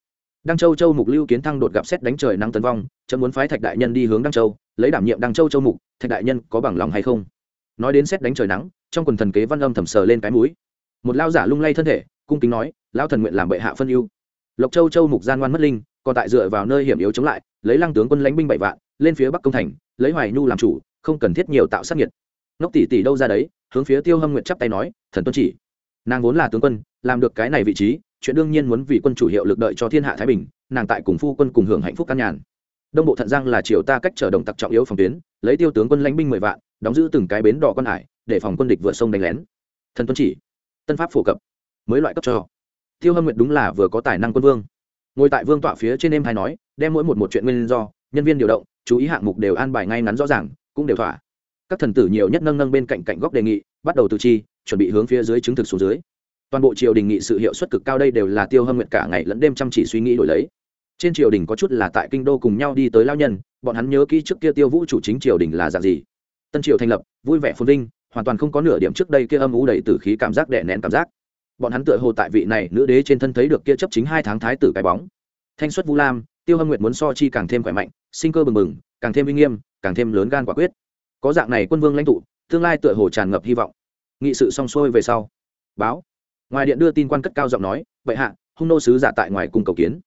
Đăng châu châu mục lưu kiến thăng đột gặp xét đánh trời nắng tấn vong, chấm muốn phái thạch đại nhân đi hướng đăng châu, lấy đảm nhiệm đăng châu châu mục, thạch đại nhân có bằng lòng hay không? Nói đến xét đánh trời nắng, trong quần thần kế văn âm thầm sờ lên cái mũi. Một lao giả lung lay thân thể, cung kính nói lao thần nguyện làm bệ hạ phân ưu. Lộc châu châu mục gian ngoan mất linh, còn tại dựa vào nơi hiểm yếu chống lại, lấy lăng tướng quân lãnh binh bảy vạn, lên phía bắc công thành, lấy hoài nhu làm chủ, không cần thiết nhiều tạo sát nhiệt ngốc tỷ tỷ đâu ra đấy, hướng phía tiêu hâm nguyện chắp tay nói, thần tuân chỉ. Nàng vốn là tướng quân, làm được cái này vị trí, chuyện đương nhiên muốn vì quân chủ hiệu lực đợi cho thiên hạ thái bình, nàng tại cùng phu quân cùng hưởng hạnh phúc căn nhàn. Đông bộ thận giang là triều ta cách trở đồng tặc trọng yếu phòng tuyến, lấy tiêu tướng quân lãnh binh mười vạn, đóng giữ từng cái bến đỏ con hải, để phòng quân địch vượt sông đánh lén. Thần tuân chỉ. Tân pháp phổ cập. Mới loại cấp cho tiêu hâm nguyệt đúng là vừa có tài năng quân vương. Ngồi tại vương tọa phía trên em hay nói, đem mỗi một một chuyện nguyên do, nhân viên điều động, chú ý hạng mục đều an bài ngay ngắn rõ ràng, cũng đều thỏa. Các thần tử nhiều nhất nâng nâng bên cạnh cạnh góc đề nghị, bắt đầu từ chi, chuẩn bị hướng phía dưới chứng thực xuống dưới. Toàn bộ triều đình nghị sự hiệu suất cực cao đây đều là tiêu hâm nguyện cả ngày lẫn đêm chăm chỉ suy nghĩ đổi lấy. Trên triều đình có chút là tại kinh đô cùng nhau đi tới lao nhân, bọn hắn nhớ kỹ trước kia tiêu vũ chủ chính triều đình là dạng gì. Tân triều thành lập, vui vẻ phồn vinh, hoàn toàn không có nửa điểm trước đây kia âm u đầy tử khí cảm giác đè nén cảm giác bọn hắn tựa hồ tại vị này nữ đế trên thân thấy được kia chấp chính hai tháng thái tử cái bóng. Thanh xuất vu lam, tiêu hâm nguyệt muốn so chi càng thêm khỏe mạnh, sinh cơ bừng bừng, càng thêm uy nghiêm, càng thêm lớn gan quả quyết. Có dạng này quân vương lãnh tụ, tương lai tựa hồ tràn ngập hy vọng. Nghị sự xong xuôi về sau, báo. Ngoài điện đưa tin quan cất cao giọng nói, vậy hạ, hung nô sứ giả tại ngoài cùng cầu kiến.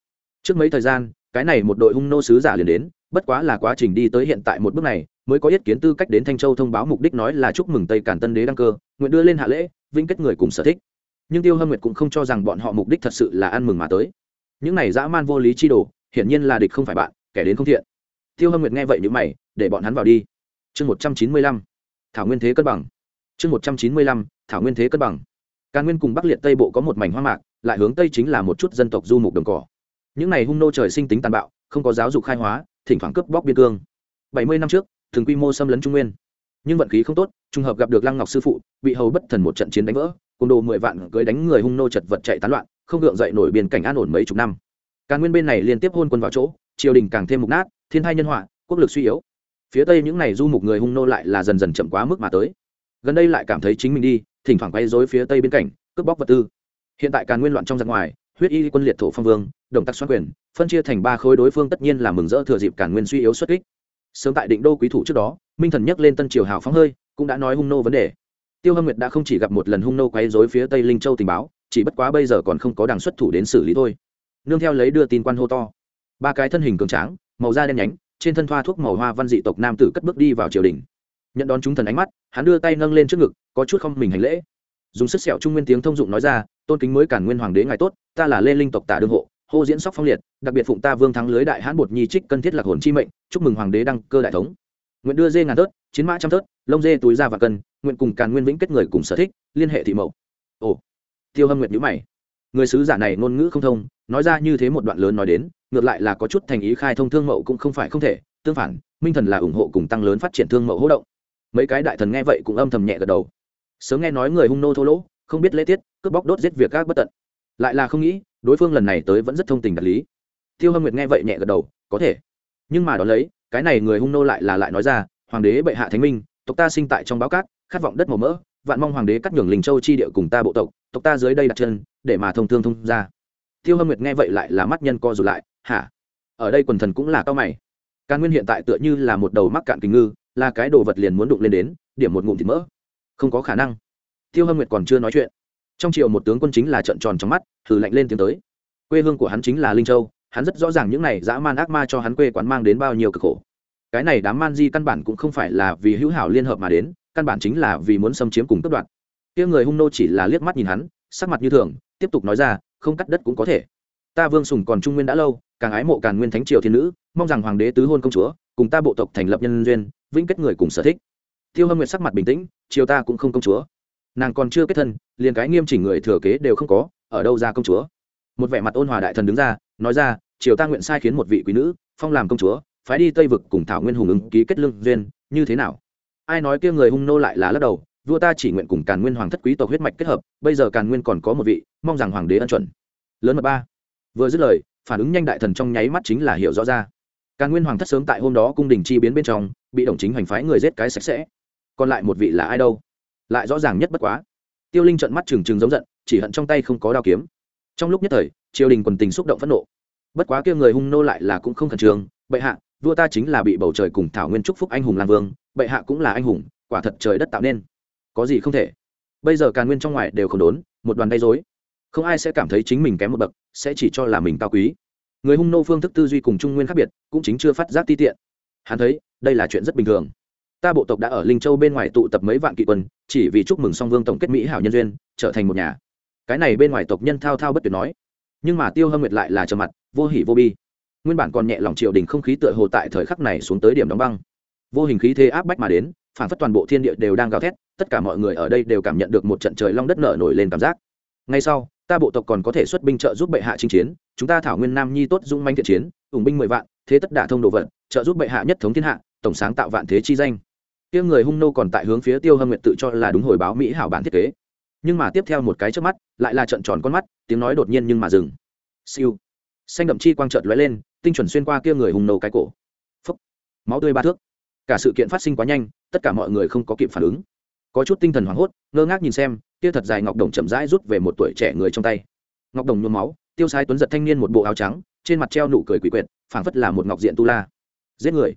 Trước mấy thời gian, cái này một đội hung nô sứ giả liền đến, bất quá là quá trình đi tới hiện tại một bước này, mới có yết kiến tư cách đến thanh châu thông báo mục đích nói là chúc mừng tây cản tân đế đăng cơ, nguyện đưa lên hạ lễ, vinh kết người cùng sở thích nhưng tiêu hâm nguyệt cũng không cho rằng bọn họ mục đích thật sự là ăn mừng mà tới. Những này dã man vô lý chi đồ, hiển nhiên là địch không phải bạn, kẻ đến không thiện. Tiêu hâm nguyệt nghe vậy như mày, để bọn hắn vào đi. Chương một trăm chín mươi lăm, thảo nguyên thế cân bằng. Chương một trăm chín mươi lăm, thảo nguyên thế cân bằng. Càn nguyên cùng bắc liệt tây bộ có một mảnh hoa mạc, lại hướng tây chính là một chút dân tộc du mục đồng cỏ. Những này hung nô trời sinh tính tàn bạo, không có giáo dục khai hóa, thỉnh thoảng cướp bóc biên cương. Bảy mươi năm trước, thường quy mô xâm lấn trung nguyên. Nhưng vận khí không tốt, trùng hợp gặp được lăng ngọc sư phụ, bị hầu bất thần một trận chiến đánh vỡ cùng đồ mười vạn cưới đánh người hung nô chật vật chạy tán loạn, không gượng dậy nổi biên cảnh an ổn mấy chục năm. Càn nguyên bên này liên tiếp hôn quân vào chỗ, triều đình càng thêm mục nát, thiên thai nhân họa, quốc lực suy yếu. Phía tây những này du mục người hung nô lại là dần dần chậm quá mức mà tới. Gần đây lại cảm thấy chính mình đi, thỉnh thoảng quay dối phía tây bên cạnh, cướp bóc vật tư. Hiện tại càn nguyên loạn trong giặc ngoài, huyết y quân liệt thổ phong vương, đồng tác xoan quyền, phân chia thành ba khối đối phương tất nhiên là mừng rỡ thừa dịp càn nguyên suy yếu xuất kích. Sớm tại định đô quý thủ trước đó, minh thần nhắc lên tân triều hào phóng hơi, cũng đã nói hung nô vấn đề tiêu hâm nguyệt đã không chỉ gặp một lần hung nô quấy dối phía tây linh châu tình báo, chỉ bất quá bây giờ còn không có đảng xuất thủ đến xử lý thôi. Nương theo lấy đưa tin quan hô to. Ba cái thân hình cường tráng, màu da đen nhánh, trên thân thoa thuốc màu hoa văn dị tộc nam tử cất bước đi vào triều đình. Nhận đón chúng thần ánh mắt, hắn đưa tay nâng lên trước ngực, có chút không mình hành lễ. Dùng sức sẹo trung nguyên tiếng thông dụng nói ra, tôn kính mới cản nguyên hoàng đế ngài tốt, ta là lê linh tộc tả đương hộ, hô diễn sóc phong liệt, đặc biệt phụng ta vương thắng lưới đại hãn bột nhi trích cân thiết lạc hồn chi mệnh, chúc mừng hoàng đế đăng cơ đại thống. Nguyện đưa dê ngàn tớt, chiến mã trăm tớt lông dê túi ra và cân, nguyện cùng càn nguyên vĩnh kết người cùng sở thích, liên hệ thị mẫu. Ồ, tiêu hâm nguyện nhữ mày. Người sứ giả này ngôn ngữ không thông, nói ra như thế một đoạn lớn nói đến, ngược lại là có chút thành ý khai thông thương mậu cũng không phải không thể. Tương phản, minh thần là ủng hộ cùng tăng lớn phát triển thương mậu hỗ động. Mấy cái đại thần nghe vậy cũng âm thầm nhẹ gật đầu. Sớm nghe nói người hung nô thô lỗ, không biết lễ tiết, cướp bóc đốt giết việc các bất tận. Lại là không nghĩ, đối phương lần này tới vẫn rất thông tình đạt lý. Tiêu hâm nguyệt nghe vậy nhẹ gật đầu, có thể. Nhưng mà đó lấy, cái này người hung nô lại là lại nói ra, hoàng đế bệ hạ thánh minh tộc ta sinh tại trong báo cát, khát vọng đất màu mỡ, vạn mong hoàng đế cắt nhường linh châu chi địa cùng ta bộ tộc tộc ta dưới đây đặt chân, để mà thông thương thông ra tiêu hâm nguyệt nghe vậy lại là mắt nhân co rụt lại, hả? Ở đây quần thần cũng là cao mày. Càn nguyên hiện tại tựa như là một đầu mắc cạn kình ngư, là cái đồ vật liền muốn đụng lên đến, điểm một ngụm thịt mỡ. Không có khả năng. Tiêu hâm nguyệt còn chưa nói chuyện, trong triệu một tướng quân chính là trận tròn trong mắt thử lạnh lên tiếng tới. Quê hương của hắn chính là linh châu, hắn rất rõ ràng những này dã man ác ma cho hắn quê quán mang đến bao nhiêu cực khổ cái này đám man di căn bản cũng không phải là vì hữu hảo liên hợp mà đến, căn bản chính là vì muốn xâm chiếm cùng cấp đoạn. kia người hung nô chỉ là liếc mắt nhìn hắn, sắc mặt như thường, tiếp tục nói ra, không cắt đất cũng có thể. Ta vương sùng còn trung nguyên đã lâu, càng ái mộ càng nguyên thánh triều thiên nữ, mong rằng hoàng đế tứ hôn công chúa, cùng ta bộ tộc thành lập nhân duyên, vĩnh kết người cùng sở thích. Tiêu hâm nguyệt sắc mặt bình tĩnh, triều ta cũng không công chúa. Nàng còn chưa kết thân, liền cái nghiêm chỉnh người thừa kế đều không có, ở đâu ra công chúa? Một vẻ mặt ôn hòa đại thần đứng ra, nói ra, triều ta nguyện sai khiến một vị quý nữ, phong làm công chúa phái đi tây vực cùng thảo nguyên hùng ứng ký kết lương duyên, như thế nào? Ai nói kia người hung nô lại là lắc đầu, vua ta chỉ nguyện cùng càn nguyên hoàng thất quý tộc huyết mạch kết hợp, bây giờ càn nguyên còn có một vị, mong rằng hoàng đế ân chuẩn. Lớn mật ba. Vừa dứt lời, phản ứng nhanh đại thần trong nháy mắt chính là hiểu rõ ra. Càn nguyên hoàng thất sớm tại hôm đó cung đình chi biến bên trong, bị đồng chính hoành phái người giết cái sạch sẽ. Còn lại một vị là ai đâu? Lại rõ ràng nhất bất quá. Tiêu linh trợn mắt trừng trừng giống giận, chỉ hận trong tay không có đao kiếm. Trong lúc nhất thời, triều đình quần tình xúc động phẫn nộ. Bất quá kia người hung nô lại là cũng không khẩn trương, bệ hạ vua ta chính là bị bầu trời cùng thảo nguyên trúc phúc anh hùng lang vương, bệ hạ cũng là anh hùng, quả thật trời đất tạo nên. Có gì không thể. Bây giờ càn nguyên trong ngoài đều không đốn, một đoàn gây dối không ai sẽ cảm thấy chính mình kém một bậc, sẽ chỉ cho là mình cao quý. Người hung nô phương thức tư duy cùng trung nguyên khác biệt, cũng chính chưa phát giác ti tiện. Hắn thấy, đây là chuyện rất bình thường. Ta bộ tộc đã ở linh châu bên ngoài tụ tập mấy vạn kỵ quân, chỉ vì chúc mừng song vương tổng kết mỹ hảo nhân duyên, trở thành một nhà. Cái này bên ngoài tộc nhân thao thao bất tuyệt nói. Nhưng mà tiêu hâm nguyệt lại là trầm mặt, vô hỉ vô bi nguyên bản còn nhẹ lòng triều đình không khí tựa hồ tại thời khắc này xuống tới điểm đóng băng. Vô hình khí thế áp bách mà đến, phản phất toàn bộ thiên địa đều đang gào thét, tất cả mọi người ở đây đều cảm nhận được một trận trời long đất nở nổi lên cảm giác. Ngay sau, ta bộ tộc còn có thể xuất binh trợ giúp bệ hạ chinh chiến, chúng ta thảo nguyên nam nhi tốt dũng manh thiện chiến, ủng binh mười vạn, thế tất đả thông đồ vật, trợ giúp bệ hạ nhất thống thiên hạ, tổng sáng tạo vạn thế chi danh. Kia người hung nô còn tại hướng phía tiêu hâm nguyện tự cho là đúng hồi báo mỹ hảo bản thiết kế. Nhưng mà tiếp theo một cái trước mắt, lại là trận tròn con mắt, tiếng nói đột nhiên nhưng mà dừng. Siêu. Xanh đậm chi quang trợt lóe lên tinh chuẩn xuyên qua kia người hung nô cái cổ. Phấp máu tươi ba thước. Cả sự kiện phát sinh quá nhanh, tất cả mọi người không có kịp phản ứng. Có chút tinh thần hoảng hốt, ngơ ngác nhìn xem, kia thật dài ngọc đồng chậm rãi rút về một tuổi trẻ người trong tay. Ngọc đồng nhuốm máu, tiêu sai tuấn giật thanh niên một bộ áo trắng, trên mặt treo nụ cười quỷ quyệt, phảng phất là một ngọc diện tu la. Giết người.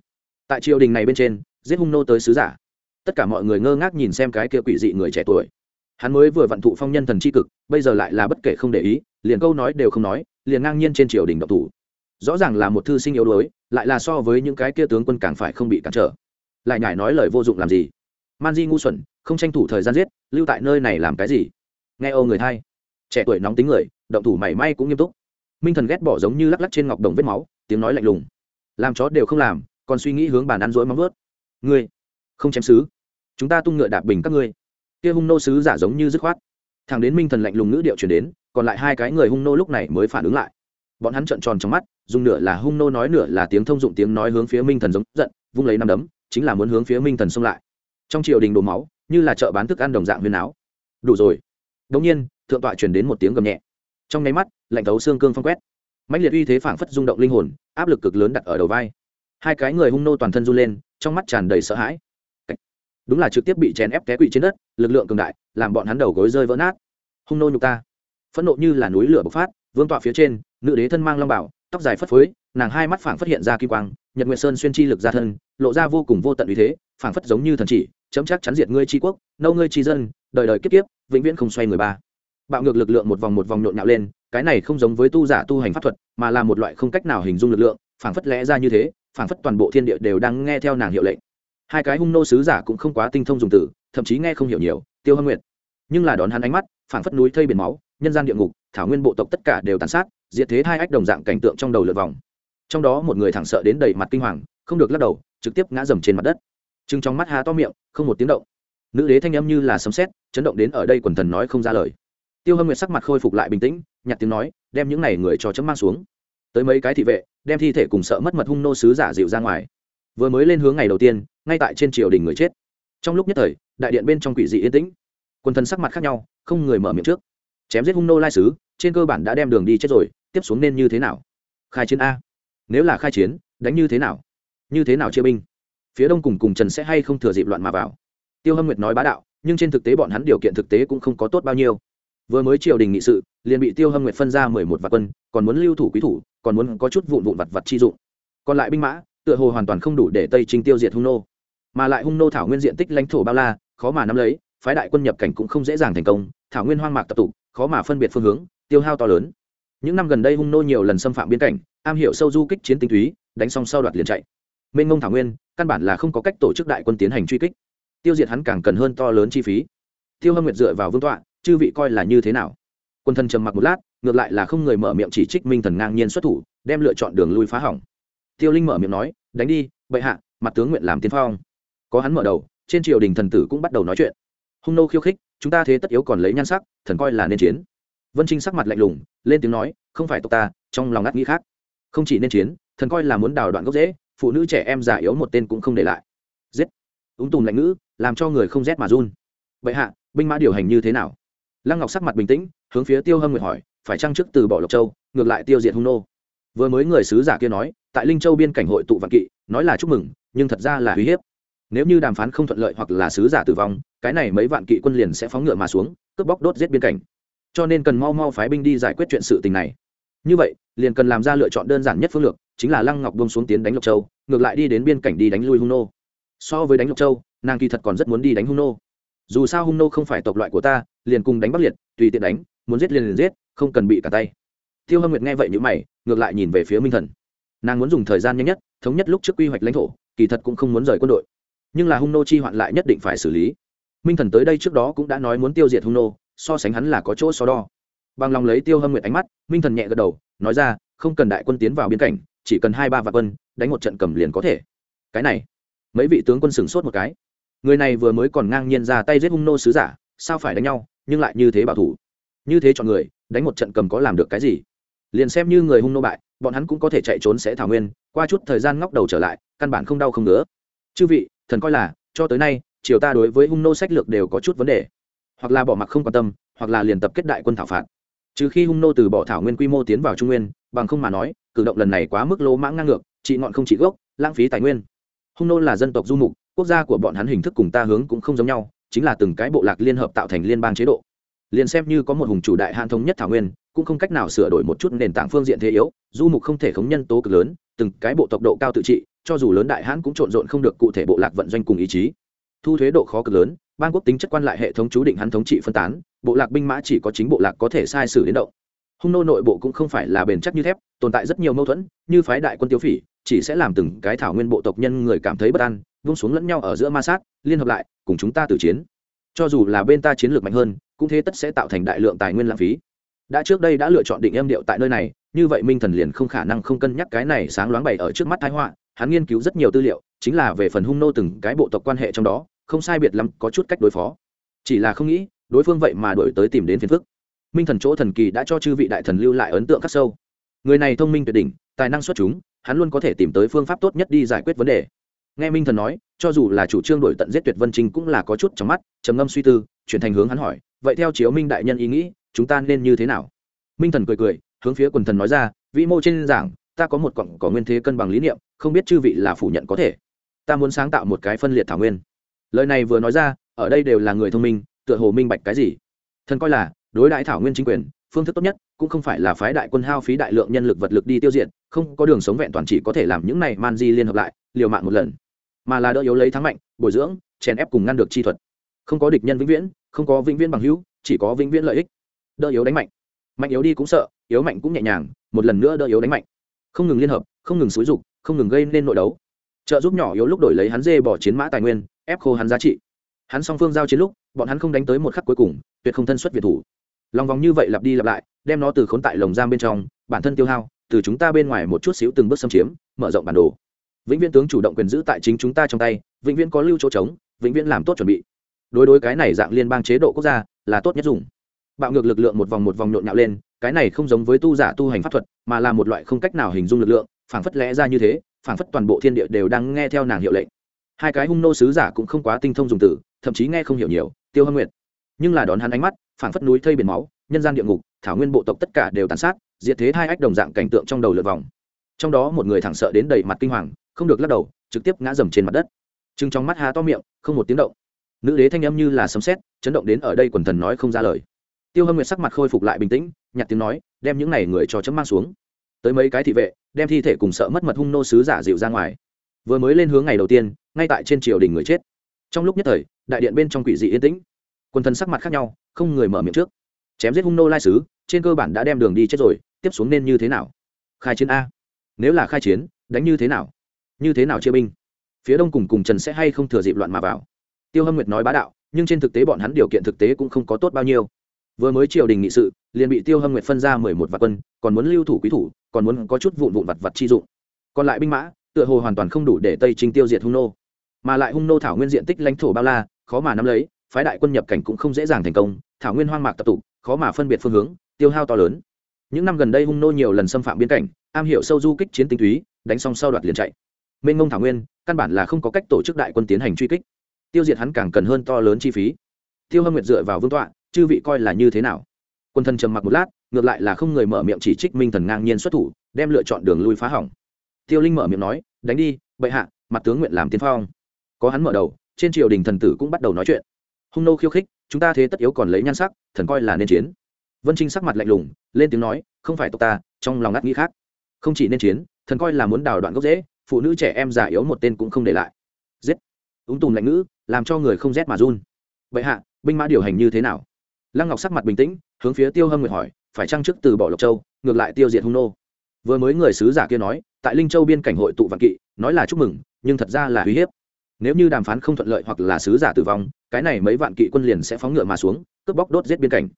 Tại triều đình này bên trên, giết hung nô tới sứ giả. Tất cả mọi người ngơ ngác nhìn xem cái kia quỷ dị người trẻ tuổi. Hắn mới vừa vận thụ phong nhân thần c h i cực, bây giờ lại là bất kể không để ý, liền câu nói đều không nói, liền ngang nhiên trên triều đình độc thủ rõ ràng là một thư sinh yếu đuối lại là so với những cái kia tướng quân càng phải không bị cản trở. Lại nhải nói lời vô dụng làm gì? Man di ngu xuẩn không tranh thủ thời gian giết lưu tại nơi này làm cái gì? Nghe ô người thay. Trẻ tuổi nóng tính người động thủ mảy may cũng nghiêm túc. Minh thần ghét bỏ giống như lắc lắc trên ngọc đồng vết máu tiếng nói lạnh lùng. Làm chó đều không làm còn suy nghĩ hướng bàn ăn rỗi móng vớt ngươi không chém sứ, chúng ta tung ngựa đạp bình các ngươi. Kia hung nô sứ giả giống như dứt khoát. Thằng đến minh thần lạnh lùng ngữ điệu chuyển đến còn lại hai cái người hung nô lúc này mới phản ứng lại bọn hắn trợn tròn trong mắt, dùng nửa là hung nô nói nửa là tiếng thông dụng tiếng nói hướng phía minh thần giống giận, vung lấy năm đấm, chính là muốn hướng phía minh thần xông lại. Trong triều đình đổ máu, như là chợ bán thức ăn đồng dạng huyền áo đủ rồi. Đống nhiên, thượng tọa truyền đến một tiếng gầm nhẹ. Trong nháy mắt, lạnh thấu xương cương phong quét. Mạnh liệt uy thế phảng phất rung động linh hồn, áp lực cực lớn đặt ở đầu vai. Hai cái người hung nô toàn thân run lên, trong mắt tràn đầy sợ hãi. Đúng là trực tiếp bị chèn ép té quỵ trên đất, lực lượng cường đại, làm bọn hắn đầu gối rơi vỡ nát. Hung nô nhục ta. Phẫn nộ như là núi lửa bộc phát vương tọa phía trên, nữ đế thân mang long bảo, tóc dài phất phới, nàng hai mắt phảng phất hiện ra kim quang, nhật nguyệt sơn xuyên chi lực ra thân, lộ ra vô cùng vô tận uy thế, phảng phất giống như thần chỉ, chấm chắc chắn diệt ngươi tri quốc, nâu ngươi tri dân, đời đời kiếp kiếp, vĩnh viễn không xoay người ba. Bạo ngược lực lượng một vòng một vòng nhộn nhạo lên, cái này không giống với tu giả tu hành pháp thuật, mà là một loại không cách nào hình dung lực lượng, phảng phất lẽ ra như thế, phảng phất toàn bộ thiên địa đều đang nghe theo nàng hiệu lệnh. Hai cái hung nô sứ giả cũng không quá tinh thông dùng từ, thậm chí nghe không hiểu nhiều, tiêu hâm nguyệt. Nhưng là đón hắn ánh mắt, phảng phất núi thây biển máu, nhân gian địa ngục thảo nguyên bộ tộc tất cả đều tàn sát, diệt thế hai ách đồng dạng cảnh tượng trong đầu lượt vòng. Trong đó một người thẳng sợ đến đầy mặt kinh hoàng, không được lắc đầu, trực tiếp ngã dầm trên mặt đất. Chừng trong mắt há to miệng, không một tiếng động. Nữ đế thanh âm như là sấm sét, chấn động đến ở đây quần thần nói không ra lời. Tiêu hâm nguyệt sắc mặt khôi phục lại bình tĩnh, nhặt tiếng nói, đem những này người cho chấm mang xuống. Tới mấy cái thị vệ, đem thi thể cùng sợ mất mật hung nô sứ giả dịu ra ngoài. Vừa mới lên hướng ngày đầu tiên, ngay tại trên triều đình người chết. Trong lúc nhất thời, đại điện bên trong quỷ dị yên tĩnh. Quần thần sắc mặt khác nhau, không người mở miệng trước chém giết hung nô lai sứ, trên cơ bản đã đem đường đi chết rồi, tiếp xuống nên như thế nào? Khai chiến a. Nếu là khai chiến, đánh như thế nào? Như thế nào chia binh? Phía đông cùng cùng trần sẽ hay không thừa dịp loạn mà vào? Tiêu hâm nguyệt nói bá đạo, nhưng trên thực tế bọn hắn điều kiện thực tế cũng không có tốt bao nhiêu. Vừa mới triều đình nghị sự, liền bị tiêu hâm nguyệt phân ra mười một vạn quân, còn muốn lưu thủ quý thủ, còn muốn có chút vụn vụn vặt vặt chi dụng. Còn lại binh mã, tựa hồ hoàn toàn không đủ để tây trinh tiêu diệt hung nô. Mà lại hung nô thảo nguyên diện tích lãnh thổ bao la, khó mà nắm lấy, phái đại quân nhập cảnh cũng không dễ dàng thành công, thảo nguyên hoang mạc tập tụ khó mà phân biệt phương hướng, tiêu hao to lớn. Những năm gần đây hung nô nhiều lần xâm phạm biên cảnh, am hiểu sâu du kích chiến tinh túy, đánh xong sau đoạt liền chạy. Mênh mông thảo nguyên, căn bản là không có cách tổ chức đại quân tiến hành truy kích. Tiêu diệt hắn càng cần hơn to lớn chi phí. Tiêu hâm nguyệt dựa vào vương tọa, chư vị coi là như thế nào? Quân thần trầm mặc một lát, ngược lại là không người mở miệng chỉ trích minh thần ngang nhiên xuất thủ, đem lựa chọn đường lui phá hỏng. Tiêu linh mở miệng nói, đánh đi, bệ hạ, mặt tướng nguyện làm tiên phong. Có hắn mở đầu, trên triều đình thần tử cũng bắt đầu nói chuyện. Hung nô khiêu khích chúng ta thế tất yếu còn lấy nhan sắc, thần coi là nên chiến. Vân trinh sắc mặt lạnh lùng, lên tiếng nói, không phải tộc ta, trong lòng ngắt nghĩ khác. Không chỉ nên chiến, thần coi là muốn đào đoạn gốc dễ phụ nữ trẻ em già yếu một tên cũng không để lại. Giết. Úng tùm lạnh ngữ, làm cho người không rét mà run. Vậy hạ, binh mã điều hành như thế nào? Lăng ngọc sắc mặt bình tĩnh, hướng phía tiêu hâm nguyệt hỏi, phải trăng trước từ bỏ lộc châu, ngược lại tiêu diệt hung nô? Vừa mới người sứ giả kia nói, tại linh châu biên cảnh hội tụ vạn kỵ, nói là chúc mừng, nhưng thật ra là uy hiếp nếu như đàm phán không thuận lợi hoặc là sứ giả tử vong, cái này mấy vạn kỵ quân liền sẽ phóng ngựa mà xuống, cướp bóc đốt giết biên cảnh. Cho nên cần mau mau phái binh đi giải quyết chuyện sự tình này. Như vậy, liền cần làm ra lựa chọn đơn giản nhất phương lược, chính là lăng ngọc bông xuống tiến đánh lộc châu, ngược lại đi đến biên cảnh đi đánh lui hung nô. So với đánh lộc châu, nàng kỳ thật còn rất muốn đi đánh hung nô. Dù sao hung nô không phải tộc loại của ta, liền cùng đánh bắc liệt, tùy tiện đánh, muốn giết liền liền giết, không cần bị cả tay. Tiêu hâm nguyệt nghe vậy n mày, ngược lại nhìn về phía minh thần. Nàng muốn dùng thời gian nhanh nhất, thống nhất lúc trước quy hoạch lãnh thổ, kỳ thật cũng không muốn rời quân đội nhưng là hung nô chi hoạn lại nhất định phải xử lý. Minh thần tới đây trước đó cũng đã nói muốn tiêu diệt hung nô, so sánh hắn là có chỗ so đo. Bằng lòng lấy tiêu hâm nguyệt ánh mắt, minh thần nhẹ gật đầu, nói ra, không cần đại quân tiến vào biên cảnh, chỉ cần hai ba vạn quân, đánh một trận cầm liền có thể. Cái này, mấy vị tướng quân sửng sốt một cái. Người này vừa mới còn ngang nhiên ra tay giết hung nô sứ giả, sao phải đánh nhau, nhưng lại như thế bảo thủ. Như thế chọn người, đánh một trận cầm có làm được cái gì? Liền xem như người hung nô bại, bọn hắn cũng có thể chạy trốn sẽ thảo nguyên, qua chút thời gian ngóc đầu trở lại, căn bản không đau không nữa chư vị thần coi là, cho tới nay, triều ta đối với hung nô sách lược đều có chút vấn đề. Hoặc là bỏ mặc không quan tâm, hoặc là liền tập kết đại quân thảo phạt. Trừ khi hung nô từ bỏ thảo nguyên quy mô tiến vào trung nguyên, bằng không mà nói, cử động lần này quá mức lỗ mãng ngang ngược, trị ngọn không trị gốc, lãng phí tài nguyên. Hung nô là dân tộc du mục, quốc gia của bọn hắn hình thức cùng ta hướng cũng không giống nhau, chính là từng cái bộ lạc liên hợp tạo thành liên bang chế độ. Liền xem như có một hùng chủ đại hạn thống nhất thảo nguyên, cũng không cách nào sửa đổi một chút nền tảng phương diện thế yếu, du mục không thể khống nhân tố cực lớn, từng cái bộ tộc độ cao tự trị cho dù lớn đại hãn cũng trộn rộn không được cụ thể bộ lạc vận doanh cùng ý chí. Thu thuế độ khó cực lớn, bang quốc tính chất quan lại hệ thống chú định hắn thống trị phân tán, bộ lạc binh mã chỉ có chính bộ lạc có thể sai sử đến động. Hung nô nội bộ cũng không phải là bền chắc như thép, tồn tại rất nhiều mâu thuẫn, như phái đại quân tiêu phỉ, chỉ sẽ làm từng cái thảo nguyên bộ tộc nhân người cảm thấy bất an, vung xuống lẫn nhau ở giữa ma sát, liên hợp lại, cùng chúng ta tử chiến. Cho dù là bên ta chiến lược mạnh hơn, cũng thế tất sẽ tạo thành đại lượng tài nguyên lãng phí. Đã trước đây đã lựa chọn định em điệu tại nơi này, như vậy minh thần liền không khả năng không cân nhắc cái này sáng loáng bày ở trước mắt thái họa hắn nghiên cứu rất nhiều tư liệu, chính là về phần hung nô từng cái bộ tộc quan hệ trong đó, không sai biệt lắm có chút cách đối phó. Chỉ là không nghĩ, đối phương vậy mà đổi tới tìm đến phiền phức. Minh thần chỗ thần kỳ đã cho chư vị đại thần lưu lại ấn tượng khắc sâu. Người này thông minh tuyệt đỉnh, tài năng xuất chúng, hắn luôn có thể tìm tới phương pháp tốt nhất đi giải quyết vấn đề. Nghe minh thần nói, cho dù là chủ trương đổi tận giết tuyệt vân trinh cũng là có chút trong mắt, trầm ngâm suy tư, chuyển thành hướng hắn hỏi, vậy theo chiếu minh đại nhân ý nghĩ, chúng ta nên như thế nào? Minh thần cười cười, hướng phía quần thần nói ra, vĩ mô trên giảng, ta có một cọng có nguyên thế cân bằng lý niệm không biết chư vị là phủ nhận có thể. Ta muốn sáng tạo một cái phân liệt thảo nguyên. Lời này vừa nói ra, ở đây đều là người thông minh, tựa hồ minh bạch cái gì. Thần coi là, đối đại thảo nguyên chính quyền, phương thức tốt nhất, cũng không phải là phái đại quân hao phí đại lượng nhân lực vật lực đi tiêu diệt, không có đường sống vẹn toàn chỉ có thể làm những này man di liên hợp lại, liều mạng một lần. Mà là đỡ yếu lấy thắng mạnh, bồi dưỡng, chèn ép cùng ngăn được chi thuật. Không có địch nhân vĩnh viễn, không có vĩnh viễn bằng hữu, chỉ có vĩnh viễn lợi ích. Đỡ yếu đánh mạnh. Mạnh yếu đi cũng sợ, yếu mạnh cũng nhẹ nhàng, một lần nữa đỡ yếu đánh mạnh. Không ngừng liên hợp, không ngừng xúi dục không ngừng gây nên nội đấu. Trợ giúp nhỏ yếu lúc đổi lấy hắn dê bỏ chiến mã tài nguyên, ép khô hắn giá trị. Hắn song phương giao chiến lúc, bọn hắn không đánh tới một khắc cuối cùng, tuyệt không thân xuất việt thủ. Lòng vòng như vậy lặp đi lặp lại, đem nó từ khốn tại lồng giam bên trong, bản thân tiêu hao, từ chúng ta bên ngoài một chút xíu từng bước xâm chiếm, mở rộng bản đồ. Vĩnh viễn tướng chủ động quyền giữ tại chính chúng ta trong tay, vĩnh viễn có lưu chỗ trống, vĩnh viễn làm tốt chuẩn bị. Đối đối cái này dạng liên bang chế độ quốc gia, là tốt nhất dùng. Bạo ngược lực lượng một vòng một vòng nhộn nhạo lên, cái này không giống với tu giả tu hành pháp thuật, mà là một loại không cách nào hình dung lực lượng phảng phất lẽ ra như thế, phảng phất toàn bộ thiên địa đều đang nghe theo nàng hiệu lệnh. Hai cái hung nô sứ giả cũng không quá tinh thông dùng từ, thậm chí nghe không hiểu nhiều, tiêu hâm nguyệt. Nhưng là đón hắn ánh mắt, phảng phất núi thây biển máu, nhân gian địa ngục, thảo nguyên bộ tộc tất cả đều tàn sát, diệt thế hai ách đồng dạng cảnh tượng trong đầu lượt vòng. Trong đó một người thẳng sợ đến đầy mặt kinh hoàng, không được lắc đầu, trực tiếp ngã dầm trên mặt đất. Chừng trong mắt há to miệng, không một tiếng động. Nữ đế thanh âm như là sấm sét, chấn động đến ở đây quần thần nói không ra lời. Tiêu hâm nguyệt sắc mặt khôi phục lại bình tĩnh, nhặt tiếng nói, đem những này người cho chấm mang xuống tới mấy cái thị vệ, đem thi thể cùng sợ mất mật hung nô sứ giả dịu ra ngoài. Vừa mới lên hướng ngày đầu tiên, ngay tại trên triều đình người chết. Trong lúc nhất thời, đại điện bên trong quỷ dị yên tĩnh. Quần thần sắc mặt khác nhau, không người mở miệng trước. Chém giết hung nô lai sứ, trên cơ bản đã đem đường đi chết rồi, tiếp xuống nên như thế nào? Khai chiến a. Nếu là khai chiến, đánh như thế nào? Như thế nào chia binh? Phía đông cùng cùng trần sẽ hay không thừa dịp loạn mà vào? Tiêu hâm nguyệt nói bá đạo, nhưng trên thực tế bọn hắn điều kiện thực tế cũng không có tốt bao nhiêu vừa mới triều đình nghị sự, liền bị tiêu hâm nguyệt phân ra mười một vạn quân, còn muốn lưu thủ quý thủ, còn muốn có chút vụn vụn vặt vặt chi dụng. Còn lại binh mã, tựa hồ hoàn toàn không đủ để tây trinh tiêu diệt hung nô. Mà lại hung nô thảo nguyên diện tích lãnh thổ bao la, khó mà nắm lấy, phái đại quân nhập cảnh cũng không dễ dàng thành công, thảo nguyên hoang mạc tập tụ, khó mà phân biệt phương hướng, tiêu hao to lớn. Những năm gần đây hung nô nhiều lần xâm phạm biên cảnh, am hiểu sâu du kích chiến tinh túy, đánh xong sau đoạt liền chạy. Mênh ngông thảo nguyên, căn bản là không có cách tổ chức đại quân tiến hành truy kích. Tiêu diệt hắn càng cần hơn to lớn chi phí. Tiêu hâm nguyệt dựa vào vương tọa chư vị coi là như thế nào? Quân thần trầm mặc một lát, ngược lại là không người mở miệng chỉ trích minh thần ngang nhiên xuất thủ, đem lựa chọn đường lui phá hỏng. Tiêu linh mở miệng nói, đánh đi, bệ hạ, mặt tướng nguyện làm tiên phong. Có hắn mở đầu, trên triều đình thần tử cũng bắt đầu nói chuyện. Hung nô khiêu khích, chúng ta thế tất yếu còn lấy nhan sắc, thần coi là nên chiến. Vân trinh sắc mặt lạnh lùng, lên tiếng nói, không phải tộc ta, trong lòng ngắt nghĩ khác. Không chỉ nên chiến, thần coi là muốn đào đoạn gốc dễ phụ nữ trẻ em già yếu một tên cũng không để lại. Giết. Úng tùm lạnh ngữ, làm cho người không rét mà run. Vậy hạ, binh mã điều hành như thế nào? Lăng ngọc sắc mặt bình tĩnh, hướng phía tiêu hâm nguyệt hỏi, phải trăng trước từ bỏ lộc châu, ngược lại tiêu diệt hung nô? Vừa mới người sứ giả kia nói, tại linh châu biên cảnh hội tụ vạn kỵ, nói là chúc mừng, nhưng thật ra là uy hiếp. Nếu như đàm phán không thuận lợi hoặc là sứ giả tử vong, cái này mấy vạn kỵ quân liền sẽ phóng ngựa mà xuống, cướp bóc đốt giết biên cảnh.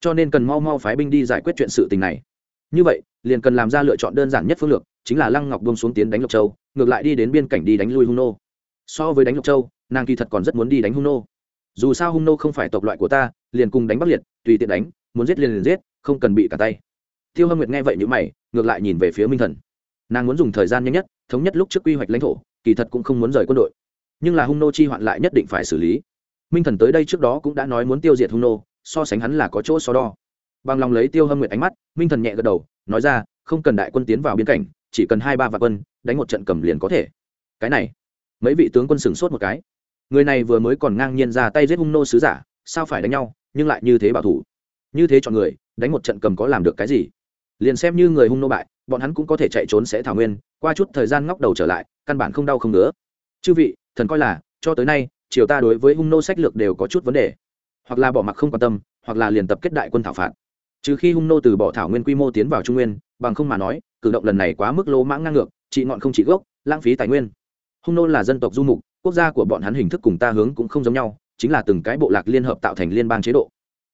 Cho nên cần mau mau phái binh đi giải quyết chuyện sự tình này. Như vậy, liền cần làm ra lựa chọn đơn giản nhất phương lược, chính là lăng ngọc bông xuống tiến đánh lộc châu, ngược lại đi đến biên cảnh đi đánh lui hung nô. So với đánh lộc châu, nàng kỳ thật còn rất muốn đi đánh hung nô dù sao hung nô không phải tộc loại của ta, liền cùng đánh bắc liệt, tùy tiện đánh, muốn giết liền liền giết, không cần bị cả tay. Tiêu hâm nguyệt nghe vậy nhữ mày, ngược lại nhìn về phía minh thần. Nàng muốn dùng thời gian nhanh nhất, thống nhất lúc trước quy hoạch lãnh thổ, kỳ thật cũng không muốn rời quân đội. Nhưng là hung nô chi hoạn lại nhất định phải xử lý. Minh thần tới đây trước đó cũng đã nói muốn tiêu diệt hung nô, so sánh hắn là có chỗ so đo. Bằng lòng lấy tiêu hâm nguyệt ánh mắt, minh thần nhẹ gật đầu, nói ra, không cần đại quân tiến vào biên cảnh, chỉ cần hai ba vạn quân, đánh một trận cầm liền có thể. Cái này, mấy vị tướng quân sửng sốt một cái người này vừa mới còn ngang nhiên ra tay giết hung nô sứ giả, sao phải đánh nhau, nhưng lại như thế bảo thủ. Như thế chọn người, đánh một trận cầm có làm được cái gì? Liền xem như người hung nô bại, bọn hắn cũng có thể chạy trốn sẽ thảo nguyên, qua chút thời gian ngóc đầu trở lại, căn bản không đau không nữa chư vị, thần coi là, cho tới nay, triều ta đối với hung nô sách lược đều có chút vấn đề. Hoặc là bỏ mặc không quan tâm, hoặc là liền tập kết đại quân thảo phạt. Trừ khi hung nô từ bỏ thảo nguyên quy mô tiến vào trung nguyên, bằng không mà nói, cử động lần này quá mức lỗ mãng ngang ngược, trị ngọn không trị gốc, lãng phí tài nguyên. Hung nô là dân tộc du mục quốc gia của bọn hắn hình thức cùng ta hướng cũng không giống nhau, chính là từng cái bộ lạc liên hợp tạo thành liên bang chế độ.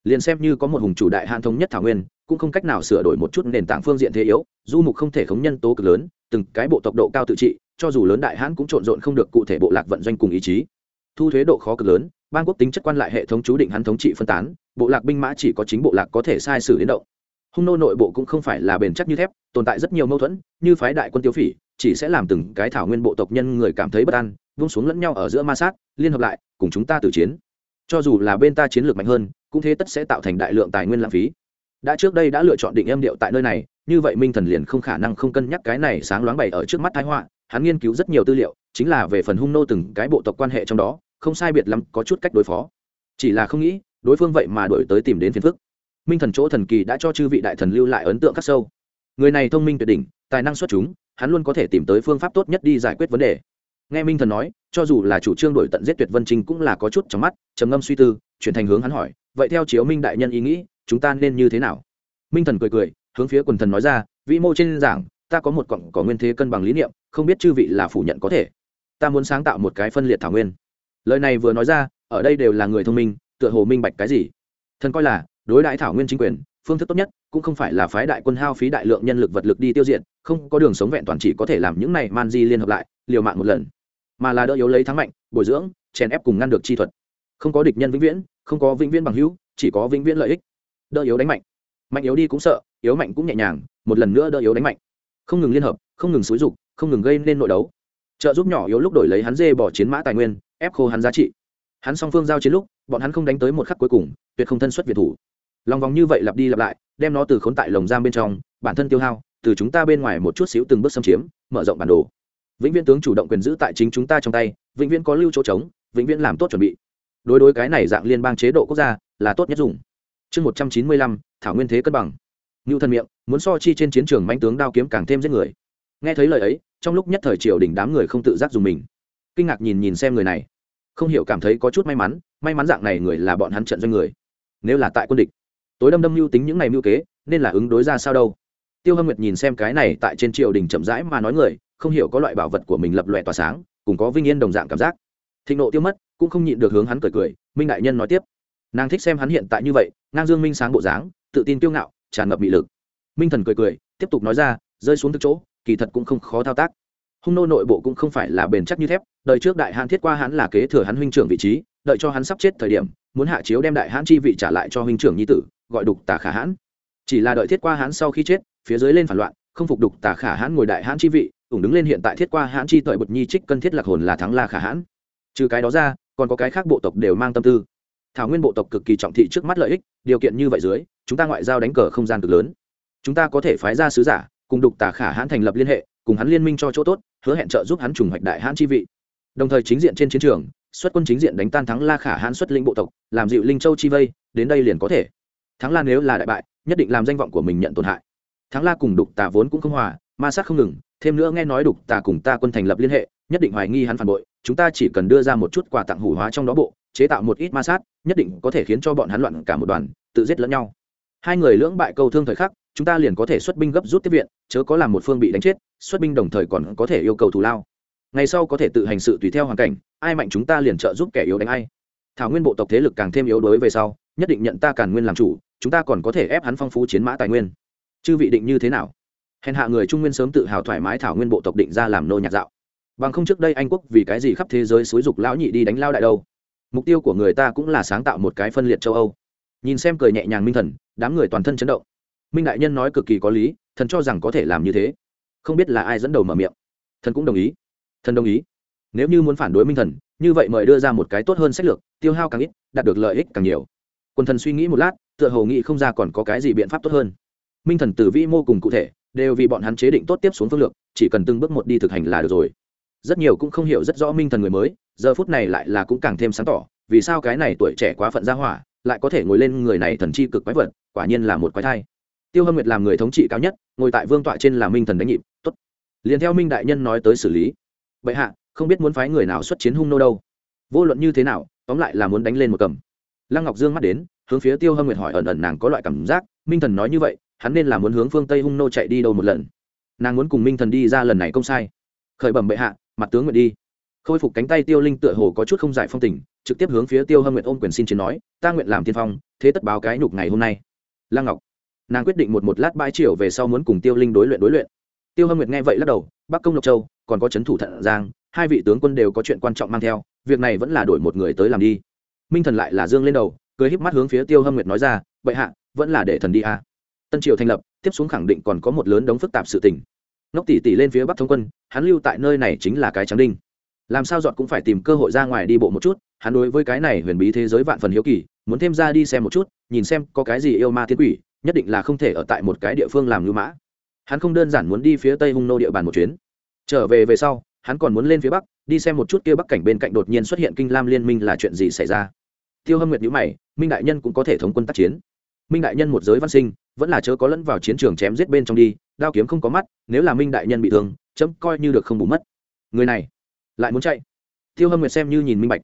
Liền xem như có một hùng chủ đại hạn thống nhất thảo nguyên, cũng không cách nào sửa đổi một chút nền tảng phương diện thế yếu, du mục không thể khống nhân tố cực lớn, từng cái bộ tộc độ cao tự trị, cho dù lớn đại hãn cũng trộn rộn không được cụ thể bộ lạc vận doanh cùng ý chí. Thu thuế độ khó cực lớn, bang quốc tính chất quan lại hệ thống chú định hắn thống trị phân tán, bộ lạc binh mã chỉ có chính bộ lạc có thể sai sử đến động. Hung nô nội bộ cũng không phải là bền chắc như thép, tồn tại rất nhiều mâu thuẫn, như phái đại quân tiêu phỉ, chỉ sẽ làm từng cái thảo nguyên bộ tộc nhân người cảm thấy bất an vung xuống lẫn nhau ở giữa ma sát, liên hợp lại, cùng chúng ta tử chiến. Cho dù là bên ta chiến lược mạnh hơn, cũng thế tất sẽ tạo thành đại lượng tài nguyên lãng phí. Đã trước đây đã lựa chọn định âm điệu tại nơi này, như vậy minh thần liền không khả năng không cân nhắc cái này sáng loáng bày ở trước mắt thái họa, hắn nghiên cứu rất nhiều tư liệu, chính là về phần hung nô từng cái bộ tộc quan hệ trong đó, không sai biệt lắm có chút cách đối phó. Chỉ là không nghĩ, đối phương vậy mà đổi tới tìm đến phiền phức. Minh thần chỗ thần kỳ đã cho chư vị đại thần lưu lại ấn tượng khắc sâu. Người này thông minh tuyệt đỉnh, tài năng xuất chúng, hắn luôn có thể tìm tới phương pháp tốt nhất đi giải quyết vấn đề nghe minh thần nói, cho dù là chủ trương đổi tận giết tuyệt vân trinh cũng là có chút trong mắt, trầm ngâm suy tư, chuyển thành hướng hắn hỏi, vậy theo chiếu minh đại nhân ý nghĩ, chúng ta nên như thế nào? Minh thần cười cười, hướng phía quần thần nói ra, vĩ mô trên giảng, ta có một cọng có nguyên thế cân bằng lý niệm, không biết chư vị là phủ nhận có thể. Ta muốn sáng tạo một cái phân liệt thảo nguyên. Lời này vừa nói ra, ở đây đều là người thông minh, tựa hồ minh bạch cái gì. Thần coi là, đối đại thảo nguyên chính quyền, phương thức tốt nhất, cũng không phải là phái đại quân hao phí đại lượng nhân lực vật lực đi tiêu diệt, không có đường sống vẹn toàn chỉ có thể làm những này man di liên hợp lại, liều mạng một lần mà là đỡ yếu lấy thắng mạnh, bồi dưỡng, chèn ép cùng ngăn được chi thuật. Không có địch nhân vĩnh viễn, không có vĩnh viễn bằng hữu, chỉ có vĩnh viễn lợi ích. Đỡ yếu đánh mạnh. Mạnh yếu đi cũng sợ, yếu mạnh cũng nhẹ nhàng, một lần nữa đỡ yếu đánh mạnh. Không ngừng liên hợp, không ngừng xúi dục, không ngừng gây nên nội đấu. Trợ giúp nhỏ yếu lúc đổi lấy hắn dê bỏ chiến mã tài nguyên, ép khô hắn giá trị. Hắn song phương giao chiến lúc, bọn hắn không đánh tới một khắc cuối cùng, tuyệt không thân xuất việt thủ. Lòng vòng như vậy lặp đi lặp lại, đem nó từ khốn tại lồng giam bên trong, bản thân tiêu hao, từ chúng ta bên ngoài một chút xíu từng bước xâm chiếm, mở rộng bản đồ vĩnh viễn tướng chủ động quyền giữ tại chính chúng ta trong tay, vĩnh viễn có lưu chỗ trống, vĩnh viễn làm tốt chuẩn bị. Đối đối cái này dạng liên bang chế độ quốc gia là tốt nhất dùng. Chương một trăm chín mươi lăm, thảo nguyên thế cân bằng. Ngưu thân miệng, muốn so chi trên chiến trường manh tướng đao kiếm càng thêm giết người. Nghe thấy lời ấy, trong lúc nhất thời triều đình đám người không tự giác dùng mình. Kinh ngạc nhìn nhìn xem người này. Không hiểu cảm thấy có chút may mắn may mắn dạng này người là bọn hắn trận doanh người. Nếu là tại quân địch, tối đâm đâm mưu tính những ngày mưu kế, nên là ứng đối ra sao đâu tiêu hâm nguyệt nhìn xem cái này tại trên triều đình chậm rãi mà nói người, không hiểu có loại bảo vật của mình lập lòe tỏa sáng, cùng có vinh yên đồng dạng cảm giác. Thịnh nộ tiêu mất, cũng không nhịn được hướng hắn cười cười, minh đại nhân nói tiếp. Nàng thích xem hắn hiện tại như vậy, ngang dương minh sáng bộ dáng, tự tin kiêu ngạo, tràn ngập bị lực. Minh thần cười cười, tiếp tục nói ra, rơi xuống thực chỗ, kỳ thật cũng không khó thao tác. Hung nô nội bộ cũng không phải là bền chắc như thép đợi trước đại hãn thiết qua hắn là kế thừa hắn huynh trưởng vị trí, đợi cho hắn sắp chết thời điểm, muốn hạ chiếu đem đại hãn chi vị trả lại cho huynh trưởng nhi tử, gọi đục tà khả hãn. Chỉ là đợi thiết qua hắn sau khi chết phía dưới lên phản loạn, không phục đục tà khả hãn ngồi đại hãn chi vị, ủng đứng lên hiện tại thiết qua hãn chi tội bật nhi trích cân thiết lạc hồn là thắng la khả hãn. Trừ cái đó ra, còn có cái khác bộ tộc đều mang tâm tư. Thảo nguyên bộ tộc cực kỳ trọng thị trước mắt lợi ích, điều kiện như vậy dưới, chúng ta ngoại giao đánh cờ không gian cực lớn. Chúng ta có thể phái ra sứ giả, cùng đục tà khả hãn thành lập liên hệ, cùng hắn liên minh cho chỗ tốt, hứa hẹn trợ giúp hắn trùng hoạch đại hãn chi vị. Đồng thời chính diện trên chiến trường, xuất quân chính diện đánh tan thắng la khả hãn xuất linh bộ tộc, làm dịu linh châu chi vây, đến đây liền có thể. Thắng la nếu là đại bại, nhất định làm danh vọng của mình nhận tổn hại thắng la cùng đục tà vốn cũng không hòa, ma sát không ngừng, thêm nữa nghe nói đục tà cùng ta quân thành lập liên hệ, nhất định hoài nghi hắn phản bội, chúng ta chỉ cần đưa ra một chút quà tặng hủ hóa trong đó bộ, chế tạo một ít ma sát, nhất định có thể khiến cho bọn hắn loạn cả một đoàn, tự giết lẫn nhau. Hai người lưỡng bại câu thương thời khắc, chúng ta liền có thể xuất binh gấp rút tiếp viện, chớ có làm một phương bị đánh chết, xuất binh đồng thời còn có thể yêu cầu thù lao. Ngày sau có thể tự hành sự tùy theo hoàn cảnh, ai mạnh chúng ta liền trợ giúp kẻ yếu đánh ai. Thảo nguyên bộ tộc thế lực càng thêm yếu đối về sau, nhất định nhận ta càn nguyên làm chủ, chúng ta còn có thể ép hắn phong phú chiến mã tài nguyên chư vị định như thế nào? Hèn hạ người trung nguyên sớm tự hào thoải mái thảo nguyên bộ tộc định ra làm nô nhạc dạo. Bằng không trước đây anh quốc vì cái gì khắp thế giới xúi dục lão nhị đi đánh lao đại đâu? Mục tiêu của người ta cũng là sáng tạo một cái phân liệt châu âu. Nhìn xem cười nhẹ nhàng minh thần, đám người toàn thân chấn động. Minh đại nhân nói cực kỳ có lý, thần cho rằng có thể làm như thế. Không biết là ai dẫn đầu mở miệng. Thần cũng đồng ý. Thần đồng ý. Nếu như muốn phản đối minh thần, như vậy mời đưa ra một cái tốt hơn sách lược, tiêu hao càng ít, đạt được lợi ích càng nhiều. Quân thần suy nghĩ một lát, tựa hồ nghĩ không ra còn có cái gì biện pháp tốt hơn minh thần từ vĩ mô cùng cụ thể, đều vì bọn hắn chế định tốt tiếp xuống phương lược, chỉ cần từng bước một đi thực hành là được rồi. Rất nhiều cũng không hiểu rất rõ minh thần người mới, giờ phút này lại là cũng càng thêm sáng tỏ, vì sao cái này tuổi trẻ quá phận ra hỏa, lại có thể ngồi lên người này thần chi cực quái vật, quả nhiên là một quái thai. Tiêu hâm nguyệt làm người thống trị cao nhất, ngồi tại vương tọa trên là minh thần đánh nhịp, tốt. Liền theo minh đại nhân nói tới xử lý. Bệ hạ, không biết muốn phái người nào xuất chiến hung nô đâu. Vô luận như thế nào, tóm lại là muốn đánh lên một cầm. Lăng ngọc dương mắt đến, hướng phía tiêu hâm nguyệt hỏi ẩn ẩn nàng có loại cảm giác, minh thần nói như vậy hắn nên là muốn hướng phương tây hung nô chạy đi đâu một lần. Nàng muốn cùng minh thần đi ra lần này công sai. Khởi bẩm bệ hạ, mặt tướng nguyện đi. Khôi phục cánh tay tiêu linh tựa hồ có chút không giải phong tình, trực tiếp hướng phía tiêu hâm nguyện ôm quyền xin chiến nói, ta nguyện làm tiên phong, thế tất báo cái nhục ngày hôm nay. Lăng ngọc, nàng quyết định một một lát bãi chiều về sau muốn cùng tiêu linh đối luyện đối luyện. Tiêu hâm nguyệt nghe vậy lắc đầu, bắc công lộc châu, còn có c h ấ n thủ thận giang, hai vị tướng quân đều có chuyện quan trọng mang theo, việc này vẫn là đổi một người tới làm đi. Minh thần lại là dương lên đầu, cười híp mắt hướng phía tiêu hâm nguyệt nói ra, bệ hạ, vẫn là để thần đi à tân triều thành lập, tiếp xuống khẳng định còn có một lớn đống phức tạp sự tình. Nóc tỷ tỷ lên phía bắc thông quân, hắn lưu tại nơi này chính là cái trắng đinh. Làm sao dọn cũng phải tìm cơ hội ra ngoài đi bộ một chút, hắn đối với cái này huyền bí thế giới vạn phần hiếu kỳ, muốn thêm ra đi xem một chút, nhìn xem có cái gì yêu ma thiên quỷ, nhất định là không thể ở tại một cái địa phương làm lưu mã. Hắn không đơn giản muốn đi phía tây hung nô địa bàn một chuyến. Trở về về sau, hắn còn muốn lên phía bắc, đi xem một chút kia bắc cảnh bên cạnh đột nhiên xuất hiện kinh lam liên minh là chuyện gì xảy ra. Tiêu hâm nguyệt nhữ mày, minh đại nhân cũng có thể thống quân tác chiến minh đại nhân một giới văn sinh, vẫn là chớ có lẫn vào chiến trường chém giết bên trong đi, đao kiếm không có mắt, nếu là minh đại nhân bị thương, chấm coi như được không bù mất. Người này, lại muốn chạy. Tiêu hâm nguyệt xem như nhìn minh bạch.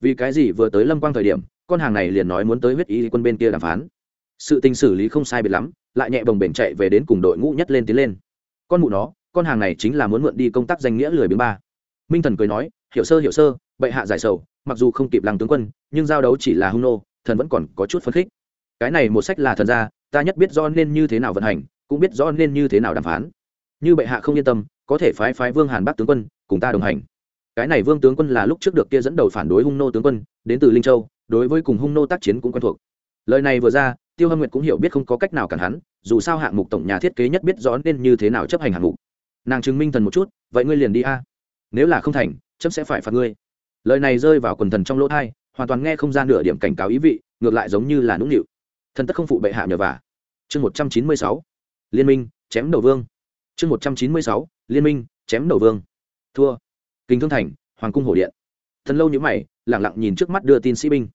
Vì cái gì vừa tới lâm quang thời điểm, con hàng này liền nói muốn tới huyết ý quân bên kia đàm phán. Sự tình xử lý không sai biệt lắm, lại nhẹ bồng bềnh chạy về đến cùng đội ngũ nhất lên tiến lên. Con mụ nó, con hàng này chính là muốn mượn đi công tác danh nghĩa lười biếng ba. Minh thần cười nói, hiểu sơ hiểu sơ, bệ hạ giải sầu, mặc dù không kịp làng tướng quân, nhưng giao đấu chỉ là hung nô, thần vẫn còn có chút phấn khích cái này một sách là thần gia, ta nhất biết do nên như thế nào vận hành, cũng biết rõ nên như thế nào đàm phán. Như bệ hạ không yên tâm, có thể phái phái vương hàn bắc tướng quân, cùng ta đồng hành. Cái này vương tướng quân là lúc trước được kia dẫn đầu phản đối hung nô tướng quân, đến từ linh châu, đối với cùng hung nô tác chiến cũng quen thuộc. Lời này vừa ra, tiêu hâm nguyệt cũng hiểu biết không có cách nào cản hắn, dù sao hạng mục tổng nhà thiết kế nhất biết rõ nên như thế nào chấp hành hạng mục. Nàng chứng minh thần một chút, vậy ngươi liền đi a. Nếu là không thành chấm sẽ phải phạt ngươi. Lời này rơi vào quần thần trong lỗ thai hoàn toàn nghe không ra nửa điểm cảnh cáo ý vị, ngược lại giống như là nũng nịu thần tất không phụ bệ hạ nhờ vả. Chương một trăm chín mươi sáu. Liên minh, chém đầu vương. Chương một trăm chín mươi sáu. Liên minh, chém đầu vương. Thua. Kinh thương thành, hoàng cung hổ điện. Thần lâu nhữ mày lẳng lặng nhìn trước mắt đưa tin sĩ binh.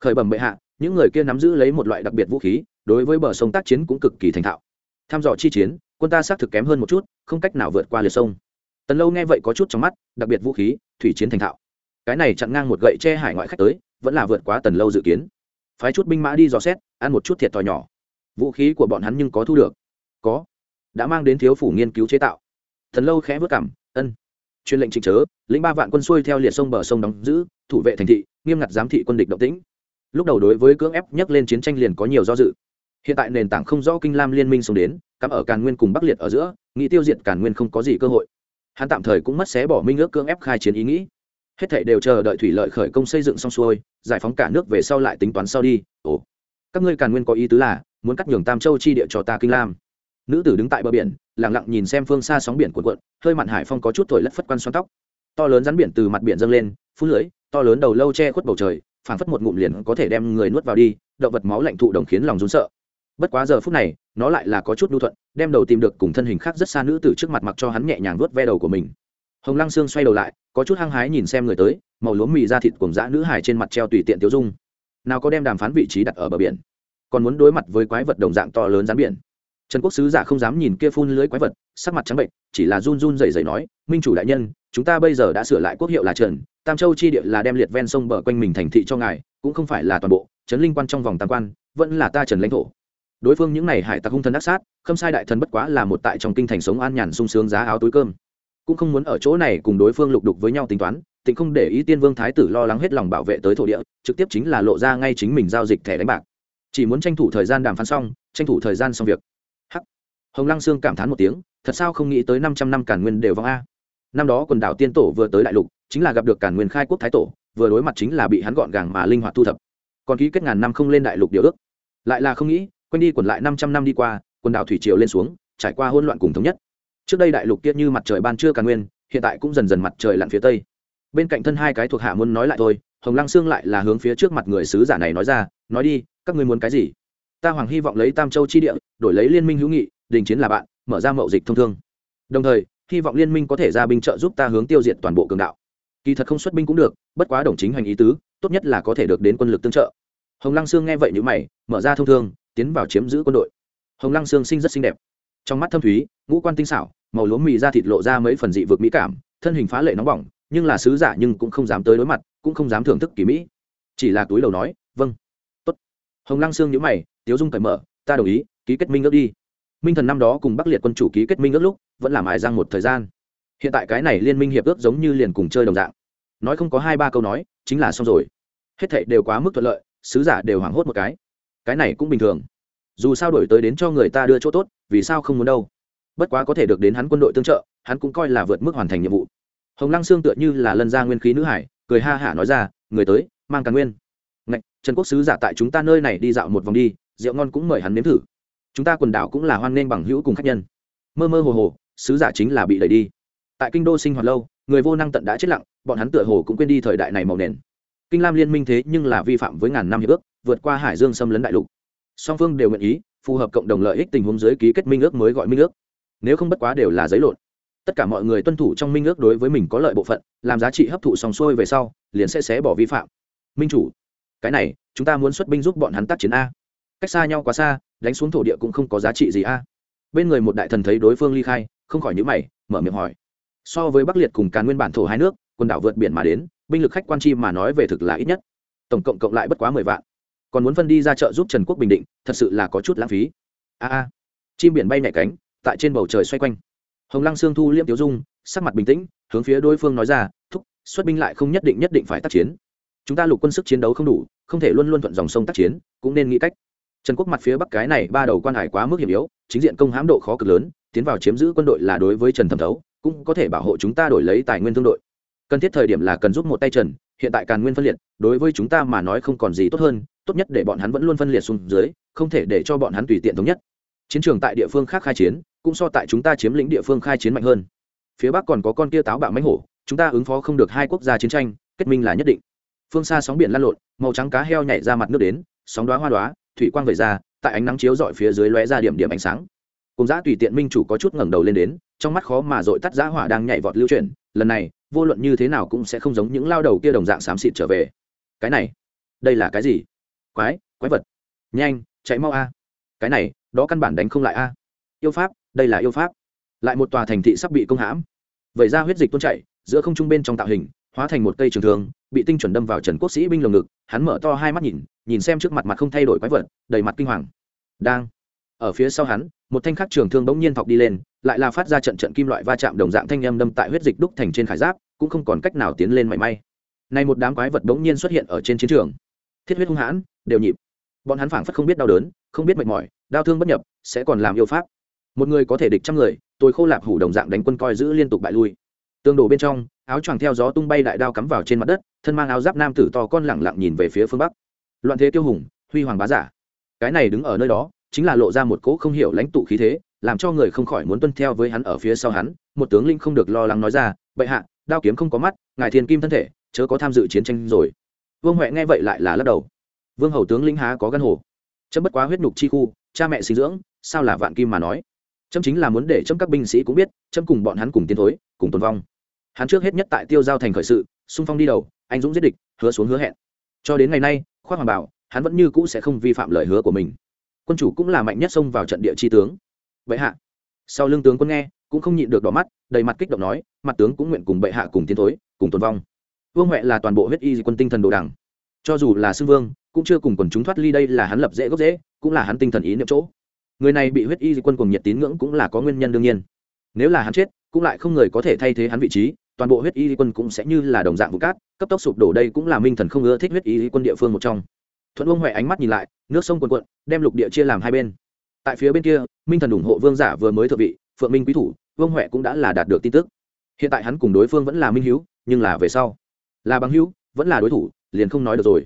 Khởi bẩm bệ hạ, những người kia nắm giữ lấy một loại đặc biệt vũ khí, đối với bờ sông tác chiến cũng cực kỳ thành thạo. Tham dò chi chiến, quân ta xác thực kém hơn một chút, không cách nào vượt qua liệt sông. Tần lâu nghe vậy có chút trong mắt, đặc biệt vũ khí, thủy chiến thành thạo. Cái này chặn ngang một gậy che hải ngoại khách tới, vẫn là vượt quá tần lâu dự kiến phái chút binh mã đi dò xét, ăn một chút thiệt thòi nhỏ. Vũ khí của bọn hắn nhưng có thu được. Có. Đã mang đến thiếu phủ nghiên cứu chế tạo. Thần lâu khẽ vớt cảm, ân. Chuyên lệnh trịnh chớ, lĩnh ba vạn quân xuôi theo liệt sông bờ sông đóng giữ, thủ vệ thành thị, nghiêm ngặt giám thị quân địch động tĩnh. Lúc đầu đối với cưỡng ép nhắc lên chiến tranh liền có nhiều do dự. Hiện tại nền tảng không rõ kinh lam liên minh sống đến, cắm ở càn nguyên cùng bắc liệt ở giữa, nghĩ tiêu diệt càn nguyên không có gì cơ hội. Hắn tạm thời cũng mất xé bỏ minh ước cưỡng ép khai chiến ý nghĩ hết thảy đều chờ đợi thủy lợi khởi công xây dựng xong xuôi, giải phóng cả nước về sau lại tính toán sau đi. Ồ, các ngươi càn nguyên có ý tứ là, muốn cắt nhường tam châu chi địa cho ta kinh lam. Nữ tử đứng tại bờ biển, lặng lặng nhìn xem phương xa sóng biển cuộn cuộn, hơi mặn hải phong có chút thổi lất phất quan xoắn tóc. To lớn rắn biển từ mặt biển dâng lên, phun lưới, to lớn đầu lâu che khuất bầu trời, phảng phất một ngụm liền có thể đem người nuốt vào đi, động vật máu lạnh thụ đồng khiến lòng rún sợ. Bất quá giờ phút này, nó lại là có chút nhu thuận, đem đầu tìm được cùng thân hình khác rất xa nữ tử trước mặt mặc cho hắn nhẹ nhàng vuốt ve đầu của mình hồng lăng sương xoay đầu lại, có chút hăng hái nhìn xem người tới, màu lúa mì ra thịt cùng dã nữ hải trên mặt treo tùy tiện tiêu dung. Nào có đem đàm phán vị trí đặt ở bờ biển, còn muốn đối mặt với quái vật đồng dạng to lớn rán biển. Trần quốc sứ giả không dám nhìn kia phun lưới quái vật, sắc mặt trắng bệnh, chỉ là run run dày dày nói, minh chủ đại nhân, chúng ta bây giờ đã sửa lại quốc hiệu là trần, tam châu chi địa là đem liệt ven sông bờ quanh mình thành thị cho ngài, cũng không phải là toàn bộ, trấn linh quan trong vòng tam quan, vẫn là ta trần lãnh thổ. Đối phương những này hải tặc hung thần ác sát không sai đại thần bất quá là một tại trong kinh thành sống an nhàn sung sướng giá áo túi cơm cũng không muốn ở chỗ này cùng đối phương lục đục với nhau tính toán, tịnh không để ý tiên vương thái tử lo lắng hết lòng bảo vệ tới thổ địa, trực tiếp chính là lộ ra ngay chính mình giao dịch thẻ đánh bạc. Chỉ muốn tranh thủ thời gian đàm phán xong, tranh thủ thời gian xong việc. Hắc. Hồng lăng sương cảm thán một tiếng, thật sao không nghĩ tới năm trăm năm cản nguyên đều vong a. Năm đó quần đảo tiên tổ vừa tới đại lục, chính là gặp được cản nguyên khai quốc thái tổ, vừa đối mặt chính là bị hắn gọn gàng mà linh hoạt thu thập. Còn ký kết ngàn năm không lên đại lục điều ước. Lại là không nghĩ, quanh đi quẩn lại năm trăm năm đi qua, quần đảo thủy triều lên xuống, trải qua hỗn loạn cùng thống nhất trước đây đại lục kia như mặt trời ban trưa càng nguyên, hiện tại cũng dần dần mặt trời lặn phía tây. Bên cạnh thân hai cái thuộc hạ muốn nói lại thôi, hồng lăng sương lại là hướng phía trước mặt người sứ giả này nói ra, nói đi, các ngươi muốn cái gì? Ta hoàng hy vọng lấy tam châu chi địa, đổi lấy liên minh hữu nghị, đình chiến là bạn, mở ra mậu dịch thông thương. Đồng thời, hy vọng liên minh có thể ra binh trợ giúp ta hướng tiêu diệt toàn bộ cường đạo. Kỳ thật không xuất binh cũng được, bất quá đồng chính hành ý tứ, tốt nhất là có thể được đến quân lực tương trợ. Hồng lăng sương nghe vậy nhữ mày, mở ra thông thương, tiến vào chiếm giữ quân đội. Hồng lăng sương sinh rất xinh đẹp. Trong mắt thâm thúy, ngũ quan tinh xảo màu lúa mì ra thịt lộ ra mấy phần dị vực mỹ cảm, thân hình phá lệ nóng bỏng, nhưng là sứ giả nhưng cũng không dám tới đối mặt, cũng không dám thưởng thức kỳ mỹ. Chỉ là túi đầu nói vâng tốt. Hồng lăng sương nhữ mày, tiếu dung cởi mở, ta đồng ý, ký kết minh ước đi. Minh thần năm đó cùng bắc liệt quân chủ ký kết minh ước lúc, vẫn làm ải răng một thời gian. Hiện tại cái này liên minh hiệp ước giống như liền cùng chơi đồng dạng. Nói không có hai ba câu nói, chính là xong rồi. Hết thệ đều quá mức thuận lợi, sứ giả đều hoảng hốt một cái. Cái này cũng bình thường. Dù sao đổi tới đến cho người ta đưa chỗ tốt, vì sao không muốn đâu? Bất quá có thể được đến hắn quân đội tương trợ hắn cũng coi là vượt mức hoàn thành nhiệm vụ. Hồng lăng sương tựa như là lân gia nguyên khí nữ hải cười ha hả nói ra người tới mang càng nguyên. Ngạch, trần quốc sứ giả tại chúng ta nơi này đi dạo một vòng đi rượu ngon cũng mời hắn nếm thử. Chúng ta quần đảo cũng là hoan nghênh bằng hữu cùng khách nhân. Mơ mơ hồ hồ sứ giả chính là bị đẩy đi. Tại kinh đô sinh hoạt lâu người vô năng tận đã chết lặng bọn hắn tựa hồ cũng quên đi thời đại này màu nền. Kinh lam liên minh thế nhưng là vi phạm với ngàn năm hiệp ước vượt qua hải dương xâm lấn đại lục. Song phương đều nguyện ý phù hợp cộng đồng lợi ích tình huống dưới ký kết minh ước mới gọi minh ước nếu không bất quá đều là giấy lộn. Tất cả mọi người tuân thủ trong minh ước đối với mình có lợi bộ phận, làm giá trị hấp thụ sòng xuôi về sau, liền sẽ xé bỏ vi phạm. Minh chủ, cái này, chúng ta muốn xuất binh giúp bọn hắn tác chiến a. Cách xa nhau quá xa, đánh xuống thổ địa cũng không có giá trị gì a. Bên người một đại thần thấy đối phương ly khai, không khỏi nhữ mày, mở miệng hỏi. So với bắc liệt cùng càn nguyên bản thổ hai nước, quần đảo vượt biển mà đến, binh lực khách quan chi mà nói về thực là ít nhất. Tổng cộng cộng lại bất quá mười vạn. Còn muốn phân đi ra chợ giúp trần quốc bình định, thật sự là có chút lãng phí. A a. Chim biển bay nhảy cánh tại trên bầu trời xoay quanh. Hồng lăng sương thu liêm tiêu dung, sắc mặt bình tĩnh, hướng phía đối phương nói ra, thúc, xuất binh lại không nhất định nhất định phải tác chiến. Chúng ta lục quân sức chiến đấu không đủ, không thể luôn luôn thuận dòng sông tác chiến, cũng nên nghĩ cách. Trần quốc mặt phía bắc cái này ba đầu quan hải quá mức hiểm yếu, chính diện công hãm độ khó cực lớn, tiến vào chiếm giữ quân đội là đối với trần thẩm thấu, cũng có thể bảo hộ chúng ta đổi lấy tài nguyên thương đội. Cần thiết thời điểm là cần giúp một tay trần, hiện tại càn nguyên phân liệt, đối với chúng ta mà nói không còn gì tốt hơn, tốt nhất để bọn hắn vẫn luôn phân liệt xuống dưới, không thể để cho bọn hắn tùy tiện thống nhất chiến trường tại địa phương khác khai chiến, cũng so tại chúng ta chiếm lĩnh địa phương khai chiến mạnh hơn. Phía bắc còn có con kia táo bạo mánh hổ, chúng ta ứng phó không được hai quốc gia chiến tranh, kết minh là nhất định. Phương xa sóng biển lăn lộn, màu trắng cá heo nhảy ra mặt nước đến, sóng đoá hoa đoá thủy quang vẩy ra, tại ánh nắng chiếu dọi phía dưới lóe ra điểm điểm ánh sáng. Cùng giã tùy tiện minh chủ có chút ngẩng đầu lên đến, trong mắt khó mà dội tắt giã hỏa đang nhảy vọt lưu chuyển, lần này, vô luận như thế nào cũng sẽ không giống những lao đầu kia đồng dạng xám xịt trở về. Cái này, đây là cái gì? Quái quái vật. Nhanh, chạy mau a. Cái này đó căn bản đánh không lại a. Yêu pháp, đây là yêu pháp. Lại một tòa thành thị sắp bị công hãm. Vậy ra huyết dịch tuôn chảy, giữa không trung bên trong tạo hình, hóa thành một cây trường thường bị tinh chuẩn đâm vào trần quốc sĩ binh lồng ngực, hắn mở to hai mắt nhìn nhìn xem trước mặt mặt không thay đổi quái vật, đầy mặt kinh hoàng. Đang, ở phía sau hắn, một thanh khắc trường thương bỗng nhiên thọc đi lên, lại là phát ra trận trận kim loại va chạm đồng dạng thanh âm đâm tại huyết dịch đúc thành trên khải giáp, cũng không còn cách nào tiến lên mảy may. Này một đám quái vật bỗng nhiên xuất hiện ở trên chiến trường. Thiết huyết hung hãn, đều nhịp bọn hắn phảng phất không biết đau đớn, không biết mệt mỏi, đau thương bất nhập, sẽ còn làm yêu pháp. Một người có thể địch trăm người, tôi khô lạp hủ đồng dạng đánh quân coi giữ liên tục bại lui. Tương đổ bên trong, áo choàng theo gió tung bay đại đao cắm vào trên mặt đất, thân mang áo giáp nam tử to con lẳng lặng nhìn về phía phương bắc. Loạn thế tiêu hùng, huy hoàng bá giả. Cái này đứng ở nơi đó, chính là lộ ra một cỗ không hiểu lãnh tụ khí thế, làm cho người không khỏi muốn tuân theo với hắn ở phía sau hắn, một tướng linh không được lo lắng nói ra, bệ hạ, đao kiếm không có mắt, ngài thiên kim thân thể, chớ có tham dự chiến tranh rồi. Vương huệ nghe vậy lại là lắc đầu vương hầu tướng linh há có gân hồ. Chấm bất quá huyết nhục chi khu, cha mẹ sinh dưỡng, sao là vạn kim mà nói? Chấm chính là muốn để chấm các binh sĩ cũng biết, chấm cùng bọn hắn cùng tiến thối, cùng tồn vong. Hắn trước hết nhất tại tiêu giao thành khởi sự, xung phong đi đầu, anh dũng giết địch, hứa xuống hứa hẹn. Cho đến ngày nay, khoác hoàng bảo, hắn vẫn như cũ sẽ không vi phạm lời hứa của mình. Quân chủ cũng là mạnh nhất xông vào trận địa chi tướng. Bệ hạ. Sau lưng tướng quân nghe, cũng không nhịn được đỏ mắt, đầy mặt kích động nói, mặt tướng cũng nguyện cùng bệ hạ cùng tiến thối, cùng tồn vong. Vương huệ là toàn bộ huyết y quân tinh thần đồ đẳng cho dù là xưng vương, cũng chưa cùng quần chúng thoát ly đây là hắn lập dễ gốc dễ, cũng là hắn tinh thần ý niệm chỗ. Người này bị huyết y quân cùng nhiệt tín ngưỡng cũng là có nguyên nhân đương nhiên. Nếu là hắn chết, cũng lại không người có thể thay thế hắn vị trí, toàn bộ huyết y quân cũng sẽ như là đồng dạng vụ cát, cấp tốc sụp đổ đây cũng là minh thần không ưa thích huyết y quân địa phương một trong. Thuận uông huệ ánh mắt nhìn lại, nước sông quần quận đem lục địa chia làm hai bên. Tại phía bên kia, minh thần ủng hộ vương giả vừa mới thượng vị, phượng minh quý thủ, vương huệ cũng đã là đạt được tin tức. Hiện tại hắn cùng đối phương vẫn là minh hữu nhưng là về sau. Là bằng hữu, vẫn là đối thủ liền không nói được rồi.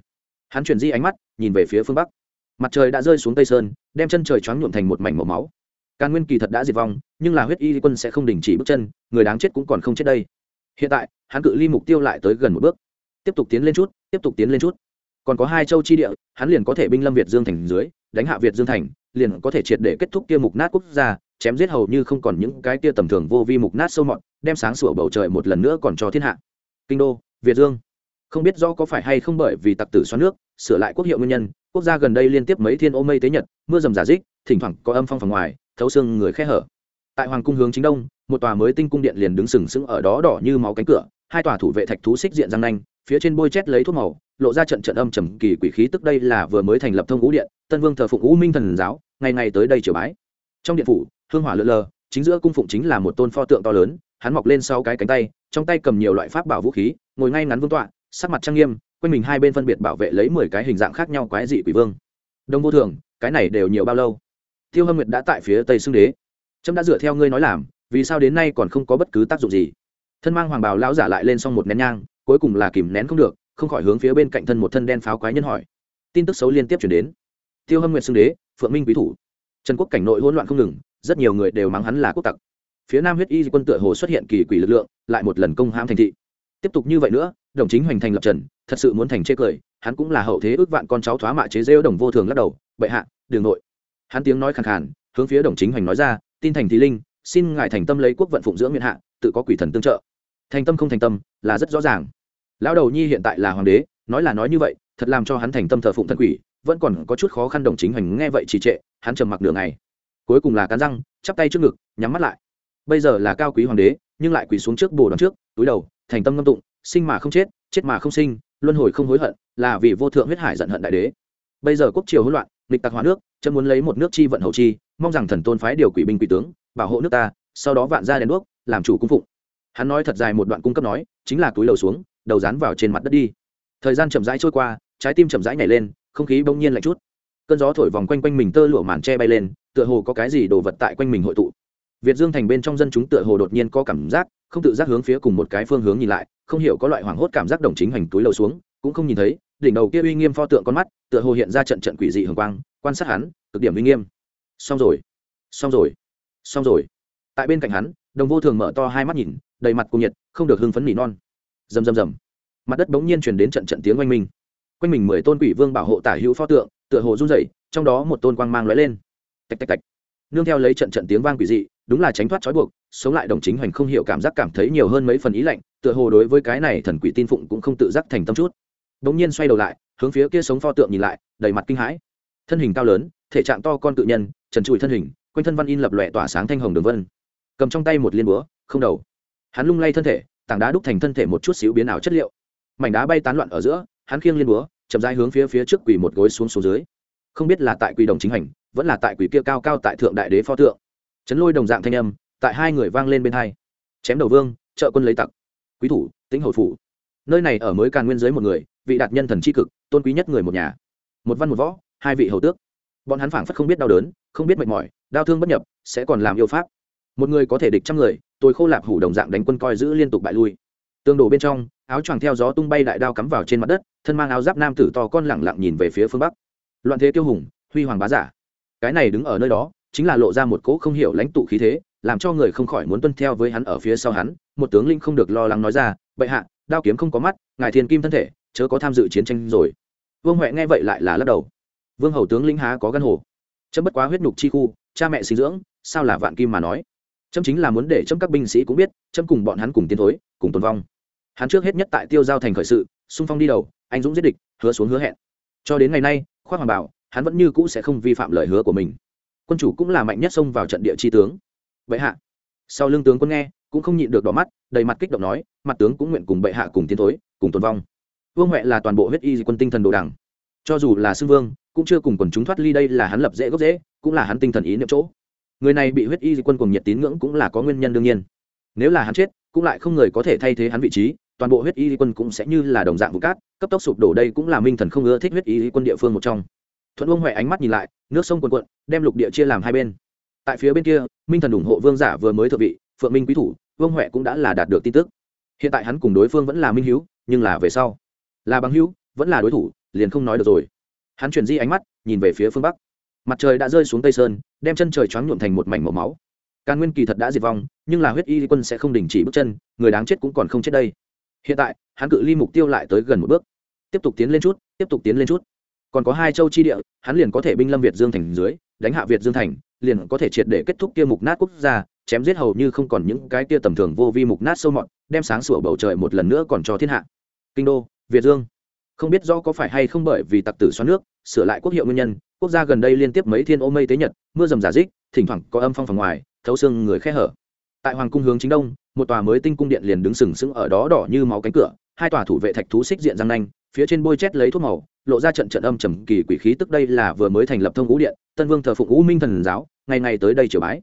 Hắn chuyển di ánh mắt, nhìn về phía phương bắc. Mặt trời đã rơi xuống tây sơn, đem chân trời choáng nhuộm thành một mảnh màu máu. Càn nguyên kỳ thật đã diệt vong, nhưng là huyết y quân sẽ không đình chỉ bước chân, người đáng chết cũng còn không chết đây. Hiện tại, hắn cự ly mục tiêu lại tới gần một bước. Tiếp tục tiến lên chút, tiếp tục tiến lên chút. Còn có hai châu chi địa, hắn liền có thể binh lâm việt dương thành dưới, đánh hạ việt dương thành, liền có thể triệt để kết thúc kia mục nát quốc gia, chém giết hầu như không còn những cái kia tầm thường vô vi mục nát sâu mọt, đem sáng sủa bầu trời một lần nữa còn cho thiên hạ. Kinh đô, việt dương không biết do có phải hay không bởi vì tặc tử xoắn nước, sửa lại quốc hiệu nguyên nhân, quốc gia gần đây liên tiếp mấy thiên ô mây tế nhật, mưa rầm giả dích thỉnh thoảng có âm phong phòng ngoài, thấu xương người khe hở. Tại hoàng cung hướng chính đông, một tòa mới tinh cung điện liền đứng sừng sững ở đó đỏ như máu cánh cửa, hai tòa thủ vệ thạch thú xích diện răng nanh, phía trên bôi chét lấy thuốc màu, lộ ra trận trận âm trầm kỳ quỷ khí tức đây là vừa mới thành lập thông ngũ điện, tân vương thờ phụng ngũ minh thần giáo, ngày ngày tới đây triều bái. Trong điện phủ, hương hỏa lượn lờ, chính giữa cung phụng chính là một tôn pho tượng to lớn, hắn mọc lên sau cái cánh tay, trong tay cầm nhiều loại pháp bảo vũ khí, ngồi ngay ngắn vương tọa sắc mặt trang nghiêm, quanh mình hai bên phân biệt bảo vệ lấy mười cái hình dạng khác nhau quái dị quỷ vương. Đông vô thường, cái này đều nhiều bao lâu? Tiêu hâm nguyệt đã tại phía tây xưng đế. Trâm đã dựa theo ngươi nói làm, vì sao đến nay còn không có bất cứ tác dụng gì? Thân mang hoàng bào lão giả lại lên xong một nén nhang, cuối cùng là kìm nén không được, không khỏi hướng phía bên cạnh thân một thân đen pháo quái nhân hỏi. Tin tức xấu liên tiếp chuyển đến. Tiêu hâm nguyệt xưng đế, phượng minh quý thủ. Trần quốc cảnh nội hỗn loạn không ngừng, rất nhiều người đều mắng hắn là quốc tặc. Phía nam huyết y quân tựa hồ xuất hiện kỳ quỷ lực lượng, lại một lần công hãm thành thị. Tiếp tục như vậy nữa đồng chính hoành thành lập trần, thật sự muốn thành chê cười, hắn cũng là hậu thế ước vạn con cháu thoá mạ chế rêu đồng vô thường lắc đầu, bệ hạ, đường nội. Hắn tiếng nói khàn khàn, hướng phía đồng chính hoành nói ra, tin thành thí linh, xin ngài thành tâm lấy quốc vận phụng dưỡng miền hạ, tự có quỷ thần tương trợ. Thành tâm không thành tâm, là rất rõ ràng. Lão đầu nhi hiện tại là hoàng đế, nói là nói như vậy, thật làm cho hắn thành tâm thờ phụng thần quỷ, vẫn còn có chút khó khăn đồng chính hoành nghe vậy trì trệ, hắn trầm mặc đường này cuối cùng là cắn răng, chắp tay trước ngực, nhắm mắt lại. Bây giờ là cao quý hoàng đế, nhưng lại quỳ xuống trước bồ đoàn trước, túi đầu, thành tâm ngâm tụng sinh mà không chết chết mà không sinh, luân hồi không hối hận, là vì vô thượng huyết hải giận hận đại đế. Bây giờ quốc triều hỗn loạn, nghịch tặc hóa nước chân muốn lấy một nước chi vận hầu chi, mong rằng thần tôn phái điều quỷ binh quỷ tướng, bảo hộ nước ta, sau đó vạn ra đèn đuốc, làm chủ cung phụng. Hắn nói thật dài một đoạn cung cấp nói, chính là túi đầu xuống, đầu dán vào trên mặt đất đi. Thời gian chậm rãi trôi qua, trái tim chậm rãi nhảy lên, không khí bỗng nhiên lạnh chút. Cơn gió thổi vòng quanh quanh mình tơ lụa màn tre bay lên, tựa hồ có cái gì đồ vật tại quanh mình hội tụ. Việt dương thành bên trong dân chúng tựa hồ đột nhiên có cảm giác, không tự giác hướng phía cùng một cái phương hướng nhìn lại không hiểu có loại hoảng hốt cảm giác đồng chính hành túi lầu xuống, cũng không nhìn thấy, đỉnh đầu kia uy nghiêm pho tượng con mắt, tựa hồ hiện ra trận trận quỷ dị hường quang, quan sát hắn, cực điểm uy nghiêm. Xong rồi xong rồi xong rồi. Tại bên cạnh hắn, đồng vô thường mở to hai mắt nhìn, đầy mặt cùng nhiệt, không được hưng phấn nỉ non. Rầm rầm rầm. Mặt đất bỗng nhiên truyền đến trận trận tiếng oanh minh. Quanh mình mười tôn quỷ vương bảo hộ tả hữu pho tượng, tựa hồ run rẩy, trong đó một tôn quang mang lóe lên. Tạch tạch tạch. Nương theo lấy trận trận tiếng vang quỷ dị, đúng là tránh thoát trói buộc sống lại đồng chính hoành không hiểu cảm giác cảm thấy nhiều hơn mấy phần ý lạnh, tựa hồ đối với cái này thần quỷ tin phụng cũng không tự giác thành tâm chút. Đ ỗ n g nhiên xoay đầu lại, hướng phía kia sống pho tượng nhìn lại, đầy mặt kinh hãi. Thân hình cao lớn, thể trạng to con cự nhân, trần trụi thân hình, quanh thân văn in lập lòe tỏa sáng thanh hồng đường vân. Cầm trong tay một liên búa, không đầu. Hắn lung lay thân thể, tảng đá đúc thành thân thể một chút xíu biến ảo chất liệu. Mảnh đá bay tán loạn ở giữa, hắn khiêng liên búa, chậm rãi hướng phía phía trước quỳ một gối xuống xuống dưới. Không biết là tại quỳ đồng chính hành vẫn là tại quỷ kia cao cao tại thượng đại đế pho tượng. Chấn lôi đồng dạng thanh âm tại hai người vang lên bên hai. Chém đầu vương, trợ quân lấy tặc. Quý thủ, tĩnh hồi phủ. Nơi này ở mới càn nguyên dưới một người, vị đạt nhân thần c h i cực, tôn quý nhất người một nhà. Một văn một võ, hai vị hầu tước. Bọn hắn phảng phất không biết đau đớn, không biết mệt mỏi, đau thương bất nhập, sẽ còn làm yêu pháp. Một người có thể địch trăm người, tôi khô lạp hủ đồng dạng đánh quân coi giữ liên tục bại lui. Tương đổ bên trong, áo choàng theo gió tung bay đại đao cắm vào trên mặt đất, thân mang áo giáp nam tử to con lẳng lặng nhìn về phía phương bắc. Loạn thế tiêu hùng, huy hoàng bá giả. Cái này đứng ở nơi đó, chính là lộ ra một cỗ không hiểu lãnh tụ khí thế làm cho người không khỏi muốn tuân theo với hắn ở phía sau hắn, một tướng linh không được lo lắng nói ra, bệ hạ, đao kiếm không có mắt, ngài thiên kim thân thể, chớ có tham dự chiến tranh rồi. Vương huệ nghe vậy lại là lắc đầu. Vương hầu tướng linh há có gan hồ chấm bất quá huyết nhục chi khu, cha mẹ sinh dưỡng, sao là vạn kim mà nói? Chấm chính là muốn để chấm các binh sĩ cũng biết, chấm cùng bọn hắn cùng tiến thối, cùng tồn vong. Hắn trước hết nhất tại tiêu giao thành khởi sự, xung phong đi đầu, anh dũng giết địch, hứa xuống hứa hẹn. Cho đến ngày nay, khoác hoàng bảo, hắn vẫn như cũ sẽ không vi phạm lời hứa của mình. Quân chủ cũng là mạnh nhất xông vào trận địa chi tướng vậy hạ. Sau lưng tướng quân nghe, cũng không nhịn được đỏ mắt, đầy mặt kích động nói, mặt tướng cũng nguyện cùng bệ hạ cùng tiến thối, cùng tồn vong. Vương huệ là toàn bộ huyết y quân tinh thần đồ đẳng cho dù là xưng vương, cũng chưa cùng quần chúng thoát ly đây là hắn lập dễ gốc dễ, cũng là hắn tinh thần ý niệm chỗ. Người này bị huyết y quân cùng nhiệt tín ngưỡng cũng là có nguyên nhân đương nhiên. Nếu là hắn chết, cũng lại không người có thể thay thế hắn vị trí, toàn bộ huyết y quân cũng sẽ như là đồng dạng vụ cát, cấp tốc sụp đổ đây cũng là minh thần không ưa thích huyết y quân địa phương một trong. Thuận Vương huệ ánh mắt nhìn lại, nước sông quần quận đem lục địa chia làm hai bên tại phía bên kia, minh thần ủng hộ vương giả vừa mới thợ vị, phượng minh quý thủ, vương huệ cũng đã là đạt được tin tức. Hiện tại hắn cùng đối phương vẫn là minh hữu, nhưng là về sau. Là bằng hữu, vẫn là đối thủ, liền không nói được rồi. Hắn chuyển di ánh mắt, nhìn về phía phương bắc. Mặt trời đã rơi xuống tây sơn, đem chân trời choáng nhuộm thành một mảnh màu máu. Càn nguyên kỳ thật đã diệt vong, nhưng là huyết y quân sẽ không đình chỉ bước chân, người đáng chết cũng còn không chết đây. Hiện tại, hắn cự ly mục tiêu lại tới gần một bước. Tiếp tục tiến lên chút, tiếp tục tiến lên chút. Còn có hai châu chi địa, hắn liền có thể binh lâm việt dương thành dưới, đánh hạ việt dương thành liền có thể triệt để kết thúc kia mục nát quốc gia, chém giết hầu như không còn những cái kia tầm thường vô vi mục nát sâu mọt, đem sáng sủa bầu trời một lần nữa còn cho thiên hạ. Kinh đô, việt dương. Không biết do có phải hay không bởi vì tặc tử xoắn nước, sửa lại quốc hiệu nguyên nhân, quốc gia gần đây liên tiếp mấy thiên ô mây tế nhật, mưa rầm giả dích thỉnh thoảng có âm phong phòng ngoài, thấu xương người khe hở. Tại hoàng cung hướng chính đông, một tòa mới tinh cung điện liền đứng sừng sững ở đó đỏ như máu cánh cửa, hai tòa thủ vệ thạch thú xích diện răng nanh, phía trên bôi chét lấy thuốc màu lộ ra trận trận âm trầm kỳ quỷ khí tức đây là vừa mới thành lập thông ngũ điện, tân vương thờ phụng ngũ minh thần giáo, ngày ngày tới đây triều bái.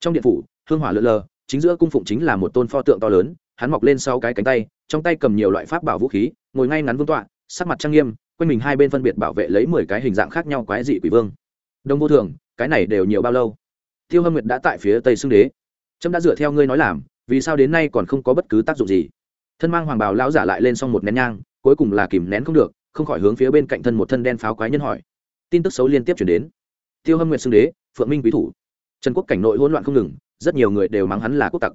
Trong điện phủ, hương hỏa lơ lơ chính giữa cung phụng chính là một tôn pho tượng to lớn, hắn mọc lên sau cái cánh tay, trong tay cầm nhiều loại pháp bảo vũ khí, ngồi ngay ngắn vương tọa, sắc mặt trang nghiêm, quanh mình hai bên phân biệt bảo vệ lấy mười cái hình dạng khác nhau quái dị quỷ vương. Đông vô thường, cái này đều nhiều bao lâu? Tiêu hâm nguyệt đã tại phía tây xưng đế. Trâm đã dựa theo ngươi nói làm, vì sao đến nay còn không có bất cứ tác dụng gì? Thân mang hoàng bào lão giả lại lên xong một nén nhang, cuối cùng là kìm nén không được không khỏi hướng phía bên cạnh thân một thân đen pháo quái nhân hỏi. Tin tức xấu liên tiếp chuyển đến. Tiêu hâm nguyệt xưng đế, phượng minh quý thủ. Trần quốc cảnh nội hỗn loạn không ngừng, rất nhiều người đều mắng hắn là quốc tặc.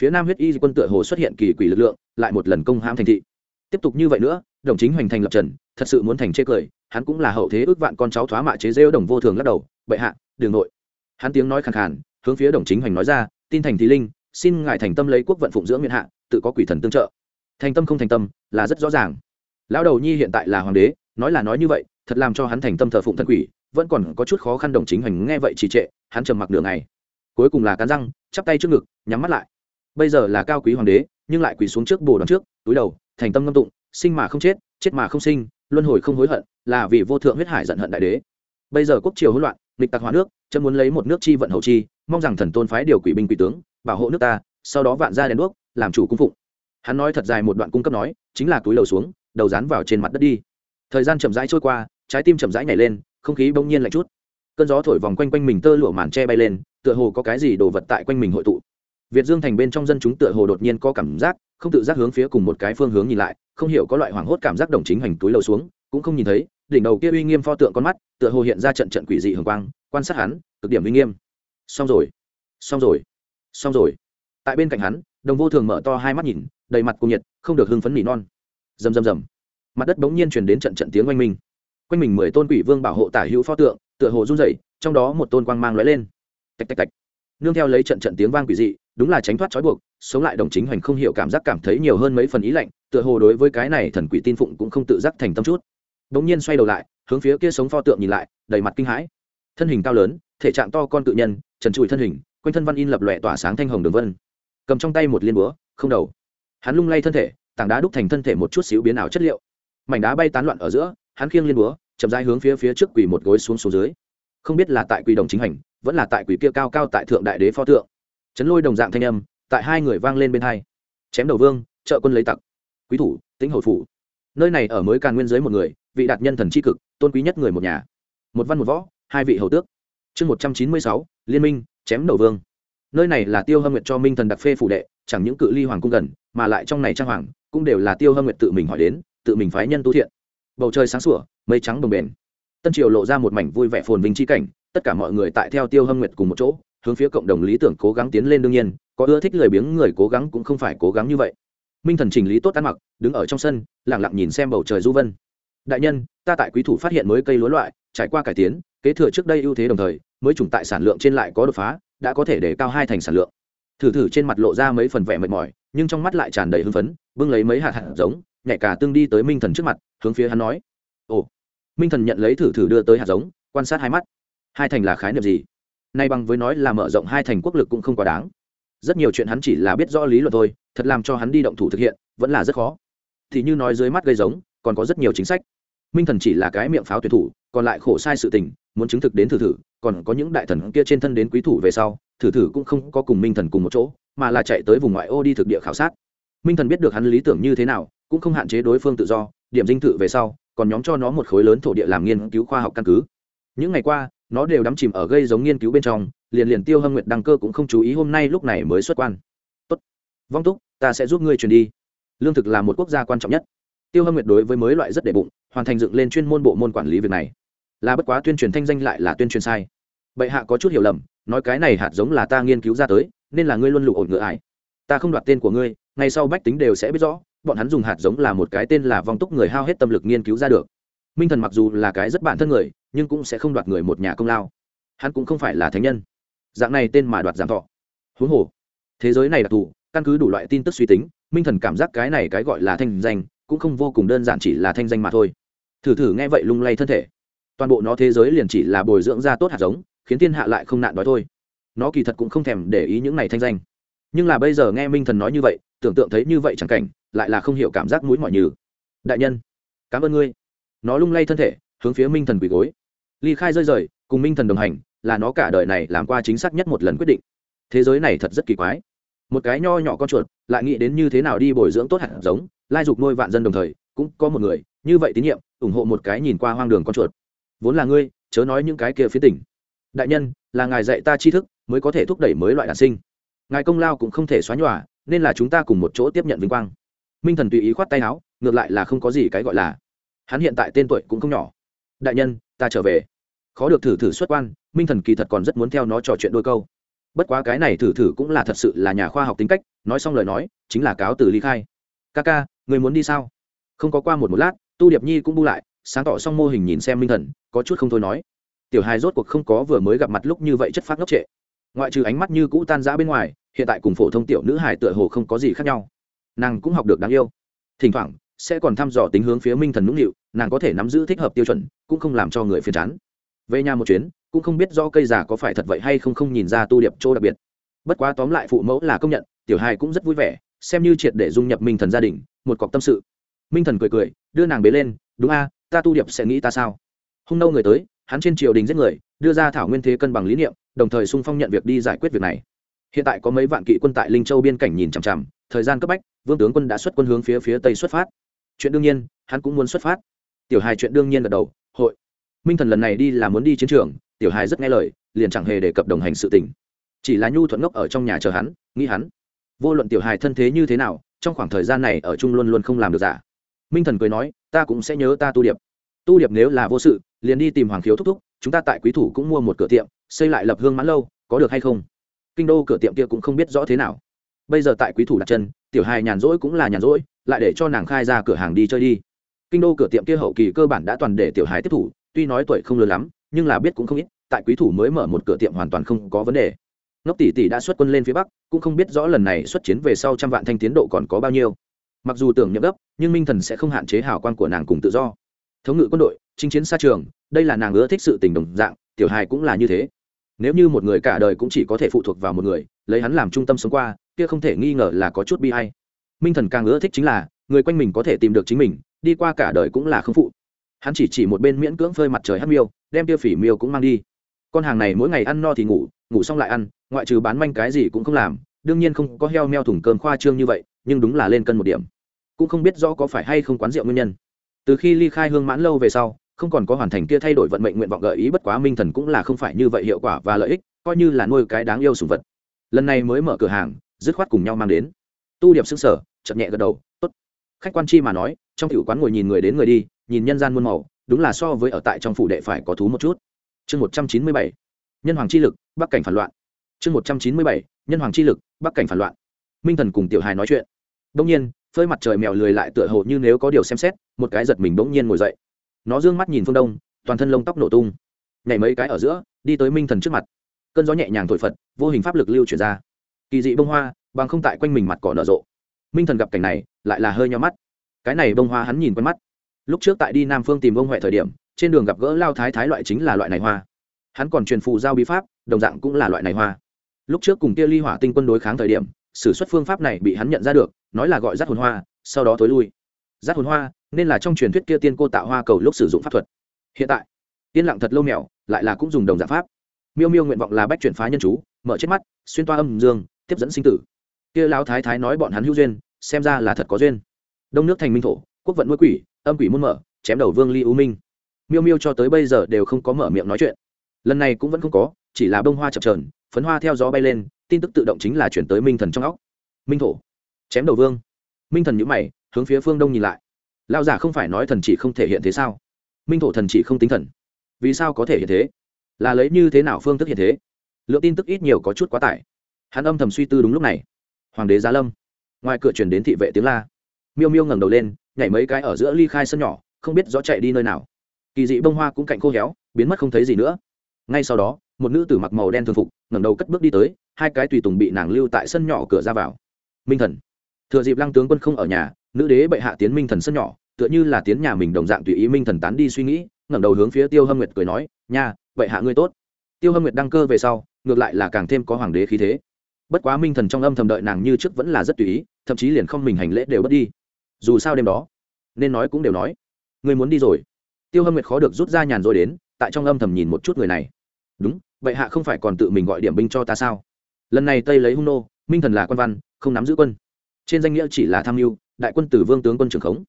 Phía nam huyết y quân tựa hồ xuất hiện kỳ quỷ lực lượng, lại một lần công hãm thành thị. Tiếp tục như vậy nữa, đồng chính hoành thành lập trần thật sự muốn thành chê cười, hắn cũng là hậu thế ước vạn con cháu thoá mạ chế rêu đồng vô thường lắc đầu, bệ hạ, đường nội. Hắn tiếng nói khàn khàn, hướng phía đồng chính hoành nói ra, tin thành thì linh, xin ngài thành tâm lấy quốc vận phụng dưỡng miền hạ, tự có quỷ thần tương trợ. Thành tâm không thành tâm, là rất rõ ràng lão đầu nhi hiện tại là hoàng đế, nói là nói như vậy, thật làm cho hắn thành tâm thờ phụng thần quỷ, vẫn còn có chút khó khăn đồng chính hoành nghe vậy trì trệ, hắn trầm mặc đường này cuối cùng là cắn răng, chắp tay trước ngực, nhắm mắt lại. Bây giờ là cao quý hoàng đế, nhưng lại quỳ xuống trước bồ đón trước, túi đầu, thành tâm ngâm tụng, sinh mà không chết chết mà không sinh, luân hồi không hối hận, là vì vô thượng huyết hải giận hận đại đế. Bây giờ quốc triều hỗn loạn, nghịch tặc hóa nước, chân muốn lấy một nước chi vận hầu chi, mong rằng thần tôn phái điều quỷ binh quỷ tướng, bảo hộ nước ta, sau đó vạn ra đèn đuốc, làm chủ cung phụng. Hắn nói thật dài một đoạn cung cấp nói, chính là túi đầu xuống đầu dán vào trên mặt đất đi. Thời gian chậm rãi trôi qua, trái tim chậm rãi nhảy lên, không khí bỗng nhiên lạnh chút. Cơn gió thổi vòng quanh quanh mình tơ lụa màn tre bay lên, tựa hồ có cái gì đồ vật tại quanh mình hội tụ. Việt dương thành bên trong dân chúng tựa hồ đột nhiên có cảm giác, không tự giác hướng phía cùng một cái phương hướng nhìn lại, không hiểu có loại hoảng hốt cảm giác đồng chính hành túi lầu xuống, cũng không nhìn thấy, đỉnh đầu kia uy nghiêm pho tượng con mắt, tựa hồ hiện ra trận trận quỷ dị hường quang, quan sát hắn, cực điểm uy nghiêm. Xong rồi. Xong rồi. Xong rồi. Tại bên cạnh hắn, đồng vô thường mở to hai mắt nhìn, đầy mặt cùng nhiệt, không được hưng phấn nỉ non rầm rầm rầm. Mặt đất bỗng nhiên truyền đến trận trận tiếng oanh minh. Quanh mình mười tôn quỷ vương bảo hộ tả hữu pho tượng, tựa hồ run rẩy, trong đó một tôn quang mang lóe lên. Tạch tạch tạch. Nương theo lấy trận trận tiếng vang quỷ dị, đúng là tránh thoát trói buộc, sống lại đồng chính hoành không hiểu cảm giác cảm thấy nhiều hơn mấy phần ý lạnh, tựa hồ đối với cái này thần quỷ tin phụng cũng không tự giác thành tâm chút. Bỗng nhiên xoay đầu lại, hướng phía kia sống pho tượng nhìn lại, đầy mặt kinh hãi. Thân hình cao lớn, thể trạng to con tự nhân, trần trụi thân hình, quanh thân văn in lập lòe tỏa sáng thanh hồng đường vân. Cầm trong tay một liên búa, không đầu. Hắn lung lay thân thể tảng đá đúc thành thân thể một chút xíu biến ảo chất liệu. Mảnh đá bay tán loạn ở giữa, hắn khiêng liên búa, chậm rãi hướng phía phía trước quỳ một gối xuống xuống dưới. Không biết là tại quỷ đồng chính hành, vẫn là tại quỷ kia cao cao tại thượng đại đế pho tượng. Chấn lôi đồng dạng thanh âm, tại hai người vang lên bên hai. Chém đầu vương, trợ quân lấy tặc. Quý thủ, tĩnh hồi phủ. Nơi này ở mới càn nguyên giới một người, vị đạt nhân thần c cực, tôn quý nhất người một nhà. Một văn một võ, hai vị hầu tước. Chương một trăm chín mươi sáu, liên minh, chém đầu vương. Nơi này là tiêu hâm nguyện cho minh thần đặc phê phủ đệ, chẳng những cự ly hoàng cung gần, mà lại trong này trang hoàng cũng đều là tiêu hâm nguyệt tự mình hỏi đến, tự mình phái nhân tu thiện. Bầu trời sáng sủa, mây trắng đồng bền tân triều lộ ra một mảnh vui vẻ phồn vinh chi cảnh, tất cả mọi người tại theo tiêu hâm nguyệt cùng một chỗ, hướng phía cộng đồng lý tưởng cố gắng tiến lên đương nhiên, có ưa thích lười biếng người cố gắng cũng không phải cố gắng như vậy. Minh thần chỉnh lý tốt ăn mặc, đứng ở trong sân lẳng lặng nhìn xem bầu trời du vân. Đại nhân, ta tại quý thủ phát hiện mới cây lúa loại, trải qua cải tiến, kế thừa trước đây ưu thế đồng thời, mới chủng tại sản lượng trên lại có đột phá, đã có thể để cao hai thành sản lượng. Thử thử trên mặt lộ ra mấy phần vẻ mệt mỏi, nhưng trong mắt lại tràn đầy hưng phấn bưng lấy mấy hạt hạt giống, nhảy cả tương đi tới minh thần trước mặt, hướng phía hắn nói. Ồ, minh thần nhận lấy thử thử đưa tới hạt giống, quan sát hai mắt. Hai thành là khái niệm gì? Nay bằng với nói là mở rộng hai thành quốc lực cũng không quá đáng. Rất nhiều chuyện hắn chỉ là biết rõ lý luận thôi, thật làm cho hắn đi động thủ thực hiện, vẫn là rất khó. Thì như nói dưới mắt gây giống, còn có rất nhiều chính sách. Minh thần chỉ là cái miệng pháo tuyệt thủ, còn lại khổ sai sự tình, muốn chứng thực đến thử thử, còn có những đại thần kia trên thân đến quý thủ về sau, thử thử cũng không có cùng minh thần cùng một chỗ, mà là chạy tới vùng ngoại ô đi thực địa khảo sát minh thần biết được hắn lý tưởng như thế nào, cũng không hạn chế đối phương tự do, điểm dinh thự về sau, còn nhóm cho nó một khối lớn thổ địa làm nghiên cứu khoa học căn cứ. Những ngày qua, nó đều đắm chìm ở gây giống nghiên cứu bên trong, liền liền tiêu hâm nguyệt đăng cơ cũng không chú ý hôm nay lúc này mới xuất quan. Tốt, vong túc, ta sẽ giúp ngươi truyền đi. Lương thực là một quốc gia quan trọng nhất. Tiêu hâm nguyệt đối với mới loại rất để bụng, hoàn thành dựng lên chuyên môn bộ môn quản lý việc này. Là bất quá tuyên truyền thanh danh lại là tuyên truyền sai. Bệ hạ có chút hiểu lầm, nói cái này hạt giống là ta nghiên cứu ra tới, nên là ngươi luôn lụ ổn ngựa ải. Ta không đoạt tên của ngươi ngay sau bách tính đều sẽ biết rõ, bọn hắn dùng hạt giống là một cái tên là vong túc người hao hết tâm lực nghiên cứu ra được. Minh thần mặc dù là cái rất bản thân người, nhưng cũng sẽ không đoạt người một nhà công lao. Hắn cũng không phải là thánh nhân. Dạng này tên mà đoạt giảm thọ. Huống hồ, thế giới này đặc thù, căn cứ đủ loại tin tức suy tính, minh thần cảm giác cái này cái gọi là thanh danh, cũng không vô cùng đơn giản chỉ là thanh danh mà thôi. Thử thử nghe vậy lung lay thân thể. Toàn bộ nó thế giới liền chỉ là bồi dưỡng ra tốt hạt giống, khiến thiên hạ lại không nạn đói thôi. Nó kỳ thật cũng không thèm để ý những này thanh danh. Nhưng là bây giờ nghe minh thần nói như vậy tưởng tượng thấy như vậy chẳng cảnh, lại là không hiểu cảm giác mũi mọi nhừ. Đại nhân, cảm ơn ngươi. Nó lung lay thân thể, hướng phía minh thần quỳ gối. Ly khai rơi rời, cùng minh thần đồng hành, là nó cả đời này làm qua chính xác nhất một lần quyết định. Thế giới này thật rất kỳ quái. Một cái nho nhỏ con chuột, lại nghĩ đến như thế nào đi bồi dưỡng tốt hạt giống, lai dục nuôi vạn dân đồng thời, cũng có một người, như vậy tín nhiệm, ủng hộ một cái nhìn qua hoang đường con chuột. Vốn là ngươi, chớ nói những cái kia phía tỉnh. Đại nhân, là ngài dạy ta tri thức, mới có thể thúc đẩy mới loại đàn sinh. Ngài công lao cũng không thể xóa nhòa nên là chúng ta cùng một chỗ tiếp nhận vinh quang. Minh thần tùy ý khoát tay áo, ngược lại là không có gì cái gọi là. Hắn hiện tại tên tuổi cũng không nhỏ. Đại nhân, ta trở về. Khó được thử thử xuất quan, minh thần kỳ thật còn rất muốn theo nó trò chuyện đôi câu. Bất quá cái này thử thử cũng là thật sự là nhà khoa học tính cách, nói xong lời nói, chính là cáo từ ly khai. Ca ca, người muốn đi sao? Không có qua một một lát, tu điệp nhi cũng bu lại, sáng tỏ xong mô hình nhìn xem minh thần, có chút không thôi nói. Tiểu hài rốt cuộc không có vừa mới gặp mặt lúc như vậy chất phát ngốc trệ ngoại trừ ánh mắt như cũ tan rã bên ngoài, hiện tại cùng phổ thông tiểu nữ hải tựa hồ không có gì khác nhau. Nàng cũng học được đáng yêu. Thỉnh thoảng, sẽ còn thăm dò tính hướng phía minh thần nũng nịu, nàng có thể nắm giữ thích hợp tiêu chuẩn, cũng không làm cho người phiền chán. Về nhà một chuyến, cũng không biết do cây già có phải thật vậy hay không không nhìn ra tu điệp chỗ đặc biệt. Bất quá tóm lại phụ mẫu là công nhận, tiểu hài cũng rất vui vẻ, xem như triệt để dung nhập minh thần gia đình, một cọc tâm sự. Minh thần cười cười, đưa nàng bế lên, đúng a, ta tu điệp sẽ nghĩ ta sao? Hung nâu người tới, hắn trên triều đình giết người đưa ra thảo nguyên thế cân bằng lý niệm, đồng thời sung phong nhận việc đi giải quyết việc này. Hiện tại có mấy vạn kỵ quân tại linh châu biên cảnh nhìn chằm chằm, thời gian cấp bách, vương tướng quân đã xuất quân hướng phía phía tây xuất phát. Chuyện đương nhiên, hắn cũng muốn xuất phát. Tiểu hài chuyện đương nhiên gật đầu, hội. Minh thần lần này đi là muốn đi chiến trường, tiểu hài rất nghe lời, liền chẳng hề đề cập đồng hành sự tình. Chỉ là nhu thuận ngốc ở trong nhà chờ hắn, nghĩ hắn. Vô luận tiểu hài thân thế như thế nào, trong khoảng thời gian này ở chung luôn luôn không làm được giả. Minh thần cười nói, ta cũng sẽ nhớ ta tu điệp tu điệp nếu là vô sự, liền đi tìm hoàng khiếu thúc thúc, chúng ta tại quý thủ cũng mua một cửa tiệm, xây lại lập hương mãn lâu, có được hay không? Kinh đô cửa tiệm kia cũng không biết rõ thế nào. Bây giờ tại quý thủ đặt chân, tiểu hài nhàn rỗi cũng là nhàn rỗi, lại để cho nàng khai ra cửa hàng đi chơi đi. Kinh đô cửa tiệm kia hậu kỳ cơ bản đã toàn để tiểu hài tiếp thủ, tuy nói tuổi không lớn lắm, nhưng là biết cũng không ít, tại quý thủ mới mở một cửa tiệm hoàn toàn không có vấn đề. Ngốc tỷ tỷ đã xuất quân lên phía bắc, cũng không biết rõ lần này xuất chiến về sau trăm vạn thanh tiến độ còn có bao nhiêu. Mặc dù tưởng nhậm gấp, nhưng minh thần sẽ không hạn chế hào quan của nàng cùng tự do thống ngự quân đội, chinh chiến xa trường, đây là nàng ưa thích sự tình đồng dạng, tiểu hài cũng là như thế. Nếu như một người cả đời cũng chỉ có thể phụ thuộc vào một người, lấy hắn làm trung tâm sống qua, kia không thể nghi ngờ là có chút bi hay minh thần càng ưa thích chính là, người quanh mình có thể tìm được chính mình, đi qua cả đời cũng là không phụ. Hắn chỉ chỉ một bên miễn cưỡng phơi mặt trời hát miêu, đem tiêu phỉ miêu cũng mang đi. Con hàng này mỗi ngày ăn no thì ngủ ngủ xong lại ăn, ngoại trừ bán manh cái gì cũng không làm, đương nhiên không có heo meo thùng cơm khoa trương như vậy, nhưng đúng là lên cân một điểm. Cũng không biết rõ có phải hay không quán rượu nguyên nhân từ khi ly khai hương mãn lâu về sau, không còn có hoàn thành kia thay đổi vận mệnh nguyện vọng gợi ý, bất quá minh thần cũng là không phải như vậy hiệu quả và lợi ích, coi như là nuôi cái đáng yêu sùng vật. Lần này mới mở cửa hàng, dứt khoát cùng nhau mang đến. Tu điệp xứng sở chậm nhẹ gật đầu, tốt. Khách quan chi mà nói, trong tiểu quán ngồi nhìn người đến người đi, nhìn nhân gian muôn màu, đúng là so với ở tại trong phủ đệ phải có thú một chút. Chương một trăm chín mươi bảy, nhân hoàng chi lực, bắc cảnh phản loạn. Chương một trăm chín mươi bảy, nhân hoàng chi lực, bắc cảnh phản loạn. Minh thần cùng tiểu hài nói chuyện. Đông nhiên phơi mặt trời mèo lười lại tựa hồ như nếu có điều xem xét, một cái giật mình bỗng nhiên ngồi dậy. Nó d ư ơ n g mắt nhìn phương đông, toàn thân lông tóc nổ tung. Nhảy mấy cái ở giữa, đi tới minh thần trước mặt. Cơn gió nhẹ nhàng thổi phật, vô hình pháp lực lưu chuyển ra. Kỳ dị bông hoa, bằng không tại quanh mình mặt cỏ nở rộ. Minh thần gặp cảnh này, lại là hơi nhau mắt. Cái này bông hoa hắn nhìn quen mắt. Lúc trước tại đi nam phương tìm bông huệ thời điểm, trên đường gặp gỡ lao thái thái loại chính là loại này hoa. Hắn còn truyền phù giao bí pháp, đồng dạng cũng là loại này hoa. Lúc trước cùng kia ly hỏa tinh quân đối kháng thời điểm s ử suất phương pháp này bị hắn nhận ra được nói là gọi rắt hồn hoa, sau đó tối lui. Rắt hồn hoa nên là trong truyền thuyết kia tiên cô tạo hoa cầu lúc sử dụng pháp thuật. Hiện tại yên lặng thật lâu mèo, lại là cũng dùng đồng giả pháp. Miêu miêu nguyện vọng là bách chuyển phá nhân chú, mở chết mắt, xuyên toa âm dương, tiếp dẫn sinh tử. Kia lão thái thái nói bọn hắn hữu duyên, xem ra là thật có duyên. Đông nước thành minh thổ, quốc vận nuôi quỷ, âm quỷ muôn mở chém đầu vương ly u minh. Miêu miêu cho tới bây giờ đều không có mở miệng nói chuyện. Lần này cũng vẫn không có, chỉ là bông hoa chập trờn phấn hoa theo gió bay lên, tin tức tự động chính là chuyển tới minh thần trong óc. Minh thổ chém đầu vương. Minh thần nhữ mày, hướng phía phương đông nhìn lại. Lao giả không phải nói thần chỉ không thể hiện thế sao? Minh thổ thần chỉ không tính thần. Vì sao có thể hiện thế? Là lấy như thế nào phương thức hiện thế? Lượng tin tức ít nhiều có chút quá tải. Hắn âm thầm suy tư đúng lúc này. Hoàng đế gia lâm. Ngoài cửa chuyển đến thị vệ tiếng la. Miêu miêu ngẩng đầu lên, nhảy mấy cái ở giữa ly khai sân nhỏ, không biết rõ chạy đi nơi nào. Kỳ dị bông hoa cũng cạnh khô héo, biến mất không thấy gì nữa. Ngay sau đó, một nữ tử mặc màu đen thường phục, ngẩng đầu cất bước đi tới, hai cái tùy tùng bị nàng lưu tại sân nhỏ cửa ra vào. Minh thần thừa dịp lăng tướng quân không ở nhà, nữ đế bệ hạ tiến minh thần sân nhỏ, tựa như là tiến nhà mình đồng dạng tùy ý minh thần tán đi suy nghĩ, ngẩng đầu hướng phía tiêu hâm nguyệt cười nói, nha, bệ hạ ngươi tốt. Tiêu hâm nguyệt đăng cơ về sau, ngược lại là càng thêm có hoàng đế khí thế. Bất quá minh thần trong âm thầm đợi nàng như trước vẫn là rất tùy ý, thậm chí liền không mình hành lễ đều bất đi. Dù sao đêm đó, nên nói cũng đều nói, ngươi muốn đi rồi. Tiêu hâm nguyệt khó được rút ra nhàn rồi đến, tại trong âm thầm nhìn một chút người này. Đúng, bệ hạ không phải còn tự mình gọi điểm binh cho ta sao? Lần này tây lấy hung nô, minh thần là quan văn, không nắm giữ quân trên danh nghĩa chỉ là tham mưu, đại quân tử vương tướng quân trưởng khống.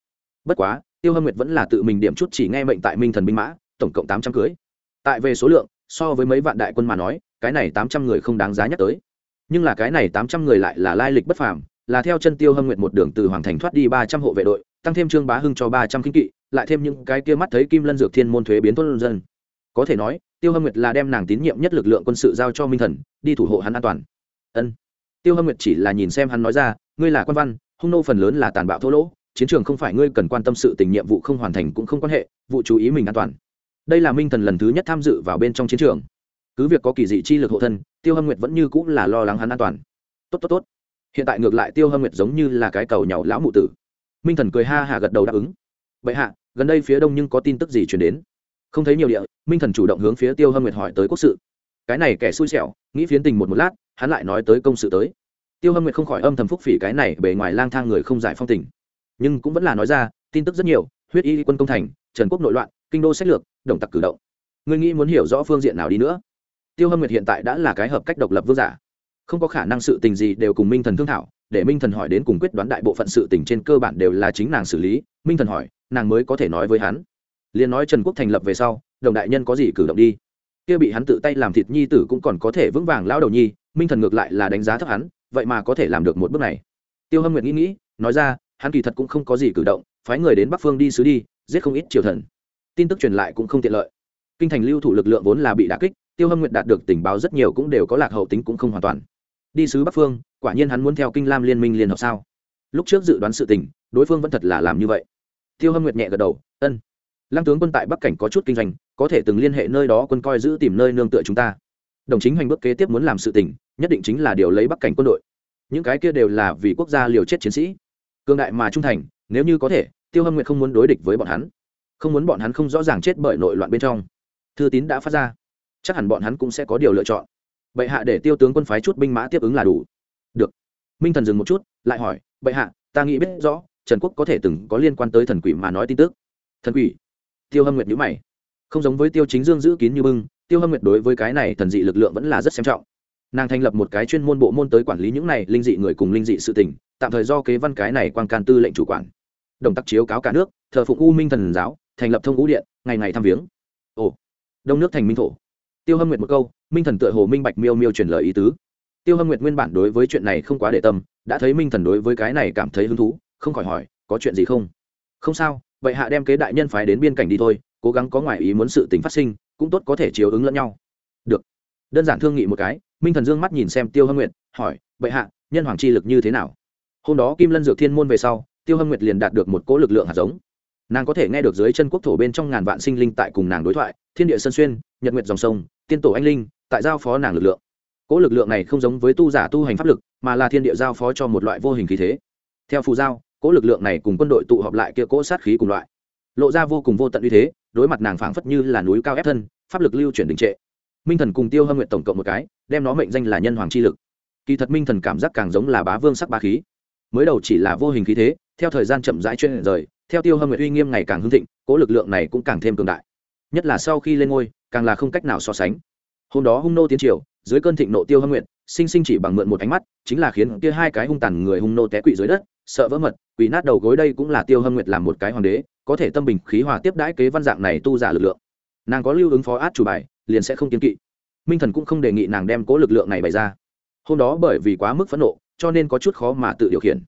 Bất quá, tiêu hâm nguyệt vẫn là tự mình điểm chút chỉ nghe mệnh tại minh thần binh mã, tổng cộng tám trăm cưới. Tại về số lượng, so với mấy vạn đại quân mà nói, cái này tám trăm người không đáng giá nhắc tới. Nhưng là cái này tám trăm người lại là lai lịch bất phàm, là theo chân tiêu hâm nguyệt một đường từ hoàng thành thoát đi ba trăm hộ vệ đội, tăng thêm trương bá hưng cho ba trăm kinh kỵ, lại thêm những cái kia mắt thấy kim lân dược thiên môn thuế biến tuân dân. Có thể nói, tiêu hâm nguyệt là đem nàng tín nhiệm nhất lực lượng quân sự giao cho minh thần, đi thủ hộ hắn an toàn. Ân. Tiêu hâm nguyệt chỉ là nhìn xem hắn nói ra ngươi là quan văn, hung nô phần lớn là tàn bạo thô lỗ, chiến trường không phải ngươi cần quan tâm sự tình nhiệm vụ không hoàn thành cũng không quan hệ, vụ chú ý mình an toàn. Đây là minh thần lần thứ nhất tham dự vào bên trong chiến trường. Cứ việc có kỳ dị chi lực hộ thân, tiêu hâm nguyệt vẫn như cũng là lo lắng hắn an toàn. Tốt tốt tốt. Hiện tại ngược lại tiêu hâm nguyệt giống như là cái cầu nhỏ lão mụ tử. Minh thần cười ha hà gật đầu đáp ứng. Vậy hạ, gần đây phía đông nhưng có tin tức gì chuyển đến? Không thấy nhiều địa, minh thần chủ động hướng phía tiêu hâm nguyệt hỏi tới quốc sự. Cái này kẻ xui xẻo, nghĩ phiến tình một một lát, hắn lại nói tới công sự tới tiêu hâm nguyệt không khỏi âm thầm phúc phỉ cái này bề ngoài lang thang người không giải phong tình. Nhưng cũng vẫn là nói ra, tin tức rất nhiều, huyết y quân công thành, trần quốc nội loạn, kinh đô sách lược động tặc cử động. Người nghĩ muốn hiểu rõ phương diện nào đi nữa? Tiêu hâm nguyệt hiện tại đã là cái hợp cách độc lập vương giả. Không có khả năng sự tình gì đều cùng minh thần thương thảo, để minh thần hỏi đến cùng quyết đoán đại bộ phận sự tình trên cơ bản đều là chính nàng xử lý, minh thần hỏi, nàng mới có thể nói với hắn. Liền nói trần quốc thành lập về sau, đồng đại nhân có gì cử động đi? Kia bị hắn tự tay làm thịt nhi tử cũng còn có thể vững vàng lão đầu nhi, minh thần ngược lại là đánh giá thấp hắn vậy mà có thể làm được một bước này. Tiêu hâm nguyệt nghĩ nghĩ, nói ra, hắn kỳ thật cũng không có gì cử động, phái người đến bắc phương đi sứ đi, giết không ít triều thần. Tin tức truyền lại cũng không tiện lợi. Kinh thành lưu thủ lực lượng vốn là bị đả kích, tiêu hâm nguyệt đạt được tình báo rất nhiều cũng đều có lạc hậu tính cũng không hoàn toàn. Đi sứ bắc phương, quả nhiên hắn muốn theo kinh lam liên minh liên hợp sao? Lúc trước dự đoán sự tình, đối phương vẫn thật là làm như vậy. Tiêu hâm nguyệt nhẹ gật đầu, ân. Lăng tướng quân tại bắc cảnh có chút kinh doanh, có thể từng liên hệ nơi đó quân coi giữ tìm nơi nương tựa chúng ta đồng chính hành bước kế tiếp muốn làm sự tình, nhất định chính là điều lấy bắc cảnh quân đội. Những cái kia đều là vì quốc gia liều chết chiến sĩ. Cương đại mà trung thành, nếu như có thể, tiêu hâm nguyệt không muốn đối địch với bọn hắn. Không muốn bọn hắn không rõ ràng chết bởi nội loạn bên trong. Thư tín đã phát ra. Chắc hẳn bọn hắn cũng sẽ có điều lựa chọn. Bệ hạ để tiêu tướng quân phái chút binh mã tiếp ứng là đủ. Được. Minh thần dừng một chút, lại hỏi, bệ hạ, ta nghĩ biết rõ, trần quốc có thể từng có liên quan tới thần quỷ mà nói tin tức. Thần quỷ? Tiêu hâm nguyệt nhữ mày. Không giống với tiêu chính dương giữ kín như bưng tiêu hâm nguyệt đối với cái này thần dị lực lượng vẫn là rất xem trọng. Nàng thành lập một cái chuyên môn bộ môn tới quản lý những này linh dị người cùng linh dị sự tình, tạm thời do kế văn cái này quan can tư lệnh chủ quản. Đồng tắc chiếu cáo cả nước, thờ phụng u minh thần giáo, thành lập thông ngũ điện, ngày ngày thăm viếng. Ồ, đông nước thành minh thổ. Tiêu hâm nguyệt một câu, minh thần tựa hồ minh bạch miêu miêu truyền lời ý tứ. Tiêu hâm nguyệt nguyên bản đối với chuyện này không quá để tâm, đã thấy minh thần đối với cái này cảm thấy hứng thú, không khỏi hỏi, có chuyện gì không? Không sao, vậy hạ đem kế đại nhân phái đến biên cảnh đi thôi, cố gắng có ngoại ý muốn sự tình phát sinh cũng tốt có thể chiếu ứng lẫn nhau. Được. Đơn giản thương nghị một cái, minh thần dương mắt nhìn xem tiêu hâm nguyệt, hỏi vậy hạ, nhân hoàng chi lực như thế nào? Hôm đó kim lân dược thiên môn về sau, tiêu hâm nguyệt liền đạt được một cỗ lực lượng hạt giống. Nàng có thể nghe được dưới chân quốc thổ bên trong ngàn vạn sinh linh tại cùng nàng đối thoại, thiên địa sân xuyên, nhật nguyệt dòng sông, tiên tổ anh linh, tại giao phó nàng lực lượng. Cỗ lực lượng này không giống với tu giả tu hành pháp lực, mà là thiên địa giao phó cho một loại vô hình khí thế. Theo phù giao, cỗ lực lượng này cùng quân đội tụ họp lại kia cỗ sát khí cùng loại, lộ ra vô cùng vô tận uy thế đối mặt nàng phảng phất như là núi cao ép thân, pháp lực lưu chuyển đình trệ. Minh thần cùng tiêu hâm nguyện tổng cộng một cái, đem nó mệnh danh là nhân hoàng chi lực. Kỳ thật minh thần cảm giác càng giống là bá vương sắc ba khí. Mới đầu chỉ là vô hình khí thế, theo thời gian chậm rãi chuyên rời, theo tiêu hâm nguyện uy nghiêm ngày càng hưng thịnh cỗ lực lượng này cũng càng thêm cường đại. Nhất là sau khi lên ngôi, càng là không cách nào so sánh. Hôm đó hung nô tiến triều, dưới cơn thịnh nộ tiêu hâm nguyện sinh sinh chỉ bằng mượn một ánh mắt, chính là khiến kia hai cái hung tàn người hung nô té quỵ dưới đất, sợ vỡ mật, quỳ nát đầu gối đây cũng là tiêu hâm nguyệt làm một cái hoàng đế, có thể tâm bình khí hòa tiếp đãi kế văn dạng này tu giả lực lượng. Nàng có lưu ứng phó át chủ bài, liền sẽ không kiên kỵ. Minh thần cũng không đề nghị nàng đem cố lực lượng này bày ra. Hôm đó bởi vì quá mức phẫn nộ, cho nên có chút khó mà tự điều khiển.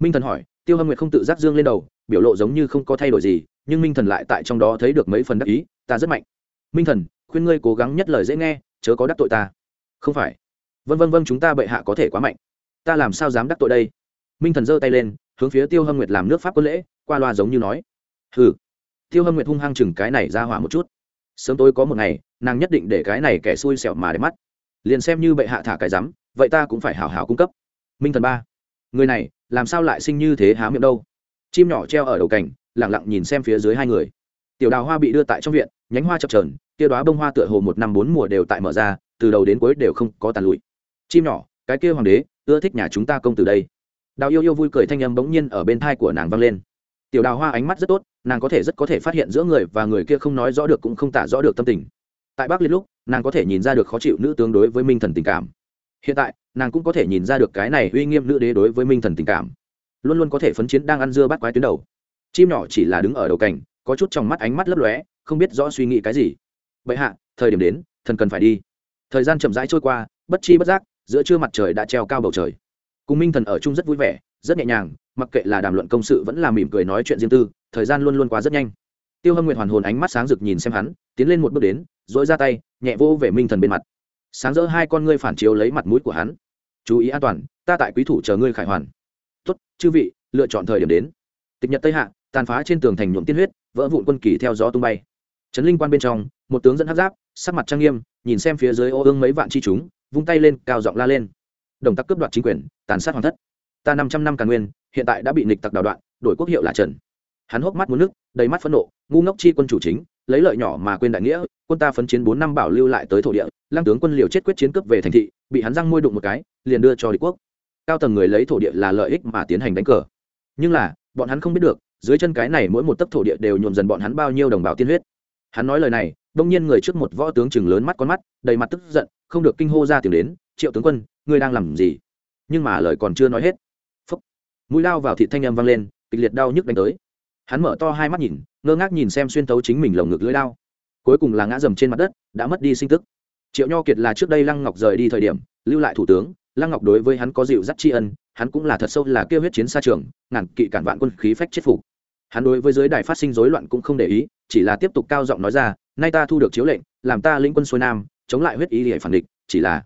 Minh thần hỏi, tiêu hâm nguyệt không tự giác dương lên đầu, biểu lộ giống như không có thay đổi gì, nhưng minh thần lại tại trong đó thấy được mấy phần đắc ý, ta rất mạnh. Minh thần, khuyên ngươi cố gắng nhất lời dễ nghe, chớ có đắc tội ta. Không phải vân vân vân chúng ta bệ hạ có thể quá mạnh. Ta làm sao dám đắc tội đây? Minh thần giơ tay lên, hướng phía tiêu hâm nguyệt làm nước pháp quân lễ, qua loa giống như nói. Hừ. Tiêu hâm nguyệt hung hăng chừng cái này ra hỏa một chút. Sớm tối có một ngày, nàng nhất định để cái này kẻ xui xẻo mà để mắt. Liền xem như bệ hạ thả cái rắm, vậy ta cũng phải hào hào cung cấp. Minh thần ba. Người này, làm sao lại sinh như thế há miệng đâu? Chim nhỏ treo ở đầu cảnh lẳng lặng nhìn xem phía dưới hai người. Tiểu đào hoa bị đưa tại trong viện, nhánh hoa chập trờn kia đoá bông hoa tựa hồ một năm bốn mùa đều tại mở ra, từ đầu đến cuối đều không có tàn lụi chim nhỏ, cái kia hoàng đế, ưa thích nhà chúng ta công tử đây. Đào yêu yêu vui cười thanh âm bỗng nhiên ở bên thai của nàng vang lên. Tiểu đào hoa ánh mắt rất tốt, nàng có thể rất có thể phát hiện giữa người và người kia không nói rõ được cũng không tả rõ được tâm tình. Tại bắc Liên lúc, nàng có thể nhìn ra được khó chịu nữ tướng đối với minh thần tình cảm. Hiện tại, nàng cũng có thể nhìn ra được cái này uy nghiêm nữ đế đối với minh thần tình cảm. Luôn luôn có thể phấn chiến đang ăn dưa bắt quái tuyến đầu. Chim nhỏ chỉ là đứng ở đầu cảnh có chút trong mắt ánh mắt lấp lóe, không biết rõ suy nghĩ cái gì. Vậy hạ, thời điểm đến, thần cần phải đi. Thời gian chậm rãi trôi qua, bất chi bất giác giữa trưa mặt trời đã treo cao bầu trời. Cùng minh thần ở chung rất vui vẻ, rất nhẹ nhàng, mặc kệ là đàm luận công sự vẫn là mỉm cười nói chuyện riêng tư, thời gian luôn luôn qua rất nhanh. Tiêu hâm nguyệt hoàn hồn ánh mắt sáng rực nhìn xem hắn, tiến lên một bước đến dỗi ra tay, nhẹ vô về minh thần bên mặt. Sáng rỡ hai con ngươi phản chiếu lấy mặt mũi của hắn. Chú ý an toàn, ta tại quý thủ chờ ngươi khải hoàn. Tốt, chư vị, lựa chọn thời điểm đến. Tịch nhật tây hạ, tàn phá trên tường thành nhuộm tiên huyết, vỡ vụn quân kỳ theo gió tung bay. Trấn linh quan bên trong, một tướng dẫn hát giáp, sắc mặt trang nghiêm, nhìn xem phía dưới ô ương mấy vạn chi chúng vung tay lên, cao giọng la lên. Đồng tắc cướp đoạt chính quyền, tàn sát hoàng thất. Ta năm trăm năm càng nguyên, hiện tại đã bị nịch tặc đào đoạn, đổi quốc hiệu là trần. Hắn hốc mắt muốn nước, đầy mắt phẫn nộ, ngu ngốc chi quân chủ chính, lấy lợi nhỏ mà quên đại nghĩa, quân ta phấn chiến bốn năm bảo lưu lại tới thổ địa, lăng tướng quân liều chết quyết chiến cướp về thành thị, bị hắn răng môi đụng một cái, liền đưa cho địch quốc. Cao tầng người lấy thổ địa là lợi ích mà tiến hành đánh cờ. Nhưng là, bọn hắn không biết được, dưới chân cái này mỗi một tấc thổ địa đều nhuộm dần bọn hắn bao nhiêu đồng bào tiên huyết. Hắn nói lời này, đông nhiên người trước một võ tướng chừng lớn mắt con mắt, đầy mặt tức giận không được kinh hô ra tiếng đến, triệu tướng quân, ngươi đang làm gì? Nhưng mà lời còn chưa nói hết phấp mũi lao vào thị thanh âm vang lên, kịch liệt đau nhức đánh tới. Hắn mở to hai mắt nhìn, ngơ ngác nhìn xem xuyên tấu chính mình lồng ngực lưỡi lao cuối cùng là ngã dầm trên mặt đất, đã mất đi sinh tức. Triệu nho kiệt là trước đây lăng ngọc rời đi thời điểm, lưu lại thủ tướng, lăng ngọc đối với hắn có dịu dắt tri ân, hắn cũng là thật sâu là kêu huyết chiến xa trường, ngàn kỵ cản vạn quân khí phách chết phục. Hắn đối với giới đài phát sinh rối loạn cũng không để ý, chỉ là tiếp tục cao giọng nói ra, nay ta thu được chiếu lệnh, làm ta lĩnh quân xuôi nam chống lại huyết ý để phản địch, chỉ là,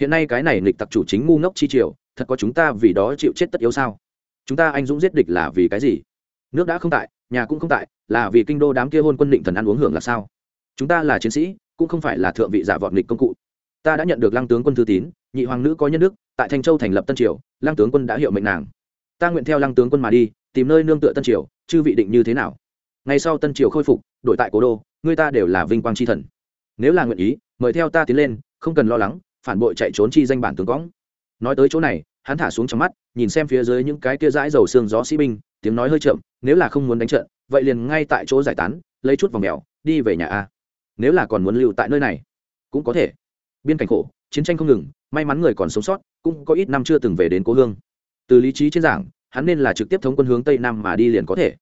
hiện nay cái này lịch tặc chủ chính ngu ngốc chi triều, thật có chúng ta vì đó chịu chết tất yếu sao? Chúng ta anh dũng giết địch là vì cái gì? Nước đã không tại, nhà cũng không tại, là vì kinh đô đám kia hôn quân định thần ăn uống hưởng là sao? Chúng ta là chiến sĩ, cũng không phải là thượng vị giả vọt nghịch công cụ. Ta đã nhận được lăng tướng quân thư tín, nhị hoàng nữ có nhân đức, tại thanh châu thành lập tân triều, lăng tướng quân đã hiệu mệnh nàng. Ta nguyện theo lăng tướng quân mà đi, tìm nơi nương tựa tân triều, chư vị định như thế nào? Ngay sau tân triều khôi phục, đổi tại cố đô, người ta đều là vinh quang chi thần nếu là nguyện ý, mời theo ta tiến lên, không cần lo lắng, phản bội chạy trốn chi danh bản tướng cõng. Nói tới chỗ này, hắn thả xuống trong mắt, nhìn xem phía dưới những cái kia dãi dầu xương gió sĩ binh, tiếng nói hơi chậm, nếu là không muốn đánh trận, vậy liền ngay tại chỗ giải tán, lấy chút vòng mèo, đi về nhà a. Nếu là còn muốn lưu tại nơi này, cũng có thể. Biên cảnh khổ, chiến tranh không ngừng, may mắn người còn sống sót, cũng có ít năm chưa từng về đến cố hương. Từ lý trí trên giảng, hắn nên là trực tiếp thống quân hướng tây nam mà đi liền có thể.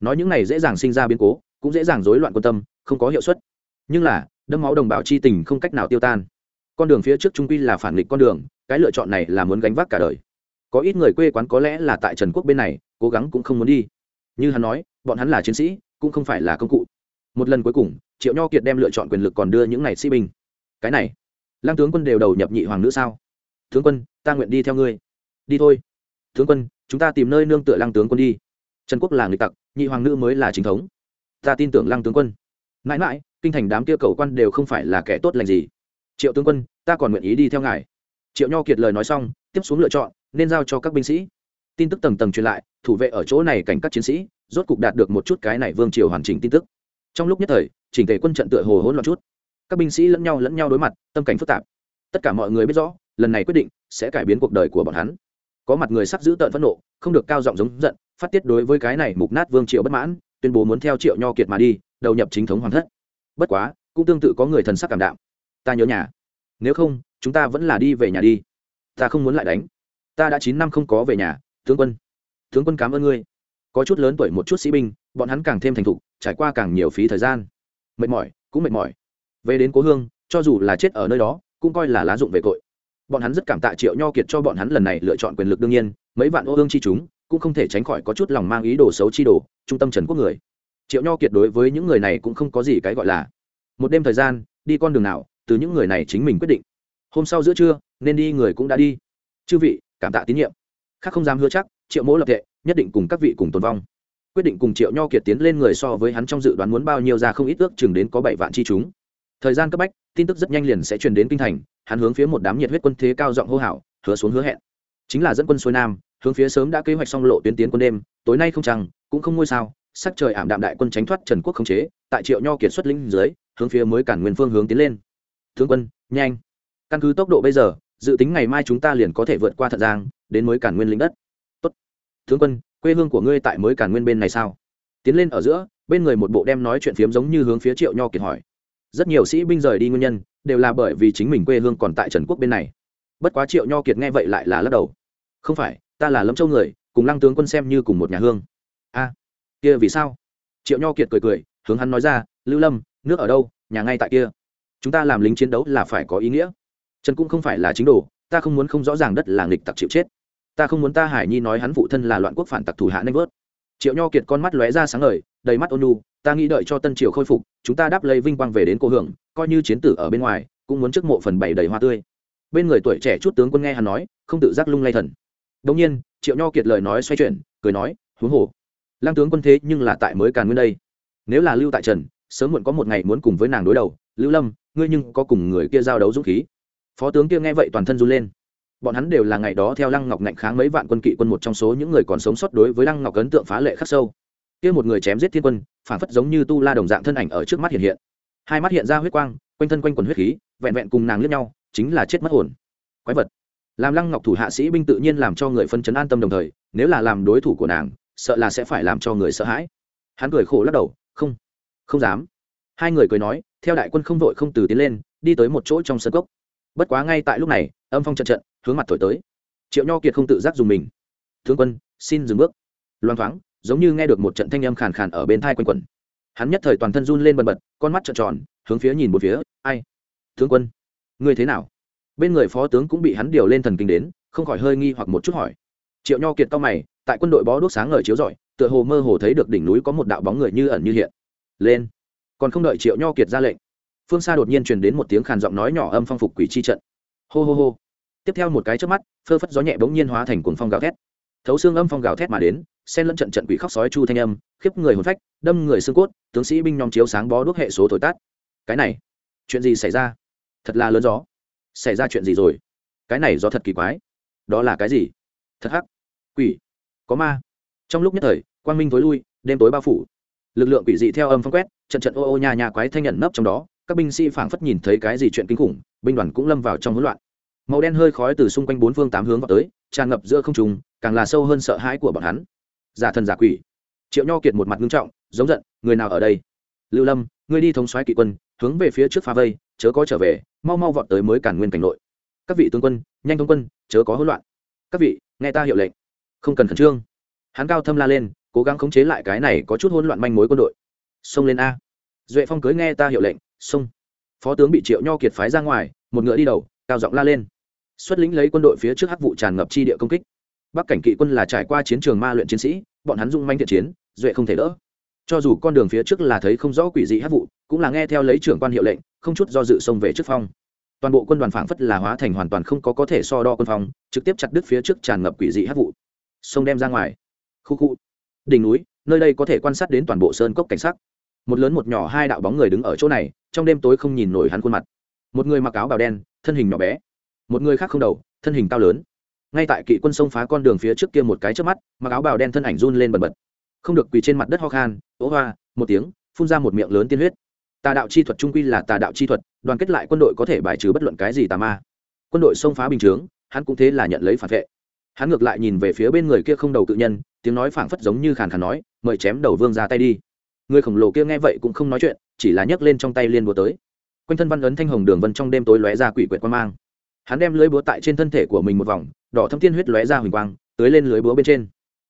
Nói những này dễ dàng sinh ra biến cố, cũng dễ dàng rối loạn quan tâm, không có hiệu suất. Nhưng là đâm máu đồng bào chi tình không cách nào tiêu tan. Con đường phía trước trung quy là phản nghịch con đường, cái lựa chọn này là muốn gánh vác cả đời. Có ít người quê quán có lẽ là tại trần quốc bên này, cố gắng cũng không muốn đi. Như hắn nói, bọn hắn là chiến sĩ, cũng không phải là công cụ. Một lần cuối cùng, triệu nho kiệt đem lựa chọn quyền lực còn đưa những này sĩ binh. Cái này, lăng tướng quân đều đầu nhập nhị hoàng nữ sao? Tướng quân, ta nguyện đi theo ngươi. Đi thôi. Tướng quân, chúng ta tìm nơi nương tựa lăng tướng quân đi. Trần quốc là người tặc, nhị hoàng nữ mới là chính thống. Ta tin tưởng lăng tướng quân. Mãi mãi kinh thành đám kia cầu quan đều không phải là kẻ tốt lành gì. Triệu tướng quân, ta còn nguyện ý đi theo ngài. Triệu nho kiệt lời nói xong, tiếp xuống lựa chọn, nên giao cho các binh sĩ. Tin tức tầng tầng truyền lại, thủ vệ ở chỗ này cảnh các chiến sĩ, rốt cục đạt được một chút cái này vương triều hoàn chỉnh tin tức. Trong lúc nhất thời, chỉnh thể quân trận tựa hồ hỗn loạn chút. Các binh sĩ lẫn nhau lẫn nhau đối mặt, tâm cảnh phức tạp. Tất cả mọi người biết rõ, lần này quyết định sẽ cải biến cuộc đời của bọn hắn. Có mặt người sắc giữ tợn phẫn nộ, không được cao giọng giống giận, phát tiết đối với cái này mục nát vương triệu bất mãn, tuyên bố muốn theo triệu nho kiệt mà đi, đầu nhập chính thống hoàng thất bất quá, cũng tương tự có người thần sắc cảm đạm. Ta nhớ nhà. Nếu không, chúng ta vẫn là đi về nhà đi. Ta không muốn lại đánh. Ta đã chín năm không có về nhà, tướng quân. Tướng quân cảm ơn ngươi. Có chút lớn tuổi một chút sĩ binh, bọn hắn càng thêm thành thục, trải qua càng nhiều phí thời gian. Mệt mỏi, cũng mệt mỏi. Về đến cố hương, cho dù là chết ở nơi đó, cũng coi là lá dụng về tội bọn hắn rất cảm tạ triệu nho kiệt cho bọn hắn lần này lựa chọn quyền lực đương nhiên, mấy vạn ô hương chi chúng, cũng không thể tránh khỏi có chút lòng mang ý đồ xấu chi đồ, trung tâm trần quốc người triệu nho kiệt đối với những người này cũng không có gì cái gọi là. Một đêm thời gian, đi con đường nào, từ những người này chính mình quyết định. Hôm sau giữa trưa, nên đi người cũng đã đi. Chư vị, cảm tạ tín nhiệm. Khác không dám hứa chắc, triệu mỗ lập tệ nhất định cùng các vị cùng tồn vong. Quyết định cùng triệu nho kiệt tiến lên người so với hắn trong dự đoán muốn bao nhiêu ra không ít ước chừng đến có bảy vạn chi chúng. Thời gian cấp bách, tin tức rất nhanh liền sẽ truyền đến kinh thành, hắn hướng phía một đám nhiệt huyết quân thế cao giọng hô hào, hứa xuống hứa hẹn. Chính là dẫn quân xuôi nam, hướng phía sớm đã kế hoạch xong lộ tuyến tiến quân đêm, tối nay không trăng, cũng không ngôi sao sắc trời ảm đạm đại quân tránh thoát trần quốc khống chế, tại triệu nho kiệt xuất linh dưới, hướng phía mới cản nguyên phương hướng tiến lên. Tướng quân, nhanh. Căn cứ tốc độ bây giờ, dự tính ngày mai chúng ta liền có thể vượt qua thận giang, đến mới cản nguyên lĩnh đất. Tốt. Tướng quân, quê hương của ngươi tại mới cản nguyên bên này sao? Tiến lên ở giữa, bên người một bộ đem nói chuyện phiếm giống như hướng phía triệu nho kiệt hỏi. Rất nhiều sĩ binh rời đi nguyên nhân, đều là bởi vì chính mình quê hương còn tại trần quốc bên này. Bất quá triệu nho kiệt nghe vậy lại là lắc đầu. Không phải, ta là lâm châu người, cùng lăng tướng quân xem như cùng một nhà hương. A kia vì sao? Triệu nho kiệt cười cười, hướng hắn nói ra, lưu lâm, nước ở đâu? Nhà ngay tại kia. Chúng ta làm lính chiến đấu là phải có ý nghĩa. Trần cũng không phải là chính đồ, ta không muốn không rõ ràng đất là nghịch tặc chịu chết. Ta không muốn ta hải nhi nói hắn phụ thân là loạn quốc phản tặc thủ hạ nanh vớt. Triệu nho kiệt con mắt lóe ra sáng ngời, đầy mắt ôn nu ta nghĩ đợi cho tân triều khôi phục, chúng ta đáp lấy vinh quang về đến cô hưởng, coi như chiến tử ở bên ngoài, cũng muốn trước mộ phần bảy đầy hoa tươi. Bên người tuổi trẻ chút tướng quân nghe hắn nói, không tự giác lung lay thần. Đông nhiên, triệu nho kiệt lời nói xoay chuyển, cười nói, huống hồ lang tướng quân thế nhưng là tại mới càn nguyên đây. Nếu là lưu tại trần, sớm muộn có một ngày muốn cùng với nàng đối đầu. Lưu lâm, ngươi nhưng có cùng người kia giao đấu dũng khí. Phó tướng kia nghe vậy toàn thân run lên. Bọn hắn đều là ngày đó theo lăng ngọc ngạnh kháng mấy vạn quân kỵ quân một trong số những người còn sống sót đối với lăng ngọc ấn tượng phá lệ khắc sâu. Kia một người chém giết thiên quân, phản phất giống như tu la đồng dạng thân ảnh ở trước mắt hiện hiện. Hai mắt hiện ra huyết quang, quanh thân quanh quần huyết khí, vẹn vẹn cùng nàng lướt nhau, chính là chết mất hồn. Quái vật. Làm lăng ngọc thủ hạ sĩ binh tự nhiên làm cho người phân chấn an tâm đồng thời, nếu là làm đối thủ của nàng sợ là sẽ phải làm cho người sợ hãi. Hắn cười khổ lắc đầu, không không dám. Hai người cười nói, theo đại quân không vội không từ tiến lên, đi tới một chỗ trong sân cốc. Bất quá ngay tại lúc này, âm phong trận trận, hướng mặt thổi tới. Triệu nho kiệt không tự giác dùng mình. Thương quân, xin dừng bước. Loang thoáng, giống như nghe được một trận thanh âm khàn khàn ở bên thai quanh quẩn. Hắn nhất thời toàn thân run lên bần bật, con mắt trợn tròn, hướng phía nhìn một phía, ai? Tướng quân, ngươi thế nào? Bên người phó tướng cũng bị hắn điều lên thần kinh đến, không khỏi hơi nghi hoặc một chút hỏi. Triệu nho kiệt cao mày tại quân đội bó đuốc sáng ngời chiếu rọi, tựa hồ mơ hồ thấy được đỉnh núi có một đạo bóng người như ẩn như hiện. Lên. Còn không đợi triệu nho kiệt ra lệnh, phương xa đột nhiên truyền đến một tiếng khàn giọng nói nhỏ âm phong phục quỷ chi trận. Hô hô hô. Tiếp theo một cái trước mắt, phơ phất gió nhẹ bỗng nhiên hóa thành cuồng phong gào thét. Thấu xương âm phong gào thét mà đến, xen lẫn trận trận quỷ khóc sói chu thanh âm, khiếp người hồn phách, đâm người xương cốt, tướng sĩ binh nhóm chiếu sáng bó đuốc hệ số thổi tát cái này, chuyện gì xảy ra? Thật là lớn gió. Xảy ra chuyện gì rồi? Cái này do thật kỳ quái. Đó là cái gì? Thật hắc. Quỷ có ma. Trong lúc nhất thời, quang minh tối lui, đêm tối bao phủ. Lực lượng quỷ dị theo âm phong quét, trận trận ô ô nhà nhà quái thanh nhận nấp trong đó, các binh sĩ phảng phất nhìn thấy cái gì chuyện kinh khủng, binh đoàn cũng lâm vào trong hỗn loạn. Màu đen hơi khói từ xung quanh bốn phương tám hướng vào tới, tràn ngập giữa không trùng càng là sâu hơn sợ hãi của bọn hắn. Giả thần giả quỷ. Triệu nho kiệt một mặt nghiêm trọng, giống giận, người nào ở đây? Lưu lâm, ngươi đi thống soái kỵ quân, hướng về phía trước phá vây, chớ có trở về, mau mau vọt tới mới cản nguyên cảnh nội. Các vị tướng quân, nhanh thông quân, chớ có hỗn loạn. Các vị, nghe ta hiệu lệnh không cần khẩn trương. Hắn cao thâm la lên, cố gắng khống chế lại cái này có chút hỗn loạn manh mối quân đội. Xông lên a. Duệ phong cưới nghe ta hiệu lệnh, xông. Phó tướng bị triệu nho kiệt phái ra ngoài, một ngựa đi đầu, cao giọng la lên. Xuất lĩnh lấy quân đội phía trước hắc vụ tràn ngập chi địa công kích. Bắc cảnh kỵ quân là trải qua chiến trường ma luyện chiến sĩ, bọn hắn dung manh thiện chiến, duệ không thể đỡ. Cho dù con đường phía trước là thấy không rõ quỷ dị hắc vụ, cũng là nghe theo lấy trưởng quan hiệu lệnh, không chút do dự xông về trước phong. Toàn bộ quân đoàn phảng phất là hóa thành hoàn toàn không có có thể so đo quân phong, trực tiếp chặt đứt phía trước tràn ngập quỷ dị hắc vụ sông đem ra ngoài. Khu khu. Đỉnh núi, nơi đây có thể quan sát đến toàn bộ sơn cốc cảnh sắc. Một lớn một nhỏ hai đạo bóng người đứng ở chỗ này, trong đêm tối không nhìn nổi hắn khuôn mặt. Một người mặc áo bào đen, thân hình nhỏ bé. Một người khác không đầu, thân hình cao lớn. Ngay tại kỵ quân sông phá con đường phía trước kia một cái trước mắt, mặc áo bào đen thân ảnh run lên bần bật. Không được quỳ trên mặt đất ho khan, ố hoa, một tiếng, phun ra một miệng lớn tiên huyết. Tà đạo chi thuật trung quy là tà đạo chi thuật, đoàn kết lại quân đội có thể bài trừ bất luận cái gì tà ma. Quân đội xông phá bình chướng, hắn cũng thế là nhận lấy phản vệ hắn ngược lại nhìn về phía bên người kia không đầu tự nhân, tiếng nói phảng phất giống như khàn khàn nói, mời chém đầu vương ra tay đi. Người khổng lồ kia nghe vậy cũng không nói chuyện, chỉ là nhấc lên trong tay liên búa tới. Quanh thân văn ấn thanh hồng đường vân trong đêm tối lóe ra quỷ quyệt quan mang. Hắn đem lưới búa tại trên thân thể của mình một vòng, đỏ thâm tiên huyết lóe ra huỳnh quang tới lên lưới búa bên trên.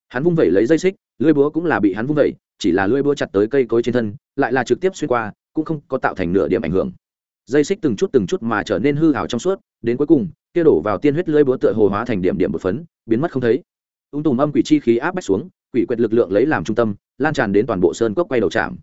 Hắn vung vẩy lấy dây xích, lưới búa cũng là bị hắn vung vẩy, chỉ là lưới búa chặt tới cây cối trên thân, lại là trực tiếp xuyên qua, cũng không có tạo thành nửa điểm ảnh hưởng. Dây xích từng chút từng chút mà trở nên hư hào trong suốt, đến cuối cùng, kia đổ vào tiên huyết lưới búa tựa hồ hóa thành điểm điểm một phấn biến mất không thấy. Ung tùm âm quỷ chi khí áp bách xuống, quỷ quyệt lực lượng lấy làm trung tâm, lan tràn đến toàn bộ sơn cốc quay đầu trạm